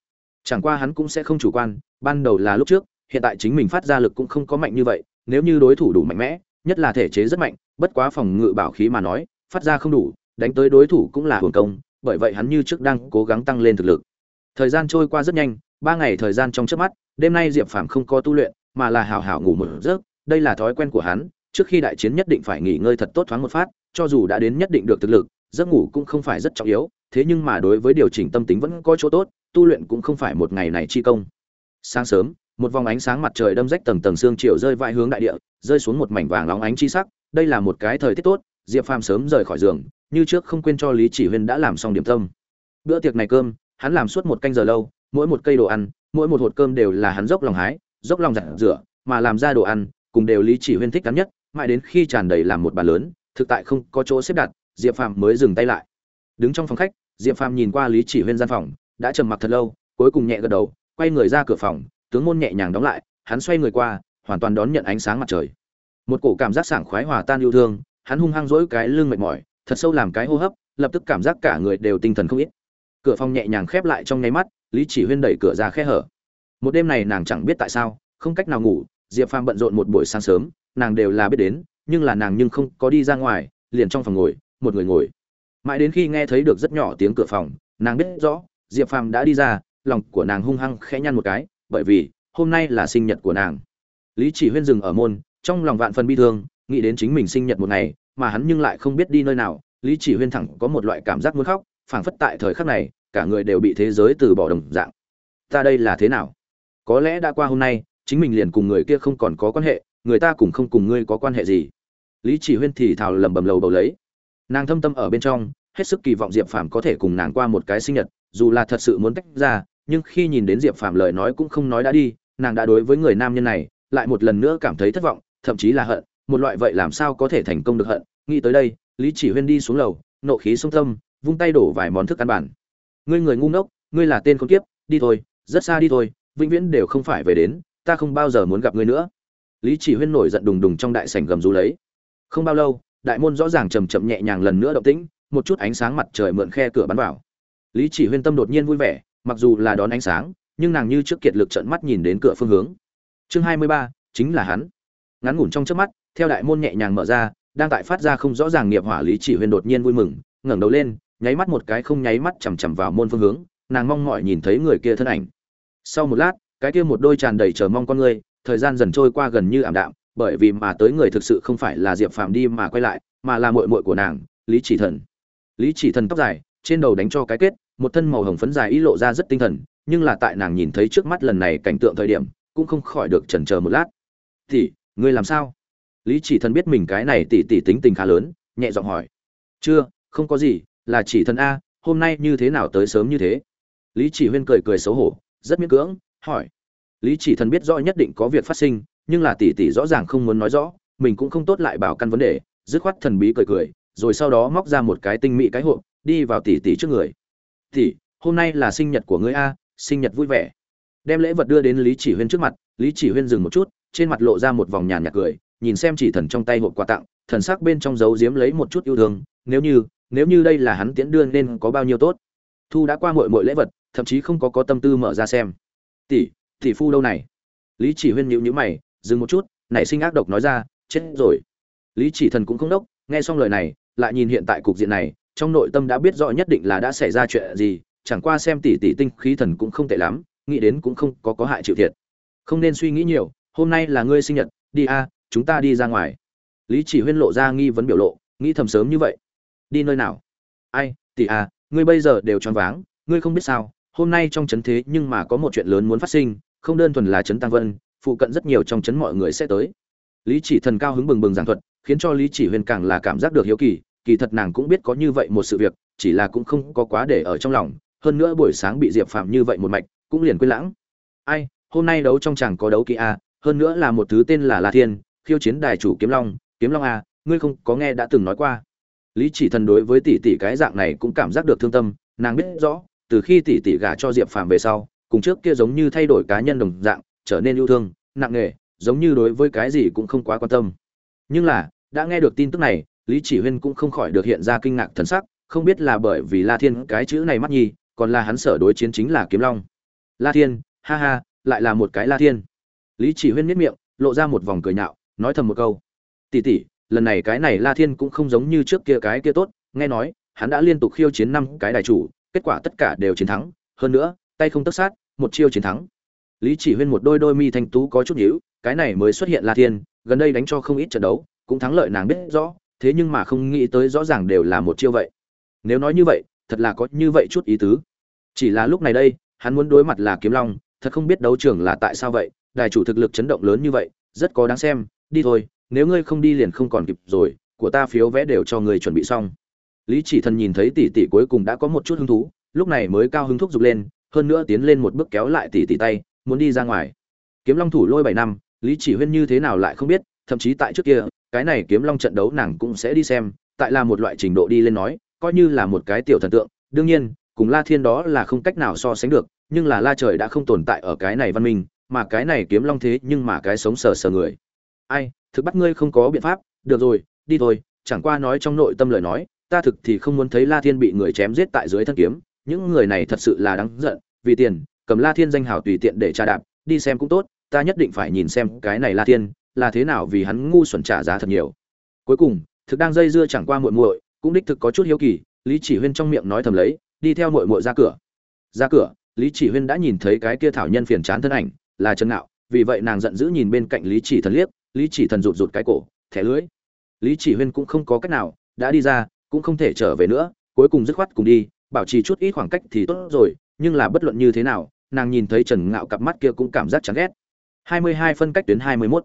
A: chẳng qua hắn cũng sẽ không chủ quan, ban đầu là lúc trước, hiện tại chính mình phát ra lực cũng không có mạnh như vậy, nếu như đối thủ đủ mạnh mẽ, nhất là thể chế rất mạnh, bất quá phòng ngự bảo khí mà nói, phát ra không đủ, đánh tới đối thủ cũng là hưởng công, bởi vậy hắn như trước đang cố gắng tăng lên thực lực. Thời gian trôi qua rất nhanh, ba ngày thời gian trong trước mắt, đêm nay diệp phàm không có tu luyện, mà là hảo hảo ngủ một giấc, đây là thói quen của hắn, trước khi đại chiến nhất định phải nghỉ ngơi thật tốt thoáng một phát, cho dù đã đến nhất định được thực lực, giấc ngủ cũng không phải rất trọng yếu, thế nhưng mà đối với điều chỉnh tâm tính vẫn có chỗ tốt tu luyện cũng không phải một ngày này chi công. Sáng sớm, một vòng ánh sáng mặt trời đâm rách tầng tầng xương chiều rơi vãi hướng đại địa, rơi xuống một mảnh vàng óng ánh chi sắc. Đây là một cái thời tiết tốt, diệp phàm sớm rời khỏi giường, như trước không quên cho lý chỉ huyên đã làm xong điểm tâm. Bữa tiệc này cơm, hắn làm suốt một canh giờ lâu, mỗi một cây đồ ăn, mỗi một hột cơm đều là hắn dốc lòng hái, dốc lòng giặt rửa, mà làm ra đồ ăn, cùng đều lý chỉ huyên thích ngắn nhất, mãi đến khi tràn đầy làm một bàn lớn, thực tại không có chỗ xếp đặt, diệp phàm mới dừng tay lại. Đứng trong phòng khách, diệp phàm nhìn qua lý chỉ huyên gian phòng đã trầm mặc thật lâu, cuối cùng nhẹ gật đầu, quay người ra cửa phòng, tướng môn nhẹ nhàng đóng lại, hắn xoay người qua, hoàn toàn đón nhận ánh sáng mặt trời. Một cổ cảm giác sảng khoái hòa tan yêu thương, hắn hung hăng dỗi cái lưng mệt mỏi, thật sâu làm cái hô hấp, lập tức cảm giác cả người đều tinh thần không ít. Cửa phòng nhẹ nhàng khép lại trong nháy mắt, lý chỉ huyên đẩy cửa ra khe hở. Một đêm này nàng chẳng biết tại sao, không cách nào ngủ, diệp phàm bận rộn một buổi sáng sớm, nàng đều là biết đến, nhưng là nàng nhưng không có đi ra ngoài, liền trong phòng ngồi, một người ngồi. Mãi đến khi nghe thấy được rất nhỏ tiếng cửa phòng, nàng biết rõ diệp phàm đã đi ra, lòng của nàng hung hăng khẽ nhăn một cái, bởi vì, hôm nay là sinh nhật của nàng. Lý chỉ huyên dừng ở môn, trong lòng vạn phần bi thương, nghĩ đến chính mình sinh nhật một ngày, mà hắn nhưng lại không biết đi nơi nào. Lý chỉ huyên thẳng có một loại cảm giác muốn khóc, phảng phất tại thời khắc này, cả người đều bị thế giới từ bỏ đồng dạng. Ta đây là thế nào? Có lẽ đã qua hôm nay, chính mình liền cùng người kia không còn có quan hệ, người ta cũng không cùng ngươi có quan hệ gì. Lý chỉ huyên thì thào lầm bầm lầu bầu lấy. Nàng thâm tâm ở bên trong hết sức kỳ vọng diệp phàm có thể cùng nàng qua một cái sinh nhật, dù là thật sự muốn tách ra, nhưng khi nhìn đến diệp phàm lời nói cũng không nói đã đi, nàng đã đối với người nam nhân này lại một lần nữa cảm thấy thất vọng, thậm chí là hận, một loại vậy làm sao có thể thành công được hận. Nghĩ tới đây, lý chỉ huyên đi xuống lầu, nộ khí sông tâm vung tay đổ vài món thức ăn bản ngươi người ngu ngốc, ngươi là tên con kiếp, đi thôi, rất xa đi thôi, vĩnh viễn đều không phải về đến, ta không bao giờ muốn gặp ngươi nữa. Lý chỉ huyên nổi giận đùng đùng trong đại sảnh gầm rú lấy. Không bao lâu, đại môn rõ ràng chầm chậm nhẹ nhàng lần nữa động tĩnh một chút ánh sáng mặt trời mượn khe cửa bắn vào. Lý chỉ huyên tâm đột nhiên vui vẻ, mặc dù là đón ánh sáng, nhưng nàng như trước kiệt lực trợn mắt nhìn đến cửa phương hướng. Chương hai mươi ba, chính là hắn. Ngắn ngủn trong chớp mắt, theo đại môn nhẹ nhàng mở ra, đang tại phát ra không rõ ràng nghiệp hỏa lý chỉ huyên đột nhiên vui mừng, ngẩng đầu lên, nháy mắt một cái không nháy mắt chằm chằm vào môn phương hướng, nàng mong mỏi nhìn thấy người kia thân ảnh. Sau một lát, cái kia một đôi tràn đầy chờ mong con người, thời gian dần trôi qua gần như ảm đạm, bởi vì mà tới người thực sự không phải là diệp phàm đi mà quay lại, mà là muội muội của nàng, lý chỉ thần lý chỉ thần tóc dài, trên đầu đánh cho cái kết, một thân màu hồng phấn dài ý lộ ra rất tinh thần, nhưng là tại nàng nhìn thấy trước mắt lần này cảnh tượng thời điểm, cũng không khỏi được chần chờ một lát. Thì ngươi làm sao? Lý chỉ thần biết mình cái này tỉ tỉ tính tình khá lớn, nhẹ giọng hỏi. Chưa, không có gì, là chỉ thần a, hôm nay như thế nào tới sớm như thế? Lý chỉ huyên cười cười xấu hổ, rất miễn cưỡng, hỏi. Lý chỉ thần biết rõ nhất định có việc phát sinh, nhưng là tỷ tỷ rõ ràng không muốn nói rõ, mình cũng không tốt lại bảo căn vấn đề, dứt khoát thần bí cười cười rồi sau đó móc ra một cái tinh mỹ cái hộp, đi vào tỷ tỷ trước người. Tỷ, hôm nay là sinh nhật của ngươi a, sinh nhật vui vẻ. Đem lễ vật đưa đến lý chỉ huyên trước mặt, lý chỉ huyên dừng một chút, trên mặt lộ ra một vòng nhàn nhạt cười, nhìn xem chỉ thần trong tay hộp quà tặng, thần sắc bên trong giấu giếm lấy một chút yêu thương, nếu như nếu như đây là hắn tiễn đưa nên có bao nhiêu tốt? Thu đã qua muội muội lễ vật, thậm chí không có có tâm tư mở ra xem. Tỷ tỷ phu đâu này? Lý chỉ huyên nhíu nhíu mày, dừng một chút, nảy sinh ác độc nói ra, chết rồi. Lý chỉ thần cũng không đốc, nghe xong lời này lại nhìn hiện tại cục diện này, trong nội tâm đã biết rõ nhất định là đã xảy ra chuyện gì, chẳng qua xem tỷ tỷ tinh khí thần cũng không tệ lắm, nghĩ đến cũng không có có hại chịu thiệt. Không nên suy nghĩ nhiều, hôm nay là ngươi sinh nhật, đi a, chúng ta đi ra ngoài. Lý chỉ huyên lộ ra nghi vấn biểu lộ, nghĩ thầm sớm như vậy. Đi nơi nào? Ai, tỷ a ngươi bây giờ đều choáng váng, ngươi không biết sao, hôm nay trong trấn thế nhưng mà có một chuyện lớn muốn phát sinh, không đơn thuần là trấn tăng vân, phụ cận rất nhiều trong trấn mọi người sẽ tới. Lý chỉ thần cao hứng bừng bừng giảng thuật khiến cho lý chỉ huyên càng là cảm giác được hiếu kỳ kỳ thật nàng cũng biết có như vậy một sự việc, chỉ là cũng không có quá để ở trong lòng, hơn nữa buổi sáng bị diệp phạm như vậy một mạch, cũng liền quên lãng. Ai, hôm nay đấu trong chàng có đấu kỳ a, hơn nữa là một thứ tên là la thiên, khiêu chiến đài chủ kiếm long kiếm long a, ngươi không có nghe đã từng nói qua. Lý chỉ thần đối với tỷ tỷ cái dạng này cũng cảm giác được thương tâm, nàng biết rõ, từ khi tỷ tỷ gả cho diệp phàm về sau, cùng trước kia giống như thay đổi cá nhân đồng dạng, trở nên yêu thương, nặng nề, giống như đối với cái gì cũng không quá quan tâm nhưng là, đã nghe được tin tức này, lý chỉ huyên cũng không khỏi được hiện ra kinh ngạc thần sắc, không biết là bởi vì la thiên cái chữ này mắt nhi còn là hắn sở đối chiến chính là kiếm long. La thiên, ha ha, lại là một cái la thiên. Lý chỉ huyên miết miệng, lộ ra một vòng cười nhạo, nói thầm một câu. Tỉ tỉ lần này cái này la thiên cũng không giống như trước kia cái kia tốt, nghe nói, hắn đã liên tục khiêu chiến năm cái đại chủ, kết quả tất cả đều chiến thắng, hơn nữa, tay không tất sát, một chiêu chiến thắng lý chỉ huyên một đôi đôi mi thanh tú có chút nhíu, cái này mới xuất hiện la thiên, gần đây đánh cho không ít trận đấu, cũng thắng lợi nàng biết rõ, thế nhưng mà không nghĩ tới rõ ràng đều là một chiêu vậy. Nếu nói như vậy, thật là có như vậy chút ý tứ. Chỉ là lúc này đây, hắn muốn đối mặt là kiếm long, thật không biết đấu trường là tại sao vậy, đài chủ thực lực chấn động lớn như vậy, rất có đáng xem, đi thôi, nếu ngươi không đi liền không còn kịp rồi, của ta phiếu vé đều cho người chuẩn bị xong. Lý chỉ thần nhìn thấy tỷ tỷ cuối cùng đã có một chút hứng thú, lúc này mới cao hứng thúc giục lên, hơn nữa tiến lên một bước kéo lại tỷ tỷ tay muốn đi ra ngoài. Kiếm long thủ lôi bảy năm, lý chỉ huyên như thế nào lại không biết, thậm chí tại trước kia, cái này kiếm long trận đấu nàng cũng sẽ đi xem, tại là một loại trình độ đi lên nói, coi như là một cái tiểu thần tượng, đương nhiên, cùng la thiên đó là không cách nào so sánh được, nhưng là la trời đã không tồn tại ở cái này văn minh, mà cái này kiếm long thế nhưng mà cái sống sờ sờ người. Ai, thực bắt ngươi không có biện pháp, được rồi, đi thôi, chẳng qua nói trong nội tâm lời nói, ta thực thì không muốn thấy la thiên bị người chém giết tại dưới thân kiếm, những người này thật sự là đáng giận, vì tiền cầm la thiên danh hào tùy tiện để tra đạp đi xem cũng tốt ta nhất định phải nhìn xem cái này la thiên là thế nào vì hắn ngu xuẩn trả giá thật nhiều cuối cùng thực đang dây dưa chẳng qua muội muội cũng đích thực có chút hiếu kỳ lý chỉ huyên trong miệng nói thầm lấy đi theo muội muội ra cửa ra cửa lý chỉ huyên đã nhìn thấy cái kia thảo nhân phiền chán thân ảnh là trần Nạo, vì vậy nàng giận dữ nhìn bên cạnh lý chỉ thần liếc lý chỉ thần rụt rụt cái cổ thẻ lưỡi. lý chỉ huyên cũng không có cách nào đã đi ra cũng không thể trở về nữa cuối cùng dứt khoát cùng đi bảo trì chút ít khoảng cách thì tốt rồi nhưng là bất luận như thế nào nàng nhìn thấy trần ngạo cặp mắt kia cũng cảm giác chán ghét. 22 phân cách tuyến 21.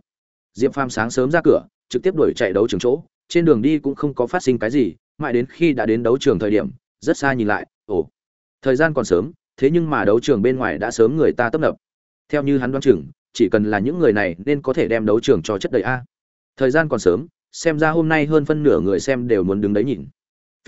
A: diệp phàm sáng sớm ra cửa, trực tiếp đuổi chạy đấu trường chỗ, trên đường đi cũng không có phát sinh cái gì, mãi đến khi đã đến đấu trường thời điểm, rất xa nhìn lại, ồ, thời gian còn sớm, thế nhưng mà đấu trường bên ngoài đã sớm người ta tấp nập. Theo như hắn đoán chừng, chỉ cần là những người này nên có thể đem đấu trường cho chất đầy a. Thời gian còn sớm, xem ra hôm nay hơn phân nửa người xem đều muốn đứng đấy nhìn.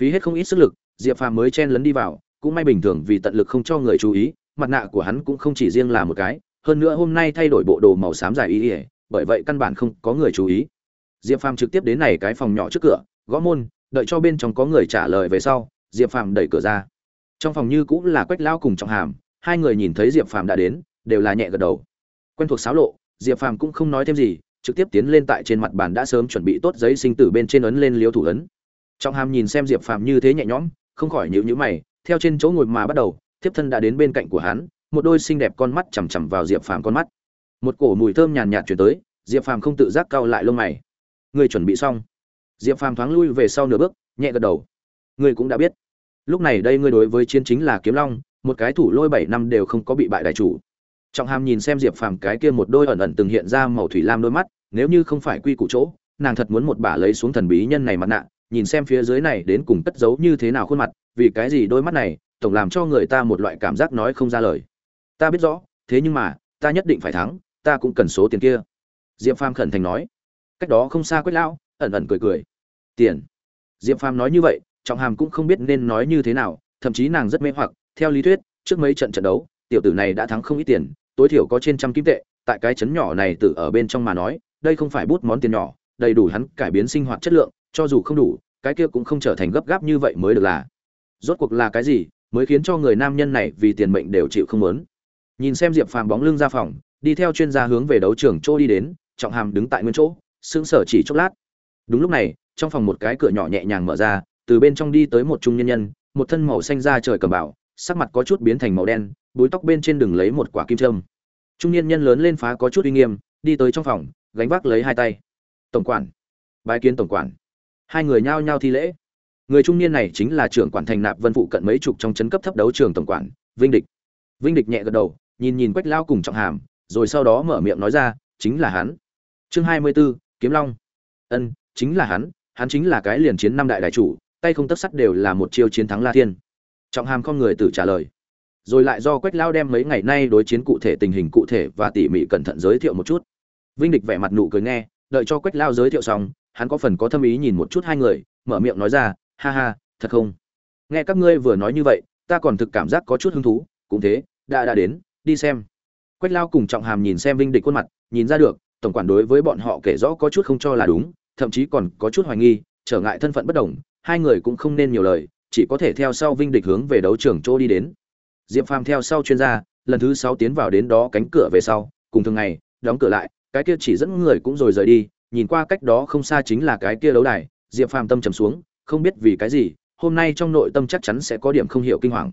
A: Phí hết không ít sức lực, diệp phàm mới chen lấn đi vào, cũng may bình thường vì tận lực không cho người chú ý mặt nạ của hắn cũng không chỉ riêng là một cái hơn nữa hôm nay thay đổi bộ đồ màu xám dài y, ỉa bởi vậy căn bản không có người chú ý. Diệp phàm trực tiếp đến này cái phòng nhỏ trước cửa gõ môn đợi cho bên trong có người trả lời về sau diệp phàm đẩy cửa ra. Trong phòng như cũng là quách lao cùng trọng hàm hai người nhìn thấy diệp phàm đã đến đều là nhẹ gật đầu. Quen thuộc xáo lộ diệp phàm cũng không nói thêm gì trực tiếp tiến lên tại trên mặt bàn đã sớm chuẩn bị tốt giấy sinh tử bên trên ấn lên liếu thủ ấn. Trọng hàm nhìn xem diệp phàm như thế nhẹ nhõm không khỏi nhíu nhíu mày theo trên chỗ ngồi mà bắt đầu thiếp thân đã đến bên cạnh của hắn, một đôi xinh đẹp con mắt chằm chằm vào diệp phàm con mắt. Một cổ mùi thơm nhàn nhạt chuyển tới, diệp phàm không tự giác cau lại lông mày. Người chuẩn bị xong. Diệp phàm thoáng lui về sau nửa bước, nhẹ gật đầu. Ngươi cũng đã biết. Lúc này đây ngươi đối với chiến chính là kiếm long, một cái thủ lôi bảy năm đều không có bị bại đại chủ. Trọng hàm nhìn xem diệp phàm cái kia một đôi ẩn ẩn từng hiện ra màu thủy lam đôi mắt, nếu như không phải quy củ chỗ, nàng thật muốn một bả lấy xuống thần bí nhân này mặt nạ, nhìn xem phía dưới này đến cùng cất giấu như thế nào khuôn mặt, vì cái gì đôi mắt này tổng làm cho người ta một loại cảm giác nói không ra lời. Ta biết rõ, thế nhưng mà, ta nhất định phải thắng, ta cũng cần số tiền kia. Diệp phàm khẩn thành nói. Cách đó không xa quách lão, ẩn ẩn cười cười. Tiền. Diệp phàm nói như vậy, trọng hàm cũng không biết nên nói như thế nào, thậm chí nàng rất mê hoặc, theo lý thuyết, trước mấy trận trận đấu, tiểu tử này đã thắng không ít tiền, tối thiểu có trên trăm kim tệ, tại cái chấn nhỏ này tự ở bên trong mà nói, đây không phải bút món tiền nhỏ, đầy đủ hắn cải biến sinh hoạt chất lượng, cho dù không đủ, cái kia cũng không trở thành gấp gáp như vậy mới được là. Rốt cuộc là cái gì mới khiến cho người nam nhân này vì tiền mệnh đều chịu không muốn. Nhìn xem diệp phàm bóng lưng ra phòng, đi theo chuyên gia hướng về đấu trường chỗ đi đến, trọng hàm đứng tại nguyên chỗ, sững sờ chỉ chốc lát. Đúng lúc này, trong phòng một cái cửa nhỏ nhẹ nhàng mở ra, từ bên trong đi tới một trung nhân nhân, một thân màu xanh da trời cầm bảo sắc mặt có chút biến thành màu đen, búi tóc bên trên đừng lấy một quả kim trâm trung niên nhân lớn lên phá có chút uy nghiêm, đi tới trong phòng, gánh vác lấy hai tay. Tổng quản, bái kiến tổng quản. Hai người nhao nhao thi lễ người trung niên này chính là trưởng quản thành nạp vân phụ cận mấy chục trong chấn cấp thấp đấu trường tổng quản vinh địch. Vinh địch nhẹ gật đầu nhìn nhìn quách lao cùng trọng hàm rồi sau đó mở miệng nói ra chính là hắn. Chương hai mươi 24, kiếm long. Ân chính là hắn hắn chính là cái liền chiến năm đại đại chủ tay không tất sắt đều là một chiêu chiến thắng la thiên. Trọng hàm không người tự trả lời. Rồi lại do quách lao đem mấy ngày nay đối chiến cụ thể tình hình cụ thể và tỉ mỉ cẩn thận giới thiệu một chút. Vinh địch vẻ mặt nụ cười nghe đợi cho quách lao giới thiệu xong hắn có phần có thâm ý nhìn một chút hai người mở miệng nói ra ha ha, thật không? Nghe các ngươi vừa nói như vậy, ta còn thực cảm giác có chút hứng thú. Cũng thế, đã đã đến, đi xem. Quách lao cùng trọng hàm nhìn xem vinh địch khuôn mặt, nhìn ra được, tổng quản đối với bọn họ kể rõ có chút không cho là đúng, thậm chí còn có chút hoài nghi, trở ngại thân phận bất đồng, hai người cũng không nên nhiều lời, chỉ có thể theo sau vinh địch hướng về đấu trường chỗ đi đến. Diệp phàm theo sau chuyên gia, lần thứ sáu tiến vào đến đó cánh cửa về sau, cùng thường ngày, đóng cửa lại, cái kia chỉ dẫn người cũng rồi rời đi, nhìn qua cách đó không xa chính là cái kia đấu đài, diệp phàm tâm trầm xuống không biết vì cái gì, hôm nay trong nội tâm chắc chắn sẽ có điểm không hiểu kinh hoàng.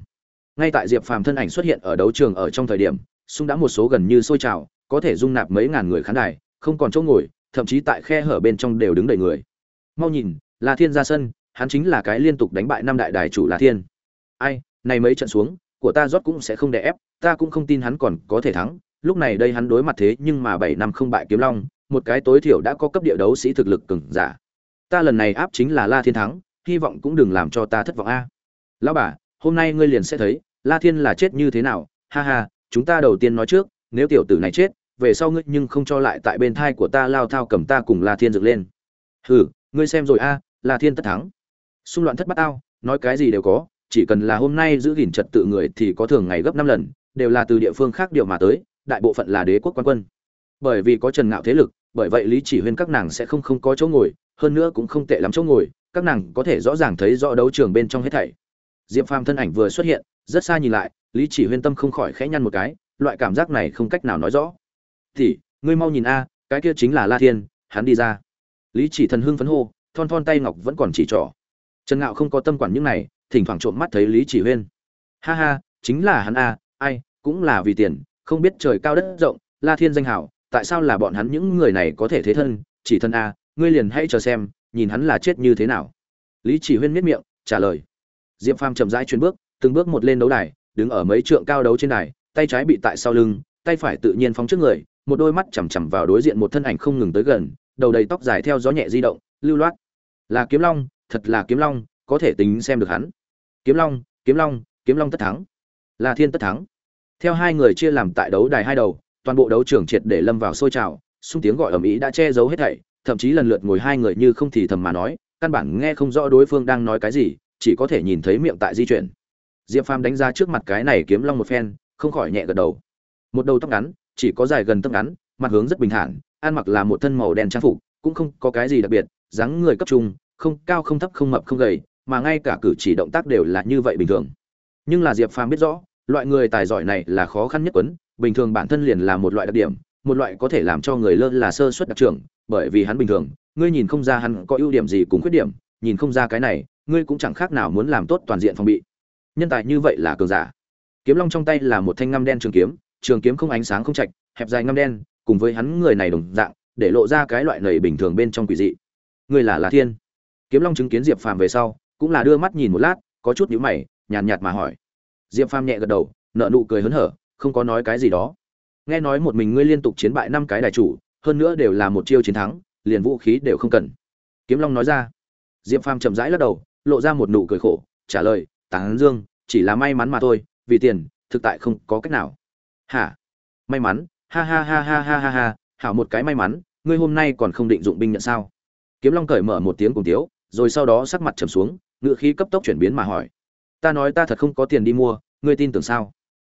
A: Ngay tại diệp phàm thân ảnh xuất hiện ở đấu trường ở trong thời điểm, sung đã một số gần như sôi trào, có thể dung nạp mấy ngàn người khán đài, không còn chỗ ngồi, thậm chí tại khe hở bên trong đều đứng đầy người. Mau nhìn, la thiên ra sân, hắn chính là cái liên tục đánh bại năm đại đài chủ la thiên. Ai, này mấy trận xuống, của ta rót cũng sẽ không đè ép, ta cũng không tin hắn còn có thể thắng. Lúc này đây hắn đối mặt thế nhưng mà bảy năm không bại kiếm long, một cái tối thiểu đã có cấp địa đấu sĩ thực lực cường giả. Ta lần này áp chính là la thiên thắng hy vọng cũng đừng làm cho ta thất vọng a lão bà hôm nay ngươi liền sẽ thấy la thiên là chết như thế nào ha ha chúng ta đầu tiên nói trước nếu tiểu tử này chết về sau ngươi nhưng không cho lại tại bên thai của ta lao thao cầm ta cùng La Thiên dựng lên. Hừ, ngươi xem rồi a, La Thiên tất thắng. Xung loạn thất bát ao, nói cái gì đều có, chỉ cần là hôm nay giữ gìn trật tự người thì có thường ngày gấp năm lần, đều là từ địa phương khác điều mà tới, đại bộ phận là đế quốc quan quân. Bởi vì có Trần Ngạo thế lực, bởi vậy Lý Chỉ Huyên các nàng sẽ không không có chỗ ngồi, hơn nữa cũng không tệ lắm chỗ ngồi, các nàng có thể rõ ràng thấy rõ đấu trường bên trong hết thảy. Diệp Phàm thân ảnh vừa xuất hiện, rất xa nhìn lại, Lý Chỉ Huyên tâm không khỏi khẽ nhăn một cái, loại cảm giác này không cách nào nói rõ. Thì ngươi mau nhìn a cái kia chính là la thiên hắn đi ra. Lý chỉ thần hưng phấn hô thon thon tay ngọc vẫn còn chỉ trỏ. Trần ngạo không có tâm quản những này thỉnh thoảng trộm mắt thấy lý chỉ huyên. Ha ha chính là hắn a ai cũng là vì tiền không biết trời cao đất rộng la thiên danh hảo tại sao là bọn hắn những người này có thể thế thân chỉ thân a ngươi liền hãy chờ xem nhìn hắn là chết như thế nào lý chỉ huyên miết miệng trả lời diệp phàm chậm rãi chuyên bước từng bước một lên đấu đài đứng ở mấy trượng cao đấu trên đài tay trái bị tại sau lưng tay phải tự nhiên phóng trước người một đôi mắt chằm chằm vào đối diện một thân ảnh không ngừng tới gần, đầu đầy tóc dài theo gió nhẹ di động, lưu loát. Là Kiếm Long, thật là Kiếm Long, có thể tính xem được hắn. Kiếm Long, Kiếm Long, Kiếm Long tất thắng. Là Thiên tất thắng. Theo hai người chia làm tại đấu đài hai đầu, toàn bộ đấu trường triệt để lâm vào sôi trào, xung tiếng gọi ầm ĩ đã che giấu hết thảy, thậm chí lần lượt ngồi hai người như không thì thầm mà nói, căn bản nghe không rõ đối phương đang nói cái gì, chỉ có thể nhìn thấy miệng tại di chuyển. Diệp phàm đánh ra trước mặt cái này kiếm long một phen, không khỏi nhẹ gật đầu. Một đầu tóc ngắn, chỉ có dài gần tóc ngắn, mặt hướng rất bình thản, ăn mặc là một thân màu đen trang phục, cũng không có cái gì đặc biệt, dáng người cấp trung, không cao không thấp không mập không gầy, mà ngay cả cử chỉ động tác đều là như vậy bình thường. Nhưng là diệp phàm biết rõ, loại người tài giỏi này là khó khăn nhất quấn, bình thường bản thân liền là một loại đặc điểm, một loại có thể làm cho người lơ là sơ suất đặc trưởng bởi vì hắn bình thường, ngươi nhìn không ra hắn có ưu điểm gì cùng khuyết điểm, nhìn không ra cái này, ngươi cũng chẳng khác nào muốn làm tốt toàn diện phòng bị. Nhân tài như vậy là cường giả. Kiếm long trong tay là một thanh ngăm đen trường kiếm trường kiếm không ánh sáng không chạch hẹp dài ngăm đen, cùng với hắn người này đồng dạng, để lộ ra cái loại nầy bình thường bên trong quỷ dị. Ngươi là lá thiên. Kiếm long chứng kiến diệp phàm về sau, cũng là đưa mắt nhìn một lát, có chút nhíu mày, nhàn nhạt mà hỏi. Diệp phàm nhẹ gật đầu nợ nụ cười hớn hở, không có nói cái gì đó. Nghe nói một mình ngươi liên tục chiến bại năm cái đại chủ hơn nữa đều là một chiêu chiến thắng, liền vũ khí đều không cần. Kiếm long nói ra. Diệp phàm chậm rãi lắc đầu, lộ ra một nụ cười khổ, trả lời, tán dương, chỉ là may mắn mà thôi, vì tiền, thực tại không có cách nào. Hả? May mắn? Ha ha ha ha ha ha ha, hảo một cái may mắn, ngươi hôm nay còn không định dụng binh nhận sao? Kiếm long cởi mở một tiếng cùng tiếu, rồi sau đó sắc mặt trầm xuống, ngựa khí cấp tốc chuyển biến mà hỏi, ta nói ta thật không có tiền đi mua, ngươi tin tưởng sao?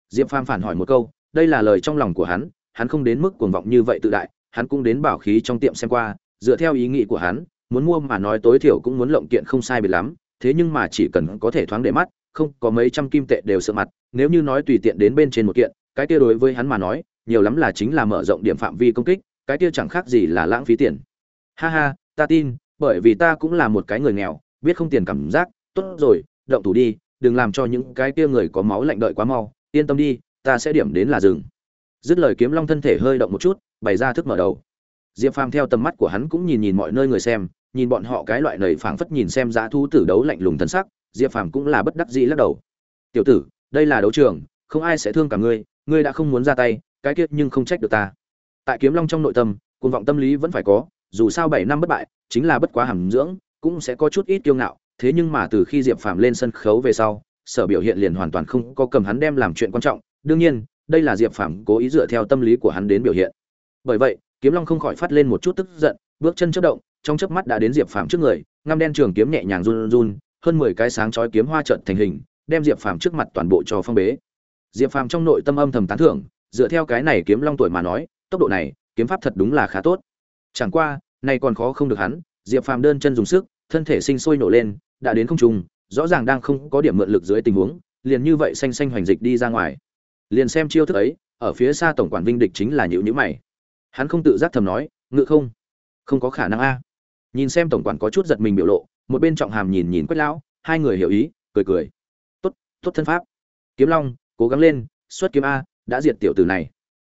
A: Diệp phàm phản hỏi một câu, đây là lời trong lòng của hắn hắn không đến mức cuồng vọng như vậy tự đại hắn cũng đến bảo khí trong tiệm xem qua, dựa theo ý nghĩ của hắn, muốn mua mà nói tối thiểu cũng muốn lộng kiện không sai biệt lắm, thế nhưng mà chỉ cần có thể thoáng để mắt, không có mấy trăm kim tệ đều sợ mặt, nếu như nói tùy tiện đến bên trên một kiện, cái kia đối với hắn mà nói, nhiều lắm là chính là mở rộng điểm phạm vi công kích, cái kia chẳng khác gì là lãng phí tiền ha ha, ta tin, bởi vì ta cũng là một cái người nghèo, biết không tiền cảm giác, tốt rồi, động thủ đi, đừng làm cho những cái kia người có máu lạnh đợi quá mau, yên tâm đi, ta sẽ điểm đến là dừng. dứt lời kiếm long thân thể hơi động một chút bày ra thức mở đầu. Diệp phàm theo tầm mắt của hắn cũng nhìn nhìn mọi nơi người xem, nhìn bọn họ cái loại nầy phảng phất nhìn xem giá thú tử đấu lạnh lùng thân sắc, diệp phàm cũng là bất đắc dĩ lắc đầu. Tiểu tử, đây là đấu trường, không ai sẽ thương cả ngươi ngươi đã không muốn ra tay, cái kiết nhưng không trách được ta. Tại kiếm long trong nội tâm, cuồng vọng tâm lý vẫn phải có, dù sao bảy năm bất bại, chính là bất quá hàm dưỡng, cũng sẽ có chút ít kiêu ngạo, thế nhưng mà từ khi diệp phàm lên sân khấu về sau, sở biểu hiện liền hoàn toàn không có cầm hắn đem làm chuyện quan trọng, đương nhiên, đây là diệp phàm cố ý dựa theo tâm lý của hắn đến biểu hiện bởi vậy, kiếm long không khỏi phát lên một chút tức giận, bước chân chớp động, trong chớp mắt đã đến diệp phàm trước người, ngăm đen trường kiếm nhẹ nhàng run run, hơn mười cái sáng chói kiếm hoa trợn thành hình, đem diệp phàm trước mặt toàn bộ cho phong bế. Diệp phàm trong nội tâm âm thầm tán thưởng, dựa theo cái này kiếm long tuổi mà nói, tốc độ này, kiếm pháp thật đúng là khá tốt. Chẳng qua, nay còn khó không được hắn, diệp phàm đơn chân dùng sức, thân thể sinh sôi nổ lên, đã đến không trung, rõ ràng đang không có điểm mượn lực dưới tình huống, liền như vậy xanh xanh hoành dịch đi ra ngoài. Liền xem chiêu thức ấy, ở phía xa tổng quản vinh địch chính là nhữ nhữ mày hắn không tự giác thầm nói, ngự không không có khả năng a. Nhìn xem tổng quản có chút giật mình biểu lộ, một bên trọng hàm nhìn nhìn quách lão, hai người hiểu ý, cười cười. Tốt tốt thân pháp. Kiếm long, cố gắng lên, xuất kiếm a, đã diệt tiểu tử này.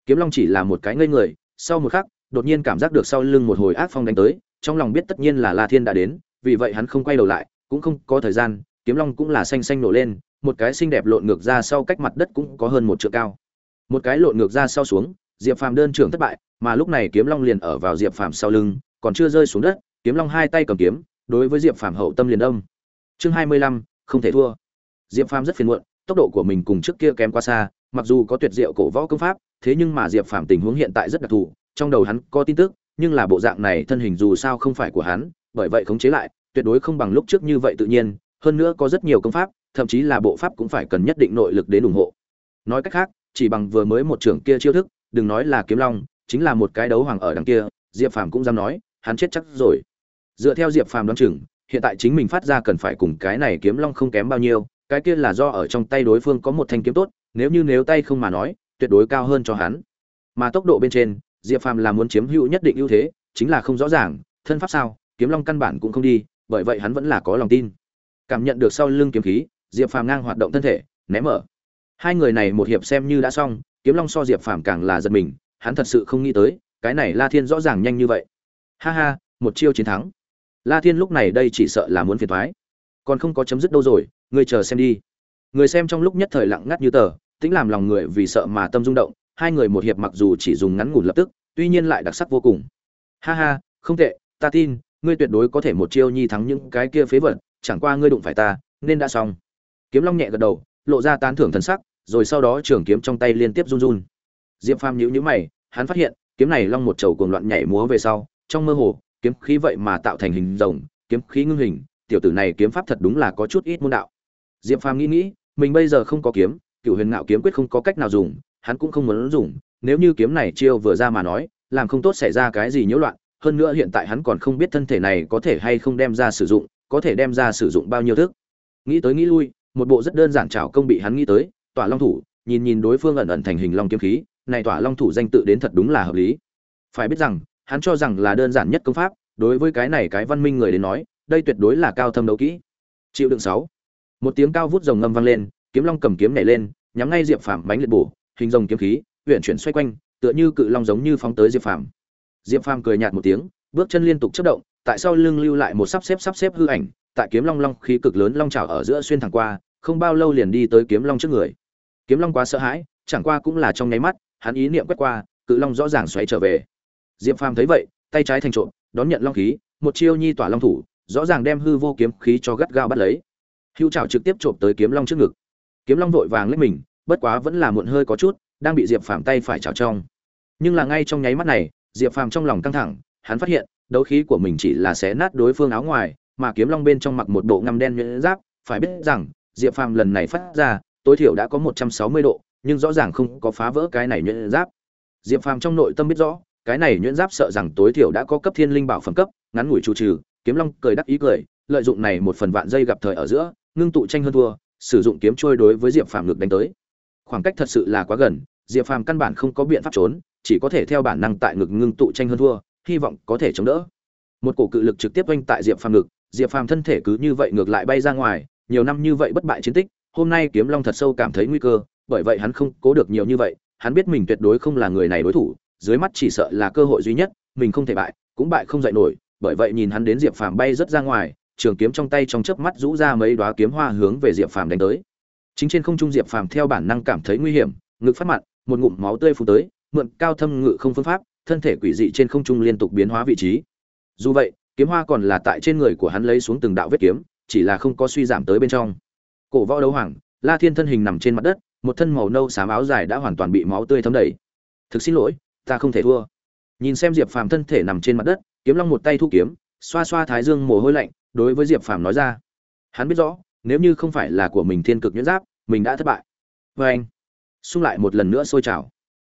A: Kiếm long chỉ là một cái ngây người, sau một khắc, đột nhiên cảm giác được sau lưng một hồi ác phong đánh tới, trong lòng biết tất nhiên là la thiên đã đến, vì vậy hắn không quay đầu lại, cũng không có thời gian, kiếm long cũng là xanh xanh nổ lên, một cái xinh đẹp lộn ngược ra sau cách mặt đất cũng có hơn một trượng cao. Một cái lộn ngược ra sau xuống diệp phàm đơn trưởng thất bại, mà lúc này kiếm long liền ở vào diệp phàm sau lưng, còn chưa rơi xuống đất, kiếm long hai tay cầm kiếm, đối với diệp phàm hậu tâm liền đông chương hai mươi lăm, không thể thua. Diệp phàm rất phiền muộn, tốc độ của mình cùng trước kia kém quá xa, mặc dù có tuyệt diệu cổ võ công pháp, thế nhưng mà diệp phàm tình huống hiện tại rất đặc thù, trong đầu hắn có tin tức, nhưng là bộ dạng này thân hình dù sao không phải của hắn, bởi vậy khống chế lại, tuyệt đối không bằng lúc trước như vậy tự nhiên, hơn nữa có rất nhiều công pháp, thậm chí là bộ pháp cũng phải cần nhất định nội lực đến ủng hộ. Nói cách khác, chỉ bằng vừa mới một trưởng kia chiêu thức đừng nói là kiếm long, chính là một cái đấu hoàng ở đằng kia, diệp phàm cũng dám nói, hắn chết chắc rồi. Dựa theo diệp phàm đoán chừng, hiện tại chính mình phát ra cần phải cùng cái này kiếm long không kém bao nhiêu, cái kia là do ở trong tay đối phương có một thanh kiếm tốt, nếu như nếu tay không mà nói, tuyệt đối cao hơn cho hắn. Mà tốc độ bên trên, diệp phàm là muốn chiếm hữu nhất định ưu thế, chính là không rõ ràng, thân pháp sao, kiếm long căn bản cũng không đi, bởi vậy hắn vẫn là có lòng tin. Cảm nhận được sau lưng kiếm khí, diệp phàm ngang hoạt động thân thể ném mở. Hai người này một hiệp xem như đã xong kiếm long so diệp phàm càng là giật mình, hắn thật sự không nghĩ tới, cái này la thiên rõ ràng nhanh như vậy. Ha ha, một chiêu chiến thắng. La thiên lúc này đây chỉ sợ là muốn phiền thoái còn không có chấm dứt đâu rồi người chờ xem đi. Người xem trong lúc nhất thời lặng ngắt như tờ, tính làm lòng người vì sợ mà tâm rung động, hai người một hiệp mặc dù chỉ dùng ngắn ngủn lập tức, tuy nhiên lại đặc sắc vô cùng. Ha ha, không tệ, ta tin, ngươi tuyệt đối có thể một chiêu nhi thắng những cái kia phế vật, chẳng qua ngươi đụng phải ta, nên đã xong. Kiếm long nhẹ gật đầu, lộ ra tán thưởng thần sắc rồi sau đó trường kiếm trong tay liên tiếp run run. Diệp phàm nhíu nhíu mày, hắn phát hiện, kiếm này long một chầu cuồng loạn nhảy múa về sau, trong mơ hồ, kiếm khí vậy mà tạo thành hình rồng, kiếm khí ngưng hình, tiểu tử này kiếm pháp thật đúng là có chút ít môn đạo. Diệp phàm nghĩ nghĩ, mình bây giờ không có kiếm, Cửu huyền ngạo kiếm quyết không có cách nào dùng, hắn cũng không muốn dùng, nếu như kiếm này chiêu vừa ra mà nói, làm không tốt xảy ra cái gì nhiễu loạn, hơn nữa hiện tại hắn còn không biết thân thể này có thể hay không đem ra sử dụng, có thể đem ra sử dụng bao nhiêu thức. Nghĩ tới nghĩ lui, một bộ rất đơn giản trảo công bị hắn nghĩ tới tỏa long thủ, nhìn nhìn đối phương ẩn ẩn thành hình long kiếm khí, này tỏa long thủ danh tự đến thật đúng là hợp lý. Phải biết rằng, hắn cho rằng là đơn giản nhất công pháp, đối với cái này cái văn minh người đến nói, đây tuyệt đối là cao thâm đấu kỹ. Chịu đựng sáu. Một tiếng cao vút rồng ngâm vang lên, kiếm long cầm kiếm nhảy lên, nhắm ngay diệp phàm bánh liệt bổ, hình rồng kiếm khí huyện chuyển xoay quanh, tựa như cự long giống như phóng tới diệp phàm. Diệp phàm cười nhạt một tiếng, bước chân liên tục chất động, tại sau lưng lưu lại một sắp xếp sắp xếp hư ảnh, tại kiếm long long khí cực lớn long trào ở giữa xuyên thẳng qua, không bao lâu liền đi tới kiếm long trước người kiếm long quá sợ hãi, chẳng qua cũng là trong nháy mắt, hắn ý niệm quét qua, cự long rõ ràng xoáy trở về. Diệp phàm thấy vậy, tay trái thành trộm, đón nhận long khí, một chiêu nhi tỏa long thủ, rõ ràng đem hư vô kiếm khí cho gắt gao bắt lấy. Hưu trào trực tiếp trộm tới kiếm long trước ngực. Kiếm long vội vàng lấy mình, bất quá vẫn là muộn hơi có chút, đang bị diệp phàm tay phải trào trong. Nhưng là ngay trong nháy mắt này, diệp phàm trong lòng căng thẳng, hắn phát hiện, đấu khí của mình chỉ là xé nát đối phương áo ngoài, mà kiếm long bên trong mặc một bộ ngăm đen nhuyễn giáp, phải biết rằng, diệp phàm lần này phát ra tối thiểu đã có một trăm sáu mươi độ, nhưng rõ ràng không có phá vỡ cái này nhuyễn giáp. Diệp phàm trong nội tâm biết rõ, cái này nhuyễn giáp sợ rằng tối thiểu đã có cấp thiên linh bảo phẩm cấp, ngắn ngủi chủ trừ, kiếm long cười đắc ý cười, lợi dụng này một phần vạn dây gặp thời ở giữa, ngưng tụ tranh hơn thua, sử dụng kiếm trôi đối với diệp phàm ngược đánh tới. Khoảng cách thật sự là quá gần, diệp phàm căn bản không có biện pháp trốn, chỉ có thể theo bản năng tại ngực ngưng tụ tranh hơn thua, hy vọng có thể chống đỡ. Một cổ cự lực trực tiếp vênh tại diệp phàm ngực, diệp phàm thân thể cứ như vậy ngược lại bay ra ngoài, nhiều năm như vậy bất bại chiến tích hôm nay kiếm long thật sâu cảm thấy nguy cơ, bởi vậy hắn không cố được nhiều như vậy, hắn biết mình tuyệt đối không là người này đối thủ, dưới mắt chỉ sợ là cơ hội duy nhất, mình không thể bại, cũng bại không dạy nổi, bởi vậy nhìn hắn đến diệp phàm bay rất ra ngoài, trường kiếm trong tay trong chớp mắt rũ ra mấy đóa kiếm hoa hướng về diệp phàm đánh tới. Chính trên không trung diệp phàm theo bản năng cảm thấy nguy hiểm, ngực phát mặn một ngụm máu tươi phun tới, mượn cao thâm ngự không phương pháp, thân thể quỷ dị trên không trung liên tục biến hóa vị trí. Dù vậy, kiếm hoa còn là tại trên người của hắn lấy xuống từng đạo vết kiếm, chỉ là không có suy giảm tới bên trong cổ võ đấu hoàng, la thiên thân hình nằm trên mặt đất, một thân màu nâu xám áo dài đã hoàn toàn bị máu tươi thấm đầy. Thực xin lỗi, ta không thể thua. Nhìn xem diệp phàm thân thể nằm trên mặt đất, kiếm long một tay thu kiếm, xoa xoa thái dương mồ hôi lạnh, đối với diệp phàm nói ra. Hắn biết rõ, nếu như không phải là của mình thiên cực nhuyễn giáp, mình đã thất bại. Vê anh, xung lại một lần nữa sôi trào.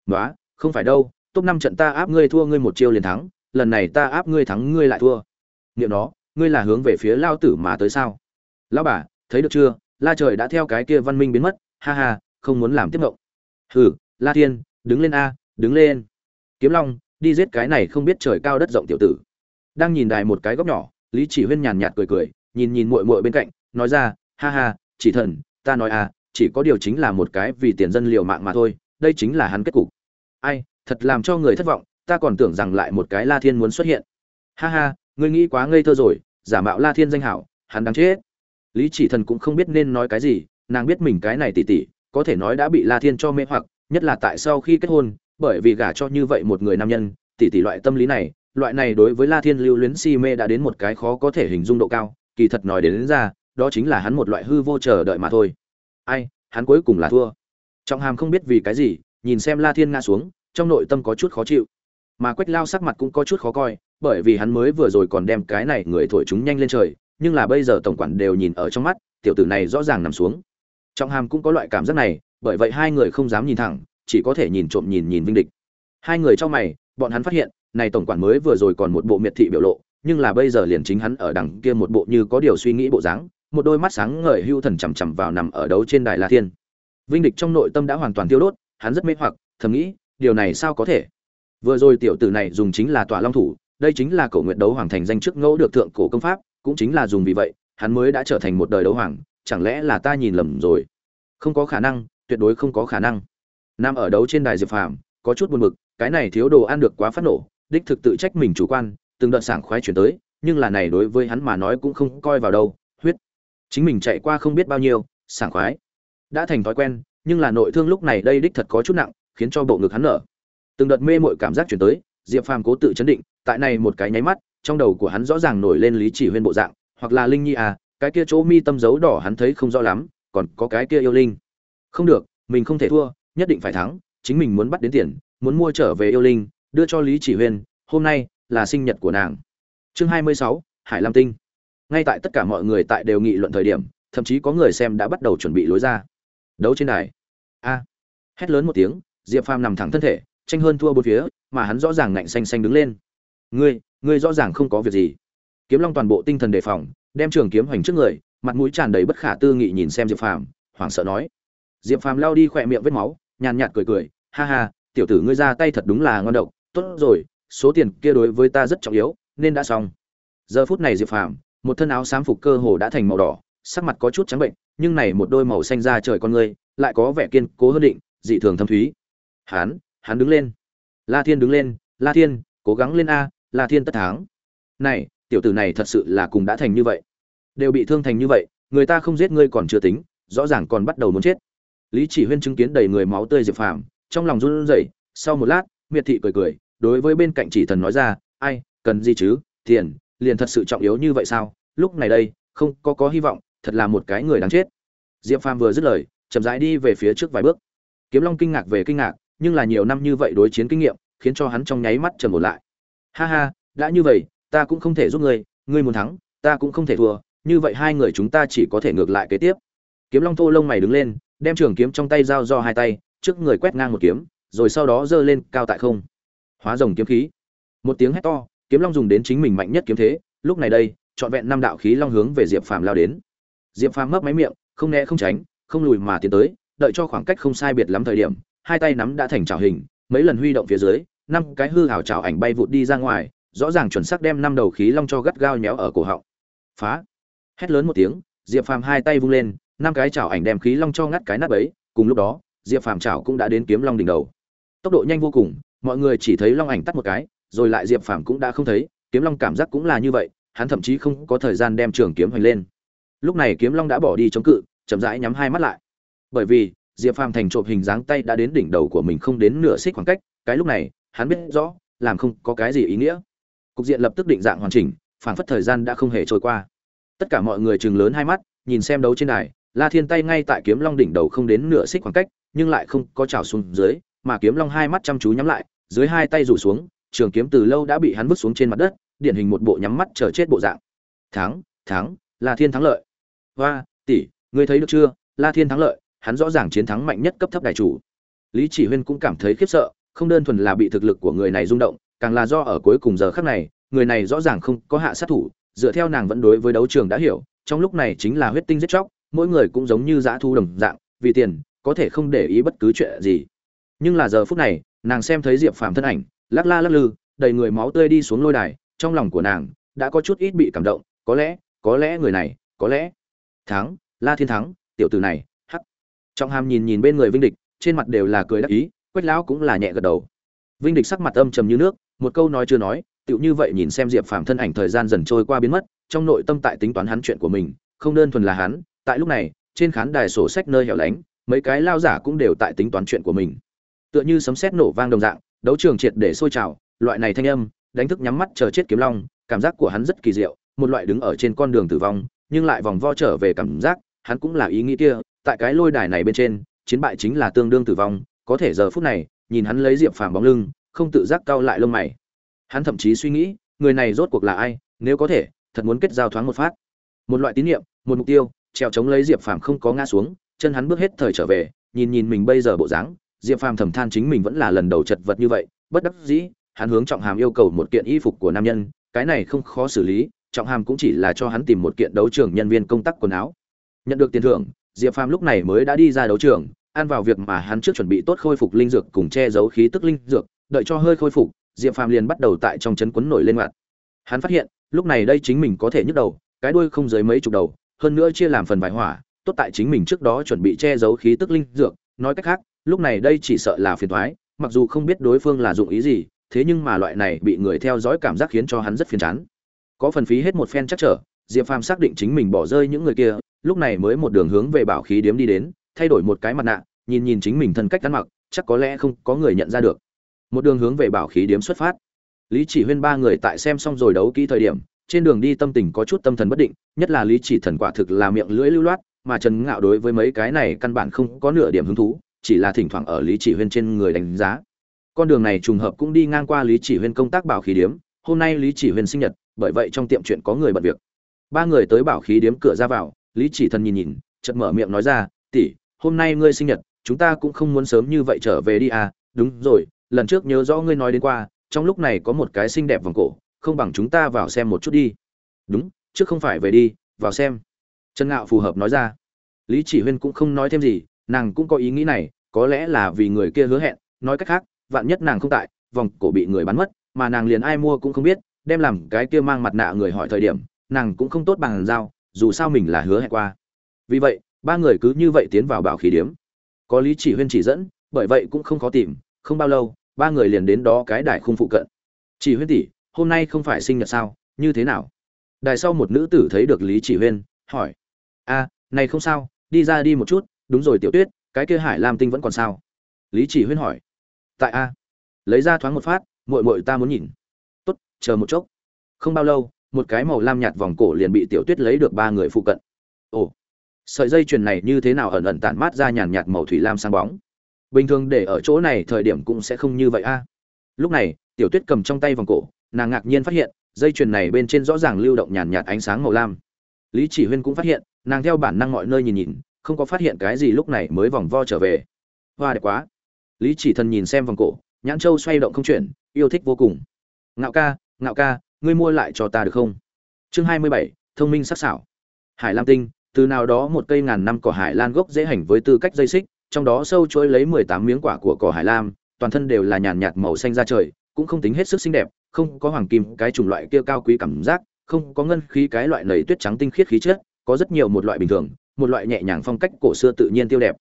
A: Nói không phải đâu, top năm trận ta áp ngươi thua ngươi một chiêu liền thắng, lần này ta áp ngươi thắng ngươi lại thua. Nghiệm đó ngươi là hướng về phía lao tử mà tới sao? Lao bà, thấy được chưa? La trời đã theo cái kia văn minh biến mất, ha ha, không muốn làm tiếp ngộng hừ, la thiên, đứng lên a, đứng lên. Kiếm long, đi giết cái này không biết trời cao đất rộng tiểu tử. Đang nhìn đài một cái góc nhỏ, lý chỉ huyên nhàn nhạt cười cười, nhìn nhìn muội muội bên cạnh, nói ra, ha ha, chỉ thần, ta nói à chỉ có điều chính là một cái vì tiền dân liều mạng mà thôi, đây chính là hắn kết cục. Ai, thật làm cho người thất vọng, ta còn tưởng rằng lại một cái la thiên muốn xuất hiện. Ha ha, ngươi nghĩ quá ngây thơ rồi, giả mạo la thiên danh hảo, hắn đáng chết lý chỉ thần cũng không biết nên nói cái gì nàng biết mình cái này tỉ tỉ có thể nói đã bị la thiên cho mê hoặc nhất là tại sau khi kết hôn bởi vì gả cho như vậy một người nam nhân tỉ tỉ loại tâm lý này loại này đối với la thiên lưu luyến si mê đã đến một cái khó có thể hình dung độ cao kỳ thật nói đến, đến ra đó chính là hắn một loại hư vô chờ đợi mà thôi. Ai hắn cuối cùng là thua. Trọng hàm không biết vì cái gì nhìn xem la thiên ngã xuống trong nội tâm có chút khó chịu. Mà quách lao sắc mặt cũng có chút khó coi bởi vì hắn mới vừa rồi còn đem cái này người thổi chúng nhanh lên trời nhưng là bây giờ tổng quản đều nhìn ở trong mắt, tiểu tử này rõ ràng nằm xuống. Trọng hàm cũng có loại cảm giác này, bởi vậy hai người không dám nhìn thẳng, chỉ có thể nhìn trộm nhìn nhìn vinh địch. Hai người trong mày, bọn hắn phát hiện, này tổng quản mới vừa rồi còn một bộ miệt thị biểu lộ, nhưng là bây giờ liền chính hắn ở đằng kia một bộ như có điều suy nghĩ bộ dáng, một đôi mắt sáng ngời hưu thần chằm chằm vào nằm ở đấu trên đài la thiên. Vinh địch trong nội tâm đã hoàn toàn tiêu đốt, hắn rất mê hoặc, thầm nghĩ, điều này sao có thể? Vừa rồi tiểu tử này dùng chính là tòa long thủ, đây chính là cổ nguyện đấu hoàng thành danh trước ngẫu được thượng cổ công pháp cũng chính là dùng vì vậy, hắn mới đã trở thành một đời đấu hoàng, chẳng lẽ là ta nhìn lầm rồi? Không có khả năng, tuyệt đối không có khả năng. Nam ở đấu trên đài diệp phàm, có chút buồn bực, cái này thiếu đồ ăn được quá phát nổ, đích thực tự trách mình chủ quan, từng đợt sảng khoái chuyển tới, nhưng là này đối với hắn mà nói cũng không coi vào đâu, huyết. Chính mình chạy qua không biết bao nhiêu, sảng khoái. Đã thành thói quen, nhưng là nội thương lúc này đây đích thật có chút nặng, khiến cho bộ ngực hắn nở. Từng đợt mê mội cảm giác chuyển tới, diệp phàm cố tự chấn định, tại này một cái nháy mắt trong đầu của hắn rõ ràng nổi lên lý chỉ huyên bộ dạng, hoặc là linh nhi à cái kia chỗ mi tâm dấu đỏ hắn thấy không rõ lắm, còn có cái kia yêu linh. Không được, mình không thể thua, nhất định phải thắng, chính mình muốn bắt đến tiền, muốn mua trở về yêu linh, đưa cho lý chỉ huyên, hôm nay là sinh nhật của nàng. Chương hai mươi sáu, hải lam tinh. Ngay tại tất cả mọi người tại đều nghị luận thời điểm, thậm chí có người xem đã bắt đầu chuẩn bị lối ra. Đấu trên đài. A. Hét lớn một tiếng, diệp phàm nằm thẳng thân thể, tranh hơn thua bốn phía, mà hắn rõ ràng ngạnh xanh xanh đứng lên. Ngươi ngươi rõ ràng không có việc gì. Kiếm long toàn bộ tinh thần đề phòng, đem trường kiếm hoành trước người, mặt mũi tràn đầy bất khả tư nghị nhìn xem diệp phàm, hoảng sợ nói. Diệp phàm lao đi khỏe miệng vết máu, nhàn nhạt cười cười, ha ha, tiểu tử ngươi ra tay thật đúng là ngon độc, tốt rồi, số tiền kia đối với ta rất trọng yếu, nên đã xong. Giờ phút này diệp phàm, một thân áo xám phục cơ hồ đã thành màu đỏ, sắc mặt có chút trắng bệnh, nhưng này một đôi màu xanh da trời con ngươi, lại có vẻ kiên cố hơn định, dị thường thâm thúy. Hắn hắn đứng lên. La thiên đứng lên, la thiên, cố gắng lên a là thiên tất tháng này, tiểu tử này thật sự là cùng đã thành như vậy. Đều bị thương thành như vậy, người ta không giết ngươi còn chưa tính, rõ ràng còn bắt đầu muốn chết. Lý chỉ huyên chứng kiến đầy người máu tươi diệp phàm, trong lòng run rẩy, sau một lát, miệt thị cười cười, đối với bên cạnh chỉ thần nói ra, ai, cần gì chứ, tiền, liền thật sự trọng yếu như vậy sao? Lúc này đây, không có có hy vọng, thật là một cái người đáng chết. Diệp phàm vừa dứt lời, chậm rãi đi về phía trước vài bước. Kiếm long kinh ngạc về kinh ngạc, nhưng là nhiều năm như vậy đối chiến kinh nghiệm, khiến cho hắn trong nháy mắt trầm một lại ha ha, đã như vậy, ta cũng không thể giúp ngươi ngươi muốn thắng, ta cũng không thể thua, như vậy hai người chúng ta chỉ có thể ngược lại kế tiếp. Kiếm long thô lông mày đứng lên, đem trường kiếm trong tay giao do hai tay, trước người quét ngang một kiếm, rồi sau đó giơ lên cao tại không. Hóa rồng kiếm khí. Một tiếng hét to, kiếm long dùng đến chính mình mạnh nhất kiếm thế, lúc này đây, trọn vẹn năm đạo khí long hướng về diệp phàm lao đến. Diệp phàm mấp máy miệng, không né không tránh, không lùi mà tiến tới, đợi cho khoảng cách không sai biệt lắm thời điểm, hai tay nắm đã thành trào hình, mấy lần huy động phía dưới năm cái hư hảo trào ảnh bay vụt đi ra ngoài, rõ ràng chuẩn xác đem năm đầu khí long cho gắt gao nhéo ở cổ họng. Phá! Hét lớn một tiếng, diệp phàm hai tay vung lên, năm cái chảo ảnh đem khí long cho ngắt cái nát ấy, cùng lúc đó, diệp phàm chảo cũng đã đến kiếm long đỉnh đầu. Tốc độ nhanh vô cùng, mọi người chỉ thấy long ảnh tắt một cái, rồi lại diệp phàm cũng đã không thấy, kiếm long cảm giác cũng là như vậy, hắn thậm chí không có thời gian đem trường kiếm hoành lên. Lúc này kiếm long đã bỏ đi chống cự, chậm rãi nhắm hai mắt lại. Bởi vì, diệp phàm thành trộm hình dáng tay đã đến đỉnh đầu của mình không đến nửa xích khoảng cách, cái lúc này hắn biết rõ, làm không có cái gì ý nghĩa. Cục diện lập tức định dạng hoàn chỉnh phản phất thời gian đã không hề trôi qua. Tất cả mọi người chừng lớn hai mắt, nhìn xem đấu trên đài, la thiên tay ngay tại kiếm long đỉnh đầu không đến nửa xích khoảng cách, nhưng lại không có trào xuống dưới, mà kiếm long hai mắt chăm chú nhắm lại, dưới hai tay rủ xuống, trường kiếm từ lâu đã bị hắn vứt xuống trên mặt đất, điển hình một bộ nhắm mắt chờ chết bộ dạng. Thắng thắng, la thiên thắng lợi. Hoa, tỷ, ngươi thấy được chưa? La thiên thắng lợi, hắn rõ ràng chiến thắng mạnh nhất cấp thấp đại chủ. Lý chỉ huyên cũng cảm thấy khiếp sợ không đơn thuần là bị thực lực của người này rung động, càng là do ở cuối cùng giờ khắc này, người này rõ ràng không có hạ sát thủ, dựa theo nàng vẫn đối với đấu trường đã hiểu, trong lúc này chính là huyết tinh giết chóc, mỗi người cũng giống như dã thu đồng dạng, vì tiền, có thể không để ý bất cứ chuyện gì. Nhưng là giờ phút này, nàng xem thấy diệp phàm thân ảnh, lắc la lắc lư, đầy người máu tươi đi xuống lôi đài, trong lòng của nàng đã có chút ít bị cảm động, có lẽ có lẽ người này, có lẽ. Thắng, la thiên thắng, tiểu tử này, hắc. Trọng hàm nhìn nhìn bên người vinh địch, trên mặt đều là cười đắc ý quách lão cũng là nhẹ gật đầu. Vinh địch sắc mặt âm trầm như nước, một câu nói chưa nói, tựu như vậy nhìn xem diệp phàm thân ảnh thời gian dần trôi qua biến mất, trong nội tâm tại tính toán hắn chuyện của mình, không đơn thuần là hắn, tại lúc này, trên khán đài sổ sách nơi hẻo lánh, mấy cái lao giả cũng đều tại tính toán chuyện của mình. Tựa như sấm sét nổ vang đồng dạng, đấu trường triệt để sôi trào, loại này thanh âm, đánh thức nhắm mắt chờ chết kiếm long, cảm giác của hắn rất kỳ diệu, một loại đứng ở trên con đường tử vong, nhưng lại vòng vo trở về cảm giác, hắn cũng là ý nghĩ kia, tại cái lôi đài này bên trên, chiến bại chính là tương đương tử vong có thể giờ phút này, nhìn hắn lấy diệp phàm bóng lưng, không tự giác cau lại lông mày. Hắn thậm chí suy nghĩ, người này rốt cuộc là ai, nếu có thể, thật muốn kết giao thoáng một phát. Một loại tín nhiệm một mục tiêu treo chống lấy diệp phàm không có ngã xuống, chân hắn bước hết thời trở về, nhìn nhìn mình bây giờ bộ dáng, diệp phàm thầm than chính mình vẫn là lần đầu chật vật như vậy, bất đắc dĩ, hắn hướng trọng hàm yêu cầu một kiện y phục của nam nhân, cái này không khó xử lý, trọng hàm cũng chỉ là cho hắn tìm một kiện đấu trường nhân viên công tác quần áo. Nhận được tiền thưởng, diệp phàm lúc này mới đã đi ra đấu trường ăn vào việc mà hắn trước chuẩn bị tốt khôi phục linh dược cùng che giấu khí tức linh dược, đợi cho hơi khôi phục, diệp phàm liền bắt đầu tại trong chấn quấn nổi lên mặt. Hắn phát hiện, lúc này đây chính mình có thể nhức đầu, cái đuôi không dưới mấy chục đầu, hơn nữa chia làm phần vài hỏa, tốt tại chính mình trước đó chuẩn bị che giấu khí tức linh dược. Nói cách khác, lúc này đây chỉ sợ là phiền toái. mặc dù không biết đối phương là dụng ý gì, thế nhưng mà loại này bị người theo dõi cảm giác khiến cho hắn rất phiền chán. Có phần phí hết một phen chắc trở, diệp phàm xác định chính mình bỏ rơi những người kia, lúc này mới một đường hướng về bảo khí điếm đi đến thay đổi một cái mặt nạ, nhìn nhìn chính mình thân cách ăn mặc, chắc có lẽ không có người nhận ra được. Một đường hướng về bảo khí điếm xuất phát. Lý chỉ huyên ba người tại xem xong rồi đấu kỹ thời điểm, trên đường đi tâm tình có chút tâm thần bất định, nhất là lý chỉ thần quả thực là miệng lưỡi lưu loát, mà trần ngạo đối với mấy cái này căn bản không có nửa điểm hứng thú, chỉ là thỉnh thoảng ở lý chỉ huyên trên người đánh giá. Con đường này trùng hợp cũng đi ngang qua lý chỉ huyên công tác bảo khí điếm, hôm nay lý chỉ huyên sinh nhật, bởi vậy trong tiệm chuyện có người bận việc. Ba người tới bảo khí điếm cửa ra vào, lý chỉ thần nhìn nhìn, chợt mở miệng nói ra, tỷ hôm nay ngươi sinh nhật, chúng ta cũng không muốn sớm như vậy trở về đi à đúng rồi, lần trước nhớ rõ ngươi nói đến qua, trong lúc này có một cái xinh đẹp vòng cổ, không bằng chúng ta vào xem một chút đi. Đúng trước không phải về đi, vào xem. Trần ngạo phù hợp nói ra. Lý chỉ huyên cũng không nói thêm gì, nàng cũng có ý nghĩ này, có lẽ là vì người kia hứa hẹn, nói cách khác, vạn nhất nàng không tại, vòng cổ bị người bán mất, mà nàng liền ai mua cũng không biết, đem làm cái kia mang mặt nạ người hỏi thời điểm, nàng cũng không tốt bằng giao, dù sao mình là hứa hẹn qua. Vì vậy ba người cứ như vậy tiến vào bảo khí điếm. Có lý chỉ huyên chỉ dẫn, bởi vậy cũng không khó tìm, không bao lâu, ba người liền đến đó cái đài khung phụ cận. Chỉ huyên tỷ, hôm nay không phải sinh nhật sao? Như thế nào? Đài sau một nữ tử thấy được lý chỉ huyên, hỏi. A này không sao, đi ra đi một chút, đúng rồi tiểu tuyết, cái kia hải lam tinh vẫn còn sao? Lý chỉ huyên hỏi. Tại a. Lấy ra thoáng một phát, muội muội ta muốn nhìn. Tốt, chờ một chốc. Không bao lâu, một cái màu lam nhạt vòng cổ liền bị tiểu tuyết lấy được ba người phụ cận. Ồ sợi dây chuyền này như thế nào ẩn ẩn tản mát ra nhàn nhạt màu thủy lam sáng bóng. Bình thường để ở chỗ này thời điểm cũng sẽ không như vậy a. Lúc này, tiểu tuyết cầm trong tay vòng cổ, nàng ngạc nhiên phát hiện, dây chuyền này bên trên rõ ràng lưu động nhàn nhạt ánh sáng màu lam. Lý chỉ huyên cũng phát hiện, nàng theo bản năng mọi nơi nhìn nhìn, không có phát hiện cái gì lúc này mới vòng vo trở về. Hoa đẹp quá. Lý chỉ thần nhìn xem vòng cổ, nhãn châu xoay động không chuyển, yêu thích vô cùng. Ngạo ca ngạo ca, ngươi mua lại cho ta được không? Chương hai mươi bảy, thông minh sắc sảo. Hải lam tinh từ nào đó một cây ngàn năm cỏ hải lan gốc dễ hành với tư cách dây xích, trong đó sâu chuỗi lấy mười tám miếng quả của cỏ hải lam, toàn thân đều là nhàn nhạt màu xanh da trời, cũng không tính hết sức xinh đẹp, không có hoàng kim, cái chủng loại kia cao quý cảm giác, không có ngân khí, cái loại nầy tuyết trắng tinh khiết khí chất, có rất nhiều một loại bình thường, một loại nhẹ nhàng phong cách cổ xưa tự nhiên tiêu đẹp.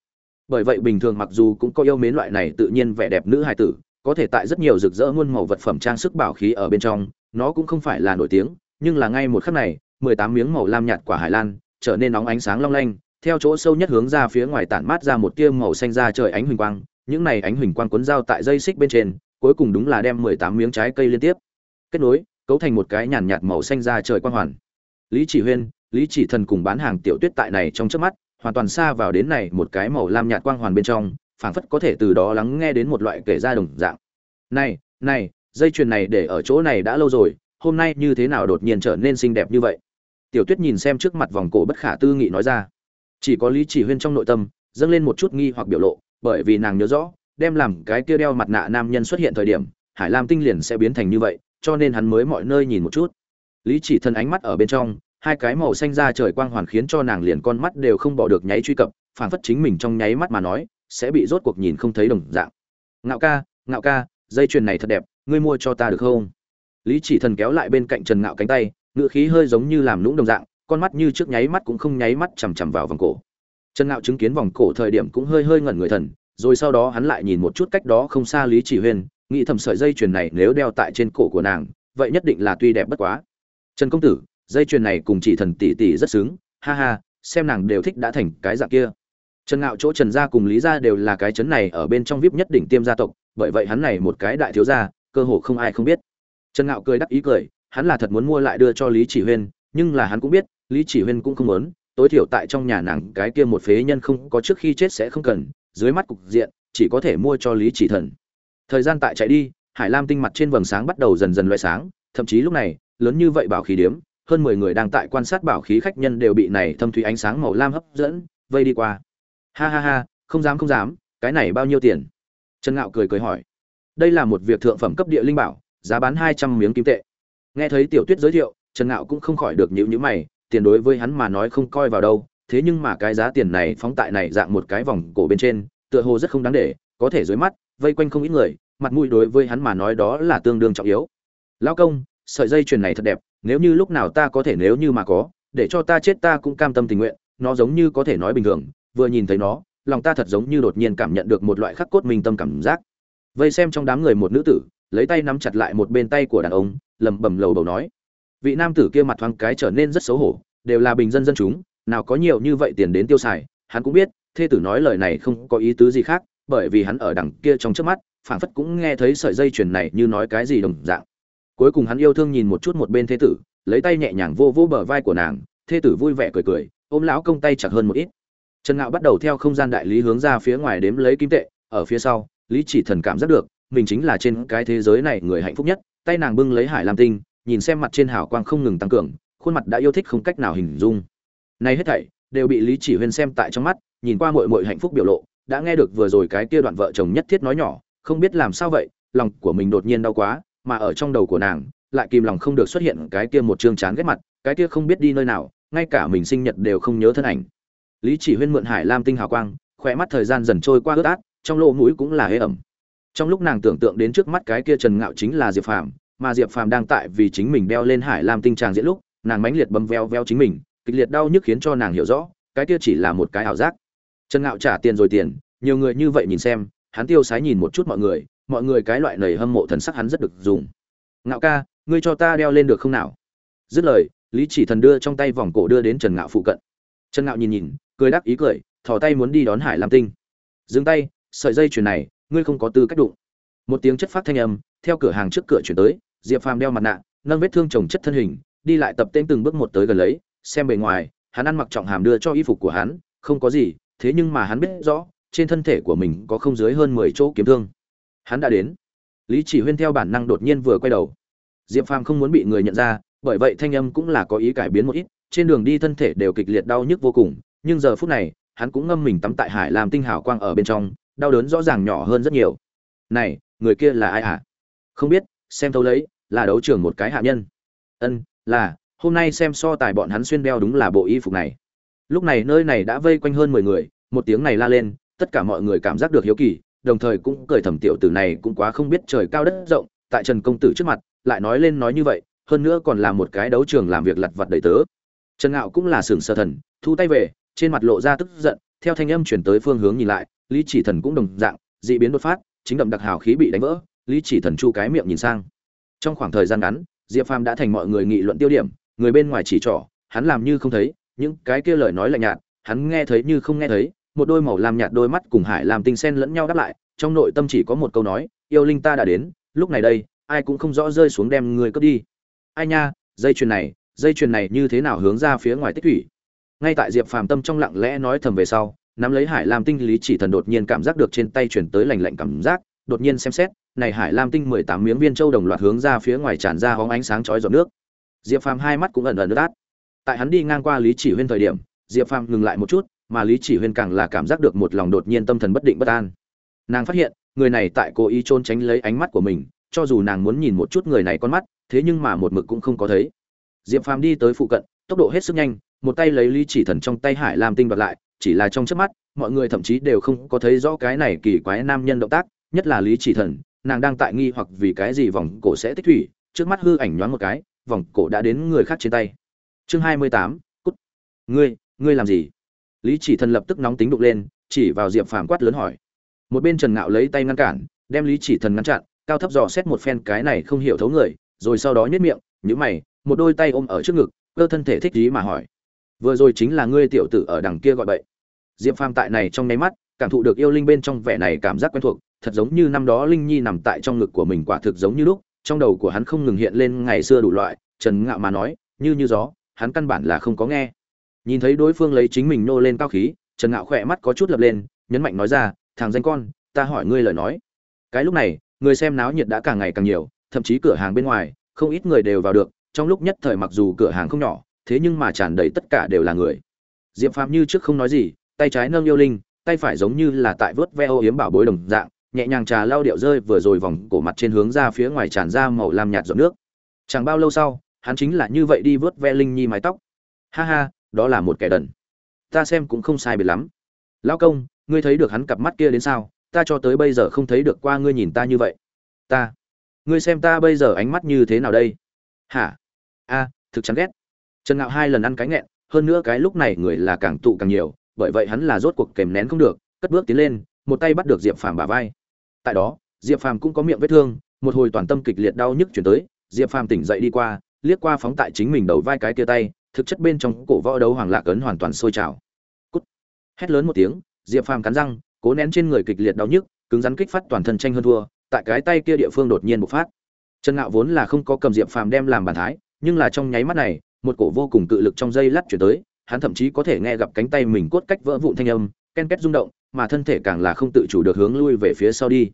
A: Bởi vậy bình thường mặc dù cũng có yêu mến loại này tự nhiên vẻ đẹp nữ hài tử, có thể tại rất nhiều rực rỡ muôn màu vật phẩm trang sức bảo khí ở bên trong, nó cũng không phải là nổi tiếng, nhưng là ngay một khắc này, mười tám miếng màu lam nhạt quả hải lan trở nên nóng ánh sáng long lanh, theo chỗ sâu nhất hướng ra phía ngoài tản mát ra một tia màu xanh ra trời ánh huỳnh quang, những này ánh huỳnh quang cuốn dao tại dây xích bên trên, cuối cùng đúng là đem mười tám miếng trái cây liên tiếp kết nối, cấu thành một cái nhàn nhạt màu xanh ra trời quang hoàn. Lý chỉ huyên, lý chỉ thần cùng bán hàng tiểu tuyết tại này trong chớp mắt, hoàn toàn xa vào đến này một cái màu lam nhạt quang hoàn bên trong, phảng phất có thể từ đó lắng nghe đến một loại kể ra đồng dạng. Này này, dây chuyền này để ở chỗ này đã lâu rồi, hôm nay như thế nào đột nhiên trở nên xinh đẹp như vậy? Tiểu tuyết nhìn xem trước mặt vòng cổ bất khả tư nghị nói ra. Chỉ có lý chỉ huyên trong nội tâm, dâng lên một chút nghi hoặc biểu lộ, bởi vì nàng nhớ rõ, đem làm cái kia đeo mặt nạ nam nhân xuất hiện thời điểm, hải lam tinh liền sẽ biến thành như vậy, cho nên hắn mới mọi nơi nhìn một chút. Lý chỉ thân ánh mắt ở bên trong, hai cái màu xanh ra trời quang hoàn khiến cho nàng liền con mắt đều không bỏ được nháy truy cập, phảng phất chính mình trong nháy mắt mà nói, sẽ bị rốt cuộc nhìn không thấy đồng dạng. Ngạo ca ngạo ca, dây chuyền này thật đẹp, ngươi mua cho ta được không? Lý chỉ thần kéo lại bên cạnh trần ngạo cánh tay ngựa khí hơi giống như làm nũng đồng dạng con mắt như trước nháy mắt cũng không nháy mắt chằm chằm vào vòng cổ. Trần ngạo chứng kiến vòng cổ thời điểm cũng hơi hơi ngẩn người thần rồi sau đó hắn lại nhìn một chút cách đó không xa lý chỉ huyên nghĩ thầm sợi dây chuyền này nếu đeo tại trên cổ của nàng vậy nhất định là tuy đẹp bất quá. Trần công tử dây chuyền này cùng chỉ thần tỷ tỷ rất sướng, ha ha xem nàng đều thích đã thành cái dạng kia. Trần ngạo chỗ trần gia cùng lý gia đều là cái chấn này ở bên trong vip nhất đỉnh tiêm gia tộc bởi vậy hắn này một cái đại thiếu gia cơ hồ không ai không biết. Trần ngạo cười đắc ý cười hắn là thật muốn mua lại đưa cho lý chỉ huyên, nhưng là hắn cũng biết, lý chỉ huyên cũng không muốn, tối thiểu tại trong nhà nàng cái kia một phế nhân không có trước khi chết sẽ không cần, dưới mắt cục diện, chỉ có thể mua cho lý chỉ thần. Thời gian tại chạy đi, hải lam tinh mặt trên vầng sáng bắt đầu dần dần loại sáng, thậm chí lúc này, lớn như vậy bảo khí điếm, hơn mười người đang tại quan sát bảo khí khách nhân đều bị này thâm thủy ánh sáng màu lam hấp dẫn, vây đi qua. Ha ha ha, không dám không dám, cái này bao nhiêu tiền? Trần ngạo cười cười hỏi. Đây là một việc thượng phẩm cấp địa linh bảo, giá bán hai trăm miếng kim tệ nghe thấy tiểu tuyết giới thiệu, trần ngạo cũng không khỏi được nhịu nhữ mày, tiền đối với hắn mà nói không coi vào đâu, thế nhưng mà cái giá tiền này phóng tại này dạng một cái vòng cổ bên trên, tựa hồ rất không đáng để, có thể dưới mắt, vây quanh không ít người, mặt mũi đối với hắn mà nói đó là tương đương trọng yếu. Lão công, sợi dây chuyền này thật đẹp, nếu như lúc nào ta có thể nếu như mà có, để cho ta chết ta cũng cam tâm tình nguyện, nó giống như có thể nói bình thường, vừa nhìn thấy nó, lòng ta thật giống như đột nhiên cảm nhận được một loại khắc cốt minh tâm cảm giác. Vây xem trong đám người một nữ tử lấy tay nắm chặt lại một bên tay của đàn ông, lẩm bẩm lầu bầu nói. Vị nam tử kia mặt thoáng cái trở nên rất xấu hổ, đều là bình dân dân chúng, nào có nhiều như vậy tiền đến tiêu xài, hắn cũng biết, thê tử nói lời này không có ý tứ gì khác, bởi vì hắn ở đằng kia trong trước mắt, phảng phất cũng nghe thấy sợi dây chuyền này như nói cái gì đồng dạng. Cuối cùng hắn yêu thương nhìn một chút một bên thê tử, lấy tay nhẹ nhàng vô vô bờ vai của nàng, thê tử vui vẻ cười cười, ôm lão công tay chặt hơn một ít. Trần ngạo bắt đầu theo không gian đại lý hướng ra phía ngoài đếm lấy kim tệ, ở phía sau, lý chỉ thần cảm giác được mình chính là trên cái thế giới này người hạnh phúc nhất, tay nàng bưng lấy hải lam tinh, nhìn xem mặt trên hào quang không ngừng tăng cường, khuôn mặt đã yêu thích không cách nào hình dung. Nay hết thảy, đều bị lý chỉ huyên xem tại trong mắt, nhìn qua mội mội hạnh phúc biểu lộ, đã nghe được vừa rồi cái kia đoạn vợ chồng nhất thiết nói nhỏ, không biết làm sao vậy, lòng của mình đột nhiên đau quá, mà ở trong đầu của nàng, lại kìm lòng không được xuất hiện cái kia một trương chán ghét mặt, cái kia không biết đi nơi nào, ngay cả mình sinh nhật đều không nhớ thân ảnh. Lý chỉ huyên mượn hải lam tinh hào quang khỏe mắt thời gian dần trôi qua ướt át, trong lỗ mũi cũng là hế ẩm trong lúc nàng tưởng tượng đến trước mắt cái kia trần ngạo chính là diệp phàm, mà diệp phàm đang tại vì chính mình đeo lên hải lam tinh tràng diễn lúc, nàng mãnh liệt bấm veo veo chính mình, kịch liệt đau nhức khiến cho nàng hiểu rõ, cái kia chỉ là một cái ảo giác. Trần ngạo trả tiền rồi tiền, nhiều người như vậy nhìn xem, hắn tiêu sái nhìn một chút mọi người mọi người cái loại nầy hâm mộ thần sắc hắn rất được dùng. Ngạo ca, ngươi cho ta đeo lên được không nào? Dứt lời, lý chỉ thần đưa trong tay vòng cổ đưa đến trần ngạo phụ cận. Trần ngạo nhìn nhìn, cười đắc ý cười, thò tay muốn đi đón hải lam tinh. Dừng tay, sợi dây chuyền này ngươi không có tư cách đụng. Một tiếng chất phát thanh âm, theo cửa hàng trước cửa chuyển tới, diệp phàm đeo mặt nạ, nâng vết thương chồng chất thân hình, đi lại tập tên từng bước một tới gần lấy, xem bề ngoài, hắn ăn mặc trọng hàm đưa cho y phục của hắn, không có gì, thế nhưng mà hắn biết rõ, trên thân thể của mình có không dưới hơn mười chỗ kiếm thương. Hắn đã đến. Lý chỉ huyên theo bản năng đột nhiên vừa quay đầu. Diệp phàm không muốn bị người nhận ra, bởi vậy thanh âm cũng là có ý cải biến một ít, trên đường đi thân thể đều kịch liệt đau nhức vô cùng, nhưng giờ phút này, hắn cũng ngâm mình tắm tại hải làm tinh hào quang ở bên trong đau đớn rõ ràng nhỏ hơn rất nhiều. Này, người kia là ai hả? À? không biết, xem thấu lấy, là đấu trường một cái hạ nhân. Ân, là, hôm nay xem so tài bọn hắn xuyên đeo đúng là bộ y phục này. Lúc này nơi này đã vây quanh hơn mười người, một tiếng này la lên, tất cả mọi người cảm giác được hiếu kỳ, đồng thời cũng cười thầm tiểu tử này cũng quá không biết trời cao đất rộng, tại trần công tử trước mặt, lại nói lên nói như vậy, hơn nữa còn là một cái đấu trường làm việc lặt vặt đầy tớ. Trần ngạo cũng là sừng sơ thần, thu tay về, trên mặt lộ ra tức giận, theo thanh âm chuyển tới phương hướng nhìn lại lý chỉ thần cũng đồng dạng, dị biến đột phát, chính đậm đặc hào khí bị đánh vỡ, lý chỉ thần chu cái miệng nhìn sang. Trong khoảng thời gian ngắn, diệp phàm đã thành mọi người nghị luận tiêu điểm, người bên ngoài chỉ trỏ, hắn làm như không thấy, những cái kia lời nói lạnh nhạt, hắn nghe thấy như không nghe thấy, một đôi màu lam nhạt đôi mắt cùng hải làm tinh sen lẫn nhau đáp lại, trong nội tâm chỉ có một câu nói, yêu linh ta đã đến, lúc này đây, ai cũng không rõ rơi xuống đem người cướp đi. Ai nha, dây chuyền này, dây chuyền này như thế nào hướng ra phía ngoài tích thủy? Ngay tại diệp phàm tâm trong lặng lẽ nói thầm về sau nắm lấy hải lam tinh lý chỉ thần đột nhiên cảm giác được trên tay chuyển tới lành lạnh cảm giác, đột nhiên xem xét, này hải lam tinh mười tám miếng viên châu đồng loạt hướng ra phía ngoài tràn ra hóng ánh sáng chói giọt nước. Diệp phàm hai mắt cũng ẩn ẩn nước át. Tại hắn đi ngang qua lý chỉ huyên thời điểm, diệp phàm ngừng lại một chút, mà lý chỉ huyên càng là cảm giác được một lòng đột nhiên tâm thần bất định bất an. Nàng phát hiện, người này tại cố ý trôn tránh lấy ánh mắt của mình, cho dù nàng muốn nhìn một chút người này con mắt, thế nhưng mà một mực cũng không có thấy. Diệp phàm đi tới phụ cận, tốc độ hết sức nhanh, một tay lấy lý chỉ thần trong tay hải lam tinh đoạt lại chỉ là trong chớp mắt, mọi người thậm chí đều không có thấy rõ cái này kỳ quái nam nhân động tác, nhất là lý chỉ thần, nàng đang tại nghi hoặc vì cái gì vòng cổ sẽ tích thủy, trước mắt hư ảnh nhoáng một cái, vòng cổ đã đến người khác trên tay. Chương hai mươi tám, cút. Ngươi ngươi làm gì? Lý chỉ thần lập tức nóng tính đục lên, chỉ vào diệp phàm quát lớn hỏi. Một bên trần ngạo lấy tay ngăn cản, đem lý chỉ thần ngăn chặn, cao thấp dò xét một phen cái này không hiểu thấu người, rồi sau đó nhếch miệng, nhíu mày, một đôi tay ôm ở trước ngực, cơ thân thể thích trí mà hỏi. Vừa rồi chính là ngươi tiểu tử ở đằng kia gọi bậy diệp phàm tại này trong nháy mắt, cảm thụ được yêu linh bên trong vẻ này cảm giác quen thuộc, thật giống như năm đó linh nhi nằm tại trong ngực của mình quả thực giống như lúc, trong đầu của hắn không ngừng hiện lên ngày xưa đủ loại, trần ngạo mà nói, như như gió, hắn căn bản là không có nghe. Nhìn thấy đối phương lấy chính mình nô lên cao khí, trần ngạo khỏe mắt có chút lập lên, nhấn mạnh nói ra, thằng danh con, ta hỏi ngươi lời nói. Cái lúc này, người xem náo nhiệt đã càng ngày càng nhiều, thậm chí cửa hàng bên ngoài, không ít người đều vào được, trong lúc nhất thời mặc dù cửa hàng không nhỏ, thế nhưng mà tràn đầy tất cả đều là người. Diệp Phàm như trước không nói gì tay trái nâng yêu linh, tay phải giống như là tại vớt ve ô yếm bảo bối đồng dạng, nhẹ nhàng trà lao điệu rơi vừa rồi vòng cổ mặt trên hướng ra phía ngoài tràn ra màu lam nhạt giọt nước. Chẳng bao lâu sau, hắn chính là như vậy đi vớt ve linh nhi mái tóc. Ha ha, đó là một kẻ đần. Ta xem cũng không sai biệt lắm. Lão công, ngươi thấy được hắn cặp mắt kia đến sao? Ta cho tới bây giờ không thấy được qua ngươi nhìn ta như vậy. Ta, ngươi xem ta bây giờ ánh mắt như thế nào đây? Hả? A, thực chán ghét. Trần ngạo hai lần ăn cái nghẹn, hơn nữa cái lúc này người là càng tụ càng nhiều bởi vậy hắn là rốt cuộc kèm nén không được, cất bước tiến lên, một tay bắt được diệp phàm bả vai. Tại đó, diệp phàm cũng có miệng vết thương, một hồi toàn tâm kịch liệt đau nhức chuyển tới, diệp phàm tỉnh dậy đi qua, liếc qua phóng tại chính mình đầu vai cái kia tay, thực chất bên trong cổ võ đấu hoàng lạc ấn hoàn toàn sôi trào. Cút. Hét lớn một tiếng, diệp phàm cắn răng, cố nén trên người kịch liệt đau nhức, cứng rắn kích phát toàn thân tranh hơn thua, tại cái tay kia địa phương đột nhiên bộc phát. Trần ngạo vốn là không có cầm diệp phàm đem làm bàn thái, nhưng là trong nháy mắt này, một cổ vô cùng cự lực trong dây lắt chuyển tới hắn thậm chí có thể nghe gặp cánh tay mình cốt cách vỡ vụn thanh âm, ken két rung động, mà thân thể càng là không tự chủ được hướng lui về phía sau đi.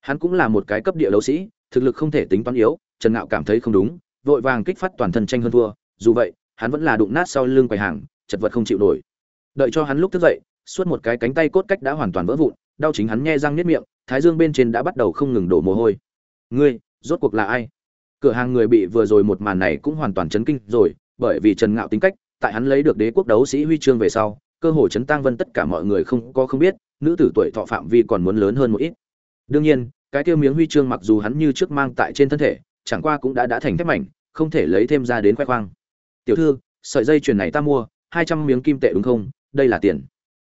A: Hắn cũng là một cái cấp địa đấu sĩ, thực lực không thể tính toán yếu, trần ngạo cảm thấy không đúng, vội vàng kích phát toàn thân tranh hơn thua, dù vậy, hắn vẫn là đụng nát sau lưng quầy hàng, chật vật không chịu nổi. Đợi cho hắn lúc thức dậy, suốt một cái cánh tay cốt cách đã hoàn toàn vỡ vụn, đau chính hắn nghe răng niết miệng, thái dương bên trên đã bắt đầu không ngừng đổ mồ hôi. Ngươi, rốt cuộc là ai? Cửa hàng người bị vừa rồi một màn này cũng hoàn toàn chấn kinh rồi, bởi vì trần ngạo tính cách tại hắn lấy được đế quốc đấu sĩ huy chương về sau, cơ hội chấn tăng vân tất cả mọi người không có không biết, nữ tử tuổi thọ phạm vi còn muốn lớn hơn một ít. Đương nhiên, cái kia miếng huy chương mặc dù hắn như trước mang tại trên thân thể, chẳng qua cũng đã đã thành thép mảnh, không thể lấy thêm ra đến khoe khoang. Tiểu thư, sợi dây chuyền này ta mua, hai trăm miếng kim tệ đúng không? Đây là tiền.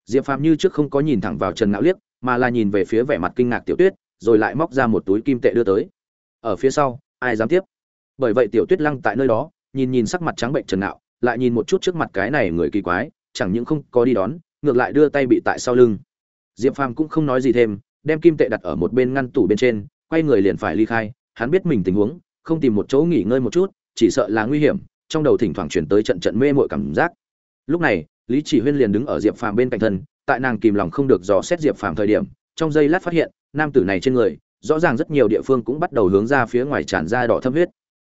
A: Diệp phàm như trước không có nhìn thẳng vào trần ngạo liếc, mà là nhìn về phía vẻ mặt kinh ngạc tiểu tuyết, rồi lại móc ra một túi kim tệ đưa tới. Ở phía sau, ai dám tiếp? Bởi vậy tiểu tuyết lăng tại nơi đó, nhìn nhìn sắc mặt trắng bệnh trần ngạo lại nhìn một chút trước mặt cái này người kỳ quái, chẳng những không có đi đón, ngược lại đưa tay bị tại sau lưng. Diệp phàm cũng không nói gì thêm, đem kim tệ đặt ở một bên ngăn tủ bên trên, quay người liền phải ly khai, hắn biết mình tình huống, không tìm một chỗ nghỉ ngơi một chút, chỉ sợ là nguy hiểm, trong đầu thỉnh thoảng chuyển tới trận trận mê muội cảm giác. Lúc này, lý chỉ huyên liền đứng ở diệp phàm bên cạnh thân, tại nàng kìm lòng không được dò xét diệp phàm thời điểm, trong giây lát phát hiện, nam tử này trên người, rõ ràng rất nhiều địa phương cũng bắt đầu hướng ra phía ngoài tràn ra đỏ thâm huyết.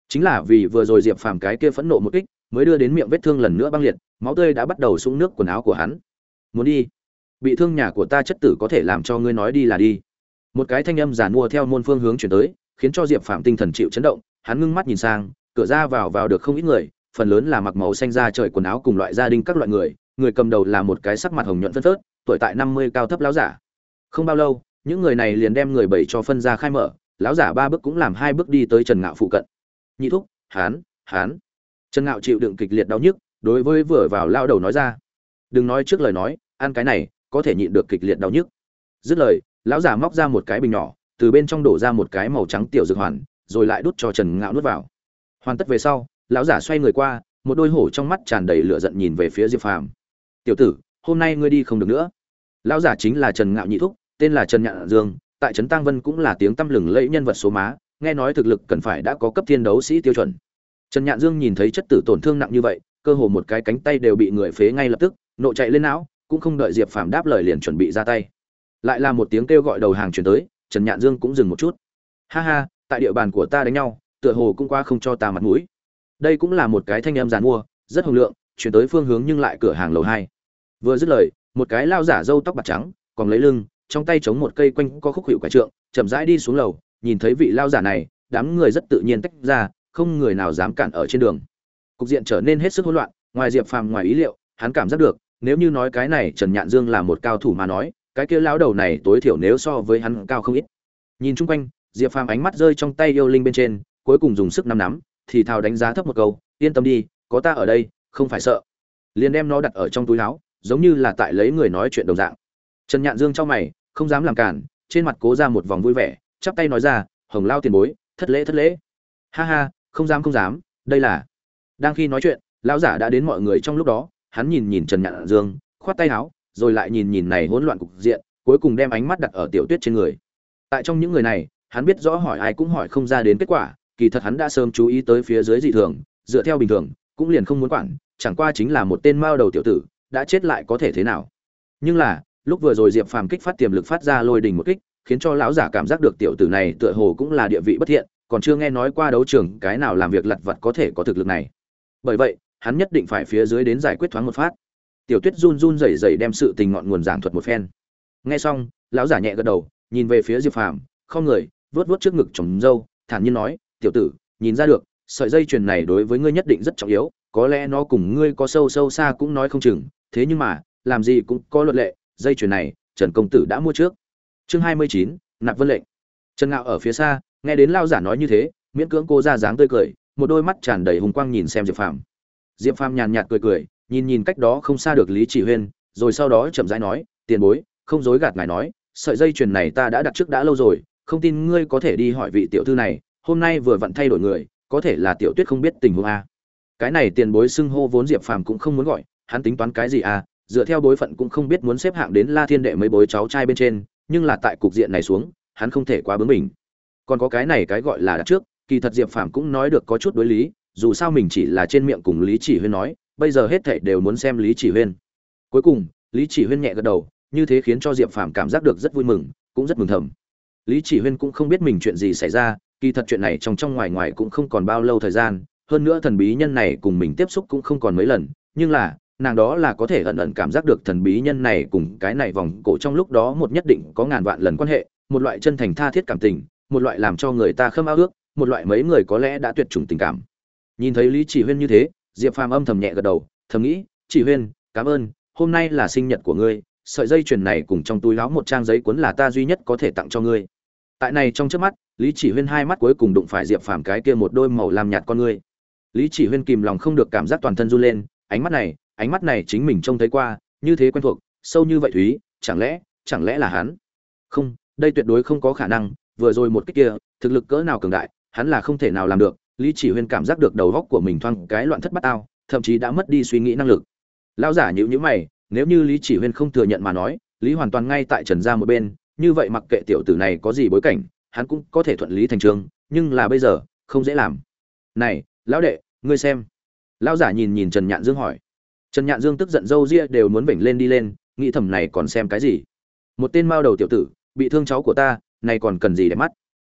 A: Chính là vì vừa rồi diệp phàm cái kia phẫn nộ một kích mới đưa đến miệng vết thương lần nữa băng liệt, máu tươi đã bắt đầu sũng nước quần áo của hắn. Muốn đi. Bị thương nhà của ta chất tử có thể làm cho ngươi nói đi là đi. Một cái thanh âm giàn mua theo môn phương hướng chuyển tới, khiến cho diệp phạm tinh thần chịu chấn động, hắn ngưng mắt nhìn sang, cửa ra vào vào được không ít người, phần lớn là mặc màu xanh da trời quần áo cùng loại gia đình các loại người người cầm đầu là một cái sắc mặt hồng nhuận phân phớt, tuổi tại năm mươi cao thấp láo giả. Không bao lâu, những người này liền đem người bảy cho phân ra khai mở láo giả ba bước cũng làm hai bước đi tới trần ngạo phụ cận. Nhị thúc hán hán trần ngạo chịu đựng kịch liệt đau nhức, đối với vừa vào lao đầu nói ra. Đừng nói trước lời nói, ăn cái này, có thể nhịn được kịch liệt đau nhức. Dứt lời, lão giả móc ra một cái bình nhỏ, từ bên trong đổ ra một cái màu trắng tiểu dược hoàn, rồi lại đút cho trần ngạo nuốt vào. Hoàn tất về sau, lão giả xoay người qua, một đôi hổ trong mắt tràn đầy lửa giận nhìn về phía diệp phàm. Tiểu tử, hôm nay ngươi đi không được nữa. Lão giả chính là trần ngạo nhị thúc, tên là trần nhạn dương, tại trấn tăng vân cũng là tiếng tăm lừng lẫy nhân vật số má, nghe nói thực lực cần phải đã có cấp thiên đấu sĩ tiêu chuẩn trần nhạn dương nhìn thấy chất tử tổn thương nặng như vậy, cơ hồ một cái cánh tay đều bị người phế ngay lập tức, nộ chạy lên não, cũng không đợi diệp phàm đáp lời liền chuẩn bị ra tay. Lại là một tiếng kêu gọi đầu hàng chuyển tới, trần nhạn dương cũng dừng một chút. Ha ha, tại địa bàn của ta đánh nhau, tựa hồ cũng qua không cho ta mặt mũi. Đây cũng là một cái thanh em giàn mua, rất hồng lượng, chuyển tới phương hướng nhưng lại cửa hàng lầu hai. Vừa dứt lời, một cái lao giả râu tóc bạc trắng, còn lấy lưng, trong tay chống một cây quanh có khúc hiệu quả trượng, chậm rãi đi xuống lầu, nhìn thấy vị lao giả này, đám người rất tự nhiên tách ra không người nào dám cản ở trên đường. Cục diện trở nên hết sức hỗn loạn, ngoài diệp phàm ngoài ý liệu, hắn cảm giác được, nếu như nói cái này trần nhạn dương là một cao thủ mà nói, cái kia lão đầu này tối thiểu nếu so với hắn cao không ít. Nhìn chung quanh, diệp phàm ánh mắt rơi trong tay yêu linh bên trên, cuối cùng dùng sức nắm nắm, thì thào đánh giá thấp một câu, yên tâm đi, có ta ở đây, không phải sợ. Liền đem nó đặt ở trong túi áo, giống như là tại lấy người nói chuyện đồng dạng. Trần nhạn dương trong mày, không dám làm cản, trên mặt cố ra một vòng vui vẻ, chắp tay nói ra, hồng lao tiền bối, thất lễ thất lễ. Ha ha không dám không dám, đây là. Đang khi nói chuyện, lão giả đã đến mọi người trong lúc đó, hắn nhìn nhìn trần nhạn dương, khoát tay áo, rồi lại nhìn nhìn này hỗn loạn cục diện, cuối cùng đem ánh mắt đặt ở tiểu tuyết trên người. Tại trong những người này, hắn biết rõ hỏi ai cũng hỏi không ra đến kết quả, kỳ thật hắn đã sớm chú ý tới phía dưới dị thường, dựa theo bình thường, cũng liền không muốn quản, chẳng qua chính là một tên mao đầu tiểu tử, đã chết lại có thể thế nào. Nhưng là, lúc vừa rồi diệp phàm kích phát tiềm lực phát ra lôi đình một kích, khiến cho lão giả cảm giác được tiểu tử này tựa hồ cũng là địa vị bất thiện còn chưa nghe nói qua đấu trường cái nào làm việc lặt vặt có thể có thực lực này. Bởi vậy, hắn nhất định phải phía dưới đến giải quyết thoáng một phát. Tiểu tuyết run run rẩy rẩy đem sự tình ngọn nguồn giảng thuật một phen. Nghe xong, lão giả nhẹ gật đầu, nhìn về phía diệp phàm, không người vớt vớt trước ngực chồng râu thản nhiên nói, tiểu tử, nhìn ra được, sợi dây chuyền này đối với ngươi nhất định rất trọng yếu, có lẽ nó cùng ngươi có sâu sâu xa cũng nói không chừng, thế nhưng mà, làm gì cũng có luật lệ, dây chuyền này, trần công tử đã mua trước. Chương hai mươi chín, nạp vân lệnh. Trần ngạo ở phía xa nghe đến lao giả nói như thế, miễn cưỡng cô ra dáng tươi cười, một đôi mắt tràn đầy hùng quang nhìn xem diệp phàm. Diệp phàm nhàn nhạt cười cười, nhìn nhìn cách đó không xa được lý chỉ huyên, rồi sau đó chậm rãi nói, tiền bối, không dối gạt ngài nói, sợi dây chuyền này ta đã đặt trước đã lâu rồi, không tin ngươi có thể đi hỏi vị tiểu thư này, hôm nay vừa vặn thay đổi người, có thể là tiểu tuyết không biết tình huống a. Cái này tiền bối xưng hô vốn diệp phàm cũng không muốn gọi, hắn tính toán cái gì a, dựa theo bối phận cũng không biết muốn xếp hạng đến la thiên đệ mấy bối cháu trai bên trên, nhưng là tại cục diện này xuống, hắn không thể quá bướng mình còn có cái này cái gọi là đặt trước, kỳ thật diệp phàm cũng nói được có chút đối lý, dù sao mình chỉ là trên miệng cùng lý chỉ huyên nói, bây giờ hết thảy đều muốn xem lý chỉ huyên. Cuối cùng, lý chỉ huyên nhẹ gật đầu, như thế khiến cho diệp phàm cảm giác được rất vui mừng, cũng rất mừng thầm. Lý chỉ huyên cũng không biết mình chuyện gì xảy ra, kỳ thật chuyện này trong trong ngoài ngoài cũng không còn bao lâu thời gian, hơn nữa thần bí nhân này cùng mình tiếp xúc cũng không còn mấy lần, nhưng là, nàng đó là có thể ẩn ẩn cảm giác được thần bí nhân này cùng cái này vòng cổ trong lúc đó một nhất định có ngàn vạn lần quan hệ, một loại chân thành tha thiết cảm tình một loại làm cho người ta khâm ao ước, một loại mấy người có lẽ đã tuyệt chủng tình cảm. Nhìn thấy lý chỉ huyên như thế, diệp phàm âm thầm nhẹ gật đầu, thầm nghĩ, chỉ huyên, cảm ơn, hôm nay là sinh nhật của ngươi, sợi dây chuyền này cùng trong túi láo một trang giấy cuốn là ta duy nhất có thể tặng cho ngươi. Tại này trong trước mắt, lý chỉ huyên hai mắt cuối cùng đụng phải diệp phàm cái kia một đôi màu làm nhạt con ngươi. Lý chỉ huyên kìm lòng không được cảm giác toàn thân run lên, ánh mắt này, ánh mắt này chính mình trông thấy qua, như thế quen thuộc, sâu như vậy thúy, chẳng lẽ chẳng lẽ là hắn? Không, đây tuyệt đối không có khả năng vừa rồi một cách kia, thực lực cỡ nào cường đại, hắn là không thể nào làm được, lý chỉ huyên cảm giác được đầu góc của mình thoang cái loạn thất bát ao thậm chí đã mất đi suy nghĩ năng lực. Lão giả nhữ nhữ mày, nếu như lý chỉ huyên không thừa nhận mà nói, lý hoàn toàn ngay tại trần gia một bên, như vậy mặc kệ tiểu tử này có gì bối cảnh, hắn cũng có thể thuận lý thành trường, nhưng là bây giờ, không dễ làm. Này, lão đệ, ngươi xem. Lão giả nhìn nhìn trần nhạn dương hỏi. Trần nhạn dương tức giận râu ria đều muốn vểnh lên đi lên, nghĩ thầm này còn xem cái gì. Một tên mao đầu tiểu tử, bị thương cháu của ta này còn cần gì để mắt?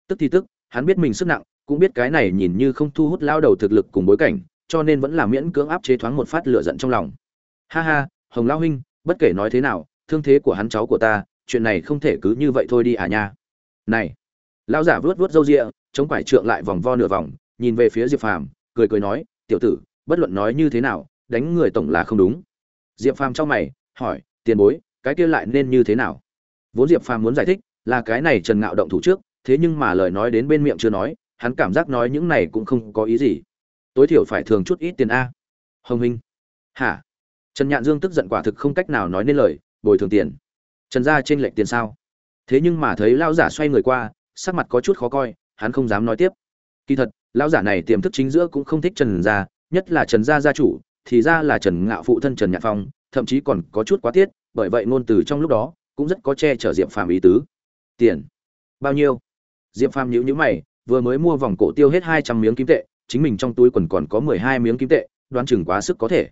A: Tức thì tức, hắn biết mình sức nặng, cũng biết cái này nhìn như không thu hút lao đầu thực lực cùng bối cảnh, cho nên vẫn là miễn cưỡng áp chế thoáng một phát lửa giận trong lòng. Ha ha, hồng lao huynh, bất kể nói thế nào, thương thế của hắn cháu của ta, chuyện này không thể cứ như vậy thôi đi à nha. Này, lão giả vuốt vuốt râu ria, chống quải trượng lại vòng vo nửa vòng, nhìn về phía diệp phàm, cười cười nói, tiểu tử, bất luận nói như thế nào, đánh người tổng là không đúng. Diệp phàm trong mày, hỏi, tiền bối, cái kia lại nên như thế nào? Vốn diệp phàm muốn giải thích là cái này trần ngạo động thủ trước, thế nhưng mà lời nói đến bên miệng chưa nói, hắn cảm giác nói những này cũng không có ý gì. Tối thiểu phải thường chút ít tiền a. Hồng huynh. Hả? Trần nhạn dương tức giận quả thực không cách nào nói nên lời, bồi thường tiền. Trần gia trên lệch tiền sao? Thế nhưng mà thấy lão giả xoay người qua, sắc mặt có chút khó coi, hắn không dám nói tiếp. Kỳ thật, lão giả này tiềm thức chính giữa cũng không thích trần gia, nhất là trần gia gia chủ, thì ra là trần ngạo phụ thân trần nhạn phong, thậm chí còn có chút quá tiết, bởi vậy ngôn từ trong lúc đó cũng rất có che chở diệp phàm ý tứ tiền. Bao nhiêu? Diệp phàm nhữ nhữ mày, vừa mới mua vòng cổ tiêu hết hai trăm miếng kim tệ, chính mình trong túi quần còn có mười hai miếng kim tệ, đoán chừng quá sức có thể.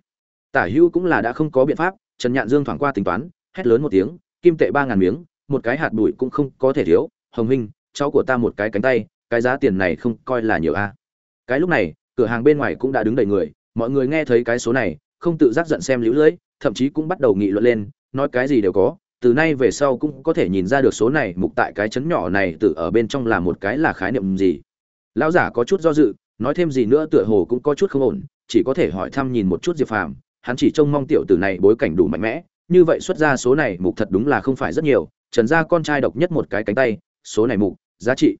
A: Tả hữu cũng là đã không có biện pháp, trần nhạn dương thoảng qua tính toán, hét lớn một tiếng, kim tệ ba ngàn miếng, một cái hạt bụi cũng không có thể thiếu. Hồng huynh cháu của ta một cái cánh tay, cái giá tiền này không coi là nhiều a. Cái lúc này, cửa hàng bên ngoài cũng đã đứng đầy người, mọi người nghe thấy cái số này, không tự giác giận xem lũ lưỡi thậm chí cũng bắt đầu nghị luận lên, nói cái gì đều có từ nay về sau cũng có thể nhìn ra được số này mục tại cái chấn nhỏ này tự ở bên trong là một cái là khái niệm gì. Lão giả có chút do dự, nói thêm gì nữa tựa hồ cũng có chút không ổn, chỉ có thể hỏi thăm nhìn một chút diệp phàm, hắn chỉ trông mong tiểu tử này bối cảnh đủ mạnh mẽ, như vậy xuất ra số này mục thật đúng là không phải rất nhiều, trần gia con trai độc nhất một cái cánh tay, số này mục, giá trị.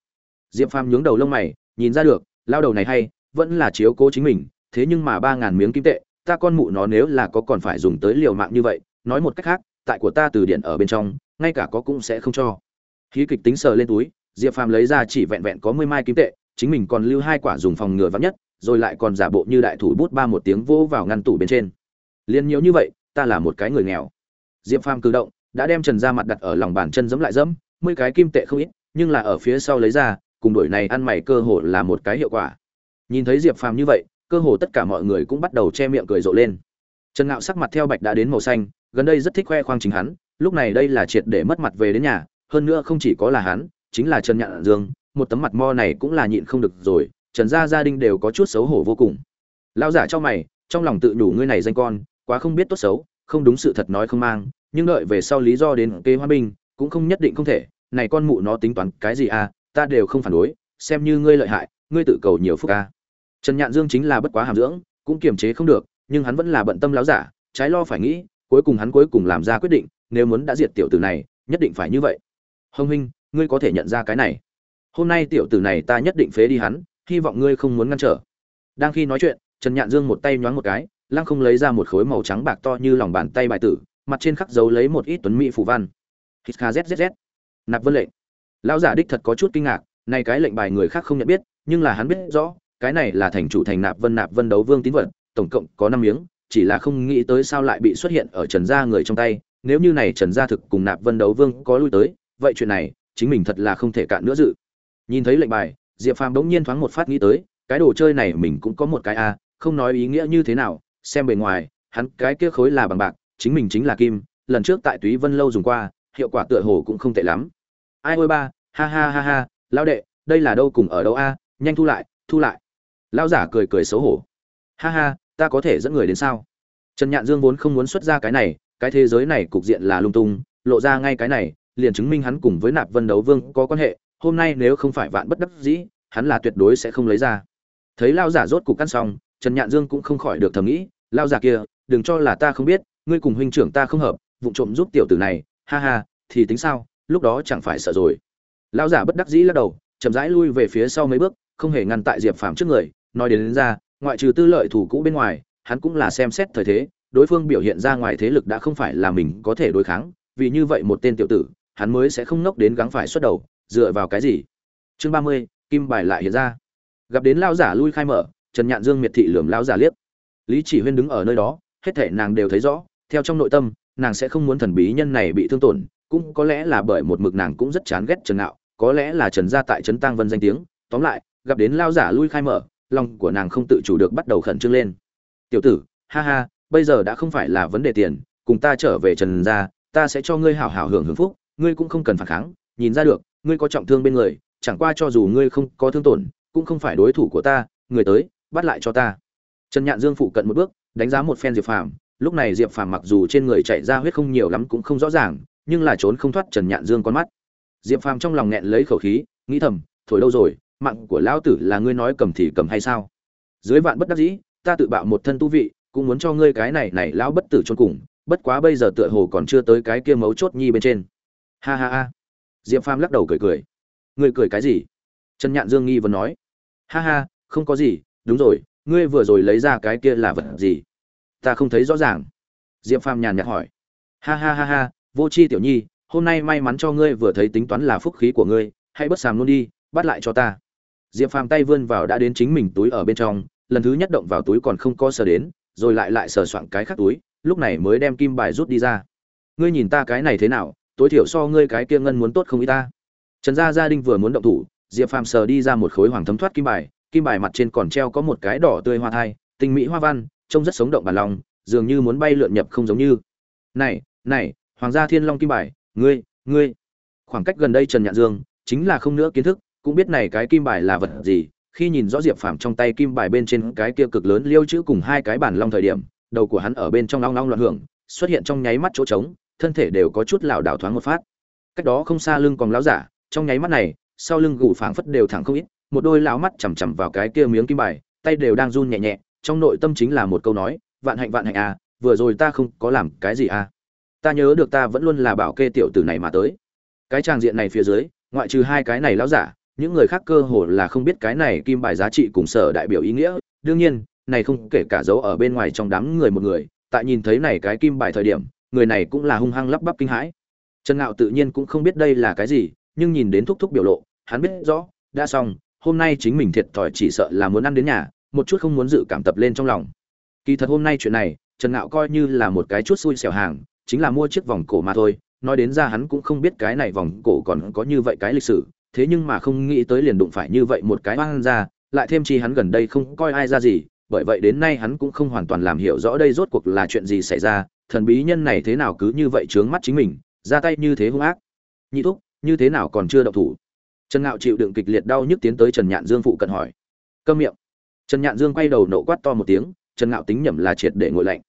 A: Diệp phàm nhướng đầu lông mày, nhìn ra được, lao đầu này hay, vẫn là chiếu cố chính mình, thế nhưng mà ba ngàn miếng kim tệ, ta con mụ nó nếu là có còn phải dùng tới liều mạng như vậy, nói một cách khác tại của ta từ điện ở bên trong, ngay cả có cũng sẽ không cho. Khí kịch tính sờ lên túi, diệp phàm lấy ra chỉ vẹn vẹn có mươi mai kim tệ, chính mình còn lưu hai quả dùng phòng ngừa vắng nhất, rồi lại còn giả bộ như đại thủ bút ba một tiếng vỗ vào ngăn tủ bên trên. Liên nhiều như vậy, ta là một cái người nghèo. Diệp phàm cử động, đã đem trần ra mặt đặt ở lòng bàn chân giẫm lại dẫm mười cái kim tệ không ít, nhưng là ở phía sau lấy ra, cùng đổi này ăn mày cơ hồ là một cái hiệu quả. Nhìn thấy diệp phàm như vậy, cơ hồ tất cả mọi người cũng bắt đầu che miệng cười rộ lên trần ngạo sắc mặt theo bạch đã đến màu xanh, gần đây rất thích khoe khoang chính hắn, lúc này đây là triệt để mất mặt về đến nhà, hơn nữa không chỉ có là hắn, chính là trần nhạn dương, một tấm mặt mo này cũng là nhịn không được rồi, trần gia gia đình đều có chút xấu hổ vô cùng lao giả cho mày, trong lòng tự đủ ngươi này danh con, quá không biết tốt xấu, không đúng sự thật nói không mang, nhưng đợi về sau lý do đến kế hoa binh, cũng không nhất định không thể, này con mụ nó tính toán cái gì à ta đều không phản đối, xem như ngươi lợi hại, ngươi tự cầu nhiều phúc à. trần nhạn dương chính là bất quá hàm dưỡng, cũng kiềm chế không được nhưng hắn vẫn là bận tâm láo giả, trái lo phải nghĩ, cuối cùng hắn cuối cùng làm ra quyết định, nếu muốn đã diệt tiểu tử này, nhất định phải như vậy. Hồng huynh, ngươi có thể nhận ra cái này. Hôm nay tiểu tử này ta nhất định phế đi hắn, hy vọng ngươi không muốn ngăn trở. Đang khi nói chuyện, trần nhạn dương một tay nhoáng một cái, lăng không lấy ra một khối màu trắng bạc to như lòng bàn tay bài tử, mặt trên khắc dấu lấy một ít tuấn mỹ phù văn. Hít kha zzz nạp vân lệnh. Lão giả đích thật có chút kinh ngạc, này cái lệnh bài người khác không nhận biết, nhưng là hắn biết rõ, cái này là thành chủ thành nạp vân nạp vân đấu vương tín vật tổng cộng có năm miếng, chỉ là không nghĩ tới sao lại bị xuất hiện ở trần gia người trong tay. Nếu như này trần gia thực cùng nạp vân đấu vương có lui tới, vậy chuyện này, chính mình thật là không thể cạn nữa dự. Nhìn thấy lệnh bài, diệp phàm bỗng nhiên thoáng một phát nghĩ tới, cái đồ chơi này mình cũng có một cái a không nói ý nghĩa như thế nào, xem bề ngoài, hắn cái kia khối là bằng bạc, chính mình chính là kim, lần trước tại túy vân lâu dùng qua, hiệu quả tựa hồ cũng không tệ lắm. Ai ôi ba, ha ha ha ha, lão đệ, đây là đâu cùng ở đâu a, nhanh thu lại thu lại. Lão giả cười cười xấu hổ ha ha ta có thể dẫn người đến sao? Trần nhạn dương vốn không muốn xuất ra cái này cái thế giới này cục diện là lung tung lộ ra ngay cái này liền chứng minh hắn cùng với nạp vân đấu vương có quan hệ hôm nay nếu không phải vạn bất đắc dĩ hắn là tuyệt đối sẽ không lấy ra. Thấy lao giả rốt cục căn xong trần nhạn dương cũng không khỏi được thầm nghĩ lao giả kia đừng cho là ta không biết ngươi cùng huynh trưởng ta không hợp vụ trộm giúp tiểu tử này ha ha thì tính sao lúc đó chẳng phải sợ rồi. Lao giả bất đắc dĩ lắc đầu chậm rãi lui về phía sau mấy bước không hề ngăn tại diệp phàm trước người nói đến, đến ra ngoại trừ tư lợi thủ cũ bên ngoài, hắn cũng là xem xét thời thế, đối phương biểu hiện ra ngoài thế lực đã không phải là mình có thể đối kháng, vì như vậy một tên tiểu tử, hắn mới sẽ không nốc đến gắng phải xuất đầu, dựa vào cái gì? Chương ba mươi, kim bài lại hiện ra. Gặp đến lão giả lui khai mở, trần nhạn dương miệt thị lườm lão giả liếc. Lý chỉ huyên đứng ở nơi đó, hết thảy nàng đều thấy rõ, theo trong nội tâm, nàng sẽ không muốn thần bí nhân này bị thương tổn, cũng có lẽ là bởi một mực nàng cũng rất chán ghét trần nạo có lẽ là trần gia tại trấn tăng vân danh tiếng. Tóm lại, gặp đến lão giả lui khai mở lòng của nàng không tự chủ được bắt đầu khẩn trương lên. Tiểu tử, ha ha, bây giờ đã không phải là vấn đề tiền, cùng ta trở về trần gia, ta sẽ cho ngươi hảo hảo hưởng hưởng phúc, ngươi cũng không cần phản kháng, nhìn ra được, ngươi có trọng thương bên người, chẳng qua cho dù ngươi không có thương tổn, cũng không phải đối thủ của ta, người tới, bắt lại cho ta. Trần nhạn dương phụ cận một bước, đánh giá một phen diệp phàm. Lúc này diệp phàm mặc dù trên người chạy ra huyết không nhiều lắm cũng không rõ ràng, nhưng là trốn không thoát trần nhạn dương con mắt. Diệp phàm trong lòng nghẹn lấy khẩu khí, nghĩ thầm thổi đâu rồi mạng của lão tử là ngươi nói cầm thì cầm hay sao? Dưới vạn bất đắc dĩ, ta tự bạo một thân tu vị, cũng muốn cho ngươi cái này này lão bất tử chôn cùng, bất quá bây giờ tựa hồ còn chưa tới cái kia mấu chốt nhi bên trên. Ha ha ha. Diệp phàm lắc đầu cười cười. Ngươi cười cái gì? Trần nhạn dương nghi vấn nói. Ha ha, không có gì, đúng rồi, ngươi vừa rồi lấy ra cái kia là vật gì? Ta không thấy rõ ràng. Diệp phàm nhàn nhạt hỏi. Ha ha ha ha, vô c h i tiểu nhi, hôm nay may mắn cho ngươi vừa thấy tính toán là phúc khí của ngươi, hãy bất sàm luôn đi, bắt lại cho ta diệp phàm tay vươn vào đã đến chính mình túi ở bên trong, lần thứ nhất động vào túi còn không có sờ đến, rồi lại lại sờ soạn cái khác túi, lúc này mới đem kim bài rút đi ra. Ngươi nhìn ta cái này thế nào, tối thiểu so ngươi cái kia ngân muốn tốt không ý ta. Trần gia gia đình vừa muốn động thủ, diệp phàm sờ đi ra một khối hoàng thấm thoát kim bài kim bài mặt trên còn treo có một cái đỏ tươi hoa thai, tinh mỹ hoa văn, trông rất sống động bản lòng, dường như muốn bay lượn nhập không giống như. Này này, hoàng gia thiên long kim bài, ngươi ngươi. Khoảng cách gần đây trần nhạn dương, chính là không nữa kiến thức cũng biết này cái kim bài là vật gì, khi nhìn rõ diệp phàm trong tay kim bài bên trên cái kia cực lớn liêu chữ cùng hai cái bản long thời điểm, đầu của hắn ở bên trong long long loạn hưởng, xuất hiện trong nháy mắt chỗ trống, thân thể đều có chút lảo đảo thoáng một phát. Cách đó không xa lưng còn lão giả, trong nháy mắt này, sau lưng gù phảng phất đều thẳng không ít, một đôi lão mắt chằm chằm vào cái kia miếng kim bài, tay đều đang run nhẹ nhẹ, trong nội tâm chính là một câu nói, vạn hạnh vạn hạnh à vừa rồi ta không có làm cái gì à. Ta nhớ được ta vẫn luôn là bảo kê tiểu tử này mà tới. Cái tràng diện này phía dưới, ngoại trừ hai cái này lão giả những người khác cơ hồ là không biết cái này kim bài giá trị cùng sở đại biểu ý nghĩa. Đương nhiên, này không kể cả dấu ở bên ngoài trong đám người một người. Tại nhìn thấy này cái kim bài thời điểm, người này cũng là hung hăng lắp bắp kinh hãi. Trần ngạo tự nhiên cũng không biết đây là cái gì, nhưng nhìn đến thúc thúc biểu lộ, hắn biết rõ, đã xong, hôm nay chính mình thiệt thòi chỉ sợ là muốn ăn đến nhà, một chút không muốn dự cảm tập lên trong lòng. Kỳ thật hôm nay chuyện này, trần ngạo coi như là một cái chút xui xẻo hàng, chính là mua chiếc vòng cổ mà thôi. Nói đến ra hắn cũng không biết cái này vòng cổ còn có như vậy cái lịch sử thế nhưng mà không nghĩ tới liền đụng phải như vậy một cái oan ra lại thêm chi hắn gần đây không coi ai ra gì, bởi vậy đến nay hắn cũng không hoàn toàn làm hiểu rõ đây rốt cuộc là chuyện gì xảy ra, thần bí nhân này thế nào cứ như vậy trướng mắt chính mình, ra tay như thế hung ác. Nhị thúc, như thế nào còn chưa động thủ? Trần ngạo chịu đựng kịch liệt đau nhức tiến tới trần nhạn dương phụ cận hỏi. Câm miệng. Trần nhạn dương quay đầu nộ quát to một tiếng, trần ngạo tính nhẩm là triệt để ngồi lạnh.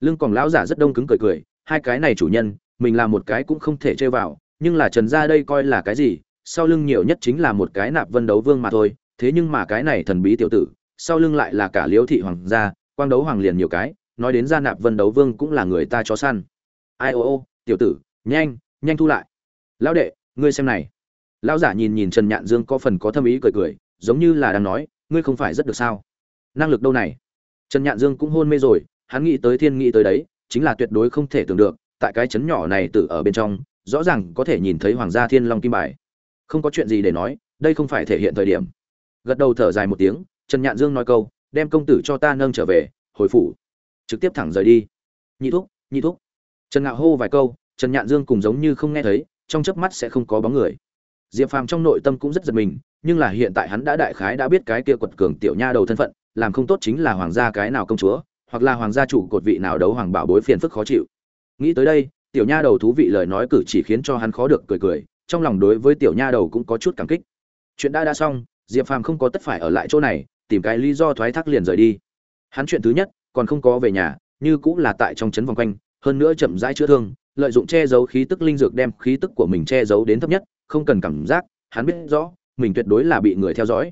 A: Lưng còn lão giả rất đông cứng cười cười, hai cái này chủ nhân, mình làm một cái cũng không thể chơi vào, nhưng là trần gia đây coi là cái gì sau lưng nhiều nhất chính là một cái nạp vân đấu vương mà thôi, thế nhưng mà cái này thần bí tiểu tử, sau lưng lại là cả liễu thị hoàng gia, quang đấu hoàng liền nhiều cái, nói đến gia nạp vân đấu vương cũng là người ta chó săn. Ai ô ô, tiểu tử, nhanh nhanh thu lại. Lão đệ, ngươi xem này. Lão giả nhìn nhìn trần nhạn dương có phần có thâm ý cười cười, giống như là đang nói, ngươi không phải rất được sao? Năng lực đâu này? Trần nhạn dương cũng hôn mê rồi, hắn nghĩ tới thiên nghĩ tới đấy, chính là tuyệt đối không thể tưởng được, tại cái chấn nhỏ này tự ở bên trong, rõ ràng có thể nhìn thấy hoàng gia thiên long kim bài không có chuyện gì để nói, đây không phải thể hiện thời điểm. Gật đầu thở dài một tiếng, trần nhạn dương nói câu, đem công tử cho ta nâng trở về, hồi phủ. Trực tiếp thẳng rời đi. Nhị thúc nhị thúc. Trần ngạo hô vài câu, trần nhạn dương cùng giống như không nghe thấy, trong chớp mắt sẽ không có bóng người. Diệp phàm trong nội tâm cũng rất giật mình, nhưng là hiện tại hắn đã đại khái đã biết cái kia quật cường tiểu nha đầu thân phận, làm không tốt chính là hoàng gia cái nào công chúa, hoặc là hoàng gia chủ cột vị nào đấu hoàng bảo bối phiền phức khó chịu. Nghĩ tới đây, tiểu nha đầu thú vị lời nói cử chỉ khiến cho hắn khó được cười cười trong lòng đối với tiểu nha đầu cũng có chút cảm kích. Chuyện đã đã xong, diệp phàm không có tất phải ở lại chỗ này, tìm cái lý do thoái thác liền rời đi. Hắn chuyện thứ nhất, còn không có về nhà, như cũng là tại trong trấn vòng quanh, hơn nữa chậm rãi chữa thương, lợi dụng che giấu khí tức linh dược đem khí tức của mình che giấu đến thấp nhất, không cần cảm giác, hắn biết rõ, mình tuyệt đối là bị người theo dõi.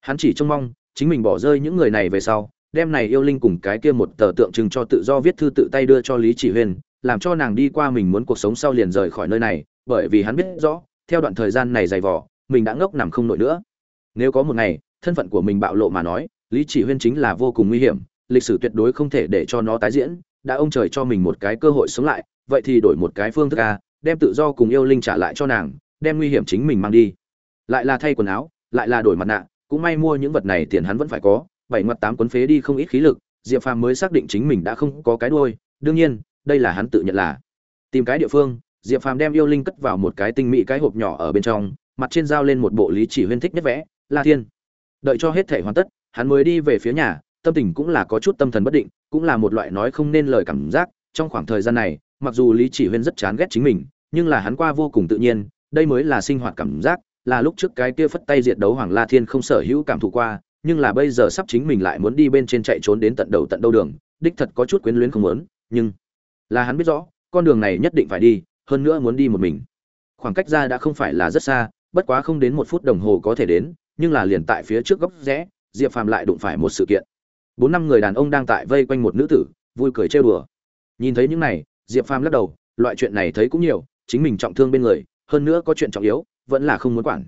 A: Hắn chỉ trông mong, chính mình bỏ rơi những người này về sau, đem này yêu linh cùng cái kia một tờ tượng trưng cho tự do viết thư tự tay đưa cho lý chỉ huyên làm cho nàng đi qua mình muốn cuộc sống sau liền rời khỏi nơi này, bởi vì hắn biết rõ, theo đoạn thời gian này dày vỏ mình đã ngốc nằm không nổi nữa. Nếu có một ngày, thân phận của mình bạo lộ mà nói, lý chỉ huyên chính là vô cùng nguy hiểm, lịch sử tuyệt đối không thể để cho nó tái diễn, đã ông trời cho mình một cái cơ hội sống lại, vậy thì đổi một cái phương thức a, đem tự do cùng yêu linh trả lại cho nàng, đem nguy hiểm chính mình mang đi. Lại là thay quần áo, lại là đổi mặt nạ, cũng may mua những vật này tiền hắn vẫn phải có, bảy ngoặt tám cuốn phế đi không ít khí lực, diệp phàm mới xác định chính mình đã không có cái đuôi. Đương nhiên đây là hắn tự nhận là. Tìm cái địa phương, diệp phàm đem yêu linh cất vào một cái tinh mỹ cái hộp nhỏ ở bên trong, mặt trên dao lên một bộ lý chỉ huyên thích nhất vẽ, la thiên. Đợi cho hết thể hoàn tất, hắn mới đi về phía nhà, tâm tình cũng là có chút tâm thần bất định, cũng là một loại nói không nên lời cảm giác, trong khoảng thời gian này, mặc dù lý chỉ huyên rất chán ghét chính mình, nhưng là hắn qua vô cùng tự nhiên, đây mới là sinh hoạt cảm giác, là lúc trước cái kia phất tay diệt đấu hoàng la thiên không sở hữu cảm thụ qua, nhưng là bây giờ sắp chính mình lại muốn đi bên trên chạy trốn đến tận đầu tận đâu đường, đích thật có chút quyến luyến không muốn, nhưng là hắn biết rõ, con đường này nhất định phải đi, hơn nữa muốn đi một mình. Khoảng cách ra đã không phải là rất xa, bất quá không đến một phút đồng hồ có thể đến, nhưng là liền tại phía trước góc rẽ, diệp phàm lại đụng phải một sự kiện. Bốn năm người đàn ông đang tại vây quanh một nữ tử, vui cười trêu đùa. Nhìn thấy những này, diệp phàm lắc đầu, loại chuyện này thấy cũng nhiều, chính mình trọng thương bên người, hơn nữa có chuyện trọng yếu, vẫn là không muốn quản.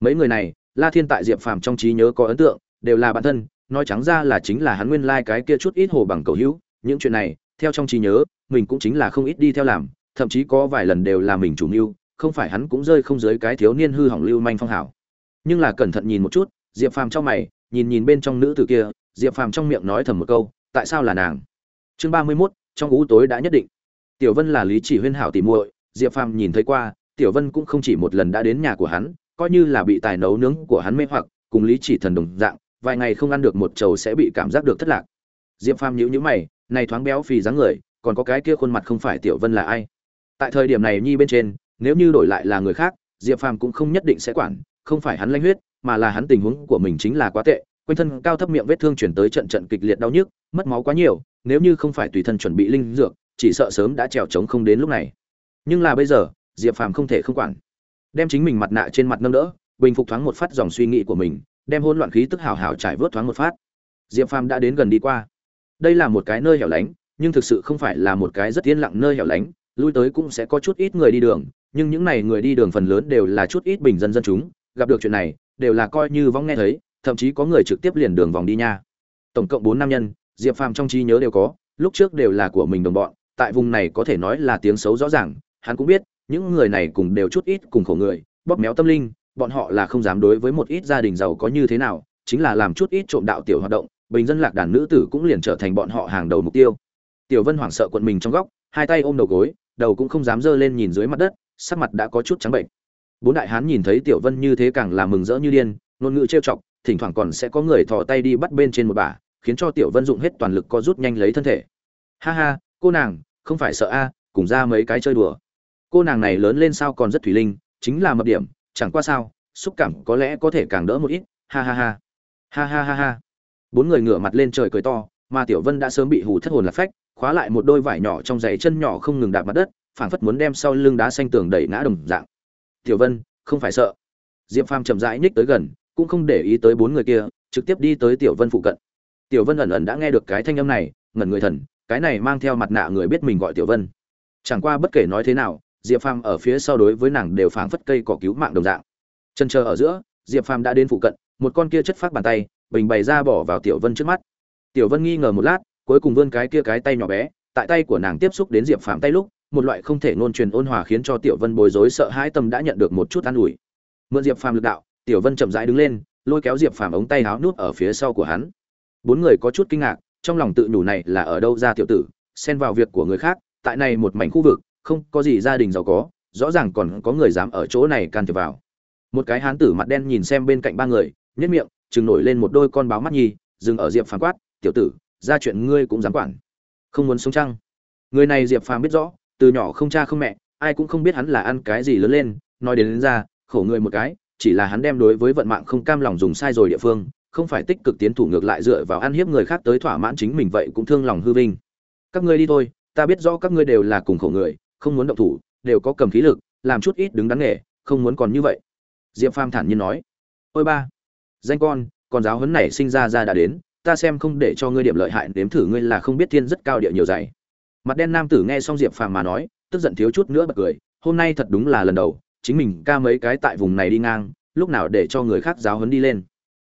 A: Mấy người này, la thiên tại diệp phàm trong trí nhớ có ấn tượng, đều là bản thân, nói trắng ra là chính là hắn nguyên lai cái kia chút ít hồ bằng cầu hữu, những chuyện này, theo trong trí nhớ mình cũng chính là không ít đi theo làm, thậm chí có vài lần đều là mình chủ mưu, không phải hắn cũng rơi không dưới cái thiếu niên hư hỏng lưu manh phong hảo. Nhưng là cẩn thận nhìn một chút, diệp phàm trong mày, nhìn nhìn bên trong nữ tử kia, diệp phàm trong miệng nói thầm một câu, tại sao là nàng? Chương ba mươi mốt, trong ú tối đã nhất định. Tiểu vân là lý chỉ huyên hảo tỉ muội, diệp phàm nhìn thấy qua, tiểu vân cũng không chỉ một lần đã đến nhà của hắn, coi như là bị tài nấu nướng của hắn mê hoặc, cùng lý chỉ thần đồng dạng, vài ngày không ăn được một trầu sẽ bị cảm giác được thất lạc. Diệp phàm nhíu nhíu mày, này thoáng béo phì dáng người còn có cái kia khuôn mặt không phải tiểu vân là ai? Tại thời điểm này nhi bên trên, nếu như đổi lại là người khác, diệp phàm cũng không nhất định sẽ quản, không phải hắn lanh huyết, mà là hắn tình huống của mình chính là quá tệ, quanh thân cao thấp miệng vết thương chuyển tới trận trận kịch liệt đau nhức, mất máu quá nhiều, nếu như không phải tùy thân chuẩn bị linh dược, chỉ sợ sớm đã trèo trống không đến lúc này. Nhưng là bây giờ, diệp phàm không thể không quản. Đem chính mình mặt nạ trên mặt nâng đỡ, bình phục thoáng một phát dòng suy nghĩ của mình, đem hỗn loạn khí tức hào hào trải vớt thoáng một phát. Diệp phàm đã đến gần đi qua. Đây là một cái nơi hẻo lánh nhưng thực sự không phải là một cái rất yên lặng nơi hẻo lánh, lui tới cũng sẽ có chút ít người đi đường, nhưng những này người đi đường phần lớn đều là chút ít bình dân dân chúng, gặp được chuyện này, đều là coi như vong nghe thấy, thậm chí có người trực tiếp liền đường vòng đi nha. Tổng cộng bốn nam nhân, diệp phàm trong trí nhớ đều có, lúc trước đều là của mình đồng bọn, tại vùng này có thể nói là tiếng xấu rõ ràng, hắn cũng biết, những người này cùng đều chút ít cùng khổ người, bóp méo tâm linh, bọn họ là không dám đối với một ít gia đình giàu có như thế nào, chính là làm chút ít trộm đạo tiểu hoạt động, bình dân lạc đàn nữ tử cũng liền trở thành bọn họ hàng đầu mục tiêu tiểu vân hoảng sợ quận mình trong góc hai tay ôm đầu gối đầu cũng không dám dơ lên nhìn dưới mặt đất sắc mặt đã có chút trắng bệnh. Bốn đại hán nhìn thấy tiểu vân như thế càng là mừng rỡ như điên ngôn ngữ trêu chọc thỉnh thoảng còn sẽ có người thò tay đi bắt bên trên một bà, khiến cho tiểu vân dụng hết toàn lực co rút nhanh lấy thân thể. Ha ha cô nàng không phải sợ a cùng ra mấy cái chơi đùa. Cô nàng này lớn lên sao còn rất thủy linh chính là mập điểm chẳng qua sao xúc cảm có lẽ có thể càng đỡ một ít ha ha ha. Ha ha ha ha. Bốn người ngửa mặt lên trời cười to mà tiểu vân đã sớm bị hù thất hồn lạc phách khóa lại một đôi vải nhỏ trong giày chân nhỏ không ngừng đạp mặt đất, phảng phất muốn đem sau lưng đá xanh tường đẩy ngã đồng dạng. Tiểu vân, không phải sợ. Diệp phàm chậm rãi nhích tới gần, cũng không để ý tới bốn người kia, trực tiếp đi tới tiểu vân phụ cận. Tiểu vân ẩn ẩn đã nghe được cái thanh âm này, ngẩn người thần, cái này mang theo mặt nạ người biết mình gọi tiểu vân. Chẳng qua bất kể nói thế nào, diệp phàm ở phía sau đối với nàng đều phảng phất cây cỏ cứu mạng đồng dạng. Chân chờ ở giữa, diệp phàm đã đến phụ cận, một con kia chất phát bàn tay, bình bày ra bỏ vào tiểu vân trước mắt. Tiểu vân nghi ngờ một lát cuối cùng vươn cái kia cái tay nhỏ bé, tại tay của nàng tiếp xúc đến diệp phàm tay lúc, một loại không thể ngôn truyền ôn hòa khiến cho tiểu vân bối rối sợ hãi tâm đã nhận được một chút an ủi. Mượn diệp phàm lực đạo, tiểu vân chậm rãi đứng lên, lôi kéo diệp phàm ống tay háo nút ở phía sau của hắn. Bốn người có chút kinh ngạc, trong lòng tự nhủ này là ở đâu ra tiểu tử, xen vào việc của người khác, tại này một mảnh khu vực, không có gì gia đình giàu có, rõ ràng còn có người dám ở chỗ này can thiệp vào. Một cái hán tử mặt đen nhìn xem bên cạnh ba người nhất miệng chừng nổi lên một đôi con báo mắt nhi, dừng ở diệp phàm quát, tiểu tử ra chuyện ngươi cũng dám quản. Không muốn sống chăng? Người này diệp phàm biết rõ từ nhỏ không cha không mẹ ai cũng không biết hắn là ăn cái gì lớn lên nói đến, đến ra khổ người một cái chỉ là hắn đem đối với vận mạng không cam lòng dùng sai rồi địa phương không phải tích cực tiến thủ ngược lại dựa vào ăn hiếp người khác tới thỏa mãn chính mình vậy cũng thương lòng hư vinh. Các ngươi đi thôi ta biết rõ các ngươi đều là cùng khổ người không muốn động thủ đều có cầm khí lực làm chút ít đứng đắn nghề không muốn còn như vậy. Diệp phàm thản nhiên nói. Ôi ba danh con con giáo huấn này sinh ra ra đã đến ta xem không để cho ngươi điểm lợi hại, nếm thử ngươi là không biết thiên rất cao địa nhiều dày. Mặt đen nam tử nghe xong diệp phàm mà nói, tức giận thiếu chút nữa bật cười, hôm nay thật đúng là lần đầu, chính mình ca mấy cái tại vùng này đi ngang, lúc nào để cho người khác giáo huấn đi lên.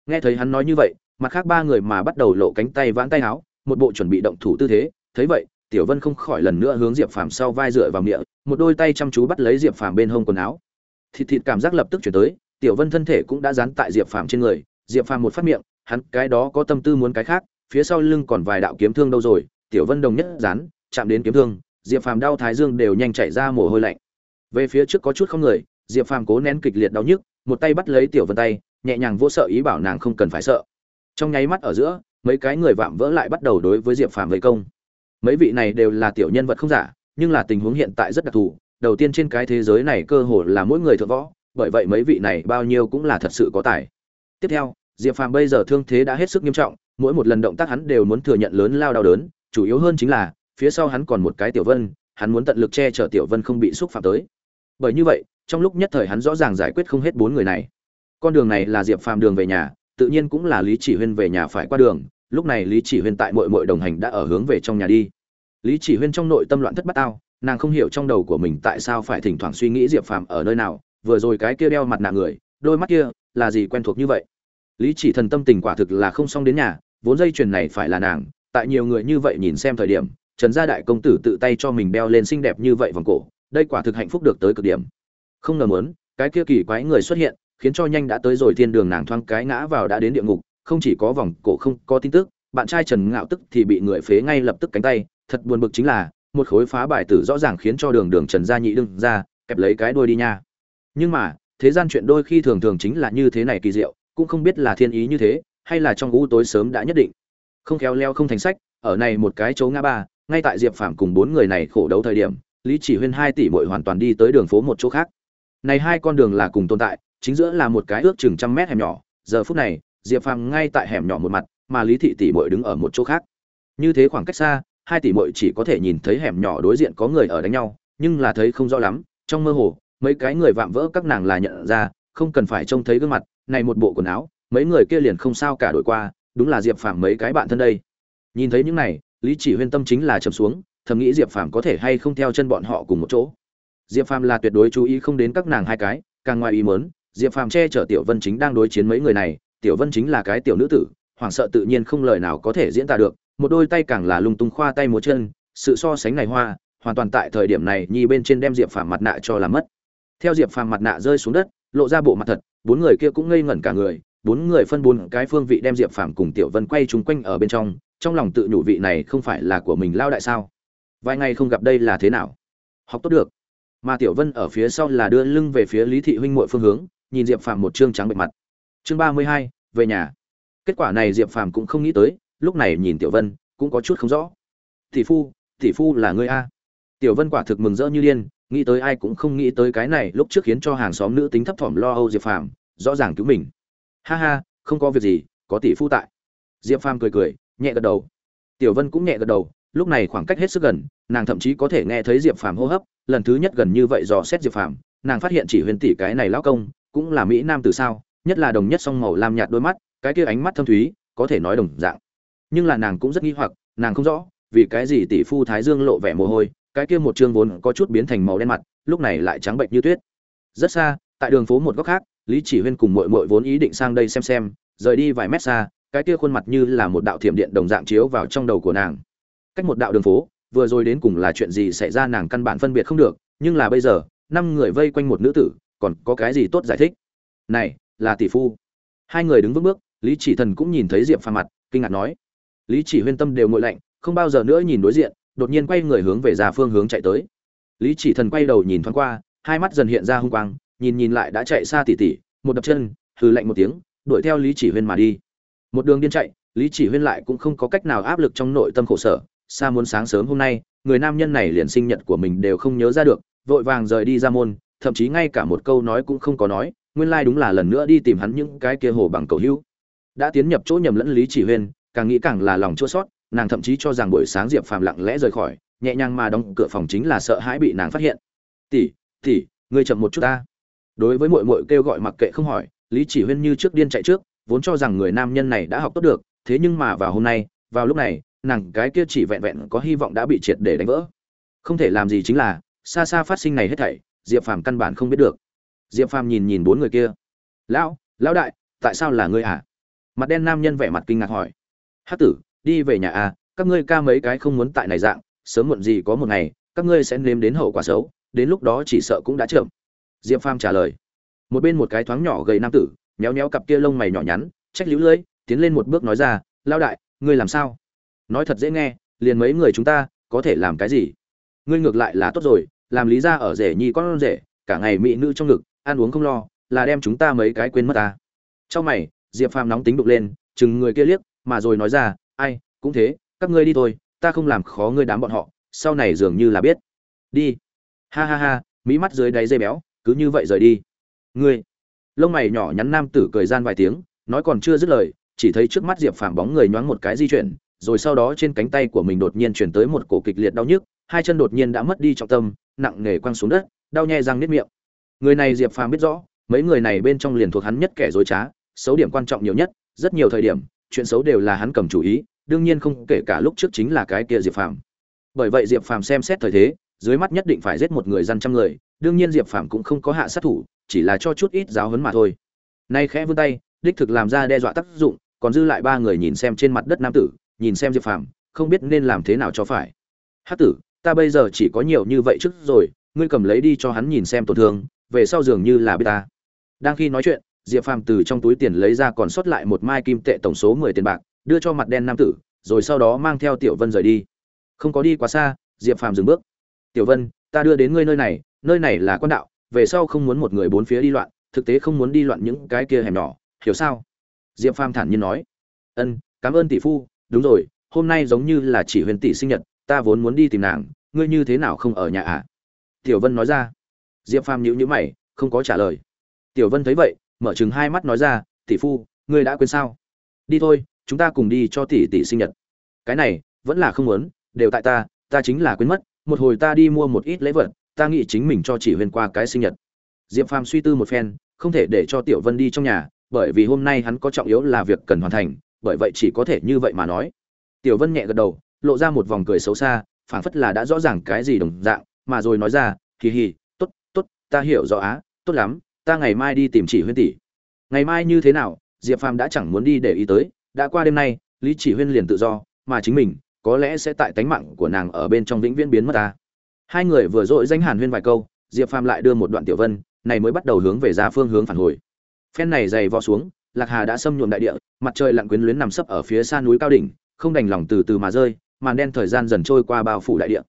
A: Nghe thấy hắn nói như vậy, mặt khác ba người mà bắt đầu lộ cánh tay vãn tay áo, một bộ chuẩn bị động thủ tư thế, thấy vậy, tiểu vân không khỏi lần nữa hướng diệp phàm sau vai dựa vào miệng, một đôi tay chăm chú bắt lấy diệp phàm bên hông quần áo. Thịt thịt cảm giác lập tức chuyển tới, tiểu vân thân thể cũng đã dán tại diệp phàm trên người, diệp phàm một phát miệng hắn cái đó có tâm tư muốn cái khác, phía sau lưng còn vài đạo kiếm thương đâu rồi, tiểu vân đồng nhất dán chạm đến kiếm thương, diệp phàm đau thái dương đều nhanh chảy ra mồ hôi lạnh. Về phía trước có chút không người, diệp phàm cố nén kịch liệt đau nhức, một tay bắt lấy tiểu vân tay, nhẹ nhàng vô sợ ý bảo nàng không cần phải sợ. Trong nháy mắt ở giữa, mấy cái người vạm vỡ lại bắt đầu đối với diệp phàm vây công. Mấy vị này đều là tiểu nhân vật không giả, nhưng là tình huống hiện tại rất đặc thù, đầu tiên trên cái thế giới này cơ hồ là mỗi người thượng võ, bởi vậy mấy vị này bao nhiêu cũng là thật sự có tài. Tiếp theo diệp phàm bây giờ thương thế đã hết sức nghiêm trọng, mỗi một lần động tác hắn đều muốn thừa nhận lớn lao đau đớn, chủ yếu hơn chính là, phía sau hắn còn một cái tiểu vân, hắn muốn tận lực che chở tiểu vân không bị xúc phạm tới. Bởi như vậy, trong lúc nhất thời hắn rõ ràng giải quyết không hết bốn người này. Con đường này là diệp phàm đường về nhà, tự nhiên cũng là lý chỉ huyên về nhà phải qua đường, lúc này lý chỉ huyên tại muội muội đồng hành đã ở hướng về trong nhà đi. Lý chỉ huyên trong nội tâm loạn thất bát ao nàng không hiểu trong đầu của mình tại sao phải thỉnh thoảng suy nghĩ diệp phàm ở nơi nào, vừa rồi cái kia đeo mặt nạ người, đôi mắt kia là gì quen thuộc như vậy lý chỉ thần tâm tình quả thực là không xong đến nhà, vốn dây chuyền này phải là nàng, tại nhiều người như vậy nhìn xem thời điểm, trần gia đại công tử tự tay cho mình đeo lên xinh đẹp như vậy vòng cổ, đây quả thực hạnh phúc được tới cực điểm. Không ngờ muốn, cái kia kỳ quái người xuất hiện, khiến cho nhanh đã tới rồi thiên đường nàng thoáng cái ngã vào đã đến địa ngục, không chỉ có vòng cổ không có tin tức, bạn trai trần ngạo tức thì bị người phế ngay lập tức cánh tay, thật buồn bực chính là, một khối phá bài tử rõ ràng khiến cho đường đường trần gia nhị đương ra kẹp lấy cái đuôi đi nha. Nhưng mà, thế gian chuyện đôi khi thường thường chính là như thế này kỳ diệu cũng không biết là thiên ý như thế, hay là trong u tối sớm đã nhất định. Không khéo leo không thành sách, ở này một cái chỗ ngã ba, ngay tại diệp phàm cùng bốn người này khổ đấu thời điểm, lý chỉ huyên hai tỷ muội hoàn toàn đi tới đường phố một chỗ khác. Này hai con đường là cùng tồn tại, chính giữa là một cái ước chừng trăm mét hẻm nhỏ, giờ phút này, diệp phàm ngay tại hẻm nhỏ một mặt, mà lý thị tỷ muội đứng ở một chỗ khác. Như thế khoảng cách xa, hai tỷ muội chỉ có thể nhìn thấy hẻm nhỏ đối diện có người ở đánh nhau, nhưng là thấy không rõ lắm, trong mơ hồ, mấy cái người vạm vỡ các nàng là nhận ra, không cần phải trông thấy gương mặt này một bộ quần áo mấy người kia liền không sao cả đổi qua đúng là diệp phàm mấy cái bạn thân đây. Nhìn thấy những này lý chỉ huyên tâm chính là trầm xuống thầm nghĩ diệp phàm có thể hay không theo chân bọn họ cùng một chỗ. Diệp phàm là tuyệt đối chú ý không đến các nàng hai cái càng ngoài ý muốn, diệp phàm che chở tiểu vân chính đang đối chiến mấy người này tiểu vân chính là cái tiểu nữ tử hoảng sợ tự nhiên không lời nào có thể diễn tả được một đôi tay càng là lung tung khoa tay múa chân sự so sánh này hoa hoàn toàn tại thời điểm này nhi bên trên đem diệp phàm mặt nạ cho làm mất. Theo diệp phàm mặt nạ rơi xuống đất lộ ra bộ mặt thật bốn người kia cũng ngây ngẩn cả người, bốn người phân bốn cái phương vị đem diệp phàm cùng tiểu vân quay chúng quanh ở bên trong trong lòng tự nhủ vị này không phải là của mình lao đại sao? Vài ngày không gặp đây là thế nào? Học tốt được. Mà tiểu vân ở phía sau là đưa lưng về phía lý thị huynh muội phương hướng, nhìn diệp phàm một trương trắng bệ mặt. Chương ba mươi hai, về nhà. Kết quả này diệp phàm cũng không nghĩ tới, lúc này nhìn tiểu vân, cũng có chút không rõ. Tỷ phu tỷ phu là ngươi a? Tiểu vân quả thực mừng rỡ như điên nghĩ tới ai cũng không nghĩ tới cái này, lúc trước khiến cho hàng xóm nữ tính thấp thỏm lo âu diệp phàm, rõ ràng cứu mình. Ha ha, không có việc gì, có tỷ phu tại. Diệp phàm cười cười, nhẹ gật đầu. Tiểu vân cũng nhẹ gật đầu, lúc này khoảng cách hết sức gần, nàng thậm chí có thể nghe thấy diệp phàm hô hấp, lần thứ nhất gần như vậy dò xét diệp phàm, nàng phát hiện chỉ huyền tỷ cái này lão công, cũng là mỹ nam từ sao, nhất là đồng nhất song màu lam nhạt đôi mắt, cái kia ánh mắt thâm thúy, có thể nói đồng dạng. Nhưng là nàng cũng rất nghi hoặc, nàng không rõ, vì cái gì tỷ phu thái dương lộ vẻ mồ hôi cái kia một chương vốn có chút biến thành màu đen mặt, lúc này lại trắng bệnh như tuyết. Rất xa, tại đường phố một góc khác, lý chỉ huyên cùng mội mội vốn ý định sang đây xem xem, rời đi vài mét xa, cái kia khuôn mặt như là một đạo thiểm điện đồng dạng chiếu vào trong đầu của nàng. Cách một đạo đường phố, vừa rồi đến cùng là chuyện gì xảy ra nàng căn bản phân biệt không được, nhưng là bây giờ, năm người vây quanh một nữ tử, còn có cái gì tốt giải thích? Này, là tỷ phu. Hai người đứng vững bước, lý chỉ thần cũng nhìn thấy diệp phàm mặt, kinh ngạc nói. Lý chỉ huyên tâm đều ngội lạnh, không bao giờ nữa nhìn đối diện đột nhiên quay người hướng về ra phương hướng chạy tới. Lý chỉ thần quay đầu nhìn thoáng qua, hai mắt dần hiện ra hung quang, nhìn nhìn lại đã chạy xa tỉ tỉ, một đập chân, hừ lạnh một tiếng, đuổi theo lý chỉ huyên mà đi. Một đường điên chạy, lý chỉ huyên lại cũng không có cách nào áp lực trong nội tâm khổ sở, xa muốn sáng sớm hôm nay, người nam nhân này liền sinh nhật của mình đều không nhớ ra được, vội vàng rời đi ra môn, thậm chí ngay cả một câu nói cũng không có nói, nguyên lai đúng là lần nữa đi tìm hắn những cái kia hồ bằng cầu hữu. Đã tiến nhập chỗ nhầm lẫn lý chỉ huyên, càng nghĩ càng là lòng chua sót nàng thậm chí cho rằng buổi sáng diệp phàm lặng lẽ rời khỏi, nhẹ nhàng mà đóng cửa phòng chính là sợ hãi bị nàng phát hiện. Tỷ tỷ, ngươi chậm một chút ta. Đối với mội mội kêu gọi mặc kệ không hỏi, lý chỉ huyên như trước điên chạy trước, vốn cho rằng người nam nhân này đã học tốt được, thế nhưng mà vào hôm nay, vào lúc này, nàng cái kia chỉ vẹn vẹn có hy vọng đã bị triệt để đánh vỡ. Không thể làm gì chính là, xa xa phát sinh này hết thảy, diệp phàm căn bản không biết được. Diệp phàm nhìn nhìn bốn người kia. Lão lão đại, tại sao là ngươi à mặt đen nam nhân vẻ mặt kinh ngạc hỏi. Hát tử đi về nhà à các ngươi ca mấy cái không muốn tại này dạng, sớm muộn gì có một ngày, các ngươi sẽ nếm đến hậu quả xấu, đến lúc đó chỉ sợ cũng đã chậm. Diệp phàm trả lời. Một bên một cái thoáng nhỏ gầy nam tử, méo méo cặp kia lông mày nhỏ nhắn, trách lũ lưỡi tiến lên một bước nói ra lao đại, ngươi làm sao? Nói thật dễ nghe, liền mấy người chúng ta, có thể làm cái gì? Ngươi ngược lại là tốt rồi, làm lý ra ở rể nhi con rể, cả ngày mỹ nữ trong ngực, ăn uống không lo, là đem chúng ta mấy cái quên mất ta. Trong mày, diệp phàm nóng tính đục lên, chừng người kia liếc, mà rồi nói ra ai, cũng thế, các ngươi đi thôi, ta không làm khó ngươi đám bọn họ, sau này dường như là biết. Đi. Ha ha ha mỹ mắt dưới đáy dây béo, cứ như vậy rời đi. Ngươi. Lông mày nhỏ nhắn nam tử cười gian vài tiếng, nói còn chưa dứt lời, chỉ thấy trước mắt diệp phàm bóng người nhoáng một cái di chuyển, rồi sau đó trên cánh tay của mình đột nhiên chuyển tới một cổ kịch liệt đau nhức, hai chân đột nhiên đã mất đi trọng tâm, nặng nề quăng xuống đất, đau nhè răng nếp miệng. Người này diệp phàm biết rõ, mấy người này bên trong liền thuộc hắn nhất kẻ dối trá, xấu điểm quan trọng nhiều nhất, rất nhiều thời điểm chuyện xấu đều là hắn cầm chủ ý, đương nhiên không kể cả lúc trước chính là cái kia diệp phàm. Bởi vậy diệp phàm xem xét thời thế, dưới mắt nhất định phải giết một người dân trăm người, đương nhiên diệp phàm cũng không có hạ sát thủ, chỉ là cho chút ít giáo huấn mà thôi. Nay khẽ vươn tay, đích thực làm ra đe dọa tác dụng, còn dư lại ba người nhìn xem trên mặt đất nam tử, nhìn xem diệp phàm, không biết nên làm thế nào cho phải. Hát tử, ta bây giờ chỉ có nhiều như vậy trước rồi, ngươi cầm lấy đi cho hắn nhìn xem tổn thương, về sau dường như là biết ta. Đang khi nói chuyện diệp phàm từ trong túi tiền lấy ra còn sót lại một mai kim tệ tổng số mười tiền bạc, đưa cho mặt đen nam tử, rồi sau đó mang theo tiểu vân rời đi. Không có đi quá xa, diệp phàm dừng bước. Tiểu vân, ta đưa đến ngươi nơi này nơi này là quan đạo, về sau không muốn một người bốn phía đi loạn, thực tế không muốn đi loạn những cái kia hẻm nhỏ, hiểu sao? Diệp phàm thản nhiên nói. Ân, cảm ơn tỷ phu, đúng rồi, hôm nay giống như là chỉ huyền tỷ sinh nhật, ta vốn muốn đi tìm nàng, ngươi như thế nào không ở nhà à? Tiểu vân nói ra. Diệp phàm nhíu nhíu mày, không có trả lời. Tiểu vân thấy vậy mở chừng hai mắt nói ra, tỷ phu, ngươi đã quên sao? Đi thôi, chúng ta cùng đi cho tỷ tỷ sinh nhật. Cái này, vẫn là không muốn, đều tại ta ta chính là quên mất, một hồi ta đi mua một ít lễ vật, ta nghĩ chính mình cho chỉ huyền qua cái sinh nhật. Diệp phàm suy tư một phen, không thể để cho tiểu vân đi trong nhà, bởi vì hôm nay hắn có trọng yếu là việc cần hoàn thành, bởi vậy chỉ có thể như vậy mà nói. Tiểu vân nhẹ gật đầu, lộ ra một vòng cười xấu xa, phảng phất là đã rõ ràng cái gì đồng dạng, mà rồi nói ra hì hì tốt tốt, ta hiểu rõ á, tốt lắm ta ngày mai đi tìm chỉ huyên tỷ. Ngày mai như thế nào, diệp phàm đã chẳng muốn đi để ý tới, đã qua đêm nay, lý chỉ huyên liền tự do, mà chính mình, có lẽ sẽ tại tánh mạng của nàng ở bên trong vĩnh viễn biến mất ta. Hai người vừa dội danh hàn huyên vài câu, diệp phàm lại đưa một đoạn tiểu vân, này mới bắt đầu hướng về ra phương hướng phản hồi. Phen này dày vò xuống, lạc hà đã xâm nhuộm đại địa, mặt trời lặn quyến luyến nằm sấp ở phía xa núi cao đỉnh, không đành lòng từ từ mà rơi, màn đen thời gian dần trôi qua bao phủ đại địa.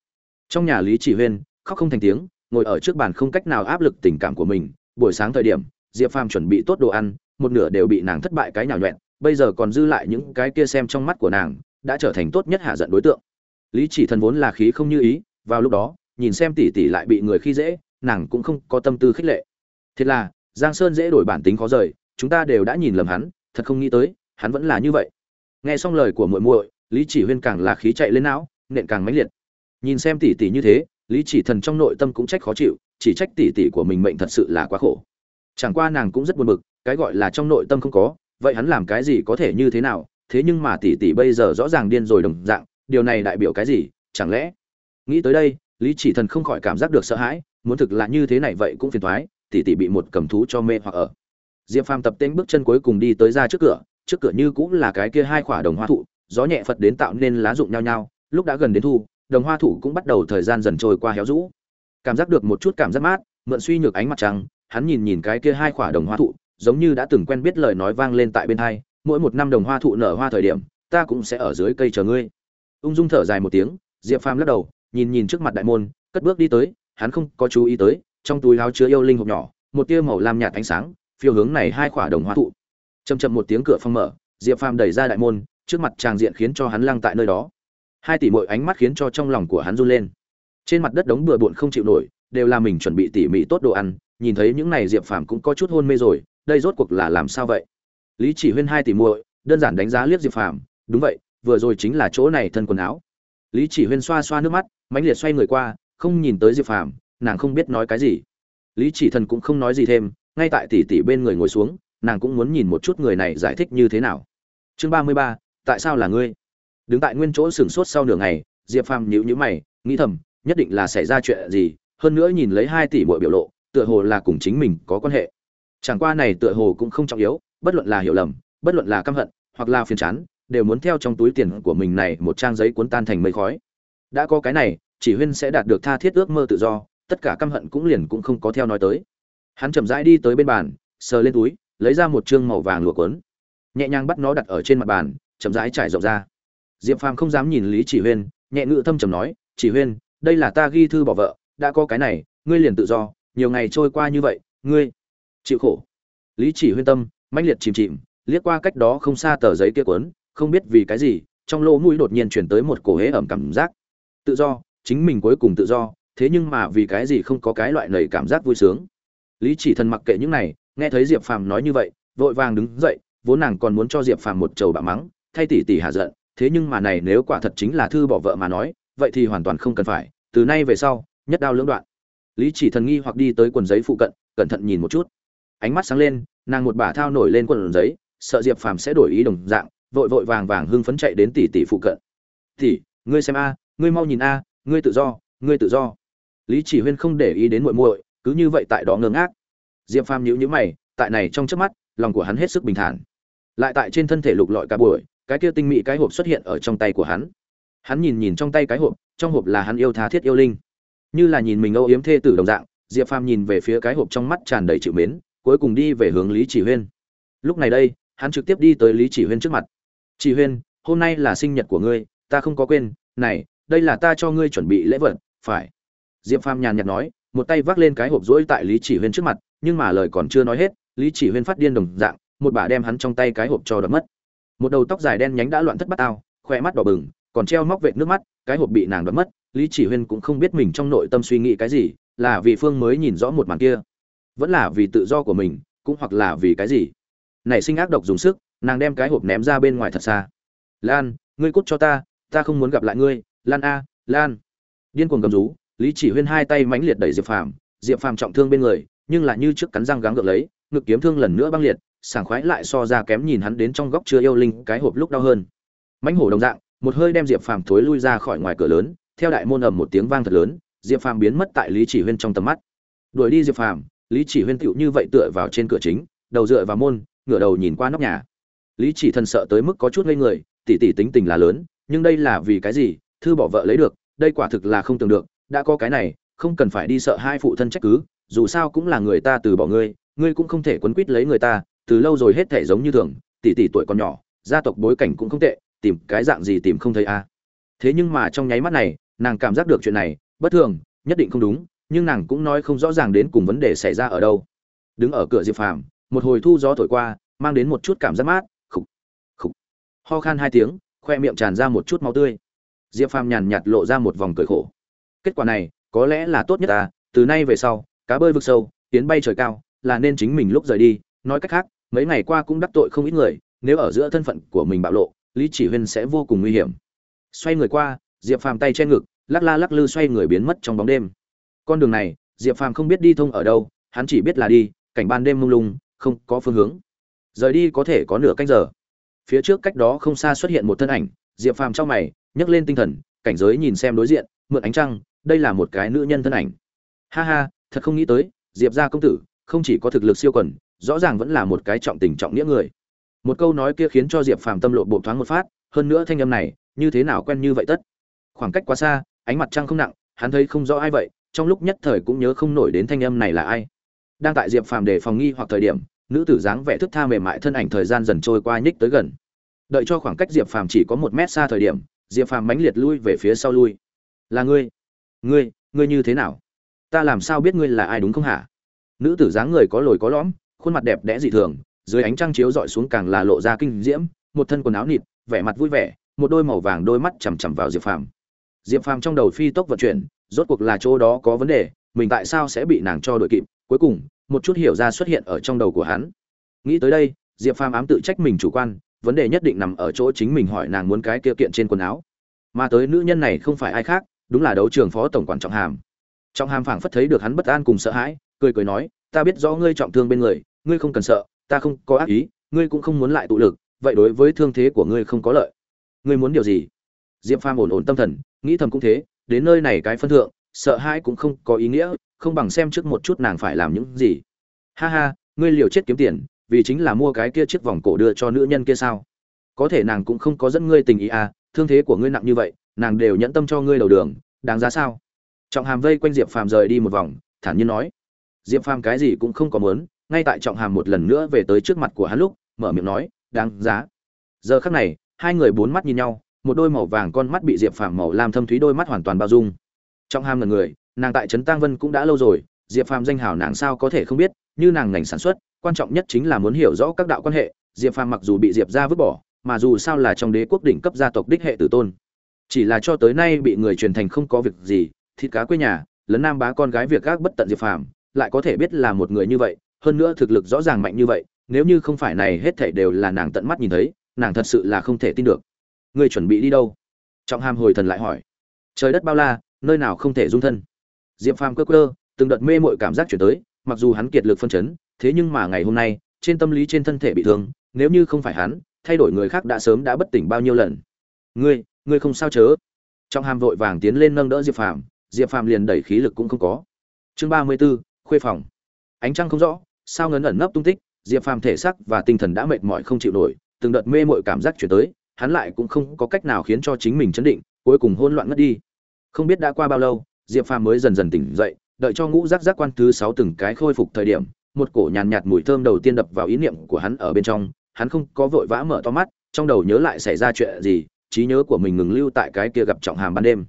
A: Trong nhà lý chỉ huyên, khóc không thành tiếng, ngồi ở trước bàn không cách nào áp lực tình cảm của mình buổi sáng thời điểm, diệp phàm chuẩn bị tốt đồ ăn, một nửa đều bị nàng thất bại cái nhào nhuẹn bây giờ còn dư lại những cái kia xem trong mắt của nàng, đã trở thành tốt nhất hạ giận đối tượng. Lý chỉ thần vốn là khí không như ý, vào lúc đó, nhìn xem tỷ tỷ lại bị người khi dễ, nàng cũng không có tâm tư khích lệ. Thiệt là, giang sơn dễ đổi bản tính khó rời, chúng ta đều đã nhìn lầm hắn, thật không nghĩ tới, hắn vẫn là như vậy. Nghe xong lời của muội muội, lý chỉ huyên càng là khí chạy lên não, nện càng mãnh liệt. Nhìn xem tỷ tỷ như thế lý chỉ thần trong nội tâm cũng trách khó chịu, chỉ trách tỷ tỷ của mình mệnh thật sự là quá khổ. Chẳng qua nàng cũng rất buồn bực, cái gọi là trong nội tâm không có, vậy hắn làm cái gì có thể như thế nào, thế nhưng mà tỷ tỷ bây giờ rõ ràng điên rồi đồng dạng, điều này đại biểu cái gì, chẳng lẽ? Nghĩ tới đây, lý chỉ thần không khỏi cảm giác được sợ hãi, muốn thực là như thế này vậy cũng phiền thoái, tỷ tỷ bị một cầm thú cho mê hoặc ở. Diệp phàm tập tên bước chân cuối cùng đi tới ra trước cửa trước cửa như cũng là cái kia hai khỏa đồng hoa thụ, gió nhẹ phật đến tạo nên lá rụng nhao nhao lúc đã gần đến thu đồng hoa thụ cũng bắt đầu thời gian dần trôi qua héo rũ. Cảm giác được một chút cảm giác mát, mượn suy nhược ánh mặt trăng, hắn nhìn nhìn cái kia hai khoả đồng hoa thụ giống như đã từng quen biết lời nói vang lên tại bên hai, mỗi một năm đồng hoa thụ nở hoa thời điểm, ta cũng sẽ ở dưới cây chờ ngươi. Ung dung thở dài một tiếng, diệp phàm lắc đầu, nhìn nhìn trước mặt đại môn, cất bước đi tới, hắn không có chú ý tới, trong túi áo chứa yêu linh hộp nhỏ, một tia màu lam nhạt ánh sáng, phiêu hướng này hai khoả đồng hoa thụ. Chầm chậm một tiếng cửa phong mở, diệp phàm đẩy ra đại môn, trước mặt tràng diện khiến cho hắn lăng tại nơi đó hai tỷ mỗi ánh mắt khiến cho trong lòng của hắn run lên. Trên mặt đất đống bừa bộn không chịu nổi, đều là mình chuẩn bị tỉ mỉ tốt đồ ăn, nhìn thấy những này diệp phàm cũng có chút hôn mê rồi, đây rốt cuộc là làm sao vậy? Lý chỉ huyên hai tỷ muội, đơn giản đánh giá liếc diệp phàm, đúng vậy, vừa rồi chính là chỗ này thân quần áo. Lý chỉ huyên xoa xoa nước mắt, mãnh liệt xoay người qua, không nhìn tới diệp phàm, nàng không biết nói cái gì. Lý chỉ thần cũng không nói gì thêm, ngay tại tỷ tỷ bên người ngồi xuống, nàng cũng muốn nhìn một chút người này giải thích như thế nào. Chương ba mươi ba, tại sao là ngươi? Đứng tại nguyên chỗ sửng sốt sau nửa ngày, diệp phàm nhíu nhíu mày, nghĩ thầm, nhất định là xảy ra chuyện gì, hơn nữa nhìn lấy hai tỷ mỗi biểu lộ, tựa hồ là cùng chính mình có quan hệ. Chẳng qua này tựa hồ cũng không trọng yếu, bất luận là hiểu lầm, bất luận là căm hận, hoặc là phiền chán, đều muốn theo trong túi tiền của mình này một trang giấy cuốn tan thành mây khói. Đã có cái này, chỉ huyên sẽ đạt được tha thiết ước mơ tự do, tất cả căm hận cũng liền cũng không có theo nói tới. Hắn chậm rãi đi tới bên bàn, sờ lên túi, lấy ra một chương màu vàng lụa cuốn. Nhẹ nhàng bắt nó đặt ở trên mặt bàn, chậm rãi trải rộng ra diệp phàm không dám nhìn lý chỉ huyên, nhẹ ngự thâm trầm nói, chỉ huyên, đây là ta ghi thư bỏ vợ, đã có cái này, ngươi liền tự do, nhiều ngày trôi qua như vậy, ngươi chịu khổ. Lý chỉ huyên tâm, mãnh liệt chìm chìm, liếc qua cách đó không xa tờ giấy kia cuốn, không biết vì cái gì, trong lỗ mũi đột nhiên chuyển tới một cổ hế ẩm cảm giác. Tự do, chính mình cuối cùng tự do, thế nhưng mà vì cái gì không có cái loại nầy cảm giác vui sướng. Lý chỉ thần mặc kệ những này, nghe thấy diệp phàm nói như vậy, vội vàng đứng dậy, vốn nàng còn muốn cho diệp phàm một trầu bạ mắng, thay tỷ tỷ hạ giận thế nhưng mà này nếu quả thật chính là thư bỏ vợ mà nói, vậy thì hoàn toàn không cần phải, từ nay về sau, nhất đao lưỡng đoạn. Lý chỉ thần nghi hoặc đi tới quần giấy phụ cận, cẩn thận nhìn một chút. Ánh mắt sáng lên, nàng một bả thao nổi lên quần giấy, sợ diệp phàm sẽ đổi ý đồng dạng, vội vội vàng vàng hưng phấn chạy đến tỷ tỷ phụ cận. Tỷ, ngươi xem a, ngươi mau nhìn a, ngươi tự do, ngươi tự do. Lý chỉ huyên không để ý đến muội muội, cứ như vậy tại đó ngơ ngác. Diệp phàm nhíu nhíu mày, tại này trong chớp mắt, lòng của hắn hết sức bình thản. Lại tại trên thân thể lục lọi cả buổi cái kia tinh mỹ cái hộp xuất hiện ở trong tay của hắn. Hắn nhìn nhìn trong tay cái hộp, trong hộp là hắn yêu tha thiết yêu linh. Như là nhìn mình âu yếm thê tử đồng dạng, diệp phàm nhìn về phía cái hộp trong mắt tràn đầy chịu mến, cuối cùng đi về hướng lý chỉ huyên. Lúc này đây, hắn trực tiếp đi tới lý chỉ huyên trước mặt. Chỉ huyên, hôm nay là sinh nhật của ngươi, ta không có quên, này, đây là ta cho ngươi chuẩn bị lễ vật, phải. Diệp phàm nhàn nhạt nói, một tay vác lên cái hộp rỗi tại lý chỉ huyên trước mặt, nhưng mà lời còn chưa nói hết, lý chỉ huyên phát điên đồng dạng, một bà đem hắn trong tay cái hộp cho đập mất một đầu tóc dài đen nhánh đã loạn thất bát ao khoe mắt đỏ bừng, còn treo móc vệt nước mắt, cái hộp bị nàng đập mất, lý chỉ huyên cũng không biết mình trong nội tâm suy nghĩ cái gì, là vì phương mới nhìn rõ một màn kia. Vẫn là vì tự do của mình, cũng hoặc là vì cái gì? Nảy sinh ác độc dùng sức, nàng đem cái hộp ném ra bên ngoài thật xa. Lan, ngươi cút cho ta ta không muốn gặp lại ngươi. Lan a, lan. Điên cuồng cầm rú, lý chỉ huyên hai tay mãnh liệt đẩy diệp phàm. Diệp phàm trọng thương bên người, nhưng lại như trước cắn răng gắng gượng lấy, ngực kiếm thương lần nữa băng liệt sảng khoái lại so ra kém nhìn hắn đến trong góc chưa yêu linh cái hộp lúc đau hơn. Mãnh hổ đồng dạng, một hơi đem diệp phàm thối lui ra khỏi ngoài cửa lớn, theo đại môn ầm một tiếng vang thật lớn, diệp phàm biến mất tại lý chỉ huyên trong tầm mắt. Đuổi đi diệp phàm, lý chỉ huyên tựu như vậy tựa vào trên cửa chính, đầu dựa vào môn, ngửa đầu nhìn qua nóc nhà. Lý chỉ thần sợ tới mức có chút ngây người tỷ tỷ tính tình là lớn, nhưng đây là vì cái gì, thư bỏ vợ lấy được, đây quả thực là không tưởng được, đã có cái này, không cần phải đi sợ hai phụ thân trách cứ, dù sao cũng là người ta từ bỏ ngươi ngươi cũng không thể quấn quýt lấy người ta từ lâu rồi hết thể giống như thường, tỷ tỷ tuổi còn nhỏ, gia tộc bối cảnh cũng không tệ, tìm cái dạng gì tìm không thấy a thế nhưng mà trong nháy mắt này, nàng cảm giác được chuyện này, bất thường, nhất định không đúng, nhưng nàng cũng nói không rõ ràng đến cùng vấn đề xảy ra ở đâu. Đứng ở cửa diệp phàm, một hồi thu gió thổi qua, mang đến một chút cảm giác mát, khục khục. Ho khan hai tiếng, khoe miệng tràn ra một chút máu tươi. Diệp phàm nhàn nhạt lộ ra một vòng cười khổ. Kết quả này, có lẽ là tốt nhất ta từ nay về sau, cá bơi vực sâu, tiến bay trời cao, là nên chính mình lúc rời đi, nói cách khác mấy ngày qua cũng đắc tội không ít người, nếu ở giữa thân phận của mình bạo lộ, lý chỉ huyên sẽ vô cùng nguy hiểm. Xoay người qua, diệp phàm tay che ngực, lắc la lắc lư xoay người biến mất trong bóng đêm. Con đường này, diệp phàm không biết đi thông ở đâu, hắn chỉ biết là đi, cảnh ban đêm mông lung, không có phương hướng. Rời đi có thể có nửa canh giờ. Phía trước cách đó không xa xuất hiện một thân ảnh, diệp phàm trong mày, nhấc lên tinh thần, cảnh giới nhìn xem đối diện, mượn ánh trăng, đây là một cái nữ nhân thân ảnh. Ha ha, thật không nghĩ tới, diệp gia công tử, không chỉ có thực lực siêu quần rõ ràng vẫn là một cái trọng tình trọng nghĩa người. Một câu nói kia khiến cho diệp phàm tâm lộ bộ thoáng một phát, hơn nữa thanh âm này, như thế nào quen như vậy tất? Khoảng cách quá xa, ánh mặt trăng không nặng, hắn thấy không rõ ai vậy, trong lúc nhất thời cũng nhớ không nổi đến thanh âm này là ai. Đang tại diệp phàm để phòng nghi hoặc thời điểm, nữ tử dáng vẻ thức tha mềm mại thân ảnh thời gian dần trôi qua nhích tới gần. Đợi cho khoảng cách diệp phàm chỉ có một mét xa thời điểm, diệp phàm mãnh liệt lui về phía sau lui. Là ngươi? Ngươi ngươi như thế nào? Ta làm sao biết ngươi là ai đúng không hả? Nữ tử dáng người có lồi có lõm khuôn mặt đẹp đẽ dị thường, dưới ánh trăng chiếu dọi xuống càng là lộ ra kinh diễm, một thân quần áo nịt, vẻ mặt vui vẻ, một đôi màu vàng đôi mắt chằm chằm vào diệp phàm. Diệp phàm trong đầu phi tốc vận chuyển, rốt cuộc là chỗ đó có vấn đề, mình tại sao sẽ bị nàng cho đội kịp, cuối cùng, một chút hiểu ra xuất hiện ở trong đầu của hắn. Nghĩ tới đây, diệp phàm ám tự trách mình chủ quan, vấn đề nhất định nằm ở chỗ chính mình hỏi nàng muốn cái kia kiện trên quần áo. Mà tới nữ nhân này không phải ai khác, đúng là đấu trường phó tổng quản trọng hàm. Trọng hàm phảng phất thấy được hắn bất an cùng sợ hãi, cười cười nói, ta biết rõ ngươi trọng thương bên người ngươi không cần sợ, ta không có ác ý, ngươi cũng không muốn lại tụ lực, vậy đối với thương thế của ngươi không có lợi. Ngươi muốn điều gì? Diệp phàm ổn ổn tâm thần, nghĩ thầm cũng thế, đến nơi này cái phân thượng, sợ hãi cũng không có ý nghĩa, không bằng xem trước một chút nàng phải làm những gì. Ha ha, ngươi liều chết kiếm tiền, vì chính là mua cái kia chiếc vòng cổ đưa cho nữ nhân kia sao? Có thể nàng cũng không có dẫn ngươi tình ý à thương thế của ngươi nặng như vậy, nàng đều nhẫn tâm cho ngươi đầu đường, đáng giá sao? Trọng hàm vây quanh diệp phàm rời đi một vòng, thản nhiên nói. Diệp phàm cái gì cũng không có muốn ngay tại trọng hàm một lần nữa về tới trước mặt của hắn lúc, mở miệng nói, đáng giá. Giờ khắc này, hai người bốn mắt nhìn nhau, một đôi màu vàng con mắt bị diệp phàm màu lam thâm thúy đôi mắt hoàn toàn bao dung. Trọng hàm là người, nàng tại trấn tăng vân cũng đã lâu rồi, diệp phàm danh hảo nàng sao có thể không biết, như nàng ngành sản xuất, quan trọng nhất chính là muốn hiểu rõ các đạo quan hệ, diệp phàm mặc dù bị diệp ra vứt bỏ, mà dù sao là trong đế quốc đỉnh cấp gia tộc đích hệ tử tôn. Chỉ là cho tới nay bị người truyền thành không có việc gì, thịt cá quê nhà lấn nam bá con gái việc gác bất tận diệp phàm, lại có thể biết là một người như vậy hơn nữa thực lực rõ ràng mạnh như vậy, nếu như không phải này hết thảy đều là nàng tận mắt nhìn thấy, nàng thật sự là không thể tin được. Ngươi chuẩn bị đi đâu? Trọng hàm hồi thần lại hỏi. Trời đất bao la, nơi nào không thể dung thân? Diệp phàm cơ cơ từng đợt mê mội cảm giác chuyển tới, mặc dù hắn kiệt lực phân chấn, thế nhưng mà ngày hôm nay, trên tâm lý trên thân thể bị thương, nếu như không phải hắn, thay đổi người khác đã sớm đã bất tỉnh bao nhiêu lần. Ngươi ngươi không sao chớ? Trọng hàm vội vàng tiến lên nâng đỡ diệp phàm diệp phàm liền đẩy khí lực cũng không có. Chương ba mươi b ố khuê phòng. Ánh trăng không rõ sao ngấn ẩn nấp tung tích diệp phàm thể xác và tinh thần đã mệt mỏi không chịu nổi từng đợt mê mội cảm giác chuyển tới hắn lại cũng không có cách nào khiến cho chính mình chấn định cuối cùng hôn loạn ngất đi. Không biết đã qua bao lâu diệp phàm mới dần dần tỉnh dậy đợi cho ngũ giác giác quan thứ sáu từng cái khôi phục thời điểm một cổ nhàn nhạt, nhạt mùi thơm đầu tiên đập vào ý niệm của hắn ở bên trong hắn không có vội vã mở to mắt trong đầu nhớ lại xảy ra chuyện gì trí nhớ của mình ngừng lưu tại cái kia gặp trọng hàm ban đêm.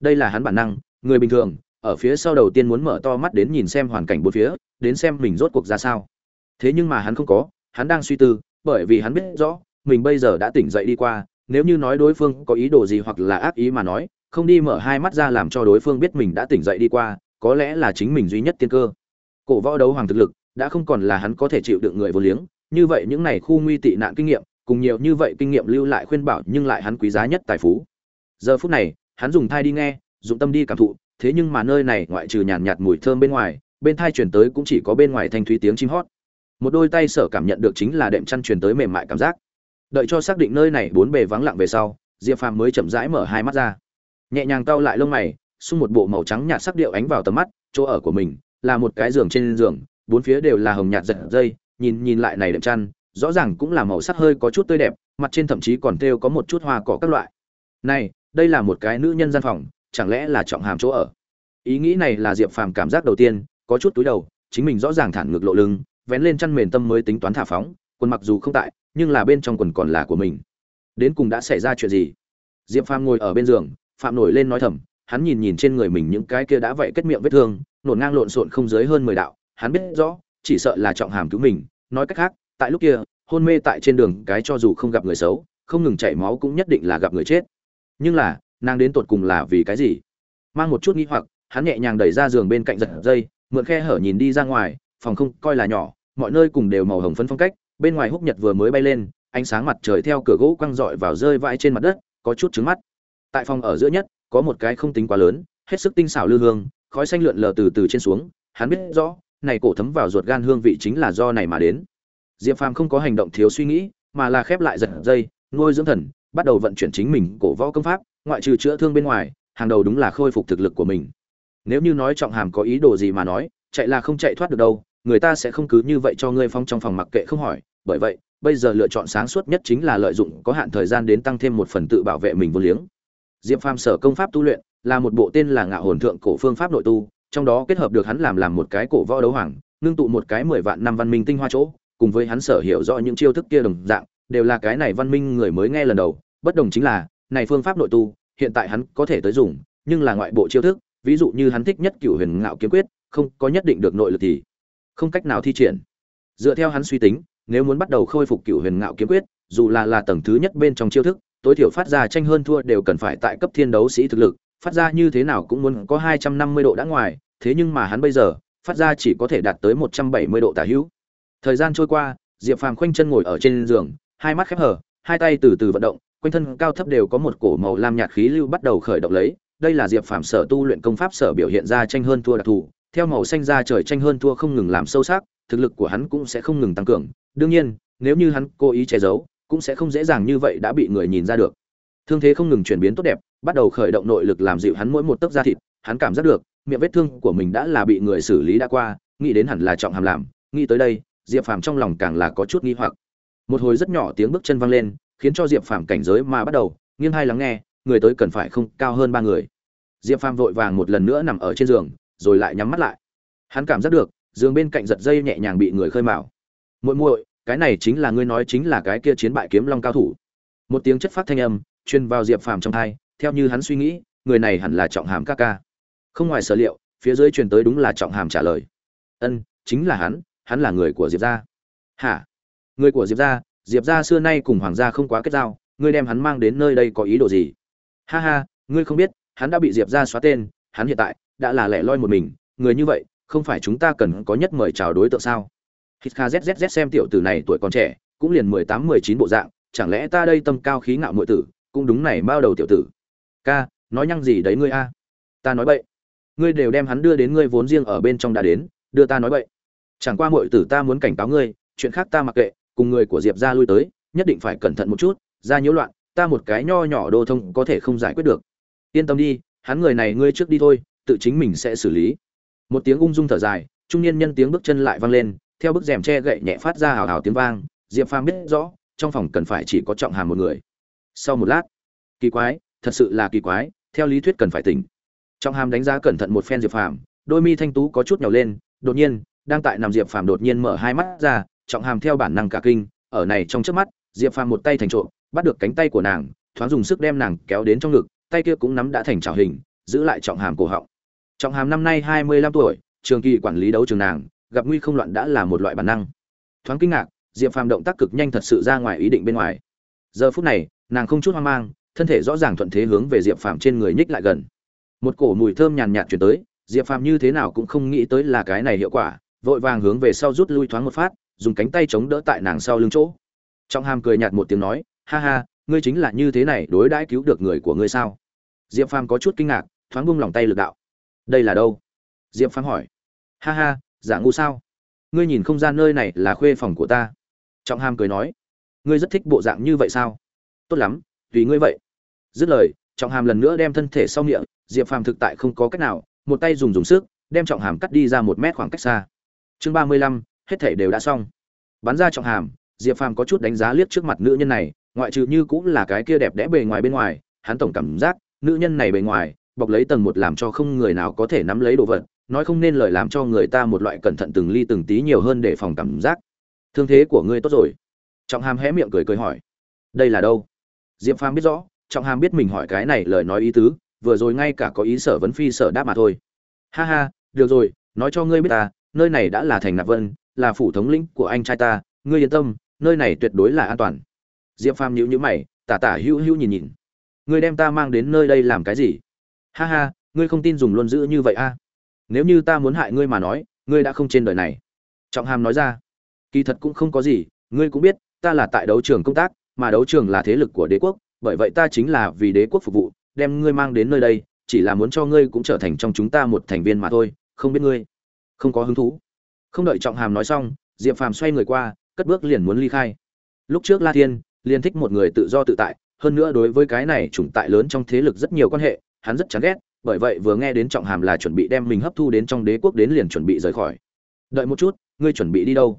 A: Đây là hắn bản năng người bình thường ở phía sau đầu tiên muốn mở to mắt đến nhìn xem hoàn cảnh bốn phía, đến xem mình rốt cuộc ra sao. Thế nhưng mà hắn không có, hắn đang suy tư, bởi vì hắn biết rõ, mình bây giờ đã tỉnh dậy đi qua, nếu như nói đối phương có ý đồ gì hoặc là ác ý mà nói, không đi mở hai mắt ra làm cho đối phương biết mình đã tỉnh dậy đi qua, có lẽ là chính mình duy nhất tiên cơ. Cổ võ đấu hoàng thực lực, đã không còn là hắn có thể chịu đựng người vô liếng, như vậy những này khu nguy tị nạn kinh nghiệm, cùng nhiều như vậy kinh nghiệm lưu lại khuyên bảo nhưng lại hắn quý giá nhất tài phú. Giờ phút này, hắn dùng thai đi nghe dùng tâm đi cảm thụ thế nhưng mà nơi này ngoại trừ nhàn nhạt, mùi thơm bên ngoài bên thai truyền tới cũng chỉ có bên ngoài thanh thúy tiếng chim hót. Một đôi tay sở cảm nhận được chính là đệm chăn truyền tới mềm mại cảm giác. Đợi cho xác định nơi này bốn bề vắng lặng về sau diệp phàm mới chậm rãi mở hai mắt ra. Nhẹ nhàng cau lại lông mày xung một bộ màu trắng nhạt sắc điệu ánh vào tầm mắt chỗ ở của mình là một cái giường trên giường bốn phía đều là hồng nhạt giật dây nhìn nhìn lại này đệm chăn rõ ràng cũng là màu sắc hơi có chút tươi đẹp mặt trên thậm chí còn thêu có một chút hoa cỏ các loại. Này đây là một cái nữ nhân gian phòng chẳng lẽ là trọng hàm chỗ ở? Ý nghĩ này là diệp phàm cảm giác đầu tiên, có chút túi đầu, chính mình rõ ràng thản ngược lộ lưng, vén lên chăn mền tâm mới tính toán thả phóng, quần mặc dù không tại, nhưng là bên trong quần còn là của mình. Đến cùng đã xảy ra chuyện gì? Diệp phàm ngồi ở bên giường, phạm nổi lên nói thầm, hắn nhìn nhìn trên người mình những cái kia đã vậy kết miệng vết thương, nổn ngang lộn xộn không dưới hơn mười đạo, hắn biết rõ, chỉ sợ là trọng hàm cứu mình. Nói cách khác, tại lúc kia, hôn mê tại trên đường cái cho dù không gặp người xấu, không ngừng chảy máu cũng nhất định là gặp người chết. Nhưng là nàng đến tột cùng là vì cái gì? Mang một chút nghi hoặc, hắn nhẹ nhàng đẩy ra giường bên cạnh giật dây, mượn khe hở nhìn đi ra ngoài, phòng không coi là nhỏ, mọi nơi cùng đều màu hồng phấn phong cách, bên ngoài húc nhật vừa mới bay lên, ánh sáng mặt trời theo cửa gỗ quăng rọi vào rơi vãi trên mặt đất, có chút trứng mắt. Tại phòng ở giữa nhất, có một cái không tính quá lớn, hết sức tinh xảo lư hương, khói xanh lượn lờ từ từ trên xuống, hắn biết rõ, này cổ thấm vào ruột gan hương vị chính là do này mà đến. Diệp phàm không có hành động thiếu suy nghĩ, mà là khép lại giật dây, nuôi dưỡng thần, bắt đầu vận chuyển chính mình cổ võ công pháp ngoại trừ chữa thương bên ngoài, hàng đầu đúng là khôi phục thực lực của mình. Nếu như nói trọng hàm có ý đồ gì mà nói, chạy là không chạy thoát được đâu, người ta sẽ không cứ như vậy cho ngươi phong trong phòng mặc kệ không hỏi. Bởi vậy, bây giờ lựa chọn sáng suốt nhất chính là lợi dụng có hạn thời gian đến tăng thêm một phần tự bảo vệ mình vô liếng. Diệp phàm sở công pháp tu luyện, là một bộ tên là ngạo hồn thượng cổ phương pháp nội tu, trong đó kết hợp được hắn làm làm một cái cổ võ đấu hoàng, ngưng tụ một cái mười vạn năm văn minh tinh hoa chỗ, cùng với hắn sở hiểu rõ những chiêu thức kia đồng dạng, đều là cái này văn minh người mới nghe lần đầu. Bất đồng chính là này phương pháp nội tu, hiện tại hắn có thể tới dùng, nhưng là ngoại bộ chiêu thức, ví dụ như hắn thích nhất cửu huyền ngạo kiếm quyết, không có nhất định được nội lực thì không cách nào thi triển. Dựa theo hắn suy tính, nếu muốn bắt đầu khôi phục cửu huyền ngạo kiếm quyết, dù là là tầng thứ nhất bên trong chiêu thức, tối thiểu phát ra tranh hơn thua đều cần phải tại cấp thiên đấu sĩ thực lực, phát ra như thế nào cũng muốn có hai trăm năm mươi độ đã ngoài, thế nhưng mà hắn bây giờ, phát ra chỉ có thể đạt tới một trăm bảy mươi độ tả hữu. Thời gian trôi qua, diệp phàm khoanh chân ngồi ở trên giường, hai mắt khép hở hai tay từ từ vận động quanh thân cao thấp đều có một cổ màu lam nhạt khí lưu bắt đầu khởi động lấy. Đây là diệp phàm sở tu luyện công pháp sở biểu hiện ra tranh hơn thua đặc thù. Theo màu xanh ra trời tranh hơn thua không ngừng làm sâu sắc, thực lực của hắn cũng sẽ không ngừng tăng cường. Đương nhiên, nếu như hắn cố ý che giấu, cũng sẽ không dễ dàng như vậy đã bị người nhìn ra được. Thương thế không ngừng chuyển biến tốt đẹp, bắt đầu khởi động nội lực làm dịu hắn mỗi một tấc da thịt. Hắn cảm giác được, miệng vết thương của mình đã là bị người xử lý đã qua, nghĩ đến hẳn là trọng hàm làm. Nghĩ tới đây, diệp phàm trong lòng càng là có chút nghi hoặc. Một hồi rất nhỏ tiếng bước chân vang lên khiến cho diệp phàm cảnh giới mà bắt đầu, nghiêng hai lắng nghe, người tới cần phải không cao hơn ba người. Diệp phàm vội vàng một lần nữa nằm ở trên giường, rồi lại nhắm mắt lại. Hắn cảm giác được, giường bên cạnh giật dây nhẹ nhàng bị người khơi mào. Muội muội, cái này chính là ngươi nói chính là cái kia chiến bại kiếm long cao thủ. Một tiếng chất phát thanh âm truyền vào diệp phàm trong thai theo như hắn suy nghĩ, người này hẳn là trọng hàm ca ca. Không ngoài sở liệu, phía dưới truyền tới đúng là trọng hàm trả lời. Ân, chính là hắn hắn là người của diệp gia. Hả? Người của diệp gia? Diệp gia xưa nay cùng hoàng gia không quá kết giao, ngươi đem hắn mang đến nơi đây có ý đồ gì? Ha ha, ngươi không biết, hắn đã bị diệp gia xóa tên, hắn hiện tại đã là lẻ loi một mình, người như vậy, không phải chúng ta cần có nhất mời chào đối tượng sao? Hít kha zzz xem tiểu tử này tuổi còn trẻ, cũng liền mười tám, mười chín bộ dạng, chẳng lẽ ta đây tâm cao khí ngạo muội tử, cũng đúng này bao đầu tiểu tử? Ca, nói nhăng gì đấy ngươi a? Ta nói bậy. Ngươi đều đem hắn đưa đến ngươi vốn riêng ở bên trong đã đến, đưa ta nói bậy. Chẳng qua muội tử ta muốn cảnh cáo ngươi, chuyện khác ta mặc kệ cùng người của diệp gia lui tới, nhất định phải cẩn thận một chút, ra nhiễu loạn, ta một cái nho nhỏ đô thông có thể không giải quyết được. Yên tâm đi, hắn người này ngươi trước đi thôi, tự chính mình sẽ xử lý. Một tiếng ung dung thở dài, trung niên nhân tiếng bước chân lại vang lên, theo bức rèm che gậy nhẹ phát ra hào hào tiếng vang, diệp phàm biết rõ, trong phòng cần phải chỉ có trọng hàm một người. Sau một lát, kỳ quái, thật sự là kỳ quái, theo lý thuyết cần phải tỉnh. Trọng hàm đánh giá cẩn thận một phen diệp phàm, đôi mi thanh tú có chút nhào lên, đột nhiên, đang tại nằm diệp phàm đột nhiên mở hai mắt ra trọng hàm theo bản năng cả kinh, ở này trong trước mắt, diệp phàm một tay thành trộm, bắt được cánh tay của nàng, thoáng dùng sức đem nàng kéo đến trong ngực, tay kia cũng nắm đã thành trào hình, giữ lại trọng hàm cổ họng. Trọng hàm năm nay hai mươi lăm tuổi, trường kỳ quản lý đấu trường nàng, gặp nguy không loạn đã là một loại bản năng. Thoáng kinh ngạc, diệp phàm động tác cực nhanh thật sự ra ngoài ý định bên ngoài. Giờ phút này, nàng không chút hoang mang, thân thể rõ ràng thuận thế hướng về diệp phàm trên người nhích lại gần. Một cổ mùi thơm nhàn nhạt chuyển tới, diệp phàm như thế nào cũng không nghĩ tới là cái này hiệu quả, vội vàng hướng về sau rút lui thoáng một phát dùng cánh tay chống đỡ tại nàng sau lưng chỗ. Trong hàm cười nhạt một tiếng nói, ha ha, ngươi chính là như thế này đối đãi cứu được người của ngươi sao? Diệp phàm có chút kinh ngạc, thoáng buông lòng tay lực đạo. Đây là đâu? Diệp phàm hỏi. Ha ha, giả ngu sao? Ngươi nhìn không gian nơi này là khuê phòng của ta. Trọng hàm cười nói. Ngươi rất thích bộ dạng như vậy sao? Tốt lắm, tùy ngươi vậy. Dứt lời, trọng hàm lần nữa đem thân thể sau miệng, diệp phàm thực tại không có cách nào, một tay dùng dùng sức, đem trọng hàm cắt đi ra một mét khoảng cách xa. Chương ba mươi lăm hết thể đều đã xong. Bắn ra trọng hàm, diệp phàm có chút đánh giá liếc trước mặt nữ nhân này, ngoại trừ như cũng là cái kia đẹp đẽ bề ngoài bên ngoài, hắn tổng cảm giác, nữ nhân này bề ngoài, bọc lấy tầng một làm cho không người nào có thể nắm lấy đồ vật, nói không nên lời làm cho người ta một loại cẩn thận từng ly từng tí nhiều hơn để phòng cảm giác. Thương thế của ngươi tốt rồi. Trọng hàm hé miệng cười cười hỏi. Đây là đâu? Diệp phàm biết rõ, trọng hàm biết mình hỏi cái này lời nói ý tứ, vừa rồi ngay cả có ý sở vấn phi sở đáp mà thôi. Ha ha, được rồi, nói cho ngươi biết ta, nơi này đã là thành nạp vân là phủ thống lĩnh của anh trai ta, ngươi yên tâm, nơi này tuyệt đối là an toàn. Diệp phàm nhíu nhíu mày, tả tả hữu hữu nhìn nhìn. Ngươi đem ta mang đến nơi đây làm cái gì? Ha ha, ngươi không tin dùng luôn giữ như vậy a? Nếu như ta muốn hại ngươi mà nói, ngươi đã không trên đời này. Trọng hàm nói ra. Kỳ thật cũng không có gì, ngươi cũng biết, ta là tại đấu trường công tác, mà đấu trường là thế lực của đế quốc, bởi vậy ta chính là vì đế quốc phục vụ, đem ngươi mang đến nơi đây, chỉ là muốn cho ngươi cũng trở thành trong chúng ta một thành viên mà thôi, không biết ngươi không có hứng thú không đợi trọng hàm nói xong, diệp phàm xoay người qua, cất bước liền muốn ly khai. Lúc trước la thiên liên thích một người tự do tự tại, hơn nữa đối với cái này chủng tại lớn trong thế lực rất nhiều quan hệ, hắn rất chán ghét, bởi vậy vừa nghe đến trọng hàm là chuẩn bị đem mình hấp thu đến trong đế quốc đến liền chuẩn bị rời khỏi. Đợi một chút, ngươi chuẩn bị đi đâu?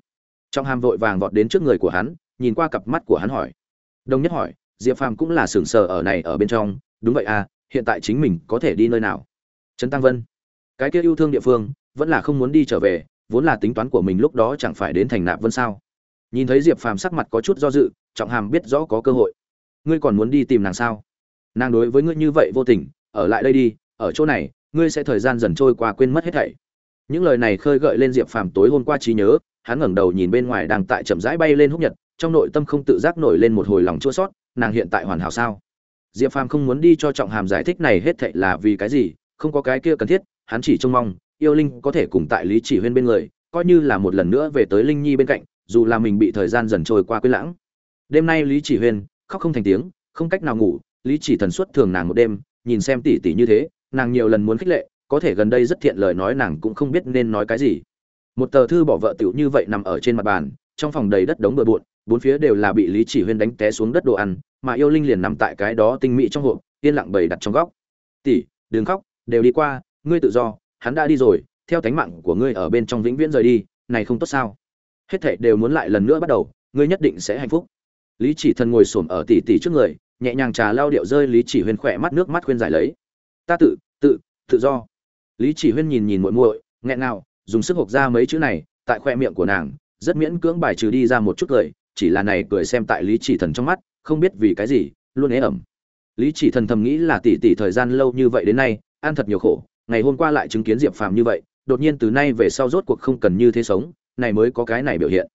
A: Trọng hàm vội vàng vọt đến trước người của hắn, nhìn qua cặp mắt của hắn hỏi. Đồng nhất hỏi, diệp phàm cũng là sừng sờ ở này ở bên trong, đúng vậy à hiện tại chính mình có thể đi nơi nào? Trấn tăng vân, cái kia yêu thương địa phương, vẫn là không muốn đi trở về vốn là tính toán của mình lúc đó chẳng phải đến thành nạp vân sao? Nhìn thấy diệp phàm sắc mặt có chút do dự, trọng hàm biết rõ có cơ hội. Ngươi còn muốn đi tìm nàng sao? Nàng đối với ngươi như vậy vô tình, ở lại đây đi, ở chỗ này, ngươi sẽ thời gian dần trôi qua quên mất hết thảy. Những lời này khơi gợi lên diệp phàm tối hôm qua trí nhớ, hắn ngẩng đầu nhìn bên ngoài đang tại chậm rãi bay lên húc nhật, trong nội tâm không tự giác nổi lên một hồi lòng chua sót nàng hiện tại hoàn hảo sao? Diệp phàm không muốn đi cho trọng hàm giải thích này hết thảy là vì cái gì, không có cái kia cần thiết, hắn chỉ trông mong yêu linh có thể cùng tại lý chỉ huyên bên người, coi như là một lần nữa về tới linh nhi bên cạnh, dù là mình bị thời gian dần trôi qua quên lãng. Đêm nay lý chỉ huyên khóc không thành tiếng, không cách nào ngủ, lý chỉ thần suất thường nàng một đêm, nhìn xem tỉ tỉ như thế, nàng nhiều lần muốn khích lệ, có thể gần đây rất thiện lời nói nàng cũng không biết nên nói cái gì. Một tờ thư bỏ vợ tiểu như vậy nằm ở trên mặt bàn, trong phòng đầy đất đống bừa bộn, bốn phía đều là bị lý chỉ huyên đánh té xuống đất đồ ăn, mà yêu linh liền nằm tại cái đó tinh mỹ trong hộp, yên lặng bầy đặt trong góc. Tỷ đừng khóc, đều đi qua, ngươi tự do hắn đã đi rồi, theo tánh mạng của ngươi ở bên trong vĩnh viễn rời đi, này không tốt sao? Hết thảy đều muốn lại lần nữa bắt đầu, ngươi nhất định sẽ hạnh phúc. Lý chỉ thần ngồi xổm ở tỷ tỷ trước người, nhẹ nhàng trà lao điệu rơi lý chỉ huyên khỏe mắt nước mắt khuyên giải lấy. Ta tự tự tự do. Lý chỉ huyên nhìn nhìn muội muội, nghẹn nào dùng sức hộc ra mấy chữ này, tại khoe miệng của nàng, rất miễn cưỡng bài trừ đi ra một chút cười chỉ là này cười xem tại lý chỉ thần trong mắt, không biết vì cái gì, luôn ế ẩm. Lý chỉ thần thầm nghĩ là tỷ tỷ thời gian lâu như vậy đến nay, ăn thật nhiều khổ ngày hôm qua lại chứng kiến diệp phàm như vậy, đột nhiên từ nay về sau rốt cuộc không cần như thế sống, này mới có cái này biểu hiện.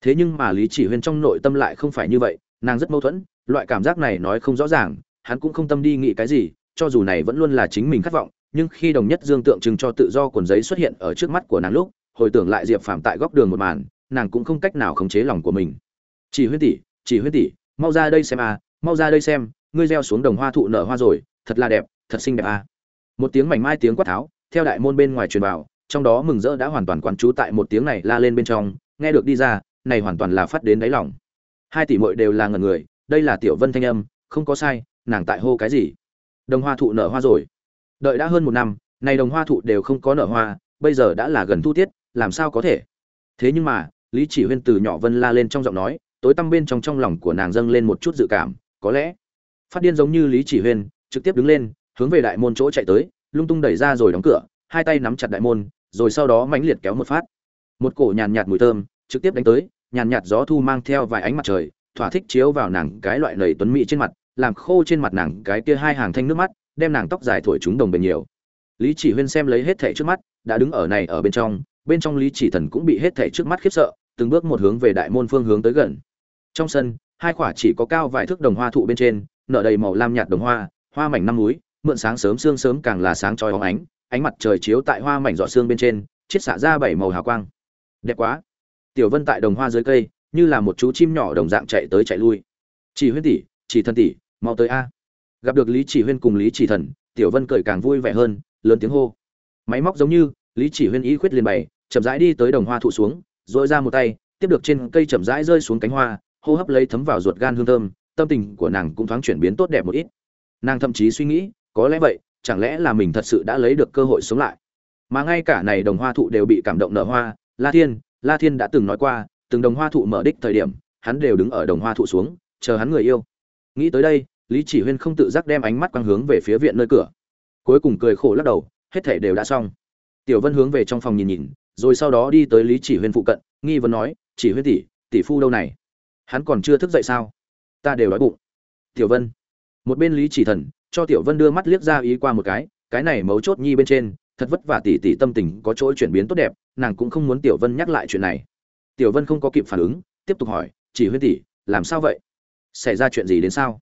A: Thế nhưng mà lý chỉ huyên trong nội tâm lại không phải như vậy, nàng rất mâu thuẫn, loại cảm giác này nói không rõ ràng, hắn cũng không tâm đi nghĩ cái gì, cho dù này vẫn luôn là chính mình khát vọng, nhưng khi đồng nhất dương tượng trưng cho tự do quần giấy xuất hiện ở trước mắt của nàng lúc, hồi tưởng lại diệp phàm tại góc đường một màn, nàng cũng không cách nào khống chế lòng của mình. Chỉ huyên tỷ, chỉ huyên tỷ, mau ra đây xem a mau ra đây xem, ngươi gieo xuống đồng hoa thụ nở hoa rồi, thật là đẹp, thật xinh đẹp a một tiếng mảnh mai tiếng quát tháo, theo đại môn bên ngoài truyền vào, trong đó mừng rỡ đã hoàn toàn quán trú tại một tiếng này la lên bên trong, nghe được đi ra, này hoàn toàn là phát đến đáy lòng. Hai tỷ muội đều là ngần người, đây là tiểu vân thanh âm, không có sai, nàng tại hô cái gì? Đồng hoa thụ nở hoa rồi. Đợi đã hơn một năm, này đồng hoa thụ đều không có nở hoa, bây giờ đã là gần thu tiết, làm sao có thể? Thế nhưng mà, lý chỉ huyên từ nhỏ vân la lên trong giọng nói, tối tăm bên trong trong lòng của nàng dâng lên một chút dự cảm, có lẽ, phát điên giống như lý chỉ huyên, trực tiếp đứng lên hướng về đại môn chỗ chạy tới, lung tung đẩy ra rồi đóng cửa, hai tay nắm chặt đại môn, rồi sau đó mãnh liệt kéo một phát. Một cổ nhàn nhạt mùi thơm trực tiếp đánh tới, nhàn nhạt gió thu mang theo vài ánh mặt trời, thỏa thích chiếu vào nàng cái loại lầy tuấn mỹ trên mặt, làm khô trên mặt nàng cái kia hai hàng thanh nước mắt, đem nàng tóc dài thổi chúng đồng bền nhiều. Lý chỉ huyên xem lấy hết thảy trước mắt, đã đứng ở này ở bên trong bên trong lý chỉ thần cũng bị hết thảy trước mắt khiếp sợ, từng bước một hướng về đại môn phương hướng tới gần. Trong sân, hai quả chỉ có cao vài thước đồng hoa thụ bên trên, nở đầy màu lam nhạt đồng hoa hoa mảnh năm núi mượn sáng sớm sương sớm càng là sáng chói óng ánh ánh mặt trời chiếu tại hoa mảnh giọt sương bên trên, chiết xả ra bảy màu hào quang. Đẹp quá. Tiểu vân tại đồng hoa dưới cây, như là một chú chim nhỏ đồng dạng chạy tới chạy lui. Chỉ huyên tỷ, chỉ thần tỷ, mau tới a. Gặp được lý chỉ huyên cùng lý chỉ thần, tiểu vân cười càng vui vẻ hơn, lớn tiếng hô. Máy móc giống như, lý chỉ huyên ý khuyết liền bày, chậm rãi đi tới đồng hoa thụ xuống rồi ra một tay, tiếp được trên cây chậm rãi rơi xuống cánh hoa, hô hấp lấy thấm vào ruột gan hương thơm, tâm tình của nàng cũng thoáng chuyển biến tốt đẹp một ít. Nàng thậm chí suy nghĩ có lẽ vậy, chẳng lẽ là mình thật sự đã lấy được cơ hội sống lại? Mà ngay cả này đồng hoa thụ đều bị cảm động nở hoa, la thiên la thiên đã từng nói qua, từng đồng hoa thụ mở đích thời điểm, hắn đều đứng ở đồng hoa thụ xuống, chờ hắn người yêu. Nghĩ tới đây, lý chỉ huyên không tự giác đem ánh mắt quang hướng về phía viện nơi cửa. Cuối cùng cười khổ lắc đầu, hết thể đều đã xong. Tiểu vân hướng về trong phòng nhìn nhìn, rồi sau đó đi tới lý chỉ huyên phụ cận, nghi vấn nói, chỉ huyên tỷ tỷ phu đâu này? Hắn còn chưa thức dậy sao? Ta đều đói bụng. Tiểu vân. Một bên lý chỉ thần cho tiểu vân đưa mắt liếc ra ý qua một cái cái này mấu chốt nhi bên trên, thật vất vả tỉ tỉ tâm tình có chỗ chuyển biến tốt đẹp, nàng cũng không muốn tiểu vân nhắc lại chuyện này. Tiểu vân không có kịp phản ứng, tiếp tục hỏi, chỉ huyên tỷ, làm sao vậy? Xảy ra chuyện gì đến sao?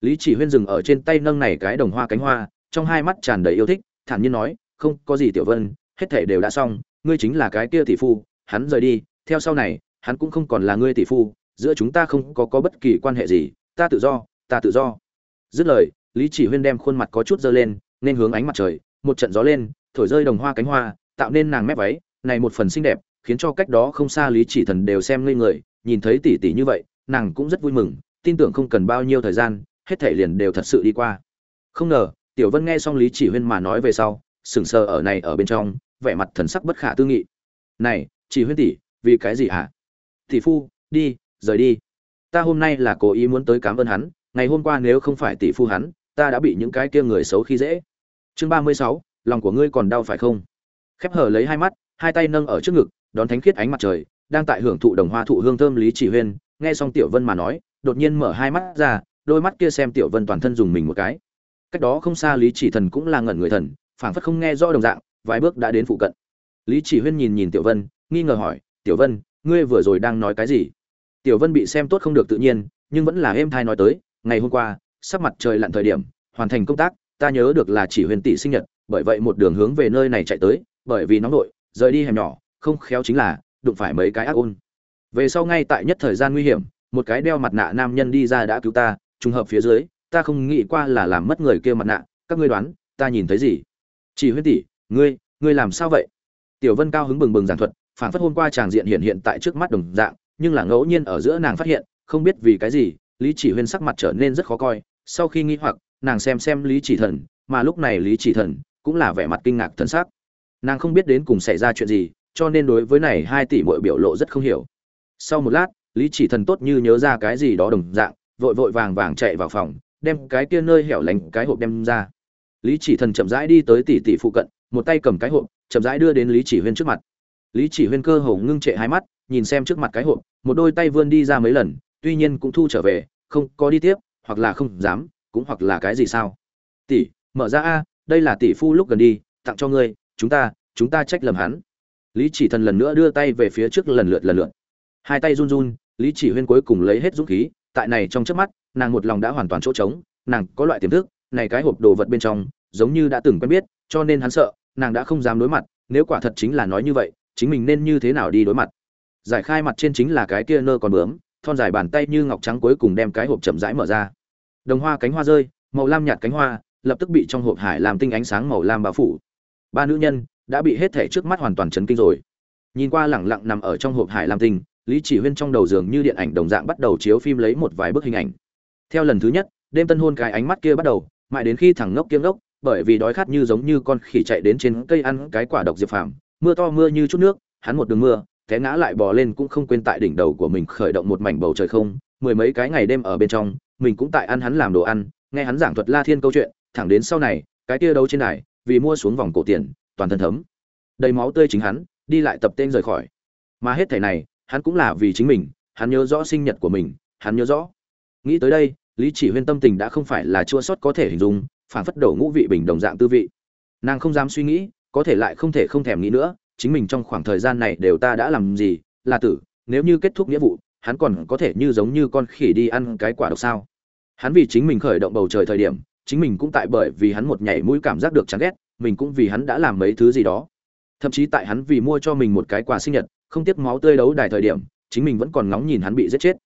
A: Lý chỉ huyên dừng ở trên tay nâng này cái đồng hoa cánh hoa, trong hai mắt tràn đầy yêu thích, thản nhiên nói, không, có gì tiểu vân, hết thể đều đã xong, ngươi chính là cái kia tỷ phu, hắn rời đi, theo sau này, hắn cũng không còn là ngươi tỷ phu, giữa chúng ta không có có bất kỳ quan hệ gì, ta tự do, ta tự do. Dứt lời lý chỉ huyên đem khuôn mặt có chút dơ lên, nên hướng ánh mặt trời, một trận gió lên, thổi rơi đồng hoa cánh hoa, tạo nên nàng mép váy, này một phần xinh đẹp, khiến cho cách đó không xa lý chỉ thần đều xem ngây người, nhìn thấy tỷ tỷ như vậy, nàng cũng rất vui mừng, tin tưởng không cần bao nhiêu thời gian, hết thể liền đều thật sự đi qua. Không ngờ, tiểu vân nghe xong lý chỉ huyên mà nói về sau sừng sờ ở này ở bên trong, vẻ mặt thần sắc bất khả tư nghị. Này, chỉ huyên tỷ vì cái gì hả? Tỷ phu, đi, rời đi. Ta hôm nay là cố ý muốn tới cảm ơn hắn, ngày hôm qua nếu không phải tỷ phu hắn ta đã bị những cái kia người xấu khi dễ. Chương ba mươi sáu, lòng của ngươi còn đau phải không? Khép hờ lấy hai mắt, hai tay nâng ở trước ngực, đón thánh khiết ánh mặt trời, đang tại hưởng thụ đồng hoa thụ hương thơm lý chỉ huyên, nghe xong tiểu vân mà nói, đột nhiên mở hai mắt ra, đôi mắt kia xem tiểu vân toàn thân dùng mình một cái. Cách đó không xa lý chỉ thần cũng là ngẩn người thần, phảng phất không nghe rõ đồng dạng, vài bước đã đến phụ cận. Lý chỉ huyên nhìn nhìn tiểu vân, nghi ngờ hỏi, tiểu vân, ngươi vừa rồi đang nói cái gì? Tiểu vân bị xem tốt không được tự nhiên, nhưng vẫn là êm thai nói tới, ngày hôm qua sắp mặt trời lặn thời điểm, hoàn thành công tác, ta nhớ được là chỉ huyền tỷ sinh nhật, bởi vậy một đường hướng về nơi này chạy tới, bởi vì nóng nội, rời đi hẻm nhỏ, không khéo chính là, đụng phải mấy cái ác ôn. Về sau ngay tại nhất thời gian nguy hiểm, một cái đeo mặt nạ nam nhân đi ra đã cứu ta, trùng hợp phía dưới, ta không nghĩ qua là làm mất người kia mặt nạ, các ngươi đoán, ta nhìn thấy gì? Chỉ huyên tỷ, ngươi ngươi làm sao vậy? Tiểu vân cao hứng bừng bừng giảng thuật phản phất hôm qua tràng diện hiện hiện tại trước mắt đồng dạng, nhưng là ngẫu nhiên ở giữa nàng phát hiện, không biết vì cái gì, lý chỉ huyên sắc mặt trở nên rất khó coi sau khi nghĩ hoặc, nàng xem xem lý chỉ thần, mà lúc này lý chỉ thần cũng là vẻ mặt kinh ngạc thần sắc. Nàng không biết đến cùng xảy ra chuyện gì, cho nên đối với này hai tỷ mọi biểu lộ rất không hiểu. Sau một lát, lý chỉ thần tốt như nhớ ra cái gì đó đồng dạng, vội vội vàng vàng chạy vào phòng, đem cái kia nơi hẻo lánh cái hộp đem ra. Lý chỉ thần chậm rãi đi tới tỷ tỷ phụ cận, một tay cầm cái hộp, chậm rãi đưa đến lý chỉ huyên trước mặt. Lý chỉ huyên cơ hồ ngưng trệ hai mắt, nhìn xem trước mặt cái hộp, một đôi tay vươn đi ra mấy lần, tuy nhiên cũng thu trở về, không có đi tiếp hoặc là không dám, cũng hoặc là cái gì sao? Tỷ, mở ra a, đây là tỷ phu lúc gần đi, tặng cho ngươi, chúng ta chúng ta trách lầm hắn. Lý chỉ thần lần nữa đưa tay về phía trước lần lượt lần lượt. Hai tay run run, lý chỉ huyên cuối cùng lấy hết dũng khí, tại này trong trước mắt, nàng một lòng đã hoàn toàn chỗ trống, nàng có loại tiềm thức, này cái hộp đồ vật bên trong, giống như đã từng quen biết, cho nên hắn sợ, nàng đã không dám đối mặt, nếu quả thật chính là nói như vậy, chính mình nên như thế nào đi đối mặt? Giải khai mặt trên chính là cái kia nơ còn bướm thon dài bàn tay như ngọc trắng cuối cùng đem cái hộp chậm rãi mở ra. Đồng hoa cánh hoa rơi, màu lam nhạt cánh hoa, lập tức bị trong hộp hải làm tinh ánh sáng màu lam bao phủ. Ba nữ nhân đã bị hết thể trước mắt hoàn toàn chấn kinh rồi. Nhìn qua lẳng lặng nằm ở trong hộp hải lam tinh, lý chỉ huyên trong đầu giường như điện ảnh đồng dạng bắt đầu chiếu phim lấy một vài bức hình ảnh. Theo lần thứ nhất, đêm tân hôn cái ánh mắt kia bắt đầu, mãi đến khi thằng ngốc kiêng ngốc, bởi vì đói khát như giống như con khỉ chạy đến trên cây ăn cái quả độc diệp phàm, mưa to mưa như chút nước, hắn một đường mưa té ngã lại bò lên cũng không quên tại đỉnh đầu của mình khởi động một mảnh bầu trời không, mười mấy cái ngày đêm ở bên trong, mình cũng tại ăn hắn làm đồ ăn, nghe hắn giảng thuật la thiên câu chuyện, thẳng đến sau này, cái kia đấu trên này vì mua xuống vòng cổ tiền, toàn thân thấm. Đầy máu tươi chính hắn, đi lại tập tên rời khỏi. Mà hết thảy này, hắn cũng là vì chính mình, hắn nhớ rõ sinh nhật của mình, hắn nhớ rõ. Nghĩ tới đây, lý chỉ huyên tâm tình đã không phải là chua sót có thể hình dung phản phất đổ ngũ vị bình đồng dạng tư vị. Nàng không dám suy nghĩ, có thể lại không thể không thèm nghĩ nữa chính mình trong khoảng thời gian này đều ta đã làm gì, là tử, nếu như kết thúc nghĩa vụ, hắn còn có thể như giống như con khỉ đi ăn cái quả độc sao? Hắn vì chính mình khởi động bầu trời thời điểm, chính mình cũng tại bởi vì hắn một nhảy mũi cảm giác được chán ghét, mình cũng vì hắn đã làm mấy thứ gì đó. Thậm chí tại hắn vì mua cho mình một cái quà sinh nhật, không tiếc máu tươi đấu đài thời điểm, chính mình vẫn còn ngóng nhìn hắn bị giết chết.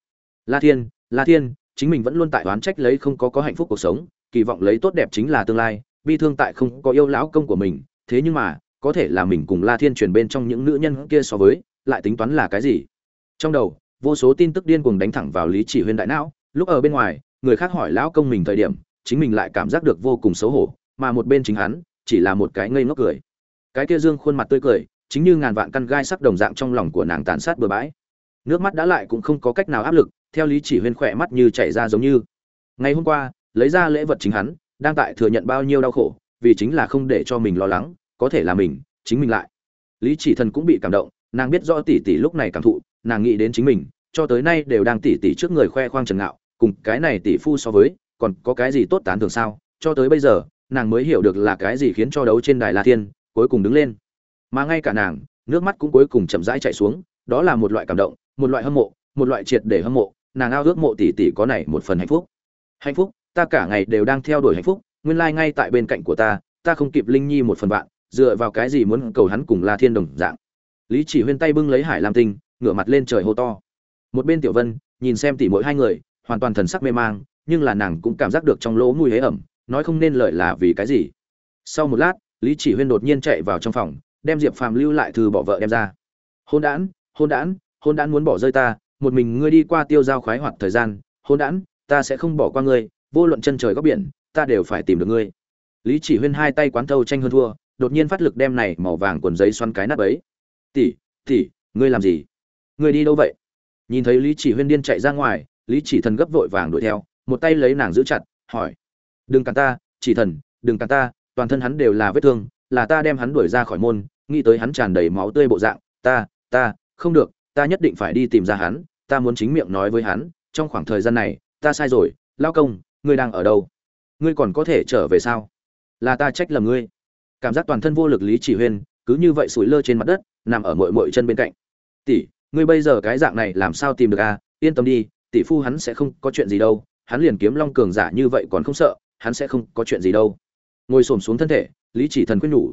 A: La thiên la thiên, chính mình vẫn luôn tại oán trách lấy không có có hạnh phúc cuộc sống, kỳ vọng lấy tốt đẹp chính là tương lai, bi thương tại không có yêu lão công của mình, thế nhưng mà có thể là mình cùng la thiên truyền bên trong những nữ nhân kia so với, lại tính toán là cái gì? Trong đầu, vô số tin tức điên cuồng đánh thẳng vào lý chỉ huyên đại não, lúc ở bên ngoài, người khác hỏi lão công mình thời điểm, chính mình lại cảm giác được vô cùng xấu hổ, mà một bên chính hắn, chỉ là một cái ngây ngốc cười. Cái kia dương khuôn mặt tươi cười, chính như ngàn vạn căn gai sắc đồng dạng trong lòng của nàng tàn sát bừa bãi. Nước mắt đã lại cũng không có cách nào áp lực, theo lý chỉ huyên khỏe mắt như chảy ra giống như. Ngày hôm qua, lấy ra lễ vật chính hắn, đang tại thừa nhận bao nhiêu đau khổ, vì chính là không để cho mình lo lắng có thể là mình, chính mình lại. Lý chỉ thần cũng bị cảm động, nàng biết rõ tỷ tỷ lúc này cảm thụ, nàng nghĩ đến chính mình, cho tới nay đều đang tỷ tỷ trước người khoe khoang trần ngạo, cùng cái này tỷ phu so với, còn có cái gì tốt tán thường sao? Cho tới bây giờ, nàng mới hiểu được là cái gì khiến cho đấu trên đài la thiên, cuối cùng đứng lên. Mà ngay cả nàng, nước mắt cũng cuối cùng chậm rãi chạy xuống, đó là một loại cảm động, một loại hâm mộ, một loại triệt để hâm mộ, nàng ao ước mộ tỷ tỷ có này một phần hạnh phúc. Hạnh phúc, ta cả ngày đều đang theo đuổi hạnh phúc, nguyên lai ngay tại bên cạnh của ta ta không kịp linh nhi một phần bạn dựa vào cái gì muốn cầu hắn cùng la thiên đồng dạng. Lý chỉ huyên tay bưng lấy hải lam tinh, ngửa mặt lên trời hô to. Một bên tiểu vân, nhìn xem tỷ mỗi hai người, hoàn toàn thần sắc mê mang, nhưng là nàng cũng cảm giác được trong lỗ mùi hế ẩm, nói không nên lợi là vì cái gì. Sau một lát, lý chỉ huyên đột nhiên chạy vào trong phòng, đem diệp phàm lưu lại thư bỏ vợ đem ra. Hôn đản hôn đản hôn đản muốn bỏ rơi ta, một mình ngươi đi qua tiêu giao khoái hoạt thời gian, hôn đản ta sẽ không bỏ qua ngươi, vô luận chân trời góc biển, ta đều phải tìm được ngươi. Lý chỉ huyên hai tay quán thâu tranh hơn thua đột nhiên phát lực đem này màu vàng quần giấy xoắn cái nắp ấy. Tỷ tỷ, ngươi làm gì? Ngươi đi đâu vậy? Nhìn thấy lý chỉ huyên điên chạy ra ngoài, lý chỉ thần gấp vội vàng đuổi theo, một tay lấy nàng giữ chặt, hỏi, đừng cản ta, chỉ thần, đừng cản ta, toàn thân hắn đều là vết thương, là ta đem hắn đuổi ra khỏi môn, nghĩ tới hắn tràn đầy máu tươi bộ dạng, ta ta, không được, ta nhất định phải đi tìm ra hắn, ta muốn chính miệng nói với hắn, trong khoảng thời gian này, ta sai rồi, lao công, ngươi đang ở đâu? Ngươi còn có thể trở về sao? Là ta trách lầm ngươi cảm giác toàn thân vô lực lý chỉ huyên, cứ như vậy sủi lơ trên mặt đất, nằm ở mội mội chân bên cạnh. Tỷ, ngươi bây giờ cái dạng này làm sao tìm được à? Yên tâm đi, tỷ phu hắn sẽ không có chuyện gì đâu, hắn liền kiếm long cường giả như vậy còn không sợ, hắn sẽ không có chuyện gì đâu. Ngồi xổm xuống thân thể, lý chỉ thần quyết nhủ.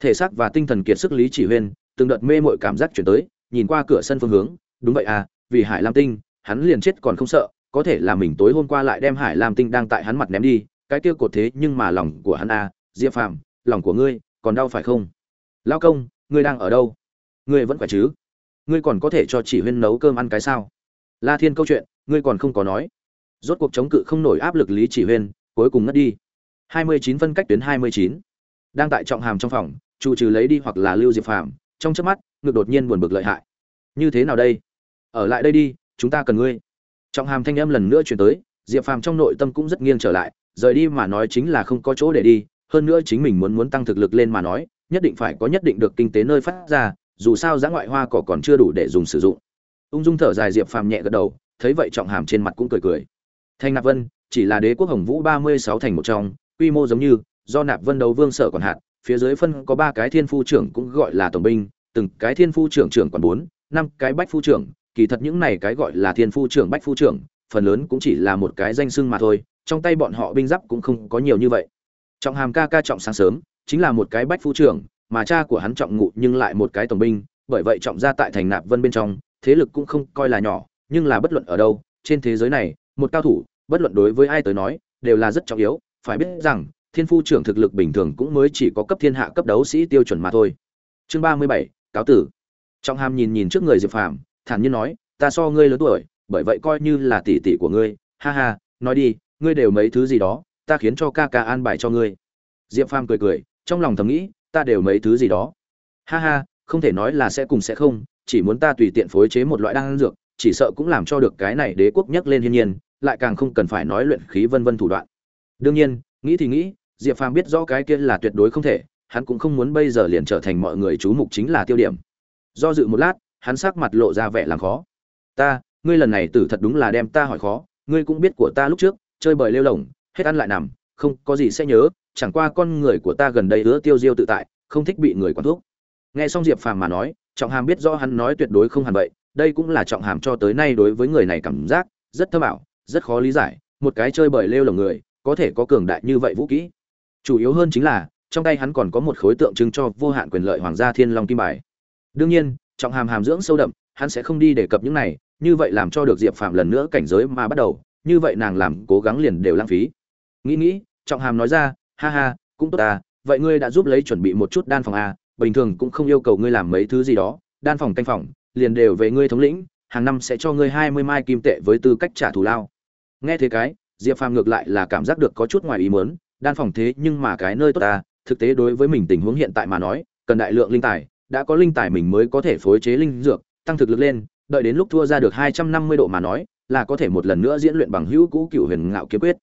A: Thể xác và tinh thần kiệt sức lý chỉ huyên, từng đợt mê mội cảm giác chuyển tới, nhìn qua cửa sân phương hướng, đúng vậy à vì hải lam tinh, hắn liền chết còn không sợ, có thể là mình tối hôm qua lại đem hải lam tinh đang tại hắn mặt ném đi, cái kia cột thế nhưng mà lòng của hắn à diệp phàm lòng của ngươi còn đau phải không? Lao công, ngươi đang ở đâu? Ngươi vẫn khỏe chứ? Ngươi còn có thể cho chỉ huyên nấu cơm ăn cái sao? La thiên câu chuyện, ngươi còn không có nói. Rốt cuộc chống cự không nổi áp lực lý chỉ huyên, cuối cùng ngất đi. 29 phân cách tuyến 29. đang tại trọng hàm trong phòng, chủ trừ lấy đi hoặc là lưu diệp phàm, trong chớp mắt, ngực đột nhiên buồn bực lợi hại. Như thế nào đây? Ở lại đây đi, chúng ta cần ngươi. Trọng hàm thanh âm lần nữa chuyển tới, diệp phàm trong nội tâm cũng rất nghiêng trở lại, rời đi mà nói chính là không có chỗ để đi hơn nữa chính mình muốn muốn tăng thực lực lên mà nói, nhất định phải có nhất định được kinh tế nơi phát ra, dù sao giá ngoại hoa cỏ còn chưa đủ để dùng sử dụng. Ung dung thở dài diệp phàm nhẹ gật đầu, thấy vậy trọng hàm trên mặt cũng cười cười. Thanh nạp vân, chỉ là đế quốc hồng vũ ba mươi sáu thành một trong, quy mô giống như, do nạp vân đấu vương sở còn hạt phía dưới phân có ba cái thiên phu trưởng cũng gọi là tổng binh, từng cái thiên phu trưởng trưởng còn bốn, năm cái bách phu trưởng, kỳ thật những này cái gọi là thiên phu trưởng bách phu trưởng, phần lớn cũng chỉ là một cái danh xưng mà thôi, trong tay bọn họ binh giáp cũng không có nhiều như vậy trọng hàm ca ca trọng sáng sớm, chính là một cái bách phu trưởng, mà cha của hắn trọng ngụ nhưng lại một cái tổng binh, bởi vậy trọng gia tại thành nạp vân bên trong, thế lực cũng không coi là nhỏ, nhưng là bất luận ở đâu, trên thế giới này, một cao thủ, bất luận đối với ai tới nói, đều là rất trọng yếu, phải biết rằng, thiên phu trưởng thực lực bình thường cũng mới chỉ có cấp thiên hạ cấp đấu sĩ tiêu chuẩn mà thôi. Chương ba mươi bảy, cáo tử. Trọng hàm nhìn nhìn trước người diệp phàm, thản nhiên nói, ta so ngươi lớn tuổi, bởi vậy coi như là tỷ tỷ của ngươi, ha ha, nói đi, ngươi đều mấy thứ gì đó ta khiến cho ca ca an bài cho ngươi. Diệp phàm cười cười, trong lòng thầm nghĩ, ta đều mấy thứ gì đó. Ha ha, không thể nói là sẽ cùng sẽ không, chỉ muốn ta tùy tiện phối chế một loại đan dược, chỉ sợ cũng làm cho được cái này đế quốc nhấc lên hiên nhiên, lại càng không cần phải nói luyện khí vân vân thủ đoạn. Đương nhiên, nghĩ thì nghĩ, diệp phàm biết rõ cái kia là tuyệt đối không thể, hắn cũng không muốn bây giờ liền trở thành mọi người chú mục chính là tiêu điểm. Do dự một lát, hắn sắc mặt lộ ra vẻ làm khó. Ta, ngươi lần này tử thật đúng là đem ta hỏi khó, ngươi cũng biết của ta lúc trước, chơi bời lêu lỏng hết ăn lại nằm, không có gì sẽ nhớ, chẳng qua con người của ta gần đây ứa tiêu diêu tự tại, không thích bị người quản thuốc nghe xong diệp phàm mà nói, trọng hàm biết rõ hắn nói tuyệt đối không hẳn vậy, đây cũng là trọng hàm cho tới nay đối với người này cảm giác rất thơ bảo rất khó lý giải, một cái chơi bời lêu lỏng người, có thể có cường đại như vậy vũ kỹ. Chủ yếu hơn chính là, trong tay hắn còn có một khối tượng trưng cho vô hạn quyền lợi hoàng gia thiên long kim bài. Đương nhiên, trọng hàm hàm dưỡng sâu đậm, hắn sẽ không đi đề cập những này, như vậy làm cho được diệp phạm lần nữa cảnh giới mà bắt đầu, như vậy nàng làm cố gắng liền đều lãng phí nghĩ nghĩ, trọng hàm nói ra, ha ha, cũng tốt ta vậy ngươi đã giúp lấy chuẩn bị một chút đan phòng à bình thường cũng không yêu cầu ngươi làm mấy thứ gì đó, đan phòng canh phòng, liền đều về ngươi thống lĩnh, hàng năm sẽ cho ngươi hai mươi mai kim tệ với tư cách trả thù lao. Nghe thế cái, diệp phàm ngược lại là cảm giác được có chút ngoài ý muốn, đan phòng thế nhưng mà cái nơi tốt ta thực tế đối với mình tình huống hiện tại mà nói, cần đại lượng linh tài, đã có linh tài mình mới có thể phối chế linh dược, tăng thực lực lên, đợi đến lúc thua ra được hai trăm năm mươi độ mà nói, là có thể một lần nữa diễn luyện bằng hữu cũ cựu huyền ngạo kiếm quyết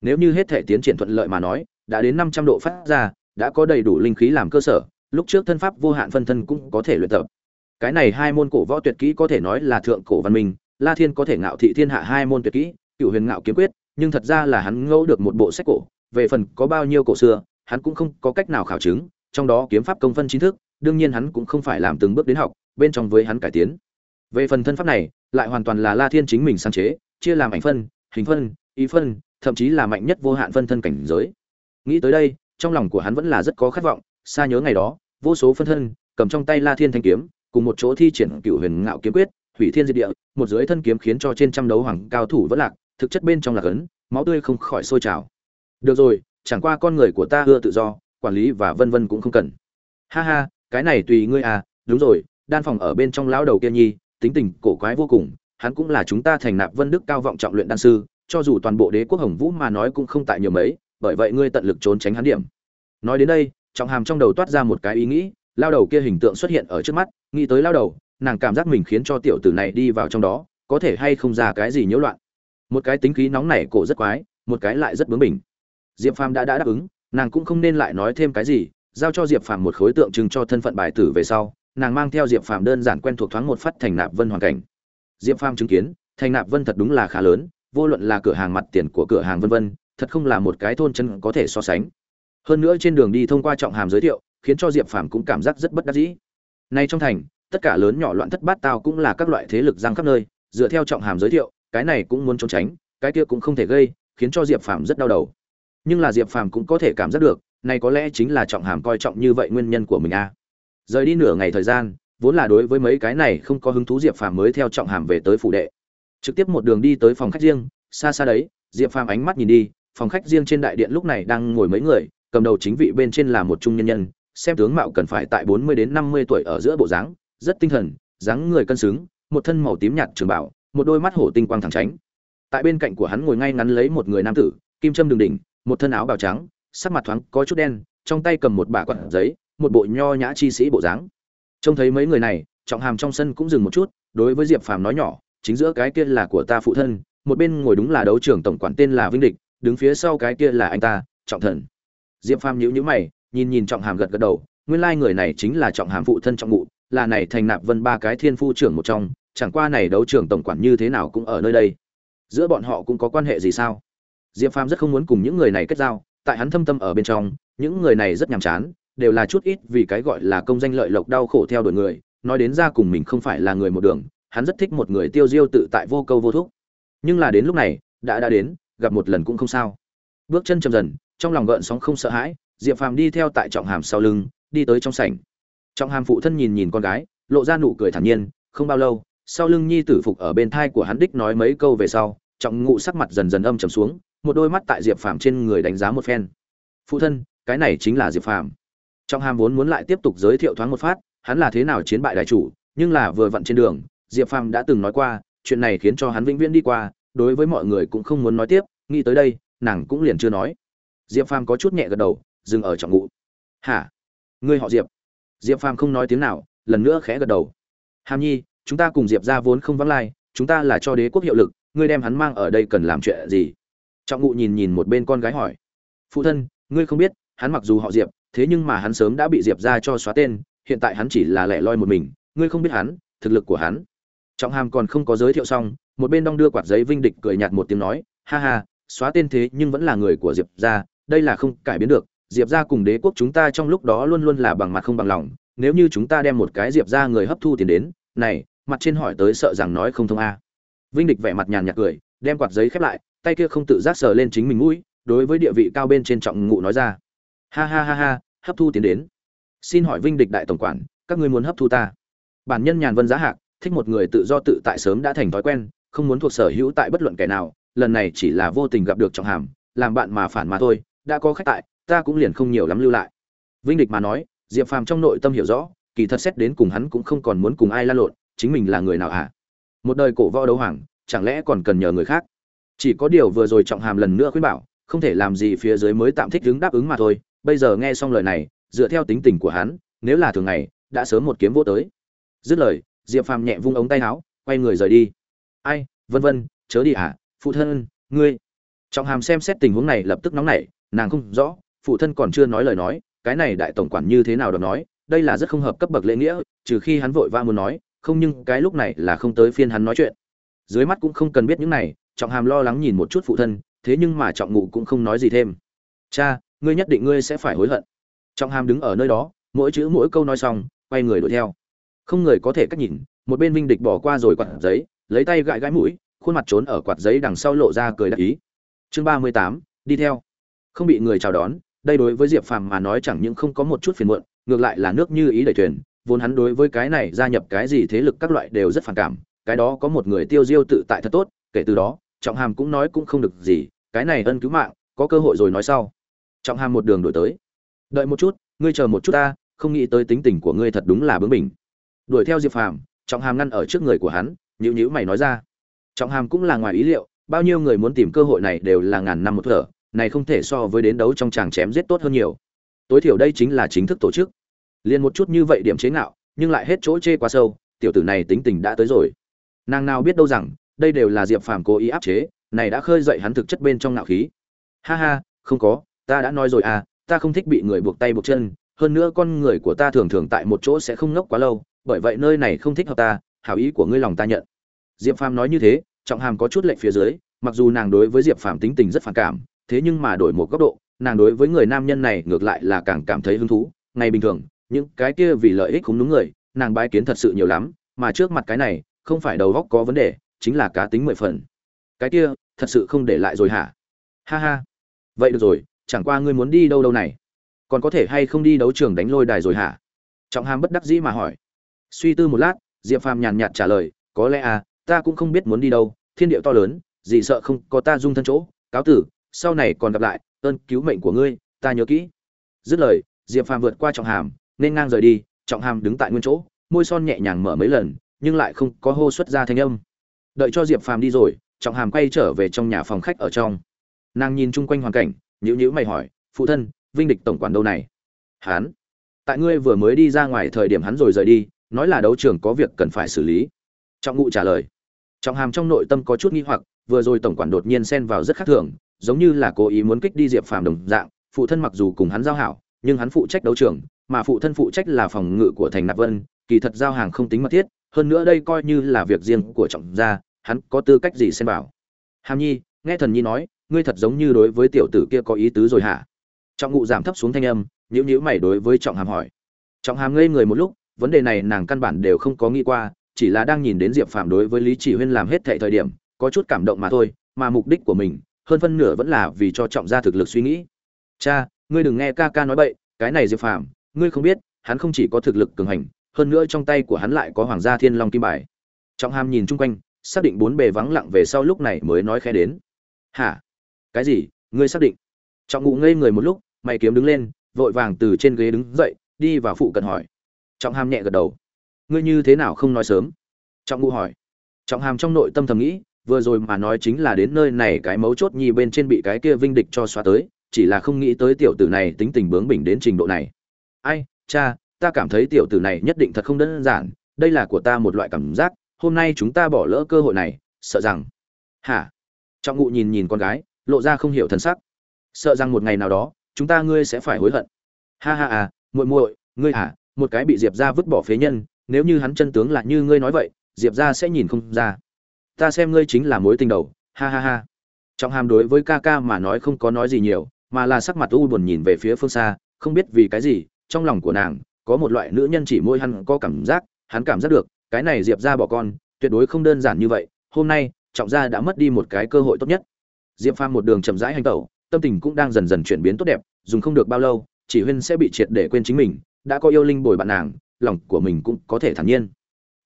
A: nếu như hết thể tiến triển thuận lợi mà nói, đã đến năm trăm độ phát ra, đã có đầy đủ linh khí làm cơ sở, lúc trước thân pháp vô hạn phân thân cũng có thể luyện tập. Cái này hai môn cổ võ tuyệt kỹ có thể nói là thượng cổ văn minh, la thiên có thể ngạo thị thiên hạ hai môn tuyệt kỹ, cựu huyền ngạo kiếm quyết, nhưng thật ra là hắn ngẫu được một bộ sách cổ, về phần có bao nhiêu cổ xưa, hắn cũng không có cách nào khảo chứng, trong đó kiếm pháp công phân chính thức, đương nhiên hắn cũng không phải làm từng bước đến học, bên trong với hắn cải tiến. Về phần thân pháp này, lại hoàn toàn là la thiên chính mình sáng chế, chia làm ảnh phân, hình phân ý phân thậm chí là mạnh nhất vô hạn phân thân cảnh giới. Nghĩ tới đây, trong lòng của hắn vẫn là rất có khát vọng, xa nhớ ngày đó, vô số phân thân, cầm trong tay la thiên thanh kiếm, cùng một chỗ thi triển cửu huyền ngạo kiếm quyết, hủy thiên diệt địa, một dưới thân kiếm khiến cho trên trăm đấu hoàng cao thủ vẫn lạc, thực chất bên trong là gấn máu tươi không khỏi sôi trào. Được rồi, chẳng qua con người của ta ưa tự do, quản lý và vân vân cũng không cần. Ha ha, cái này tùy ngươi à đúng rồi, đan phòng ở bên trong lão đầu kia nhi, tính tình cổ quái vô cùng, hắn cũng là chúng ta thành nạp vân đức cao vọng trọng luyện đan sư cho dù toàn bộ đế quốc hồng vũ mà nói cũng không tại nhiều mấy, bởi vậy ngươi tận lực trốn tránh hắn điểm. Nói đến đây, trọng hàm trong đầu toát ra một cái ý nghĩ, lao đầu kia hình tượng xuất hiện ở trước mắt, nghĩ tới lao đầu, nàng cảm giác mình khiến cho tiểu tử này đi vào trong đó, có thể hay không ra cái gì nhiễu loạn. Một cái tính khí nóng này cổ rất quái, một cái lại rất bướng bỉnh. Diệp phàm đã đã đáp ứng, nàng cũng không nên lại nói thêm cái gì, giao cho diệp phàm một khối tượng trưng cho thân phận bài tử về sau, nàng mang theo diệp phàm đơn giản quen thuộc thoáng một phát thành nạp vân hoàn cảnh. Diệp phàm chứng kiến, thành nạp vân thật đúng là khá lớn vô luận là cửa hàng mặt tiền của cửa hàng vân vân, thật không là một cái thôn chân có thể so sánh. Hơn nữa trên đường đi thông qua trọng hàm giới thiệu, khiến cho diệp phàm cũng cảm giác rất bất đắc dĩ. Nay trong thành, tất cả lớn nhỏ loạn thất bát tao cũng là các loại thế lực giang khắp nơi, dựa theo trọng hàm giới thiệu, cái này cũng muốn trốn tránh, cái kia cũng không thể gây, khiến cho diệp phàm rất đau đầu. Nhưng là diệp phàm cũng có thể cảm giác được, này có lẽ chính là trọng hàm coi trọng như vậy nguyên nhân của mình a rời đi nửa ngày thời gian, vốn là đối với mấy cái này không có hứng thú diệp phàm mới theo trọng hàm về tới phủ đệ trực tiếp một đường đi tới phòng khách riêng, xa xa đấy, diệp phàm ánh mắt nhìn đi, phòng khách riêng trên đại điện lúc này đang ngồi mấy người, cầm đầu chính vị bên trên là một trung nhân nhân, xem tướng mạo cần phải tại bốn mươi đến năm mươi tuổi ở giữa bộ dáng, rất tinh thần, dáng người cân xứng, một thân màu tím nhạt trường bảo, một đôi mắt hổ tinh quang thẳng tránh. Tại bên cạnh của hắn ngồi ngay ngắn lấy một người nam tử, kim trâm đường đỉnh, một thân áo bào trắng, sắc mặt thoáng có chút đen, trong tay cầm một bả quạt giấy, một bộ nho nhã chi sĩ bộ dáng. Trông thấy mấy người này, trọng hàm trong sân cũng dừng một chút, đối với diệp phàm nói nhỏ chính giữa cái kia là của ta phụ thân, một bên ngồi đúng là đấu trưởng tổng quản tên là vinh địch, đứng phía sau cái kia là anh ta, trọng thần. Diệp phàm nhíu nhíu mày, nhìn nhìn trọng hàm gật gật đầu, nguyên lai người này chính là trọng hàm phụ thân trọng ngụ, là này thành nạp vân ba cái thiên phu trưởng một trong, chẳng qua này đấu trưởng tổng quản như thế nào cũng ở nơi đây. Giữa bọn họ cũng có quan hệ gì sao? Diệp phàm rất không muốn cùng những người này kết giao, tại hắn thâm tâm ở bên trong, những người này rất nhàm chán, đều là chút ít vì cái gọi là công danh lợi lộc đau khổ theo đuổi người, nói đến ra cùng mình không phải là người một đường hắn rất thích một người tiêu diêu tự tại vô câu vô thúc. Nhưng là đến lúc này, đã đã đến, gặp một lần cũng không sao. Bước chân chậm dần, trong lòng gợn sóng không sợ hãi, diệp phàm đi theo tại trọng hàm sau lưng, đi tới trong sảnh. Trọng hàm phụ thân nhìn nhìn con gái, lộ ra nụ cười thản nhiên, không bao lâu, sau lưng nhi tử phục ở bên thai của hắn đích nói mấy câu về sau, trọng ngụ sắc mặt dần dần âm trầm xuống, một đôi mắt tại diệp phàm trên người đánh giá một phen. Phụ thân, cái này chính là diệp phàm. Trọng hàm vốn muốn lại tiếp tục giới thiệu thoáng một phát, hắn là thế nào chiến bại đại chủ, nhưng là vừa vặn trên đường diệp phàm đã từng nói qua, chuyện này khiến cho hắn vĩnh viễn đi qua, đối với mọi người cũng không muốn nói tiếp, nghĩ tới đây, nàng cũng liền chưa nói. Diệp phàm có chút nhẹ gật đầu, dừng ở trọng ngụ. Hả? Ngươi họ diệp? Diệp phàm không nói tiếng nào, lần nữa khẽ gật đầu. Hàm nhi, chúng ta cùng diệp gia vốn không vắng lai, chúng ta là cho đế quốc hiệu lực, ngươi đem hắn mang ở đây cần làm chuyện gì? Trọng ngụ nhìn nhìn một bên con gái hỏi. Phụ thân, ngươi không biết, hắn mặc dù họ diệp, thế nhưng mà hắn sớm đã bị diệp gia cho xóa tên, hiện tại hắn chỉ là lẻ loi một mình, ngươi không biết hắn, thực lực của hắn trọng hàm còn không có giới thiệu xong, một bên đong đưa quạt giấy vinh địch cười nhạt một tiếng nói, ha ha, xóa tên thế nhưng vẫn là người của diệp ra đây là không cải biến được. Diệp ra cùng đế quốc chúng ta trong lúc đó luôn luôn là bằng mặt không bằng lòng. Nếu như chúng ta đem một cái diệp ra người hấp thu tiền đến, này, mặt trên hỏi tới sợ rằng nói không thông a. Vinh địch vẻ mặt nhàn nhạt cười, đem quạt giấy khép lại, tay kia không tự giác sờ lên chính mình mũi, đối với địa vị cao bên trên trọng ngụ nói ra, ha ha ha ha, hấp thu tiến đến. Xin hỏi vinh địch đại tổng quản, các ngươi muốn hấp thu ta? Bản nhân nhàn vân giá hạc thích một người tự do tự tại sớm đã thành thói quen, không muốn thuộc sở hữu tại bất luận kẻ nào, lần này chỉ là vô tình gặp được trọng hàm, làm bạn mà phản mà thôi, đã có khách tại, ta cũng liền không nhiều lắm lưu lại. Vinh địch mà nói, diệp phàm trong nội tâm hiểu rõ, kỳ thật xét đến cùng hắn cũng không còn muốn cùng ai la lộn, chính mình là người nào à? một đời cổ võ đấu hoàng, chẳng lẽ còn cần nhờ người khác? Chỉ có điều vừa rồi trọng hàm lần nữa khuyên bảo, không thể làm gì phía dưới mới tạm thích đứng đáp ứng mà thôi. Bây giờ nghe xong lời này, dựa theo tính tình của hắn, nếu là thường ngày, đã sớm một kiếm vô tới. Dứt lời diệp phàm nhẹ vung ống tay áo, quay người rời đi. Ai, vân vân, chớ đi à phụ thân, ngươi. Trọng hàm xem xét tình huống này lập tức nóng nảy, nàng không rõ, phụ thân còn chưa nói lời nói, cái này đại tổng quản như thế nào được nói, đây là rất không hợp cấp bậc lễ nghĩa, trừ khi hắn vội vã muốn nói, không nhưng cái lúc này là không tới phiên hắn nói chuyện. Dưới mắt cũng không cần biết những này, trọng hàm lo lắng nhìn một chút phụ thân, thế nhưng mà trọng ngụ cũng không nói gì thêm. Cha, ngươi nhất định ngươi sẽ phải hối hận. Trọng hàm đứng ở nơi đó, mỗi chữ mỗi câu nói xong, quay người đuổi theo không người có thể cách nhìn, một bên vinh địch bỏ qua rồi quạt giấy, lấy tay gãi gãi mũi, khuôn mặt trốn ở quạt giấy đằng sau lộ ra cười đắc ý. Chương ba mươi tám, đi theo. Không bị người chào đón, đây đối với diệp phàm mà nói chẳng những không có một chút phiền muộn, ngược lại là nước như ý đẩy thuyền, vốn hắn đối với cái này gia nhập cái gì thế lực các loại đều rất phản cảm, cái đó có một người tiêu diêu tự tại thật tốt, kể từ đó, trọng hàm cũng nói cũng không được gì, cái này ân cứu mạng, có cơ hội rồi nói sau. Trọng hàm một đường đổi tới. Đợi một chút, ngươi chờ một chút ta, không nghĩ tới tính tình của ngươi thật đúng là bướng bỉnh đuổi theo diệp phàm, trọng hàm ngăn ở trước người của hắn nhữ nhữ mày nói ra. Trọng hàm cũng là ngoài ý liệu, bao nhiêu người muốn tìm cơ hội này đều là ngàn năm một thở, này không thể so với đến đấu trong tràng chém giết tốt hơn nhiều. Tối thiểu đây chính là chính thức tổ chức. Liền một chút như vậy điểm chế ngạo, nhưng lại hết chỗ chê quá sâu, tiểu tử này tính tình đã tới rồi. Nàng nào biết đâu rằng, đây đều là diệp phàm cố ý áp chế, này đã khơi dậy hắn thực chất bên trong ngạo khí. Ha ha, không có, ta đã nói rồi à ta không thích bị người buộc tay buộc chân, hơn nữa con người của ta thường thường tại một chỗ sẽ không ngốc quá lâu bởi vậy nơi này không thích hợp ta, hảo ý của ngươi lòng ta nhận. Diệp phàm nói như thế, trọng hàm có chút lệnh phía dưới, mặc dù nàng đối với diệp phàm tính tình rất phản cảm, thế nhưng mà đổi một góc độ, nàng đối với người nam nhân này ngược lại là càng cảm thấy hứng thú. Ngày bình thường, những cái kia vì lợi ích không đúng người, nàng bái kiến thật sự nhiều lắm, mà trước mặt cái này, không phải đầu góc có vấn đề, chính là cá tính mười phần. Cái kia, thật sự không để lại rồi hả? Ha ha. Vậy được rồi, chẳng qua ngươi muốn đi đâu đâu này? Còn có thể hay không đi đấu trường đánh lôi đài rồi hả? Trọng hàm bất đắc dĩ mà hỏi suy tư một lát, diệp phàm nhàn nhạt trả lời, có lẽ à ta cũng không biết muốn đi đâu, thiên điệu to lớn, gì sợ không có ta dung thân chỗ. Cáo tử, sau này còn gặp lại, ơn cứu mệnh của ngươi, ta nhớ kỹ. Dứt lời, diệp phàm vượt qua trọng hàm, nên ngang rời đi, trọng hàm đứng tại nguyên chỗ, môi son nhẹ nhàng mở mấy lần, nhưng lại không có hô xuất ra thanh âm. Đợi cho diệp phàm đi rồi, trọng hàm quay trở về trong nhà phòng khách ở trong. Nàng nhìn chung quanh hoàn cảnh nhữ nhữ mày hỏi, phụ thân, vinh địch tổng quản đâu này? Hán tại ngươi vừa mới đi ra ngoài thời điểm hắn rồi rời đi nói là đấu trường có việc cần phải xử lý. Trọng ngụ trả lời. Trọng hàm trong nội tâm có chút nghi hoặc, vừa rồi tổng quản đột nhiên xen vào rất khác thường, giống như là cố ý muốn kích đi diệp phàm đồng dạng, phụ thân mặc dù cùng hắn giao hảo, nhưng hắn phụ trách đấu trường, mà phụ thân phụ trách là phòng ngự của thành nạp vân, kỳ thật giao hàng không tính mật thiết, hơn nữa đây coi như là việc riêng của trọng gia, hắn có tư cách gì xen vào. Hàm nhi, nghe thần nhi nói, ngươi thật giống như đối với tiểu tử kia có ý tứ rồi hả? Trọng ngụ giảm thấp xuống thanh âm nhữ nhữ mày đối với trọng hàm hỏi. Trọng hàm ngây người một lúc vấn đề này nàng căn bản đều không có nghĩ qua, chỉ là đang nhìn đến diệp phàm đối với lý chỉ huyên làm hết thệ thời điểm, có chút cảm động mà thôi, mà mục đích của mình, hơn phân nửa vẫn là vì cho trọng gia thực lực suy nghĩ. Cha, ngươi đừng nghe ca ca nói bậy, cái này diệp phàm, ngươi không biết, hắn không chỉ có thực lực cường hành, hơn nữa trong tay của hắn lại có hoàng gia thiên long kim bài. Trọng hàm nhìn chung quanh, xác định bốn bề vắng lặng về sau lúc này mới nói khẽ đến. Hả? Cái gì? Ngươi xác định? Trọng ngụ ngây người một lúc, mày kiếm đứng lên, vội vàng từ trên ghế đứng dậy, đi vào phụ cận hỏi trọng hàm nhẹ gật đầu. Ngươi như thế nào không nói sớm? Trọng ngụ hỏi. Trọng hàm trong nội tâm thầm nghĩ, vừa rồi mà nói chính là đến nơi này cái mấu chốt nhi bên trên bị cái kia vinh địch cho xóa tới, chỉ là không nghĩ tới tiểu tử này tính tình bướng bỉnh đến trình độ này. Ai, cha, ta cảm thấy tiểu tử này nhất định thật không đơn giản, đây là của ta một loại cảm giác, hôm nay chúng ta bỏ lỡ cơ hội này, sợ rằng. Hả? Trọng ngụ nhìn nhìn con gái, lộ ra không hiểu thân sắc. Sợ rằng một ngày nào đó, chúng ta ngươi sẽ phải hối hận. Ha ha à muội muội, ngươi hả? Một cái bị diệp ra vứt bỏ phế nhân, nếu như hắn chân tướng là như ngươi nói vậy, diệp ra sẽ nhìn không ra. Ta xem ngươi chính là mối tình đầu, ha ha ha. Trọng hàm đối với ca ca mà nói không có nói gì nhiều, mà là sắc mặt u buồn nhìn về phía phương xa, không biết vì cái gì, trong lòng của nàng, có một loại nữ nhân chỉ môi hắn có cảm giác, hắn cảm giác được, cái này diệp ra bỏ con, tuyệt đối không đơn giản như vậy, hôm nay, trọng gia đã mất đi một cái cơ hội tốt nhất. Diệp phàm một đường chậm rãi hành tẩu, tâm tình cũng đang dần dần chuyển biến tốt đẹp, dùng không được bao lâu, chỉ huyên sẽ bị triệt để quên chính mình đã có yêu linh bồi bạn nàng, lòng của mình cũng có thể thản nhiên.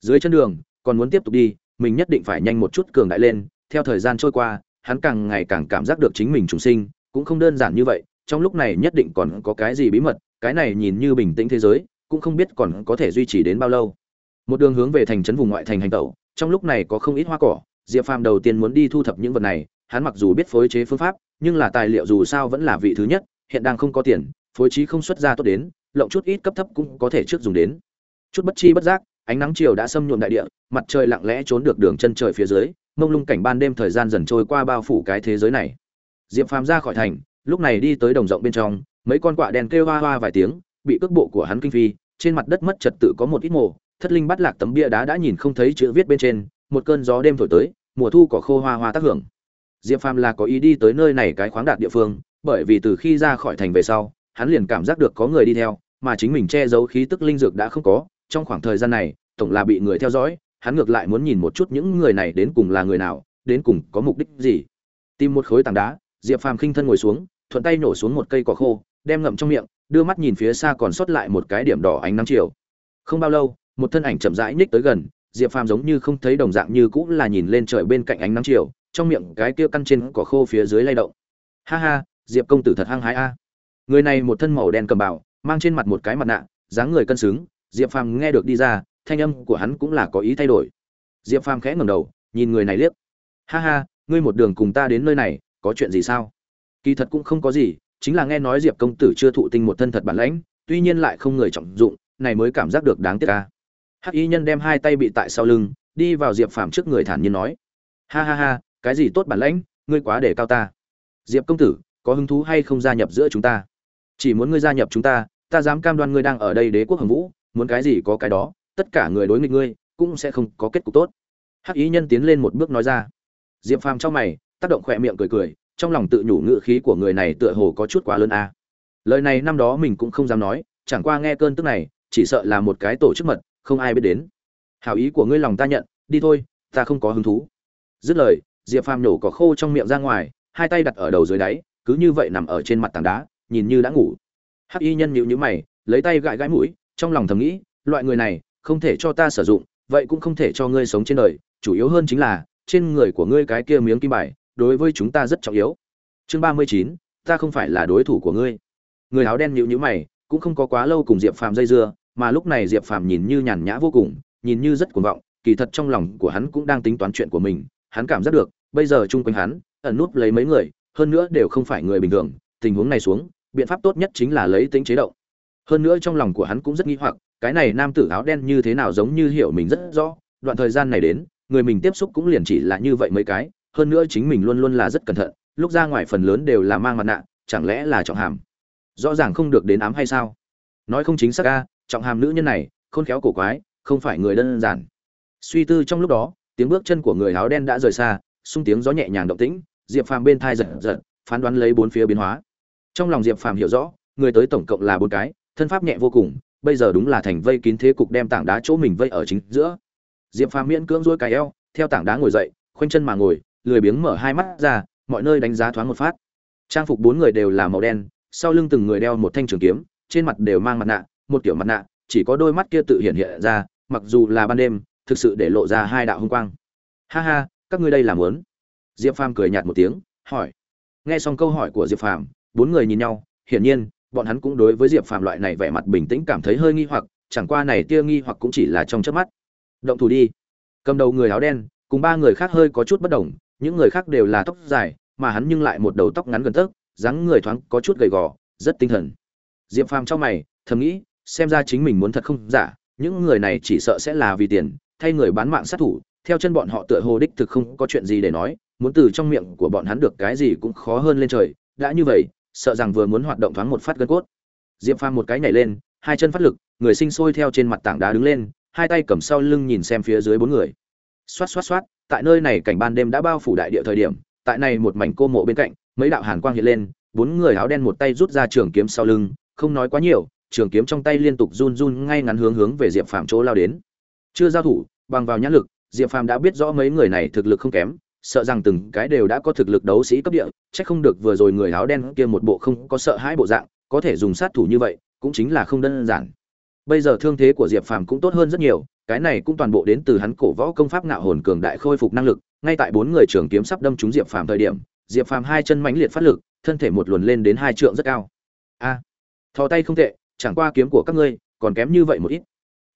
A: Dưới chân đường, còn muốn tiếp tục đi, mình nhất định phải nhanh một chút cường đại lên. Theo thời gian trôi qua, hắn càng ngày càng cảm giác được chính mình trùng sinh, cũng không đơn giản như vậy. Trong lúc này nhất định còn có cái gì bí mật, cái này nhìn như bình tĩnh thế giới, cũng không biết còn có thể duy trì đến bao lâu. Một đường hướng về thành trấn vùng ngoại thành hành tẩu, trong lúc này có không ít hoa cỏ. Diệp phàm đầu tiên muốn đi thu thập những vật này, hắn mặc dù biết phối chế phương pháp, nhưng là tài liệu dù sao vẫn là vị thứ nhất, hiện đang không có tiền, phối trí không xuất ra tốt đến lộng chút ít cấp thấp cũng có thể trước dùng đến. Chút bất chi bất giác, ánh nắng chiều đã xâm nhuộm đại địa, mặt trời lặng lẽ trốn được đường chân trời phía dưới, mông lung cảnh ban đêm thời gian dần trôi qua bao phủ cái thế giới này. Diệp phàm ra khỏi thành, lúc này đi tới đồng rộng bên trong, mấy con quạ đen kêu hoa hoa vài tiếng, bị cước bộ của hắn kinh phi, trên mặt đất mất trật tự có một ít mồ, thất linh bắt lạc tấm bia đá đã nhìn không thấy chữ viết bên trên, một cơn gió đêm thổi tới, mùa thu cỏ khô hoa hoa tác hưởng. Diệp phàm là có ý đi tới nơi này cái khoáng đạt địa phương, bởi vì từ khi ra khỏi thành về sau hắn liền cảm giác được có người đi theo, mà chính mình che giấu khí tức linh dược đã không có, trong khoảng thời gian này, tổng là bị người theo dõi, hắn ngược lại muốn nhìn một chút những người này đến cùng là người nào, đến cùng có mục đích gì. Tìm một khối tảng đá, diệp phàm khinh thân ngồi xuống, thuận tay nổ xuống một cây cỏ khô, đem ngậm trong miệng, đưa mắt nhìn phía xa còn sót lại một cái điểm đỏ ánh nắng chiều. Không bao lâu, một thân ảnh chậm rãi nhích tới gần, diệp phàm giống như không thấy đồng dạng như cũng là nhìn lên trời bên cạnh ánh nắng chiều, trong miệng cái kia căn trên cỏ khô phía dưới lay động. Ha ha, diệp công tử thật hăng hái a người này một thân màu đen cầm bảo mang trên mặt một cái mặt nạ, dáng người cân xứng. Diệp phàm nghe được đi ra, thanh âm của hắn cũng là có ý thay đổi. Diệp phàm khẽ ngẩng đầu, nhìn người này liếc. Ha ha, ngươi một đường cùng ta đến nơi này, có chuyện gì sao? Kỳ thật cũng không có gì, chính là nghe nói diệp công tử chưa thụ tinh một thân thật bản lãnh, tuy nhiên lại không người trọng dụng, này mới cảm giác được đáng tiếc ca hắc y nhân đem hai tay bị tại sau lưng, đi vào diệp phàm trước người thản nhiên nói. Ha ha ha, cái gì tốt bản lãnh, ngươi quá để cao ta. Diệp công tử, có hứng thú hay không gia nhập giữa chúng ta? Chỉ muốn ngươi gia nhập chúng ta ta dám cam đoan ngươi đang ở đây đế quốc hồng vũ, muốn cái gì có cái đó, tất cả người đối nghịch ngươi, cũng sẽ không có kết cục tốt. Hắc ý nhân tiến lên một bước nói ra. Diệp phàm trong mày, tác động khỏe miệng cười cười, trong lòng tự nhủ ngự khí của người này tựa hồ có chút quá lớn a. À. lời này năm đó mình cũng không dám nói, chẳng qua nghe cơn tức này, chỉ sợ là một cái tổ chức mật, không ai biết đến. Hảo ý của ngươi lòng ta nhận, đi thôi, ta không có hứng thú. Dứt lời, diệp phàm nhổ cỏ khô trong miệng ra ngoài, hai tay đặt ở đầu dưới đáy, cứ như vậy nằm ở trên mặt tảng đá nhìn như đã ngủ. Hắc y nhân nhịu nhữ mày, lấy tay gãi gãi mũi, trong lòng thầm nghĩ, loại người này, không thể cho ta sử dụng, vậy cũng không thể cho ngươi sống trên đời, chủ yếu hơn chính là, trên người của ngươi cái kia miếng kim bài, đối với chúng ta rất trọng yếu. Chương ba mươi chín, ta không phải là đối thủ của ngươi. Người áo đen nhịu nhữ mày, cũng không có quá lâu cùng diệp phàm dây dưa, mà lúc này diệp phàm nhìn như nhàn nhã vô cùng, nhìn như rất cuồng vọng, kỳ thật trong lòng của hắn cũng đang tính toán chuyện của mình. Hắn cảm giác được, bây giờ chung quanh hắn, ẩn núp lấy mấy người, hơn nữa đều không phải người bình thường, tình huống này xuống biện pháp tốt nhất chính là lấy tính chế động. Hơn nữa trong lòng của hắn cũng rất nghi hoặc, cái này nam tử áo đen như thế nào giống như hiểu mình rất rõ, đoạn thời gian này đến, người mình tiếp xúc cũng liền chỉ là như vậy mấy cái, hơn nữa chính mình luôn luôn là rất cẩn thận, lúc ra ngoài phần lớn đều là mang mặt nạ, chẳng lẽ là trọng hàm? Rõ ràng không được đến ám hay sao? Nói không chính xác a, trọng hàm nữ nhân này, khôn khéo cổ quái, không phải người đơn giản. Suy tư trong lúc đó, tiếng bước chân của người áo đen đã rời xa xung tiếng gió nhẹ nhàng động tĩnh, diệp phàm bên thai giật giật, phán đoán lấy bốn phía biến hóa trong lòng diệp phàm hiểu rõ, người tới tổng cộng là bốn cái, thân pháp nhẹ vô cùng, bây giờ đúng là thành vây kín thế cục đem tảng đá chỗ mình vây ở chính giữa. Diệp phàm miễn cưỡng dỗi cái eo, theo tảng đá ngồi dậy, khoanh chân mà ngồi, lười biếng mở hai mắt ra, mọi nơi đánh giá thoáng một phát. Trang phục bốn người đều là màu đen, sau lưng từng người đeo một thanh trường kiếm, trên mặt đều mang mặt nạ, một kiểu mặt nạ, chỉ có đôi mắt kia tự hiện hiện ra, mặc dù là ban đêm, thực sự để lộ ra hai đạo hung quang. Ha ha, các ngươi đây làm muốn? Diệp phàm cười nhạt một tiếng, hỏi. Nghe xong câu hỏi của diệp phàm bốn người nhìn nhau, hiển nhiên, bọn hắn cũng đối với diệp phàm loại này vẻ mặt bình tĩnh cảm thấy hơi nghi hoặc, chẳng qua này tia nghi hoặc cũng chỉ là trong chớp mắt. Động thủ đi. Cầm đầu người áo đen, cùng ba người khác hơi có chút bất đồng, những người khác đều là tóc dài, mà hắn nhưng lại một đầu tóc ngắn gần tấc dáng người thoáng có chút gầy gò, rất tinh thần. Diệp phàm trong mày, thầm nghĩ, xem ra chính mình muốn thật không giả, những người này chỉ sợ sẽ là vì tiền, thay người bán mạng sát thủ, theo chân bọn họ tựa hồ đích thực không có chuyện gì để nói, muốn từ trong miệng của bọn hắn được cái gì cũng khó hơn lên trời, đã như vậy sợ rằng vừa muốn hoạt động thoáng một phát gân cốt. Diệp phàm một cái nhảy lên, hai chân phát lực, người sinh sôi theo trên mặt tảng đá đứng lên, hai tay cầm sau lưng nhìn xem phía dưới bốn người. Xoát xoát xoát, tại nơi này cảnh ban đêm đã bao phủ đại địa thời điểm, tại này một mảnh cô mộ bên cạnh, mấy đạo hàn quang hiện lên, bốn người áo đen một tay rút ra trường kiếm sau lưng, không nói quá nhiều, trường kiếm trong tay liên tục run run ngay ngắn hướng hướng về diệp phàm chỗ lao đến. Chưa giao thủ, bằng vào nhãn lực, diệp phàm đã biết rõ mấy người này thực lực không kém sợ rằng từng cái đều đã có thực lực đấu sĩ cấp địa chắc không được vừa rồi người áo đen kia một bộ không có sợ hãi bộ dạng có thể dùng sát thủ như vậy cũng chính là không đơn giản. Bây giờ thương thế của diệp phàm cũng tốt hơn rất nhiều cái này cũng toàn bộ đến từ hắn cổ võ công pháp ngạo hồn cường đại khôi phục năng lực ngay tại bốn người trường kiếm sắp đâm trúng diệp phàm thời điểm diệp phàm hai chân mãnh liệt phát lực thân thể một luồn lên đến hai trượng rất cao. A à, thò tay không tệ chẳng qua kiếm của các ngươi còn kém như vậy một ít.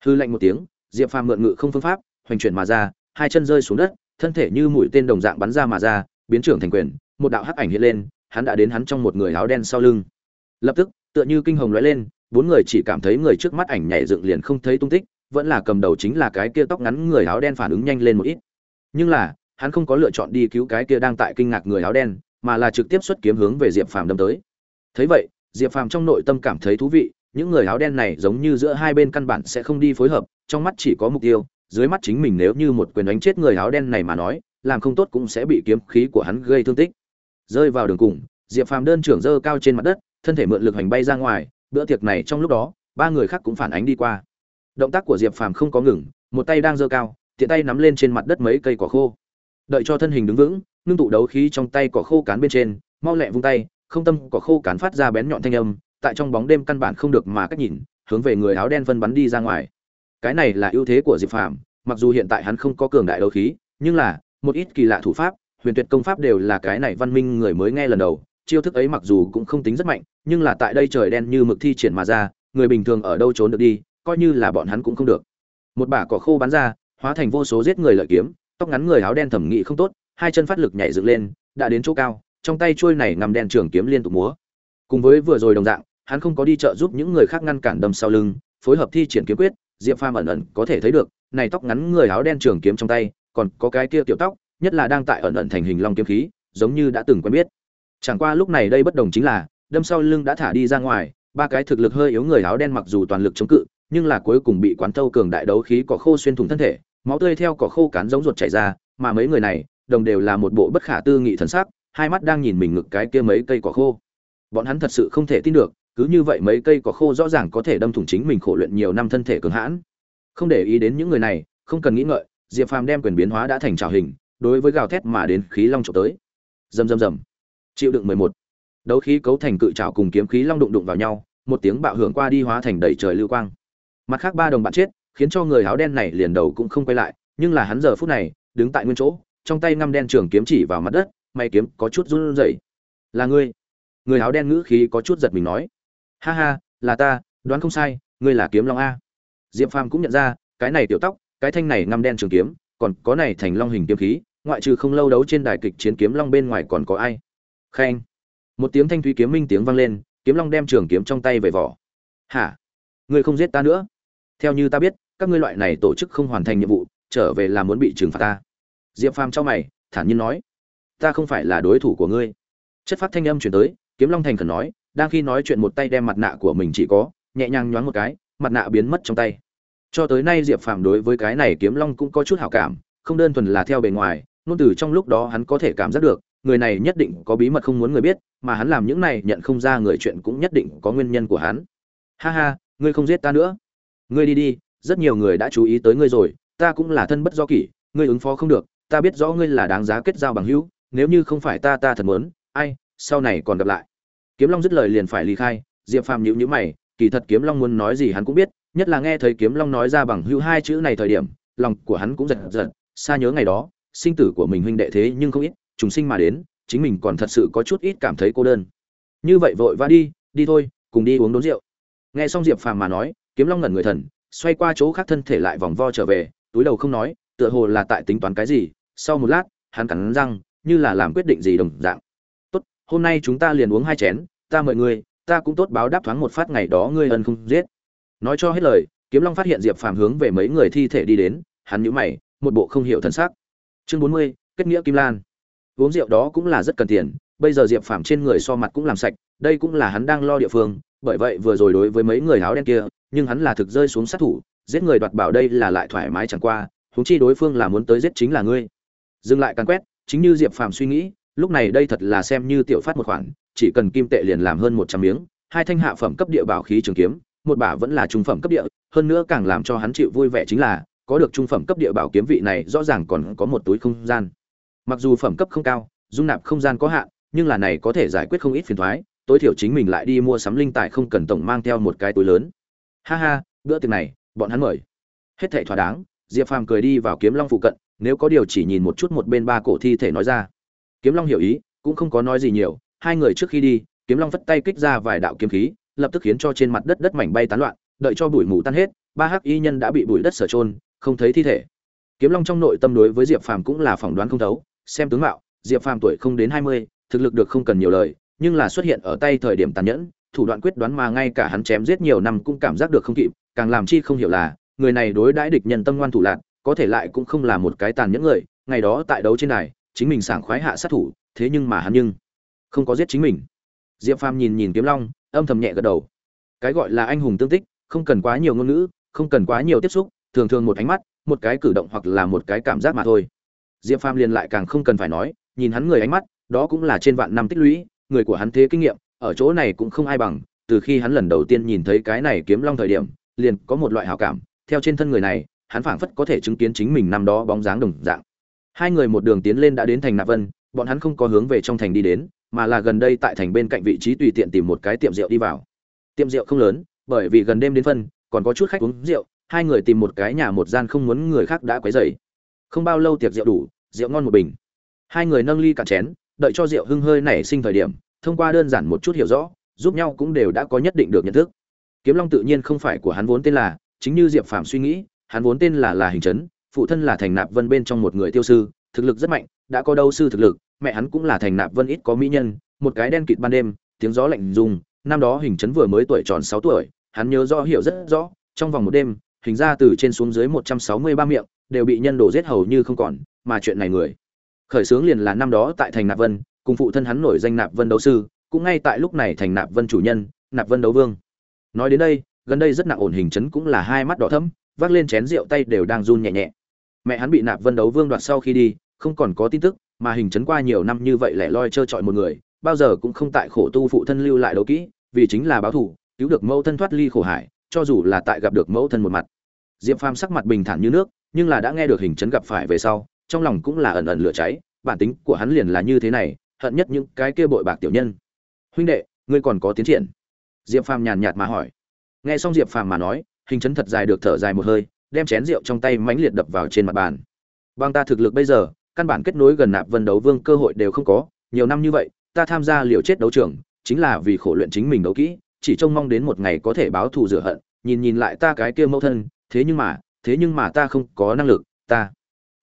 A: Hư lạnh một tiếng diệp phàm mượn ngự không phương pháp hoành chuyển mà ra hai chân rơi xuống đất thân thể như mũi tên đồng dạng bắn ra mà ra, biến trưởng thành quyền, một đạo hắc ảnh hiện lên, hắn đã đến hắn trong một người áo đen sau lưng. Lập tức, tựa như kinh hồng lóe lên, bốn người chỉ cảm thấy người trước mắt ảnh nhảy dựng liền không thấy tung tích, vẫn là cầm đầu chính là cái kia tóc ngắn người áo đen phản ứng nhanh lên một ít. Nhưng là, hắn không có lựa chọn đi cứu cái kia đang tại kinh ngạc người áo đen, mà là trực tiếp xuất kiếm hướng về diệp phàm đâm tới. Thấy vậy, diệp phàm trong nội tâm cảm thấy thú vị, những người áo đen này giống như giữa hai bên căn bản sẽ không đi phối hợp, trong mắt chỉ có mục tiêu dưới mắt chính mình nếu như một quyền đánh chết người áo đen này mà nói, làm không tốt cũng sẽ bị kiếm khí của hắn gây thương tích. Rơi vào đường cùng, diệp phàm đơn trưởng dơ cao trên mặt đất, thân thể mượn lực hành bay ra ngoài, bữa tiệc này trong lúc đó, ba người khác cũng phản ánh đi qua. Động tác của diệp phàm không có ngừng, một tay đang dơ cao, tiện tay nắm lên trên mặt đất mấy cây cỏ khô. Đợi cho thân hình đứng vững, ngưng tụ đấu khí trong tay cỏ khô cán bên trên, mau lẹ vung tay, không tâm cỏ khô cán phát ra bén nhọn thanh âm, tại trong bóng đêm căn bản không được mà cách nhìn, hướng về người áo đen phân bắn đi ra ngoài cái này là ưu thế của diệp phàm, mặc dù hiện tại hắn không có cường đại đấu khí, nhưng là, một ít kỳ lạ thủ pháp, huyền tuyệt công pháp đều là cái này văn minh người mới nghe lần đầu. Chiêu thức ấy mặc dù cũng không tính rất mạnh, nhưng là tại đây trời đen như mực thi triển mà ra, người bình thường ở đâu trốn được đi, coi như là bọn hắn cũng không được. Một bả cỏ khô bắn ra, hóa thành vô số giết người lợi kiếm, tóc ngắn người áo đen thẩm nghị không tốt, hai chân phát lực nhảy dựng lên, đã đến chỗ cao, trong tay trôi này nằm đen trường kiếm liên tục múa. Cùng với vừa rồi đồng dạng, hắn không có đi trợ giúp những người khác ngăn cản đâm sau lưng, phối hợp thi triển kiếm quyết diệp phàm ẩn ẩn có thể thấy được, này tóc ngắn người áo đen trường kiếm trong tay, còn có cái kia tiểu tóc, nhất là đang tại ẩn ẩn thành hình long kiếm khí, giống như đã từng quen biết. Chẳng qua lúc này đây bất đồng chính là, đâm sau lưng đã thả đi ra ngoài, ba cái thực lực hơi yếu người áo đen mặc dù toàn lực chống cự, nhưng là cuối cùng bị quán thâu cường đại đấu khí cỏ khô xuyên thủng thân thể, máu tươi theo cỏ khô cán giống ruột chảy ra, mà mấy người này, đồng đều là một bộ bất khả tư nghị thần sắc, hai mắt đang nhìn mình ngực cái kia mấy cây cỏ khô. Bọn hắn thật sự không thể tin được cứ như vậy mấy cây cỏ khô rõ ràng có thể đâm thủng chính mình khổ luyện nhiều năm thân thể cường hãn. Không để ý đến những người này, không cần nghĩ ngợi, diệp phàm đem quyền biến hóa đã thành trào hình, đối với gào thét mà đến khí long trộm tới. Rầm rầm rầm. Chịu đựng mười một. Đấu khí cấu thành cự trào cùng kiếm khí long đụng đụng vào nhau, một tiếng bạo hưởng qua đi hóa thành đầy trời lưu quang. Mặt khác ba đồng bạn chết, khiến cho người áo đen này liền đầu cũng không quay lại, nhưng là hắn giờ phút này, đứng tại nguyên chỗ, trong tay ngăm đen trường kiếm chỉ vào mặt đất may kiếm có chút run rẩy. Là ngươi. Người áo đen ngữ khí có chút giật mình nói ha ha, là ta, đoán không sai, ngươi là kiếm long a. Diệp phàm cũng nhận ra, cái này tiểu tóc, cái thanh này ngăm đen trường kiếm, còn có này thành long hình kiếm khí, ngoại trừ không lâu đấu trên đài kịch chiến kiếm long bên ngoài còn có ai? Khen. Một tiếng thanh thúy kiếm minh tiếng vang lên, kiếm long đem trường kiếm trong tay về vỏ. Hả? Ngươi không giết ta nữa? Theo như ta biết, các ngươi loại này tổ chức không hoàn thành nhiệm vụ, trở về là muốn bị trừng phạt ta. Diệp phàm cho mày, thản nhiên nói. Ta không phải là đối thủ của ngươi. Chất phát thanh âm chuyển tới, kiếm long thành khẩn nói đang khi nói chuyện một tay đem mặt nạ của mình chỉ có, nhẹ nhàng nhoáng một cái, mặt nạ biến mất trong tay. Cho tới nay diệp phàm đối với cái này kiếm long cũng có chút hảo cảm, không đơn thuần là theo bề ngoài, ngôn từ trong lúc đó hắn có thể cảm giác được, người này nhất định có bí mật không muốn người biết, mà hắn làm những này nhận không ra người chuyện cũng nhất định có nguyên nhân của hắn. Ha ha, ngươi không giết ta nữa. Ngươi đi đi, rất nhiều người đã chú ý tới ngươi rồi, ta cũng là thân bất do kỷ, ngươi ứng phó không được, ta biết rõ ngươi là đáng giá kết giao bằng hữu, nếu như không phải ta ta thật muốn, ai, sau này còn gặp lại kiếm long dứt lời liền phải ly khai, diệp phàm nhíu nhíu mày, kỳ thật kiếm long muốn nói gì hắn cũng biết, nhất là nghe thấy kiếm long nói ra bằng hữu hai chữ này thời điểm, lòng của hắn cũng giật giật, xa nhớ ngày đó, sinh tử của mình huynh đệ thế nhưng không ít, trùng sinh mà đến, chính mình còn thật sự có chút ít cảm thấy cô đơn. Như vậy vội vã đi đi thôi, cùng đi uống đốn rượu. Nghe xong diệp phàm mà nói, kiếm long ngẩn người thần, xoay qua chỗ khác thân thể lại vòng vo trở về, túi đầu không nói, tựa hồ là tại tính toán cái gì, sau một lát, hắn cắn răng, như là làm quyết định gì đồng dạng hôm nay chúng ta liền uống hai chén, ta mời ngươi, ta cũng tốt báo đáp thoáng một phát ngày đó ngươi ân không giết. Nói cho hết lời, kiếm long phát hiện diệp phàm hướng về mấy người thi thể đi đến, hắn nhíu mày, một bộ không hiểu thần sắc. Chương bốn mươi, kết nghĩa kim lan. Uống rượu đó cũng là rất cần tiền, bây giờ diệp phàm trên người so mặt cũng làm sạch, đây cũng là hắn đang lo địa phương, bởi vậy vừa rồi đối với mấy người áo đen kia, nhưng hắn là thực rơi xuống sát thủ, giết người đoạt bảo đây là lại thoải mái chẳng qua, huống chi đối phương là muốn tới giết chính là ngươi. Dừng lại càn quét, chính như diệp phàm suy nghĩ lúc này đây thật là xem như tiểu phát một khoản, chỉ cần kim tệ liền làm hơn một trăm miếng, hai thanh hạ phẩm cấp địa bảo khí trường kiếm, một bả vẫn là trung phẩm cấp địa, hơn nữa càng làm cho hắn chịu vui vẻ chính là, có được trung phẩm cấp địa bảo kiếm vị này rõ ràng còn có một túi không gian. Mặc dù phẩm cấp không cao, dung nạp không gian có hạn, nhưng là này có thể giải quyết không ít phiền thoái, tối thiểu chính mình lại đi mua sắm linh tài không cần tổng mang theo một cái túi lớn. Ha ha, bữa tiệc này, bọn hắn mời. Hết thảy thỏa đáng, diệp phàm cười đi vào kiếm long phụ cận, nếu có điều chỉ nhìn một chút một bên ba cổ thi thể nói ra kiếm long hiểu ý, cũng không có nói gì nhiều, hai người trước khi đi, kiếm long vất tay kích ra vài đạo kiếm khí, lập tức khiến cho trên mặt đất đất mảnh bay tán loạn, đợi cho bụi mù tan hết, ba hắc y nhân đã bị bụi đất sở trôn không thấy thi thể. Kiếm long trong nội tâm đối với diệp phàm cũng là phỏng đoán không thấu, xem tướng mạo, diệp phàm tuổi không đến hai mươi, thực lực được không cần nhiều lời, nhưng là xuất hiện ở tay thời điểm tàn nhẫn, thủ đoạn quyết đoán mà ngay cả hắn chém giết nhiều năm cũng cảm giác được không kịp, càng làm chi không hiểu là, người này đối đãi địch nhân tâm ngoan thủ lạc, có thể lại cũng không là một cái tàn nhẫn người, ngày đó tại đấu trên này chính mình sảng khoái hạ sát thủ, thế nhưng mà hắn nhưng không có giết chính mình. Diệp phàm nhìn nhìn kiếm long, âm thầm nhẹ gật đầu. Cái gọi là anh hùng tương tích, không cần quá nhiều ngôn ngữ, không cần quá nhiều tiếp xúc, thường thường một ánh mắt, một cái cử động hoặc là một cái cảm giác mà thôi. Diệp phàm liền lại càng không cần phải nói, nhìn hắn người ánh mắt, đó cũng là trên vạn năm tích lũy, người của hắn thế kinh nghiệm, ở chỗ này cũng không ai bằng, từ khi hắn lần đầu tiên nhìn thấy cái này kiếm long thời điểm, liền có một loại hảo cảm, theo trên thân người này, hắn phảng phất có thể chứng kiến chính mình năm đó bóng dáng đồng dạng hai người một đường tiến lên đã đến thành nạp vân, bọn hắn không có hướng về trong thành đi đến, mà là gần đây tại thành bên cạnh vị trí tùy tiện tìm một cái tiệm rượu đi vào. Tiệm rượu không lớn, bởi vì gần đêm đến phân, còn có chút khách uống rượu, hai người tìm một cái nhà một gian không muốn người khác đã quấy rầy. Không bao lâu tiệc rượu đủ, rượu ngon một bình. Hai người nâng ly cả chén, đợi cho rượu hưng hơi nảy sinh thời điểm, thông qua đơn giản một chút hiểu rõ, giúp nhau cũng đều đã có nhất định được nhận thức. Kiếm long tự nhiên không phải của hắn vốn tên là, chính như diệp phàm suy nghĩ, hắn vốn tên là là hình trấn phụ thân là thành nạp vân bên trong một người tiêu sư, thực lực rất mạnh, đã có đâu sư thực lực, mẹ hắn cũng là thành nạp vân ít có mỹ nhân, một cái đen kịt ban đêm, tiếng gió lạnh rung, năm đó hình trấn vừa mới tuổi tròn sáu tuổi, hắn nhớ rõ hiểu rất rõ, trong vòng một đêm, hình ra từ trên xuống dưới một trăm sáu mươi ba miệng, đều bị nhân đổ giết hầu như không còn, mà chuyện này người. Khởi xướng liền là năm đó tại thành nạp vân, cùng phụ thân hắn nổi danh nạp vân đấu sư, cũng ngay tại lúc này thành nạp vân chủ nhân, nạp vân đấu vương. Nói đến đây, gần đây rất nặng ổn hình chấn cũng là hai mắt đỏ thẫm, vác lên chén rượu tay đều đang run nhẹ nhẹ mẹ hắn bị nạp vân đấu vương đoạt sau khi đi, không còn có tin tức, mà hình chấn qua nhiều năm như vậy lẻ loi trơ trọi một người, bao giờ cũng không tại khổ tu phụ thân lưu lại đấu kỹ, vì chính là báo thủ cứu được mẫu thân thoát ly khổ hải, cho dù là tại gặp được mẫu thân một mặt. Diệp phàm sắc mặt bình thản như nước, nhưng là đã nghe được hình chấn gặp phải về sau, trong lòng cũng là ẩn ẩn lửa cháy, bản tính của hắn liền là như thế này, hận nhất những cái kia bội bạc tiểu nhân. Huynh đệ, ngươi còn có tiến triển? Diệp phàm nhàn nhạt mà hỏi. Nghe xong diệp phàm mà nói, hình chấn thật dài được thở dài một hơi đem chén rượu trong tay mãnh liệt đập vào trên mặt bàn. Bằng ta thực lực bây giờ, căn bản kết nối gần nạp vân đấu vương cơ hội đều không có, nhiều năm như vậy, ta tham gia liều chết đấu trường, chính là vì khổ luyện chính mình đấu kỹ, chỉ trông mong đến một ngày có thể báo thù rửa hận, nhìn nhìn lại ta cái kia mẫu thân, thế nhưng mà, thế nhưng mà ta không có năng lực, ta.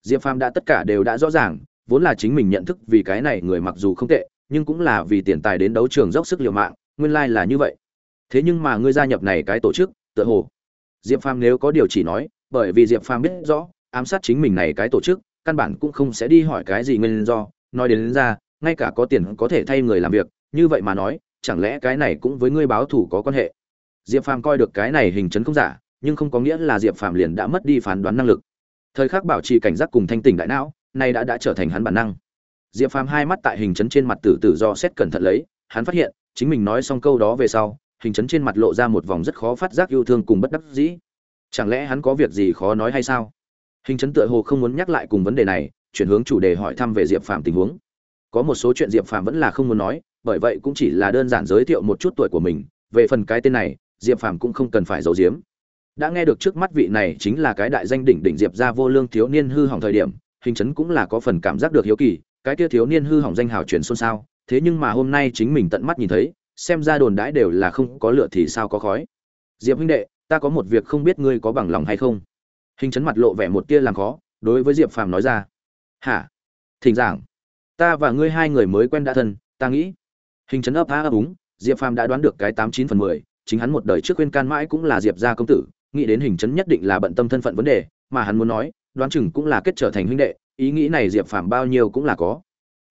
A: Diệp phàm đã tất cả đều đã rõ ràng, vốn là chính mình nhận thức vì cái này người mặc dù không tệ, nhưng cũng là vì tiền tài đến đấu trường dốc sức liều mạng, nguyên lai là như vậy. Thế nhưng mà ngươi gia nhập này cái tổ chức, tựa hồ. Diệp phàm nếu có điều chỉ nói bởi vì diệp phàm biết rõ ám sát chính mình này cái tổ chức căn bản cũng không sẽ đi hỏi cái gì nguyên do. Nói đến, đến ra ngay cả có tiền có thể thay người làm việc như vậy mà nói chẳng lẽ cái này cũng với ngươi báo thủ có quan hệ? Diệp phàm coi được cái này hình chấn không giả nhưng không có nghĩa là diệp phàm liền đã mất đi phán đoán năng lực. Thời khắc bảo trì cảnh giác cùng thanh tỉnh đại não nay đã đã trở thành hắn bản năng. Diệp phàm hai mắt tại hình chấn trên mặt tử tử do xét cẩn thận lấy hắn phát hiện chính mình nói xong câu đó về sau hình chấn trên mặt lộ ra một vòng rất khó phát giác yêu thương cùng bất đắc dĩ chẳng lẽ hắn có việc gì khó nói hay sao? Hình chấn tựa hồ không muốn nhắc lại cùng vấn đề này, chuyển hướng chủ đề hỏi thăm về diệp phàm tình huống. Có một số chuyện diệp phàm vẫn là không muốn nói, bởi vậy cũng chỉ là đơn giản giới thiệu một chút tuổi của mình. Về phần cái tên này, diệp phàm cũng không cần phải giấu giếm. Đã nghe được trước mắt vị này chính là cái đại danh đỉnh đỉnh diệp ra vô lương thiếu niên hư hỏng thời điểm, hình chấn cũng là có phần cảm giác được hiếu kỳ, cái kia thiếu niên hư hỏng danh hào truyền xôn xao, thế nhưng mà hôm nay chính mình tận mắt nhìn thấy, xem ra đồn đãi đều là không có lựa thì sao có khói. Diệp huynh đệ ta có một việc không biết ngươi có bằng lòng hay không? Hình chấn mặt lộ vẻ một tia làm khó, đối với diệp phàm nói ra. Hả? Thỉnh giảng. Ta và ngươi hai người mới quen đã thân, ta nghĩ. Hình chấn ấp á ấp úng, diệp phàm đã đoán được cái tám chín phần mười, chính hắn một đời trước khuyên can mãi cũng là diệp gia công tử, nghĩ đến hình chấn nhất định là bận tâm thân phận vấn đề, mà hắn muốn nói, đoán chừng cũng là kết trở thành huynh đệ, ý nghĩ này diệp phàm bao nhiêu cũng là có.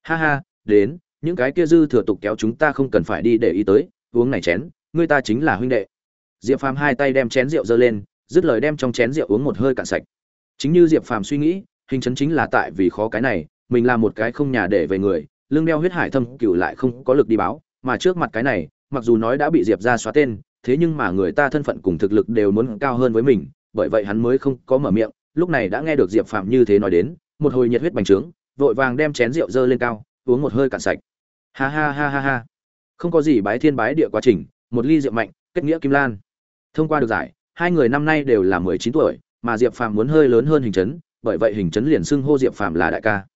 A: Ha ha, đến, những cái kia dư thừa tục kéo chúng ta không cần phải đi để ý tới, uống này chén, ngươi ta chính là huynh đệ diệp phàm hai tay đem chén rượu giơ lên, dứt lời đem trong chén rượu uống một hơi cạn sạch. Chính như diệp phàm suy nghĩ, hình chấn chính là tại vì khó cái này, mình là một cái không nhà để về người lương đeo huyết hải thâm cửu lại không có lực đi báo, mà trước mặt cái này, mặc dù nói đã bị diệp ra xóa tên, thế nhưng mà người ta thân phận cùng thực lực đều muốn cao hơn với mình, bởi vậy hắn mới không có mở miệng. Lúc này đã nghe được diệp phạm như thế nói đến, một hồi nhiệt huyết bành trướng, vội vàng đem chén rượu dơ lên cao, uống một hơi cạn sạch. Ha ha ha ha ha. Không có gì bái thiên bái địa quá trình, một ly rượu mạnh, kết nghĩa kim lan thông qua được giải, hai người năm nay đều là mười chín tuổi, mà diệp phàm muốn hơi lớn hơn hình chấn, bởi vậy hình chấn liền xưng hô diệp phàm là đại ca.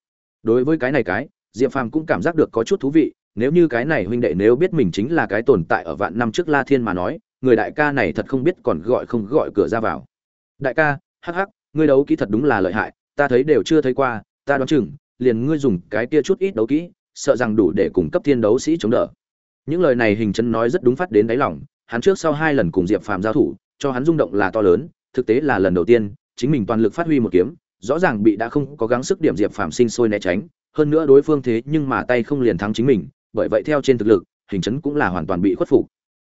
A: Đối với cái này cái, diệp phàm cũng cảm giác được có chút thú vị, nếu như cái này huynh đệ nếu biết mình chính là cái tồn tại ở vạn năm trước la thiên mà nói, người đại ca này thật không biết còn gọi không gọi cửa ra vào. Đại ca, hắc hắc, ngươi đấu kỹ thật đúng là lợi hại, ta thấy đều chưa thấy qua, ta đoán chừng, liền ngươi dùng cái kia chút ít đấu kỹ, sợ rằng đủ để cung cấp thiên đấu sĩ chống đỡ. Những lời này hình chấn nói rất đúng phát đến đáy lòng hắn trước sau hai lần cùng diệp phàm giao thủ, cho hắn rung động là to lớn, thực tế là lần đầu tiên, chính mình toàn lực phát huy một kiếm, rõ ràng bị đã không có gắng sức điểm diệp phàm sinh sôi né tránh, hơn nữa đối phương thế nhưng mà tay không liền thắng chính mình, bởi vậy theo trên thực lực, hình chấn cũng là hoàn toàn bị khuất phục.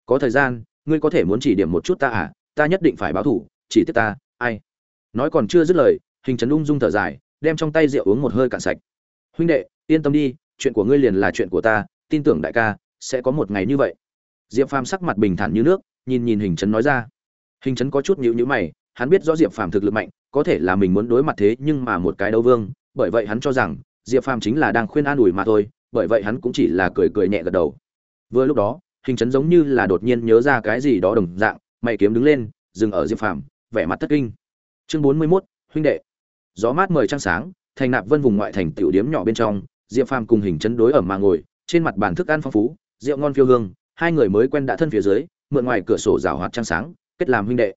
A: Có thời gian, ngươi có thể muốn chỉ điểm một chút ta à ta nhất định phải báo thủ, chỉ tiếc ta, ai? Nói còn chưa dứt lời, hình chấn ung dung thở dài, đem trong tay rượu uống một hơi cạn sạch. Huynh đệ, yên tâm đi, chuyện của ngươi liền là chuyện của ta, tin tưởng đại ca, sẽ có một ngày như vậy diệp phàm sắc mặt bình thản như nước nhìn nhìn hình chấn nói ra. Hình chấn có chút nhíu nhíu mày hắn biết rõ diệp phàm thực lực mạnh có thể là mình muốn đối mặt thế nhưng mà một cái đấu vương bởi vậy hắn cho rằng diệp phàm chính là đang khuyên an ủi mà thôi bởi vậy hắn cũng chỉ là cười cười nhẹ gật đầu. Vừa lúc đó hình chấn giống như là đột nhiên nhớ ra cái gì đó đồng dạng mày kiếm đứng lên dừng ở diệp phàm vẻ mặt thất kinh. Chương bốn mươi 41, huynh đệ. Gió mát mời trăng sáng thành nạp vân vùng ngoại thành tiểu điếm nhỏ bên trong diệp phàm cùng hình chấn đối ở mà ngồi trên mặt bàn thức ăn phong phú rượu ngon phiêu hương hai người mới quen đã thân phía dưới, mượn ngoài cửa sổ rào hoạt trăng sáng, kết làm huynh đệ.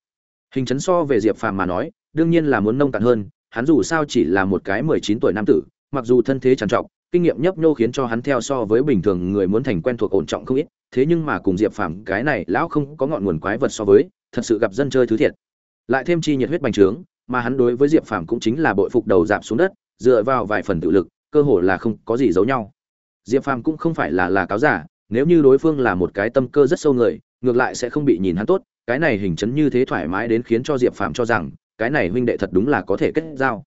A: Hình chấn so về diệp phàm mà nói, đương nhiên là muốn nông cạn hơn, hắn dù sao chỉ là một cái mười chín tuổi nam tử, mặc dù thân thế trằn trọc, kinh nghiệm nhấp nhô khiến cho hắn theo so với bình thường người muốn thành quen thuộc ổn trọng không ít, thế nhưng mà cùng diệp phàm, cái này lão không có ngọn nguồn quái vật so với, thật sự gặp dân chơi thứ thiệt. Lại thêm chi nhiệt huyết bành trướng, mà hắn đối với diệp phàm cũng chính là bội phục đầu dạp xuống đất, dựa vào vài phần tự lực, cơ hồ là không có gì giấu nhau. Diệp phàm cũng không phải là là cáo giả nếu như đối phương là một cái tâm cơ rất sâu người, ngược lại sẽ không bị nhìn hắn tốt, cái này hình chấn như thế thoải mái đến khiến cho diệp phàm cho rằng, cái này huynh đệ thật đúng là có thể kết giao.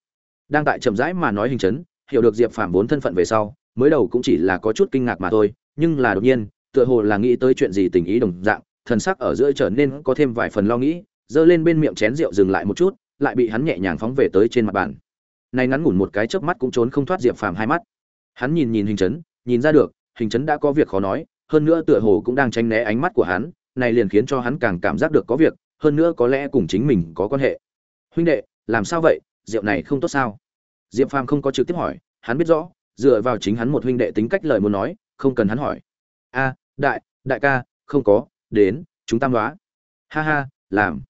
A: Đang tại chậm rãi mà nói hình chấn, hiểu được diệp phàm vốn thân phận về sau, mới đầu cũng chỉ là có chút kinh ngạc mà thôi, nhưng là đột nhiên, tựa hồ là nghĩ tới chuyện gì tình ý đồng dạng, thần sắc ở giữa trở nên có thêm vài phần lo nghĩ, giơ lên bên miệng chén rượu dừng lại một chút, lại bị hắn nhẹ nhàng phóng về tới trên mặt bàn. Này ngắn ngủn một cái chớp mắt cũng trốn không thoát diệp phàm hai mắt. Hắn nhìn nhìn hình chấn, nhìn ra được, hình chấn đã có việc khó nói hơn nữa tựa hồ cũng đang tránh né ánh mắt của hắn, này liền khiến cho hắn càng cảm giác được có việc, hơn nữa có lẽ cùng chính mình có quan hệ. Huynh đệ, làm sao vậy? Rượu này không tốt sao? Diệp phàm không có trực tiếp hỏi, hắn biết rõ, dựa vào chính hắn một huynh đệ tính cách lời muốn nói, không cần hắn hỏi. A, đại đại ca, không có, đến, chúng tam đoá. Ha ha, làm.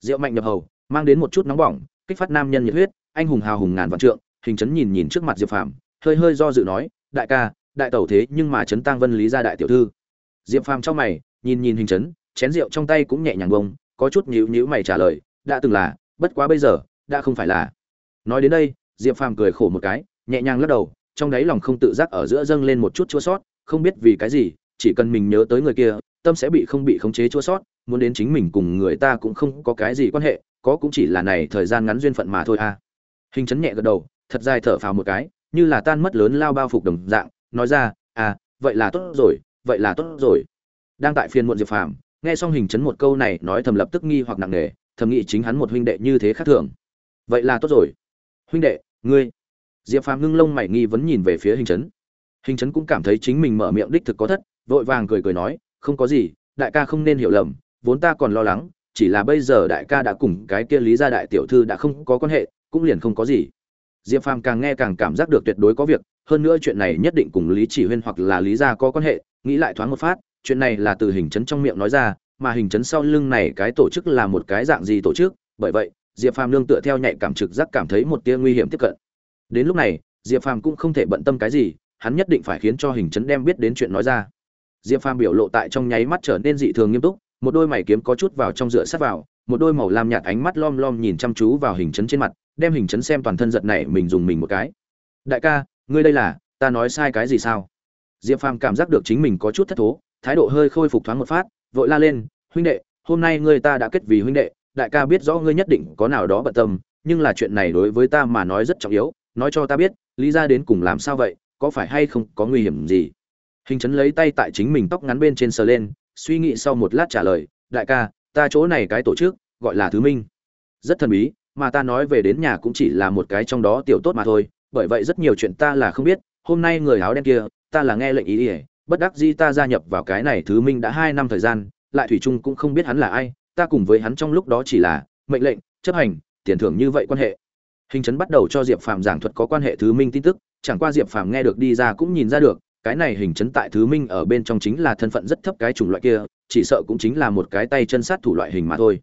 A: Rượu mạnh nhập hầu, mang đến một chút nóng bỏng, kích phát nam nhân nhiệt huyết, anh hùng hào hùng ngàn vạn trượng, hình chấn nhìn nhìn trước mặt diệp phàm, hơi hơi do dự nói, đại ca đại tẩu thế nhưng mà chấn tăng vân lý ra đại tiểu thư. Diệp phàm trong mày, nhìn nhìn hình chấn, chén rượu trong tay cũng nhẹ nhàng bông, có chút nhíu nhíu mày trả lời, đã từng là, bất quá bây giờ, đã không phải là. Nói đến đây, diệp phàm cười khổ một cái, nhẹ nhàng lắc đầu, trong đáy lòng không tự giác ở giữa dâng lên một chút chua sót, không biết vì cái gì, chỉ cần mình nhớ tới người kia, tâm sẽ bị không bị khống chế chua sót, muốn đến chính mình cùng người ta cũng không có cái gì quan hệ, có cũng chỉ là này thời gian ngắn duyên phận mà thôi à. Hình chấn nhẹ gật đầu, thật dài thở phào một cái, như là tan mất lớn lao bao phục đồng dạng nói ra à vậy là tốt rồi, vậy là tốt rồi. Đang tại phiên muộn diệp phàm, nghe xong hình chấn một câu này nói thầm lập tức nghi hoặc nặng nề, thầm nghĩ chính hắn một huynh đệ như thế khác thường. Vậy là tốt rồi. Huynh đệ, ngươi? Diệp phàm ngưng lông mày nghi vấn nhìn về phía hình chấn. Hình chấn cũng cảm thấy chính mình mở miệng đích thực có thất, vội vàng cười cười nói, không có gì, đại ca không nên hiểu lầm, vốn ta còn lo lắng, chỉ là bây giờ đại ca đã cùng cái kia lý gia đại tiểu thư đã không có quan hệ, cũng liền không có gì diệp phàm càng nghe càng cảm giác được tuyệt đối có việc, hơn nữa chuyện này nhất định cùng lý chỉ huyên hoặc là lý gia có quan hệ, nghĩ lại thoáng một phát, chuyện này là từ hình chấn trong miệng nói ra, mà hình chấn sau lưng này cái tổ chức là một cái dạng gì tổ chức, bởi vậy, diệp phàm nương tựa theo nhạy cảm trực giác cảm thấy một tia nguy hiểm tiếp cận. Đến lúc này, diệp phàm cũng không thể bận tâm cái gì, hắn nhất định phải khiến cho hình chấn đem biết đến chuyện nói ra. Diệp phàm biểu lộ tại trong nháy mắt trở nên dị thường nghiêm túc, một đôi mày kiếm có chút vào trong rửa sát vào một đôi màu lam nhạt ánh mắt lom lom nhìn chăm chú vào hình chấn trên mặt, đem hình chấn xem toàn thân giật này mình dùng mình một cái. Đại ca, ngươi đây là, ta nói sai cái gì sao? Diệp phàm cảm giác được chính mình có chút thất thố, thái độ hơi khôi phục thoáng một phát, vội la lên, huynh đệ, hôm nay ngươi ta đã kết vì huynh đệ, đại ca biết rõ ngươi nhất định có nào đó bận tâm, nhưng là chuyện này đối với ta mà nói rất trọng yếu, nói cho ta biết, lý ra đến cùng làm sao vậy, có phải hay không có nguy hiểm gì? Hình chấn lấy tay tại chính mình tóc ngắn bên trên sờ lên, suy nghĩ sau một lát trả lời, đại ca ta chỗ này cái tổ chức, gọi là thứ minh. Rất thần bí, mà ta nói về đến nhà cũng chỉ là một cái trong đó tiểu tốt mà thôi, bởi vậy rất nhiều chuyện ta là không biết, hôm nay người áo đen kia, ta là nghe lệnh ý ỉa bất đắc dĩ ta gia nhập vào cái này thứ minh đã hai năm thời gian, lại thủy trung cũng không biết hắn là ai, ta cùng với hắn trong lúc đó chỉ là mệnh lệnh, chấp hành, tiền thưởng như vậy quan hệ. Hình chấn bắt đầu cho diệp phàm giảng thuật có quan hệ thứ minh tin tức, chẳng qua diệp phàm nghe được đi ra cũng nhìn ra được cái này hình chấn tại thứ minh ở bên trong chính là thân phận rất thấp cái chủng loại kia, chỉ sợ cũng chính là một cái tay chân sát thủ loại hình mà thôi.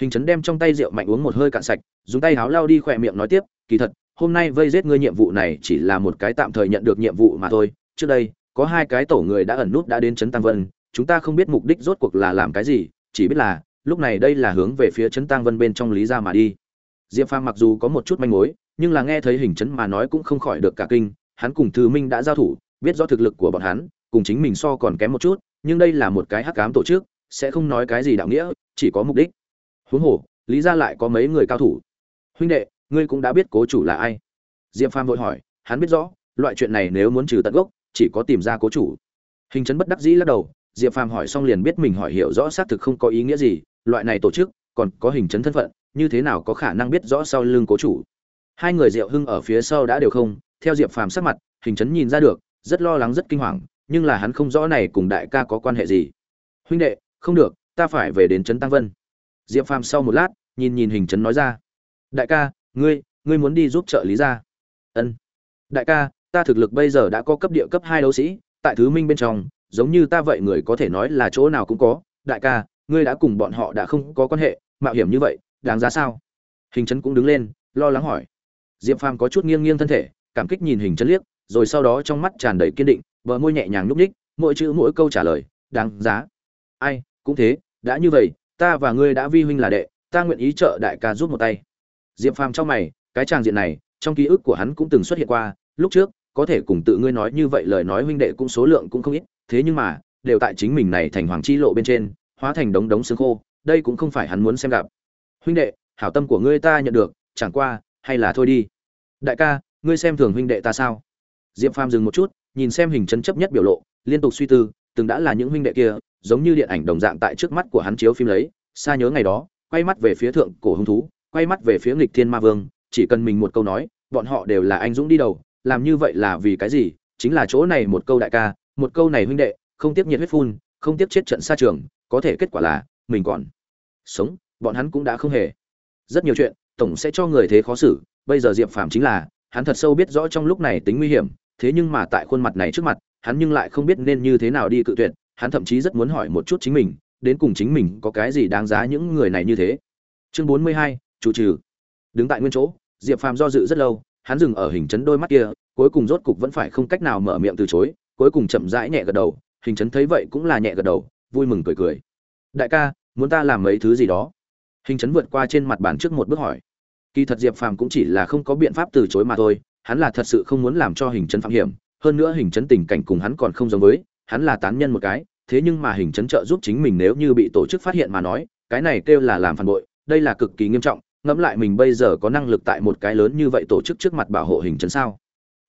A: Hình chấn đem trong tay rượu mạnh uống một hơi cạn sạch, dùng tay háo lao đi khỏe miệng nói tiếp, kỳ thật, hôm nay vây giết ngươi nhiệm vụ này chỉ là một cái tạm thời nhận được nhiệm vụ mà thôi. Trước đây, có hai cái tổ người đã ẩn nút đã đến trấn tăng vân, chúng ta không biết mục đích rốt cuộc là làm cái gì, chỉ biết là, lúc này đây là hướng về phía trấn tăng vân bên trong lý ra mà đi. Diệp phàm mặc dù có một chút manh mối, nhưng là nghe thấy hình chấn mà nói cũng không khỏi được cả kinh, hắn cùng thư minh đã giao thủ biết rõ thực lực của bọn hắn, cùng chính mình so còn kém một chút, nhưng đây là một cái hắc cám tổ chức, sẽ không nói cái gì đạo nghĩa, chỉ có mục đích. Huống hồ, lý ra lại có mấy người cao thủ. Huynh đệ, ngươi cũng đã biết cố chủ là ai? Diệp phàm vội hỏi, hắn biết rõ, loại chuyện này nếu muốn trừ tận gốc, chỉ có tìm ra cố chủ. Hình chấn bất đắc dĩ lắc đầu, diệp phàm hỏi xong liền biết mình hỏi hiểu rõ xác thực không có ý nghĩa gì, loại này tổ chức, còn có hình chấn thân phận, như thế nào có khả năng biết rõ sau lưng cố chủ? Hai người diệu hưng ở phía sau đã đều không, theo diệp phàm sắc mặt, hình chấn nhìn ra được rất lo lắng, rất kinh hoàng, nhưng là hắn không rõ này cùng đại ca có quan hệ gì. Huynh đệ, không được, ta phải về đến trấn tăng vân. Diệp phàm sau một lát, nhìn nhìn hình trấn nói ra. Đại ca, ngươi ngươi muốn đi giúp trợ lý ra. Ân. Đại ca, ta thực lực bây giờ đã có cấp địa cấp hai đấu sĩ, tại thứ minh bên trong, giống như ta vậy người có thể nói là chỗ nào cũng có. Đại ca, ngươi đã cùng bọn họ đã không có quan hệ, mạo hiểm như vậy, đáng giá sao? Hình trấn cũng đứng lên, lo lắng hỏi. Diệp phàm có chút nghiêng nghiêng thân thể, cảm kích nhìn hình trấn liếc rồi sau đó trong mắt tràn đầy kiên định, bờ môi nhẹ nhàng nhúc ních mỗi chữ mỗi câu trả lời, đáng giá. Ai, cũng thế, đã như vậy, ta và ngươi đã vi huynh là đệ, ta nguyện ý trợ đại ca giúp một tay. Diệp phàm trong mày, cái tràng diện này, trong ký ức của hắn cũng từng xuất hiện qua, lúc trước, có thể cùng tự ngươi nói như vậy lời nói huynh đệ cũng số lượng cũng không ít, thế nhưng mà, đều tại chính mình này thành hoàng chi lộ bên trên, hóa thành đống đống xương khô, đây cũng không phải hắn muốn xem gặp. Huynh đệ, hảo tâm của ngươi ta nhận được, chẳng qua, hay là thôi đi. Đại ca, ngươi xem thường huynh đệ ta sao? Diệp phàm dừng một chút, nhìn xem hình chân chấp nhất biểu lộ, liên tục suy tư, từng đã là những huynh đệ kia, giống như điện ảnh đồng dạng tại trước mắt của hắn chiếu phim lấy, xa nhớ ngày đó, quay mắt về phía thượng cổ hung thú, quay mắt về phía nghịch thiên ma vương, chỉ cần mình một câu nói, bọn họ đều là anh dũng đi đầu, làm như vậy là vì cái gì? Chính là chỗ này một câu đại ca, một câu này huynh đệ, không tiếp nhiệt huyết phun, không tiếp chết trận xa trường, có thể kết quả là, mình còn sống, bọn hắn cũng đã không hề. Rất nhiều chuyện, tổng sẽ cho người thế khó xử, bây giờ diệp phàm chính là, hắn thật sâu biết rõ trong lúc này tính nguy hiểm thế nhưng mà tại khuôn mặt này trước mặt, hắn nhưng lại không biết nên như thế nào đi cự tuyệt, hắn thậm chí rất muốn hỏi một chút chính mình, đến cùng chính mình có cái gì đáng giá những người này như thế. Chương bốn mươi hai, chủ trừ. Đứng tại nguyên chỗ, diệp phàm do dự rất lâu, hắn dừng ở hình chấn đôi mắt kia, cuối cùng rốt cục vẫn phải không cách nào mở miệng từ chối, cuối cùng chậm rãi nhẹ gật đầu, hình chấn thấy vậy cũng là nhẹ gật đầu, vui mừng cười cười. Đại ca, muốn ta làm mấy thứ gì đó? Hình chấn vượt qua trên mặt bàn trước một bước hỏi. Kỳ thật diệp phàm cũng chỉ là không có biện pháp từ chối mà thôi hắn là thật sự không muốn làm cho hình chấn phạm hiểm, hơn nữa hình chấn tình cảnh cùng hắn còn không giống với, hắn là tán nhân một cái, thế nhưng mà hình chấn trợ giúp chính mình nếu như bị tổ chức phát hiện mà nói, cái này kêu là làm phản bội, đây là cực kỳ nghiêm trọng, ngẫm lại mình bây giờ có năng lực tại một cái lớn như vậy tổ chức trước mặt bảo hộ hình chấn sao?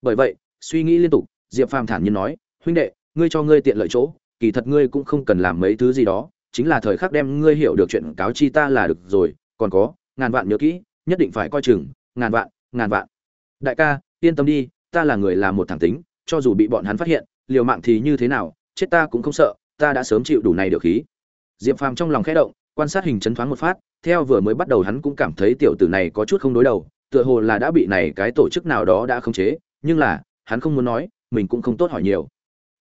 A: Bởi vậy, suy nghĩ liên tục, diệp phàm thản nhiên nói, huynh đệ, ngươi cho ngươi tiện lợi chỗ, kỳ thật ngươi cũng không cần làm mấy thứ gì đó, chính là thời khắc đem ngươi hiểu được chuyện cáo chi ta là được rồi, còn có, ngàn vạn nhớ kỹ, nhất định phải coi chừng, ngàn vạn ngàn vạn. Đại ca yên tâm đi, ta là người làm một thẳng tính, cho dù bị bọn hắn phát hiện, liều mạng thì như thế nào, chết ta cũng không sợ, ta đã sớm chịu đủ này được khí. Diệp phàm trong lòng khẽ động, quan sát hình chấn thoáng một phát, theo vừa mới bắt đầu hắn cũng cảm thấy tiểu tử này có chút không đối đầu, tựa hồ là đã bị này cái tổ chức nào đó đã khống chế, nhưng là, hắn không muốn nói, mình cũng không tốt hỏi nhiều.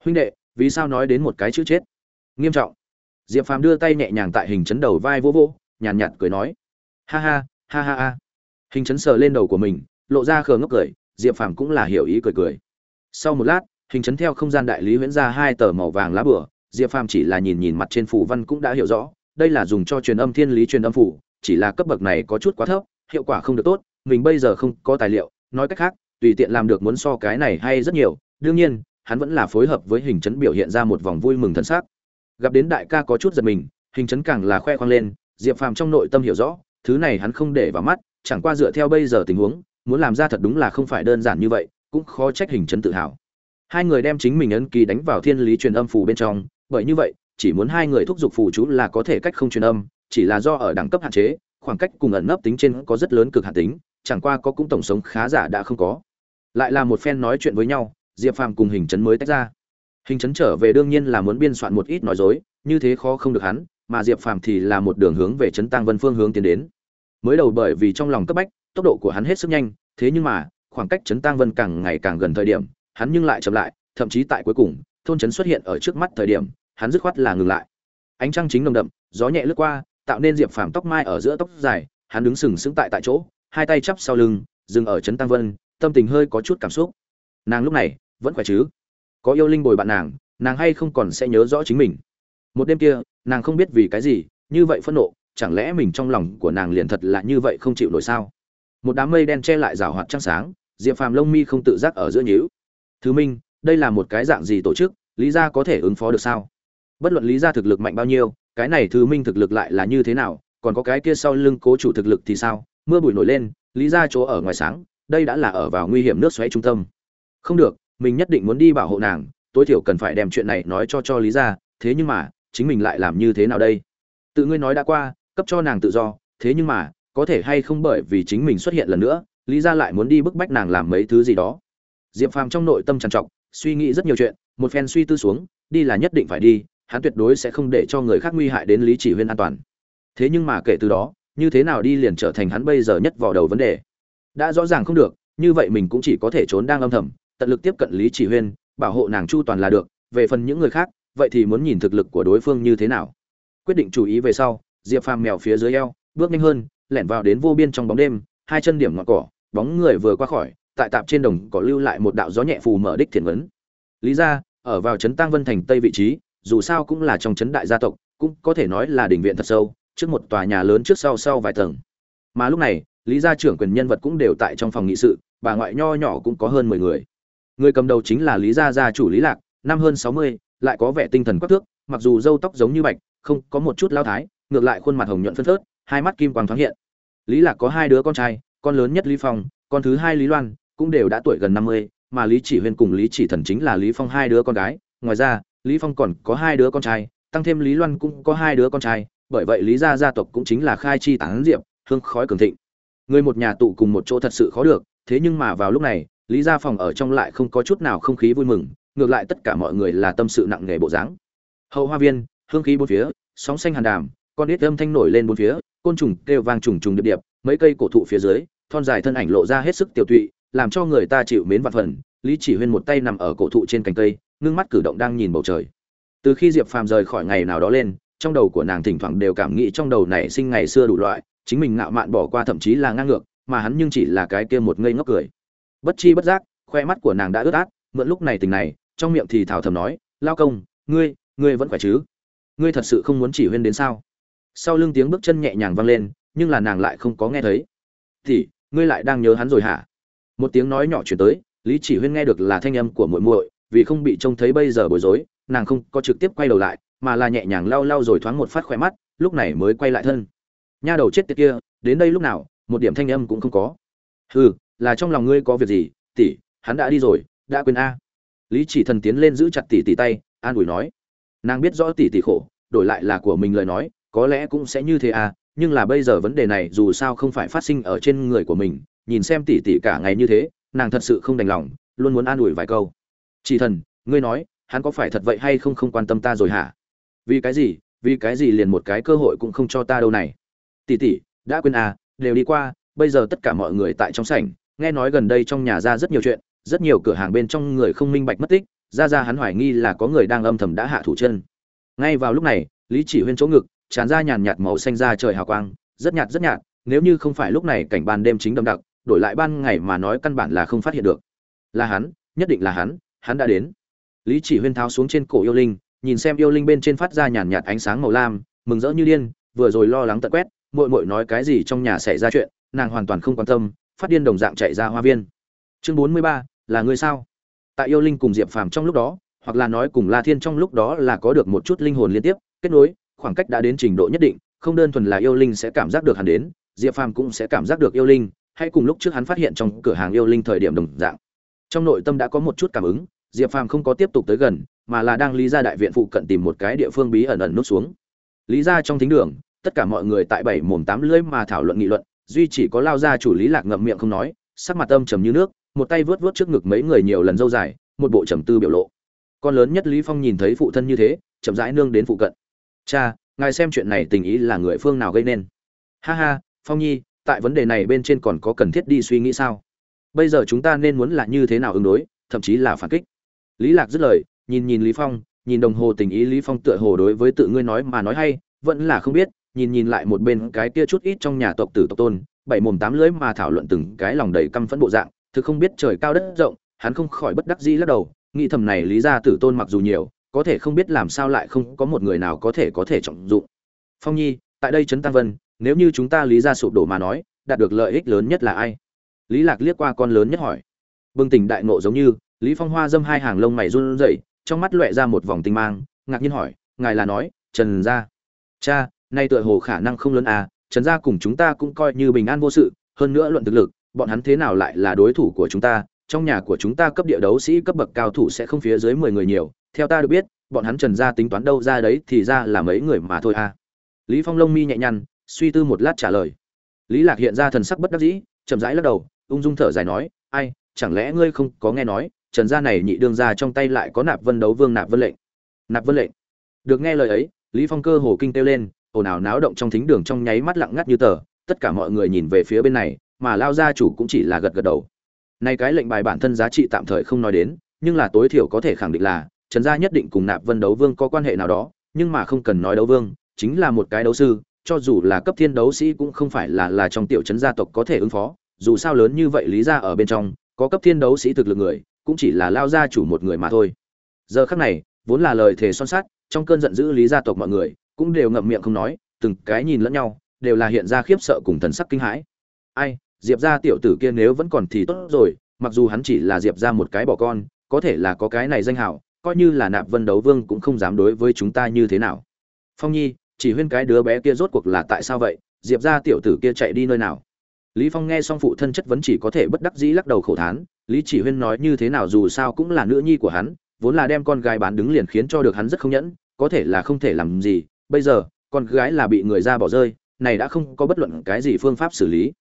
A: Huynh đệ, vì sao nói đến một cái chữ chết? Nghiêm trọng. Diệp phàm đưa tay nhẹ nhàng tại hình chấn đầu vai vô vô nhàn nhạt cười nói. Ha ha ha ha ha. Hình chấn sờ lên đầu của mình, lộ ra khờ ngốc cười diệp phàm cũng là hiểu ý cười cười. Sau một lát, hình chấn theo không gian đại lý huyễn ra hai tờ màu vàng lá bửa. Diệp phàm chỉ là nhìn nhìn mặt trên phủ văn cũng đã hiểu rõ, đây là dùng cho truyền âm thiên lý truyền âm phủ chỉ là cấp bậc này có chút quá thấp, hiệu quả không được tốt, mình bây giờ không có tài liệu, nói cách khác, tùy tiện làm được muốn so cái này hay rất nhiều, đương nhiên, hắn vẫn là phối hợp với hình chấn biểu hiện ra một vòng vui mừng thân xác gặp đến đại ca có chút giật mình, hình chấn càng là khoe khoang lên, diệp phàm trong nội tâm hiểu rõ, thứ này hắn không để vào mắt, chẳng qua dựa theo bây giờ tình huống muốn làm ra thật đúng là không phải đơn giản như vậy, cũng khó trách hình chấn tự hào. Hai người đem chính mình ấn ký đánh vào thiên lý truyền âm phù bên trong, bởi như vậy, chỉ muốn hai người thúc giục phù chú là có thể cách không truyền âm, chỉ là do ở đẳng cấp hạn chế, khoảng cách cùng ẩn nấp tính trên có rất lớn cực hạn tính, chẳng qua có cũng tổng sống khá giả đã không có. Lại là một phen nói chuyện với nhau, diệp phàm cùng hình chấn mới tách ra. Hình chấn trở về đương nhiên là muốn biên soạn một ít nói dối, như thế khó không được hắn, mà diệp phàm thì là một đường hướng về Trấn tăng vân phương hướng tiến đến. Mới đầu bởi vì trong lòng cấp bách tốc độ của hắn hết sức nhanh, thế nhưng mà, khoảng cách chấn tăng vân càng ngày càng gần thời điểm, hắn nhưng lại chậm lại, thậm chí tại cuối cùng, thôn trấn xuất hiện ở trước mắt thời điểm, hắn dứt khoát là ngừng lại. Ánh trăng chính nồng đậm, gió nhẹ lướt qua, tạo nên diệp phàm tóc mai ở giữa tóc dài, hắn đứng sừng sững tại tại chỗ, hai tay chắp sau lưng, dừng ở trấn tăng vân, tâm tình hơi có chút cảm xúc. Nàng lúc này, vẫn khỏe chứ? Có yêu linh bồi bạn nàng nàng hay không còn sẽ nhớ rõ chính mình? Một đêm kia, nàng không biết vì cái gì, như vậy phẫn nộ, chẳng lẽ mình trong lòng của nàng liền thật là như vậy không chịu nổi sao? Một đám mây đen che lại rào hoạt trăng sáng, diệp phàm lông mi không tự giác ở giữa nhíu. Thứ minh, đây là một cái dạng gì tổ chức, lý gia có thể ứng phó được sao? Bất luận lý gia thực lực mạnh bao nhiêu, cái này thứ minh thực lực lại là như thế nào, còn có cái kia sau lưng cố chủ thực lực thì sao? Mưa bụi nổi lên, lý gia chỗ ở ngoài sáng, đây đã là ở vào nguy hiểm nước xoáy trung tâm. Không được, mình nhất định muốn đi bảo hộ nàng, tối thiểu cần phải đem chuyện này nói cho cho lý gia, thế nhưng mà, chính mình lại làm như thế nào đây? Tự ngươi nói đã qua, cấp cho nàng tự do, thế nhưng mà có thể hay không bởi vì chính mình xuất hiện lần nữa, lý gia lại muốn đi bức bách nàng làm mấy thứ gì đó. Diệp phàm trong nội tâm trằn trọc, suy nghĩ rất nhiều chuyện, một phen suy tư xuống, đi là nhất định phải đi, hắn tuyệt đối sẽ không để cho người khác nguy hại đến lý chỉ huyên an toàn. Thế nhưng mà kể từ đó, như thế nào đi liền trở thành hắn bây giờ nhất vào đầu vấn đề. Đã rõ ràng không được, như vậy mình cũng chỉ có thể trốn đang âm thầm, tận lực tiếp cận lý chỉ huyên, bảo hộ nàng chu toàn là được, về phần những người khác, vậy thì muốn nhìn thực lực của đối phương như thế nào. Quyết định chú ý về sau, diệp phàm mèo phía dưới eo, bước nhanh hơn lẻn vào đến vô biên trong bóng đêm, hai chân điểm ngọn cỏ, bóng người vừa qua khỏi, tại tạp trên đồng cỏ lưu lại một đạo gió nhẹ phù mở đích thiền vấn. Lý ra, ở vào trấn tăng vân thành tây vị trí, dù sao cũng là trong trấn đại gia tộc, cũng có thể nói là đỉnh viện thật sâu, trước một tòa nhà lớn trước sau sau vài tầng. Mà lúc này, lý gia trưởng quyền nhân vật cũng đều tại trong phòng nghị sự, bà ngoại nho nhỏ cũng có hơn mười người. Người cầm đầu chính là lý gia gia chủ lý lạc, năm hơn sáu mươi, lại có vẻ tinh thần quắc thước, mặc dù râu tóc giống như bạch, không có một chút lao thái, ngược lại khuôn mặt hồng nhuận phân phớt hai mắt kim quang thoáng hiện. Lý lạc có hai đứa con trai, con lớn nhất lý phong, con thứ hai lý loan, cũng đều đã tuổi gần năm mươi, mà lý chỉ huyên cùng lý chỉ thần chính là lý phong hai đứa con gái. Ngoài ra, lý phong còn có hai đứa con trai, tăng thêm lý loan cũng có hai đứa con trai, bởi vậy lý gia gia tộc cũng chính là khai chi tán diệp, hương khói cường thịnh. Người một nhà tụ cùng một chỗ thật sự khó được, thế nhưng mà vào lúc này, lý gia phòng ở trong lại không có chút nào không khí vui mừng, ngược lại tất cả mọi người là tâm sự nặng nề bộ dáng. Hậu hoa viên, hương khí bốn phía, sóng xanh hàn đàm con ít âm thanh nổi lên bốn phía, côn trùng kêu vang trùng trùng điệp điệp, mấy cây cổ thụ phía dưới, thon dài thân ảnh lộ ra hết sức tiểu tụy, làm cho người ta chịu mến vạn phần. Lý chỉ huyên một tay nằm ở cổ thụ trên cành cây, ngưng mắt cử động đang nhìn bầu trời. Từ khi diệp phàm rời khỏi ngày nào đó lên, trong đầu của nàng thỉnh thoảng đều cảm nghĩ trong đầu này sinh ngày xưa đủ loại, chính mình ngạo mạn bỏ qua thậm chí là ngang ngược, mà hắn nhưng chỉ là cái kia một ngây ngốc cười. Bất chi bất giác, khoe mắt của nàng đã ướt át, mượn lúc này tình này, trong miệng thì thảo thầm nói, lao công, ngươi ngươi vẫn khỏe chứ? Ngươi thật sự không muốn chỉ huyên đến sao? Sau lưng tiếng bước chân nhẹ nhàng vang lên, nhưng là nàng lại không có nghe thấy. Thì ngươi lại đang nhớ hắn rồi hả? Một tiếng nói nhỏ chuyển tới, lý chỉ huyên nghe được là thanh âm của muội muội, vì không bị trông thấy bây giờ bối rối, nàng không có trực tiếp quay đầu lại, mà là nhẹ nhàng lau lau rồi thoáng một phát khỏe mắt, lúc này mới quay lại thân. Nha đầu chết tiệt kia, đến đây lúc nào, một điểm thanh âm cũng không có. Hừ, là trong lòng ngươi có việc gì, tỷ, hắn đã đi rồi, đã quên a. Lý chỉ thần tiến lên giữ chặt tỷ tỷ tay, an ủi nói. Nàng biết rõ tỷ tỷ khổ, đổi lại là của mình lời nói có lẽ cũng sẽ như thế à nhưng là bây giờ vấn đề này dù sao không phải phát sinh ở trên người của mình, nhìn xem tỷ tỷ cả ngày như thế, nàng thật sự không đành lòng, luôn muốn an ủi vài câu. Chỉ thần, ngươi nói, hắn có phải thật vậy hay không không quan tâm ta rồi hả? Vì cái gì, vì cái gì liền một cái cơ hội cũng không cho ta đâu này? Tỷ tỷ, đã quên à đều đi qua, bây giờ tất cả mọi người tại trong sảnh, nghe nói gần đây trong nhà ra rất nhiều chuyện, rất nhiều cửa hàng bên trong người không minh bạch mất tích, ra ra hắn hoài nghi là có người đang âm thầm đã hạ thủ chân. Ngay vào lúc này, lý chỉ huyên chỗ ngực tràn ra nhàn nhạt màu xanh ra trời hào quang, rất nhạt rất nhạt, nếu như không phải lúc này cảnh ban đêm chính đậm đặc, đổi lại ban ngày mà nói căn bản là không phát hiện được. Là hắn, nhất định là hắn hắn đã đến. Lý chỉ huyên tháo xuống trên cổ yêu linh, nhìn xem yêu linh bên trên phát ra nhàn nhạt ánh sáng màu lam, mừng rỡ như điên, vừa rồi lo lắng tận quét, muội muội nói cái gì trong nhà xảy ra chuyện, nàng hoàn toàn không quan tâm, phát điên đồng dạng chạy ra hoa viên. Chương bốn mươi ba, là ngươi sao? Tại yêu linh cùng diệp phàm trong lúc đó, hoặc là nói cùng la thiên trong lúc đó là có được một chút linh hồn liên tiếp, kết nối khoảng cách đã đến trình độ nhất định, không đơn thuần là yêu linh sẽ cảm giác được hắn đến, diệp phàm cũng sẽ cảm giác được yêu linh, hay cùng lúc trước hắn phát hiện trong cửa hàng yêu linh thời điểm đồng dạng. Trong nội tâm đã có một chút cảm ứng, diệp phàm không có tiếp tục tới gần, mà là đang lý ra đại viện phụ cận tìm một cái địa phương bí ẩn ẩn nút xuống. Lý ra trong thính đường, tất cả mọi người tại bảy mồm tám lưỡi mà thảo luận nghị luận, duy chỉ có lao ra chủ lý lạc ngậm miệng không nói, sắc mặt âm trầm như nước, một tay vớt vớt trước ngực mấy người nhiều lần dâu dài, một bộ trầm tư biểu lộ. Con lớn nhất lý phong nhìn thấy phụ thân như thế, chậm rãi nương đến phụ cận cha, ngài xem chuyện này tình ý là người phương nào gây nên? Ha ha, phong nhi, tại vấn đề này bên trên còn có cần thiết đi suy nghĩ sao? Bây giờ chúng ta nên muốn là như thế nào ứng đối, thậm chí là phản kích? Lý lạc dứt lời, nhìn nhìn lý phong, nhìn đồng hồ tình ý lý phong tựa hồ đối với tự ngươi nói mà nói hay, vẫn là không biết, nhìn nhìn lại một bên cái kia chút ít trong nhà tộc tử tộc tôn, bảy mồm tám lưỡi mà thảo luận từng cái lòng đầy căm phẫn bộ dạng, thực không biết trời cao đất rộng, hắn không khỏi bất đắc dĩ lắc đầu, nghĩ thầm này lý gia tử tôn mặc dù nhiều có thể không biết làm sao lại không có một người nào có thể có thể trọng dụng. Phong nhi, tại đây trấn tăng vân, nếu như chúng ta lý ra sụp đổ mà nói, đạt được lợi ích lớn nhất là ai? Lý lạc liếc qua con lớn nhất hỏi. Bừng tỉnh đại ngộ giống như, lý phong hoa dâm hai hàng lông mày run rẩy, trong mắt lóe ra một vòng tinh mang, ngạc nhiên hỏi, ngài là nói, trần gia? Cha, nay tựa hồ khả năng không lớn à trần gia cùng chúng ta cũng coi như bình an vô sự, hơn nữa luận thực lực, bọn hắn thế nào lại là đối thủ của chúng ta? Trong nhà của chúng ta cấp địa đấu sĩ cấp bậc cao thủ sẽ không phía dưới mười người nhiều theo ta được biết, bọn hắn trần gia tính toán đâu ra đấy thì ra là mấy người mà thôi à. Lý phong lông mi nhẹ nhăn, suy tư một lát trả lời. Lý lạc hiện ra thần sắc bất đắc dĩ, chậm rãi lắc đầu, ung dung thở dài nói, ai, chẳng lẽ ngươi không có nghe nói, trần gia này nhị đương gia trong tay lại có nạp vân đấu vương, nạp vân lệnh? Nạp vân lệnh? Được nghe lời ấy, lý phong cơ hồ kinh kêu lên, ồn ào náo động trong thính đường trong nháy mắt lặng ngắt như tờ, tất cả mọi người nhìn về phía bên này, mà lao gia chủ cũng chỉ là gật gật đầu. Nay cái lệnh bài bản thân giá trị tạm thời không nói đến, nhưng là tối thiểu có thể khẳng định là trần gia nhất định cùng nạp vân đấu vương có quan hệ nào đó, nhưng mà không cần nói đấu vương, chính là một cái đấu sư, cho dù là cấp thiên đấu sĩ cũng không phải là là trong tiểu trấn gia tộc có thể ứng phó, dù sao lớn như vậy lý ra ở bên trong, có cấp thiên đấu sĩ thực lực người, cũng chỉ là lao gia chủ một người mà thôi. Giờ khắc này, vốn là lời thề son sát trong cơn giận dữ lý gia tộc mọi người cũng đều ngậm miệng không nói, từng cái nhìn lẫn nhau, đều là hiện ra khiếp sợ cùng thần sắc kinh hãi. Ai, diệp gia tiểu tử kia nếu vẫn còn thì tốt rồi, mặc dù hắn chỉ là diệp gia một cái bỏ con, có thể là có cái này danh hảo coi như là nạp vân đấu vương cũng không dám đối với chúng ta như thế nào. Phong nhi, chỉ huyên cái đứa bé kia rốt cuộc là tại sao vậy? Diệp gia tiểu tử kia chạy đi nơi nào? Lý phong nghe xong phụ thân chất vấn chỉ có thể bất đắc dĩ lắc đầu khổ thán, lý chỉ huyên nói như thế nào dù sao cũng là nữ nhi của hắn, vốn là đem con gái bán đứng liền khiến cho được hắn rất không nhẫn, có thể là không thể làm gì, bây giờ, con gái là bị người ra bỏ rơi, này đã không có bất luận cái gì phương pháp xử lý.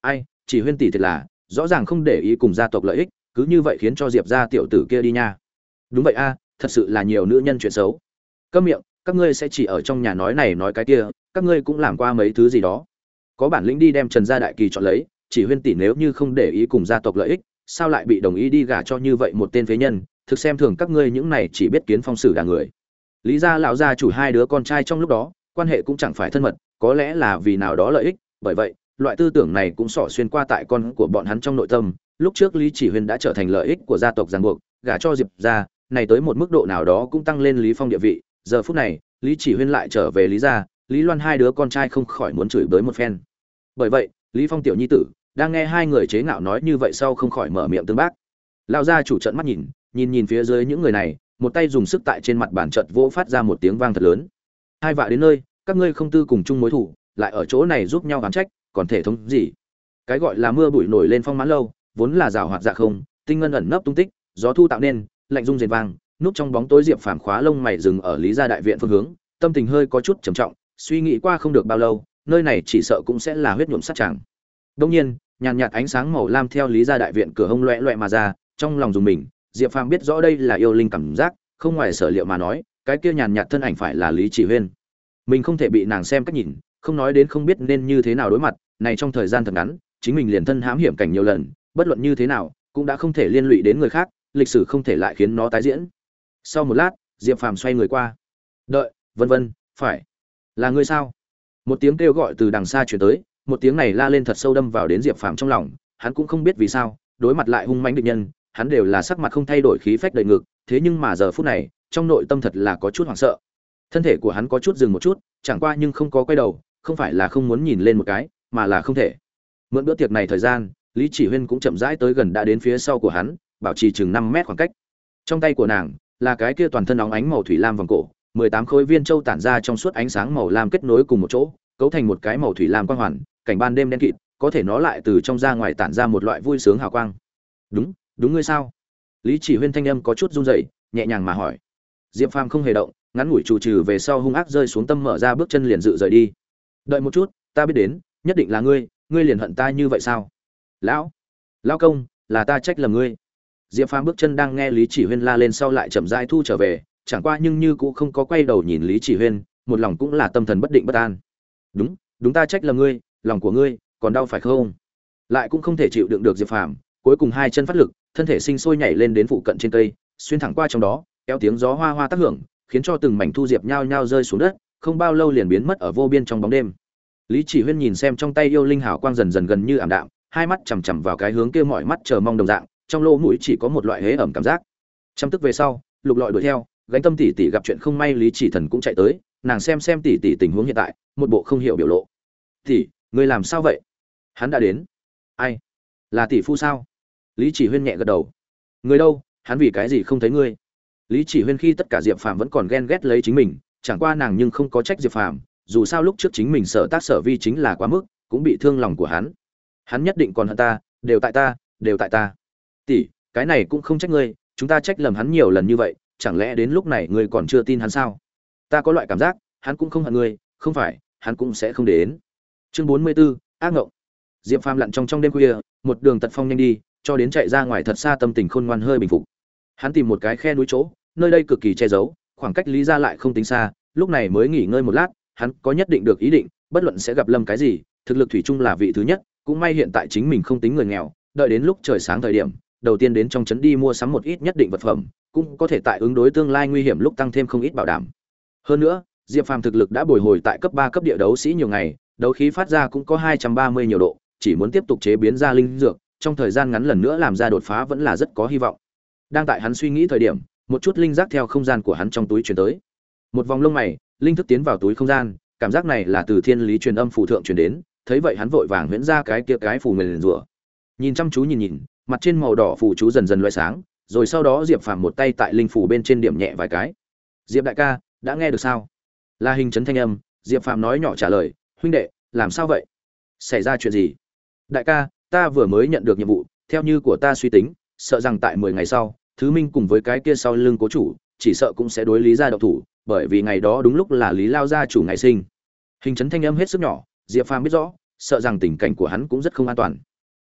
A: Ai, chỉ huyên tỷ thật là, rõ ràng không để ý cùng gia tộc lợi ích, cứ như vậy khiến cho diệp gia tiểu tử kia đi nha đúng vậy a, thật sự là nhiều nữ nhân chuyện xấu. Câm miệng, các ngươi sẽ chỉ ở trong nhà nói này nói cái kia, các ngươi cũng làm qua mấy thứ gì đó. Có bản lĩnh đi đem trần gia đại kỳ chọn lấy, chỉ huyên tỷ nếu như không để ý cùng gia tộc lợi ích, sao lại bị đồng ý đi gả cho như vậy một tên phế nhân? Thực xem thường các ngươi những này chỉ biết kiến phong sử đà người. Lý gia lão gia chủ hai đứa con trai trong lúc đó, quan hệ cũng chẳng phải thân mật, có lẽ là vì nào đó lợi ích, bởi vậy, loại tư tưởng này cũng xỏ xuyên qua tại con của bọn hắn trong nội tâm. Lúc trước lý chỉ huyên đã trở thành lợi ích của gia tộc giang buộc, gả cho diệp gia này tới một mức độ nào đó cũng tăng lên lý phong địa vị. Giờ phút này, lý chỉ huyên lại trở về lý gia, lý loan hai đứa con trai không khỏi muốn chửi bới một phen. Bởi vậy, lý phong tiểu nhi tử, đang nghe hai người chế ngạo nói như vậy sau không khỏi mở miệng tương bác. Lão gia chủ trận mắt nhìn nhìn nhìn phía dưới những người này, một tay dùng sức tại trên mặt bàn trận vỗ phát ra một tiếng vang thật lớn. Hai vạ đến nơi, các ngươi không tư cùng chung mối thủ, lại ở chỗ này giúp nhau gán trách, còn thể thống gì? Cái gọi là mưa bụi nổi lên phong mãn lâu, vốn là rào hoạt dạ không, tinh ngân ẩn nấp tung tích, gió thu tạo nên lạnh rung rền vang, núp trong bóng tối diệp phàm khóa lông mày dừng ở lý gia đại viện phương hướng, tâm tình hơi có chút trầm trọng, suy nghĩ qua không được bao lâu, nơi này chỉ sợ cũng sẽ là huyết nhuộm sát tràng. Đông nhiên, nhàn nhạt ánh sáng màu lam theo lý gia đại viện cửa hông loẹ loẹ mà ra, trong lòng dùng mình, diệp phàm biết rõ đây là yêu linh cảm giác, không ngoài sở liệu mà nói, cái kia nhàn nhạt thân ảnh phải là lý chỉ huyên. Mình không thể bị nàng xem cách nhìn, không nói đến không biết nên như thế nào đối mặt, này trong thời gian thật ngắn, chính mình liền thân hãm hiểm cảnh nhiều lần, bất luận như thế nào, cũng đã không thể liên lụy đến người khác lịch sử không thể lại khiến nó tái diễn. Sau một lát, diệp phàm xoay người qua. Đợi, vân vân, phải. Là ngươi sao? Một tiếng kêu gọi từ đằng xa chuyển tới, một tiếng này la lên thật sâu đâm vào đến diệp phàm trong lòng, hắn cũng không biết vì sao, đối mặt lại hung mãnh địch nhân, hắn đều là sắc mặt không thay đổi, khí phách đầy ngực, thế nhưng mà giờ phút này, trong nội tâm thật là có chút hoảng sợ. Thân thể của hắn có chút dừng một chút, chẳng qua nhưng không có quay đầu, không phải là không muốn nhìn lên một cái, mà là không thể. Mượn bữa tiệc này thời gian, lý chỉ huyên cũng chậm rãi tới gần đã đến phía sau của hắn bảo trì chừng năm mét khoảng cách. Trong tay của nàng là cái kia toàn thân óng ánh màu thủy lam vòng cổ, mười tám khối viên châu tản ra trong suốt ánh sáng màu lam kết nối cùng một chỗ, cấu thành một cái màu thủy lam quang hoàn, cảnh ban đêm đen kịt, có thể nó lại từ trong ra ngoài tản ra một loại vui sướng hào quang. Đúng đúng ngươi sao? Lý chỉ huyên thanh âm có chút run rẩy, nhẹ nhàng mà hỏi. Diệp phàm không hề động, ngắn ngủi trù trừ về sau hung ác rơi xuống tâm mở ra bước chân liền dự rời đi. Đợi một chút, ta biết đến, nhất định là ngươi ngươi liền hận ta như vậy sao? Lão lão công, là ta trách lầm ngươi diệp phàm bước chân đang nghe lý chỉ huyên la lên sau lại chậm rãi thu trở về, chẳng qua nhưng như cũng không có quay đầu nhìn lý chỉ huyên, một lòng cũng là tâm thần bất định bất an. Đúng đúng ta trách là ngươi, lòng của ngươi còn đau phải không? Lại cũng không thể chịu đựng được diệp phàm, cuối cùng hai chân phát lực, thân thể sinh sôi nhảy lên đến phụ cận trên cây, xuyên thẳng qua trong đó, kéo tiếng gió hoa hoa tác hưởng, khiến cho từng mảnh thu diệp nhao nhao rơi xuống đất, không bao lâu liền biến mất ở vô biên trong bóng đêm. Lý chỉ huyên nhìn xem trong tay yêu linh hào quang dần dần gần như ảm đạm, hai mắt chằm chằm vào cái hướng kia mọi mắt chờ mong đồng dạng trong lỗ mũi chỉ có một loại hế ẩm cảm giác. Chăm tức về sau, lục lọi đuổi theo, gánh tâm tỷ tỷ gặp chuyện không may lý chỉ thần cũng chạy tới, nàng xem xem tỷ tỷ tình huống hiện tại, một bộ không hiểu biểu lộ. Tỷ người làm sao vậy? Hắn đã đến. Ai? Là tỷ phu sao? Lý chỉ huyên nhẹ gật đầu. Người đâu? Hắn vì cái gì không thấy ngươi? Lý chỉ huyên khi tất cả diệp phàm vẫn còn ghen ghét lấy chính mình, chẳng qua nàng nhưng không có trách diệp phàm, dù sao lúc trước chính mình sở tác sở vi chính là quá mức, cũng bị thương lòng của hắn. Hắn nhất định còn hận ta, đều tại ta, đều tại ta tỷ cái này cũng không trách ngươi chúng ta trách lầm hắn nhiều lần như vậy chẳng lẽ đến lúc này ngươi còn chưa tin hắn sao? Ta có loại cảm giác hắn cũng không hận ngươi không phải hắn cũng sẽ không đến. Chương bốn mươi 44, ác ngộng. Diệp phàm lặn trong trong đêm khuya một đường tật phong nhanh đi cho đến chạy ra ngoài thật xa tâm tình khôn ngoan hơi bình phục. Hắn tìm một cái khe núi chỗ nơi đây cực kỳ che giấu khoảng cách lý ra lại không tính xa lúc này mới nghỉ ngơi một lát hắn có nhất định được ý định bất luận sẽ gặp lâm cái gì thực lực thủy chung là vị thứ nhất cũng may hiện tại chính mình không tính người nghèo đợi đến lúc trời sáng thời điểm đầu tiên đến trong trấn đi mua sắm một ít nhất định vật phẩm, cũng có thể tại ứng đối tương lai nguy hiểm lúc tăng thêm không ít bảo đảm. Hơn nữa, diệp phàm thực lực đã bồi hồi tại cấp ba cấp địa đấu sĩ nhiều ngày, đấu khí phát ra cũng có hai trăm ba mươi nhiều độ, chỉ muốn tiếp tục chế biến ra linh dược, trong thời gian ngắn lần nữa làm ra đột phá vẫn là rất có hy vọng. Đang tại hắn suy nghĩ thời điểm, một chút linh giác theo không gian của hắn trong túi truyền tới. Một vòng lông mày, linh thức tiến vào túi không gian, cảm giác này là từ thiên lý truyền âm phù thượng truyền đến, thấy vậy hắn vội vàng huyễn ra cái kia cái phù nguyền rủa nhìn chăm chú nhìn nhìn mặt trên màu đỏ phù chú dần dần loại sáng, rồi sau đó diệp phàm một tay tại linh phủ bên trên điểm nhẹ vài cái. Diệp đại ca, đã nghe được sao? Là hình chấn thanh âm, diệp phàm nói nhỏ trả lời, huynh đệ, làm sao vậy? Xảy ra chuyện gì? Đại ca, ta vừa mới nhận được nhiệm vụ, theo như của ta suy tính, sợ rằng tại mười ngày sau, thứ minh cùng với cái kia sau lưng cố chủ, chỉ sợ cũng sẽ đối lý ra độc thủ, bởi vì ngày đó đúng lúc là lý lao gia chủ ngày sinh. Hình chấn thanh âm hết sức nhỏ, diệp phàm biết rõ, sợ rằng tình cảnh của hắn cũng rất không an toàn.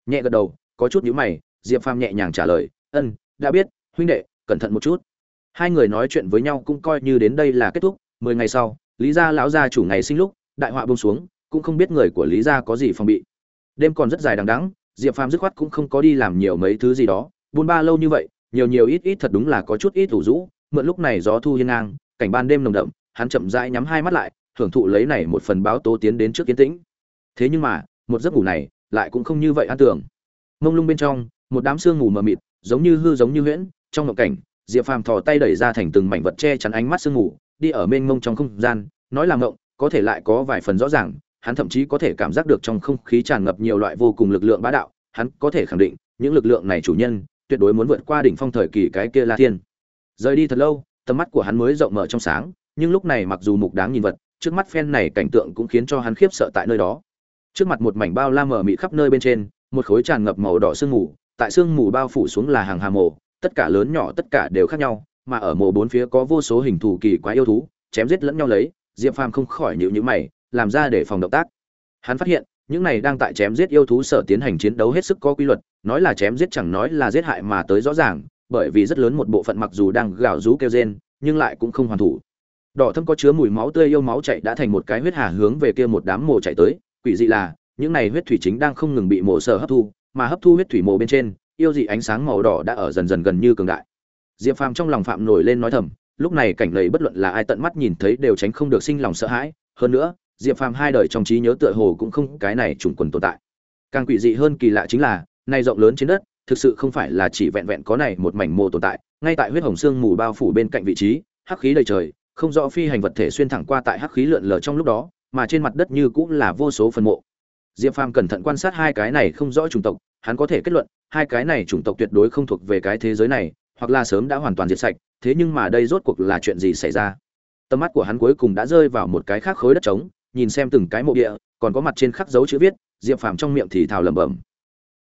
A: Nhẹ gật đầu, có chút nhữ mày diệp phàm nhẹ nhàng trả lời, ân, đã biết, huynh đệ, cẩn thận một chút. Hai người nói chuyện với nhau cũng coi như đến đây là kết thúc. Mười ngày sau, lý gia lão gia chủ ngày sinh lúc, đại họa bông xuống, cũng không biết người của lý gia có gì phòng bị. Đêm còn rất dài đằng đẵng, diệp phàm dứt khoát cũng không có đi làm nhiều mấy thứ gì đó. Buôn ba lâu như vậy, nhiều nhiều ít ít thật đúng là có chút ít thủ rũ. Mượn lúc này gió thu hiên ngang, cảnh ban đêm nồng đậm, hắn chậm rãi nhắm hai mắt lại thưởng thụ lấy này một phần báo tố tiến đến trước kiến tĩnh. Thế nhưng mà, một giấc ngủ này, lại cũng không như vậy an tưởng. Mông lung bên trong một đám sương ngủ mờ mịt, giống như hư giống như huyễn, trong ngộng cảnh, diệp phàm thò tay đẩy ra thành từng mảnh vật che chắn ánh mắt sương ngủ đi ở mênh mông trong không gian, nói là ngộng, có thể lại có vài phần rõ ràng, hắn thậm chí có thể cảm giác được trong không khí tràn ngập nhiều loại vô cùng lực lượng bá đạo, hắn có thể khẳng định, những lực lượng này chủ nhân, tuyệt đối muốn vượt qua đỉnh phong thời kỳ cái kia la thiên. Rời đi thật lâu, tầm mắt của hắn mới rộng mở trong sáng, nhưng lúc này mặc dù mục đáng nhìn vật, trước mắt phen này cảnh tượng cũng khiến cho hắn khiếp sợ tại nơi đó. Trước mặt một mảnh bao la mờ mị khắp nơi bên trên, một khối tràn ngập màu đỏ sương mù tại sương mù bao phủ xuống là hàng hà mộ, tất cả lớn nhỏ tất cả đều khác nhau, mà ở mộ bốn phía có vô số hình thù kỳ quái yêu thú, chém giết lẫn nhau lấy, diệp phàm không khỏi nhịu nhữ mày, làm ra để phòng động tác. Hắn phát hiện, những này đang tại chém giết yêu thú sở tiến hành chiến đấu hết sức có quy luật, nói là chém giết chẳng nói là giết hại mà tới rõ ràng, bởi vì rất lớn một bộ phận mặc dù đang gào rú kêu rên, nhưng lại cũng không hoàn thủ. Đỏ thâm có chứa mùi máu tươi yêu máu chạy đã thành một cái huyết hà hướng về kia một đám mồ chạy tới, quỷ dị là, những này huyết thủy chính đang không ngừng bị mồ sở hấp thu mà hấp thu huyết thủy mồ bên trên, yêu dị ánh sáng màu đỏ đã ở dần dần gần như cường đại. Diệp phàm trong lòng phạm nổi lên nói thầm, lúc này cảnh lầy bất luận là ai tận mắt nhìn thấy đều tránh không được sinh lòng sợ hãi. Hơn nữa, diệp phàm hai đời trong trí nhớ tựa hồ cũng không cái này trùng quần tồn tại. Càng quỷ dị hơn kỳ lạ chính là này rộng lớn trên đất, thực sự không phải là chỉ vẹn vẹn có này một mảnh mồ tồn tại, ngay tại huyết hồng xương mù bao phủ bên cạnh vị trí, hắc khí đầy trời, không rõ phi hành vật thể xuyên thẳng qua tại hắc khí lượn lờ trong lúc đó, mà trên mặt đất như cũng là vô số phần mộ diệp phàm cẩn thận quan sát hai cái này không rõ chủng tộc, hắn có thể kết luận, hai cái này chủng tộc tuyệt đối không thuộc về cái thế giới này, hoặc là sớm đã hoàn toàn diệt sạch, thế nhưng mà đây rốt cuộc là chuyện gì xảy ra? Tầm mắt của hắn cuối cùng đã rơi vào một cái khác khối đất trống, nhìn xem từng cái mộ địa, còn có mặt trên khắc dấu chữ viết, diệp phàm trong miệng thì thào lẩm bẩm.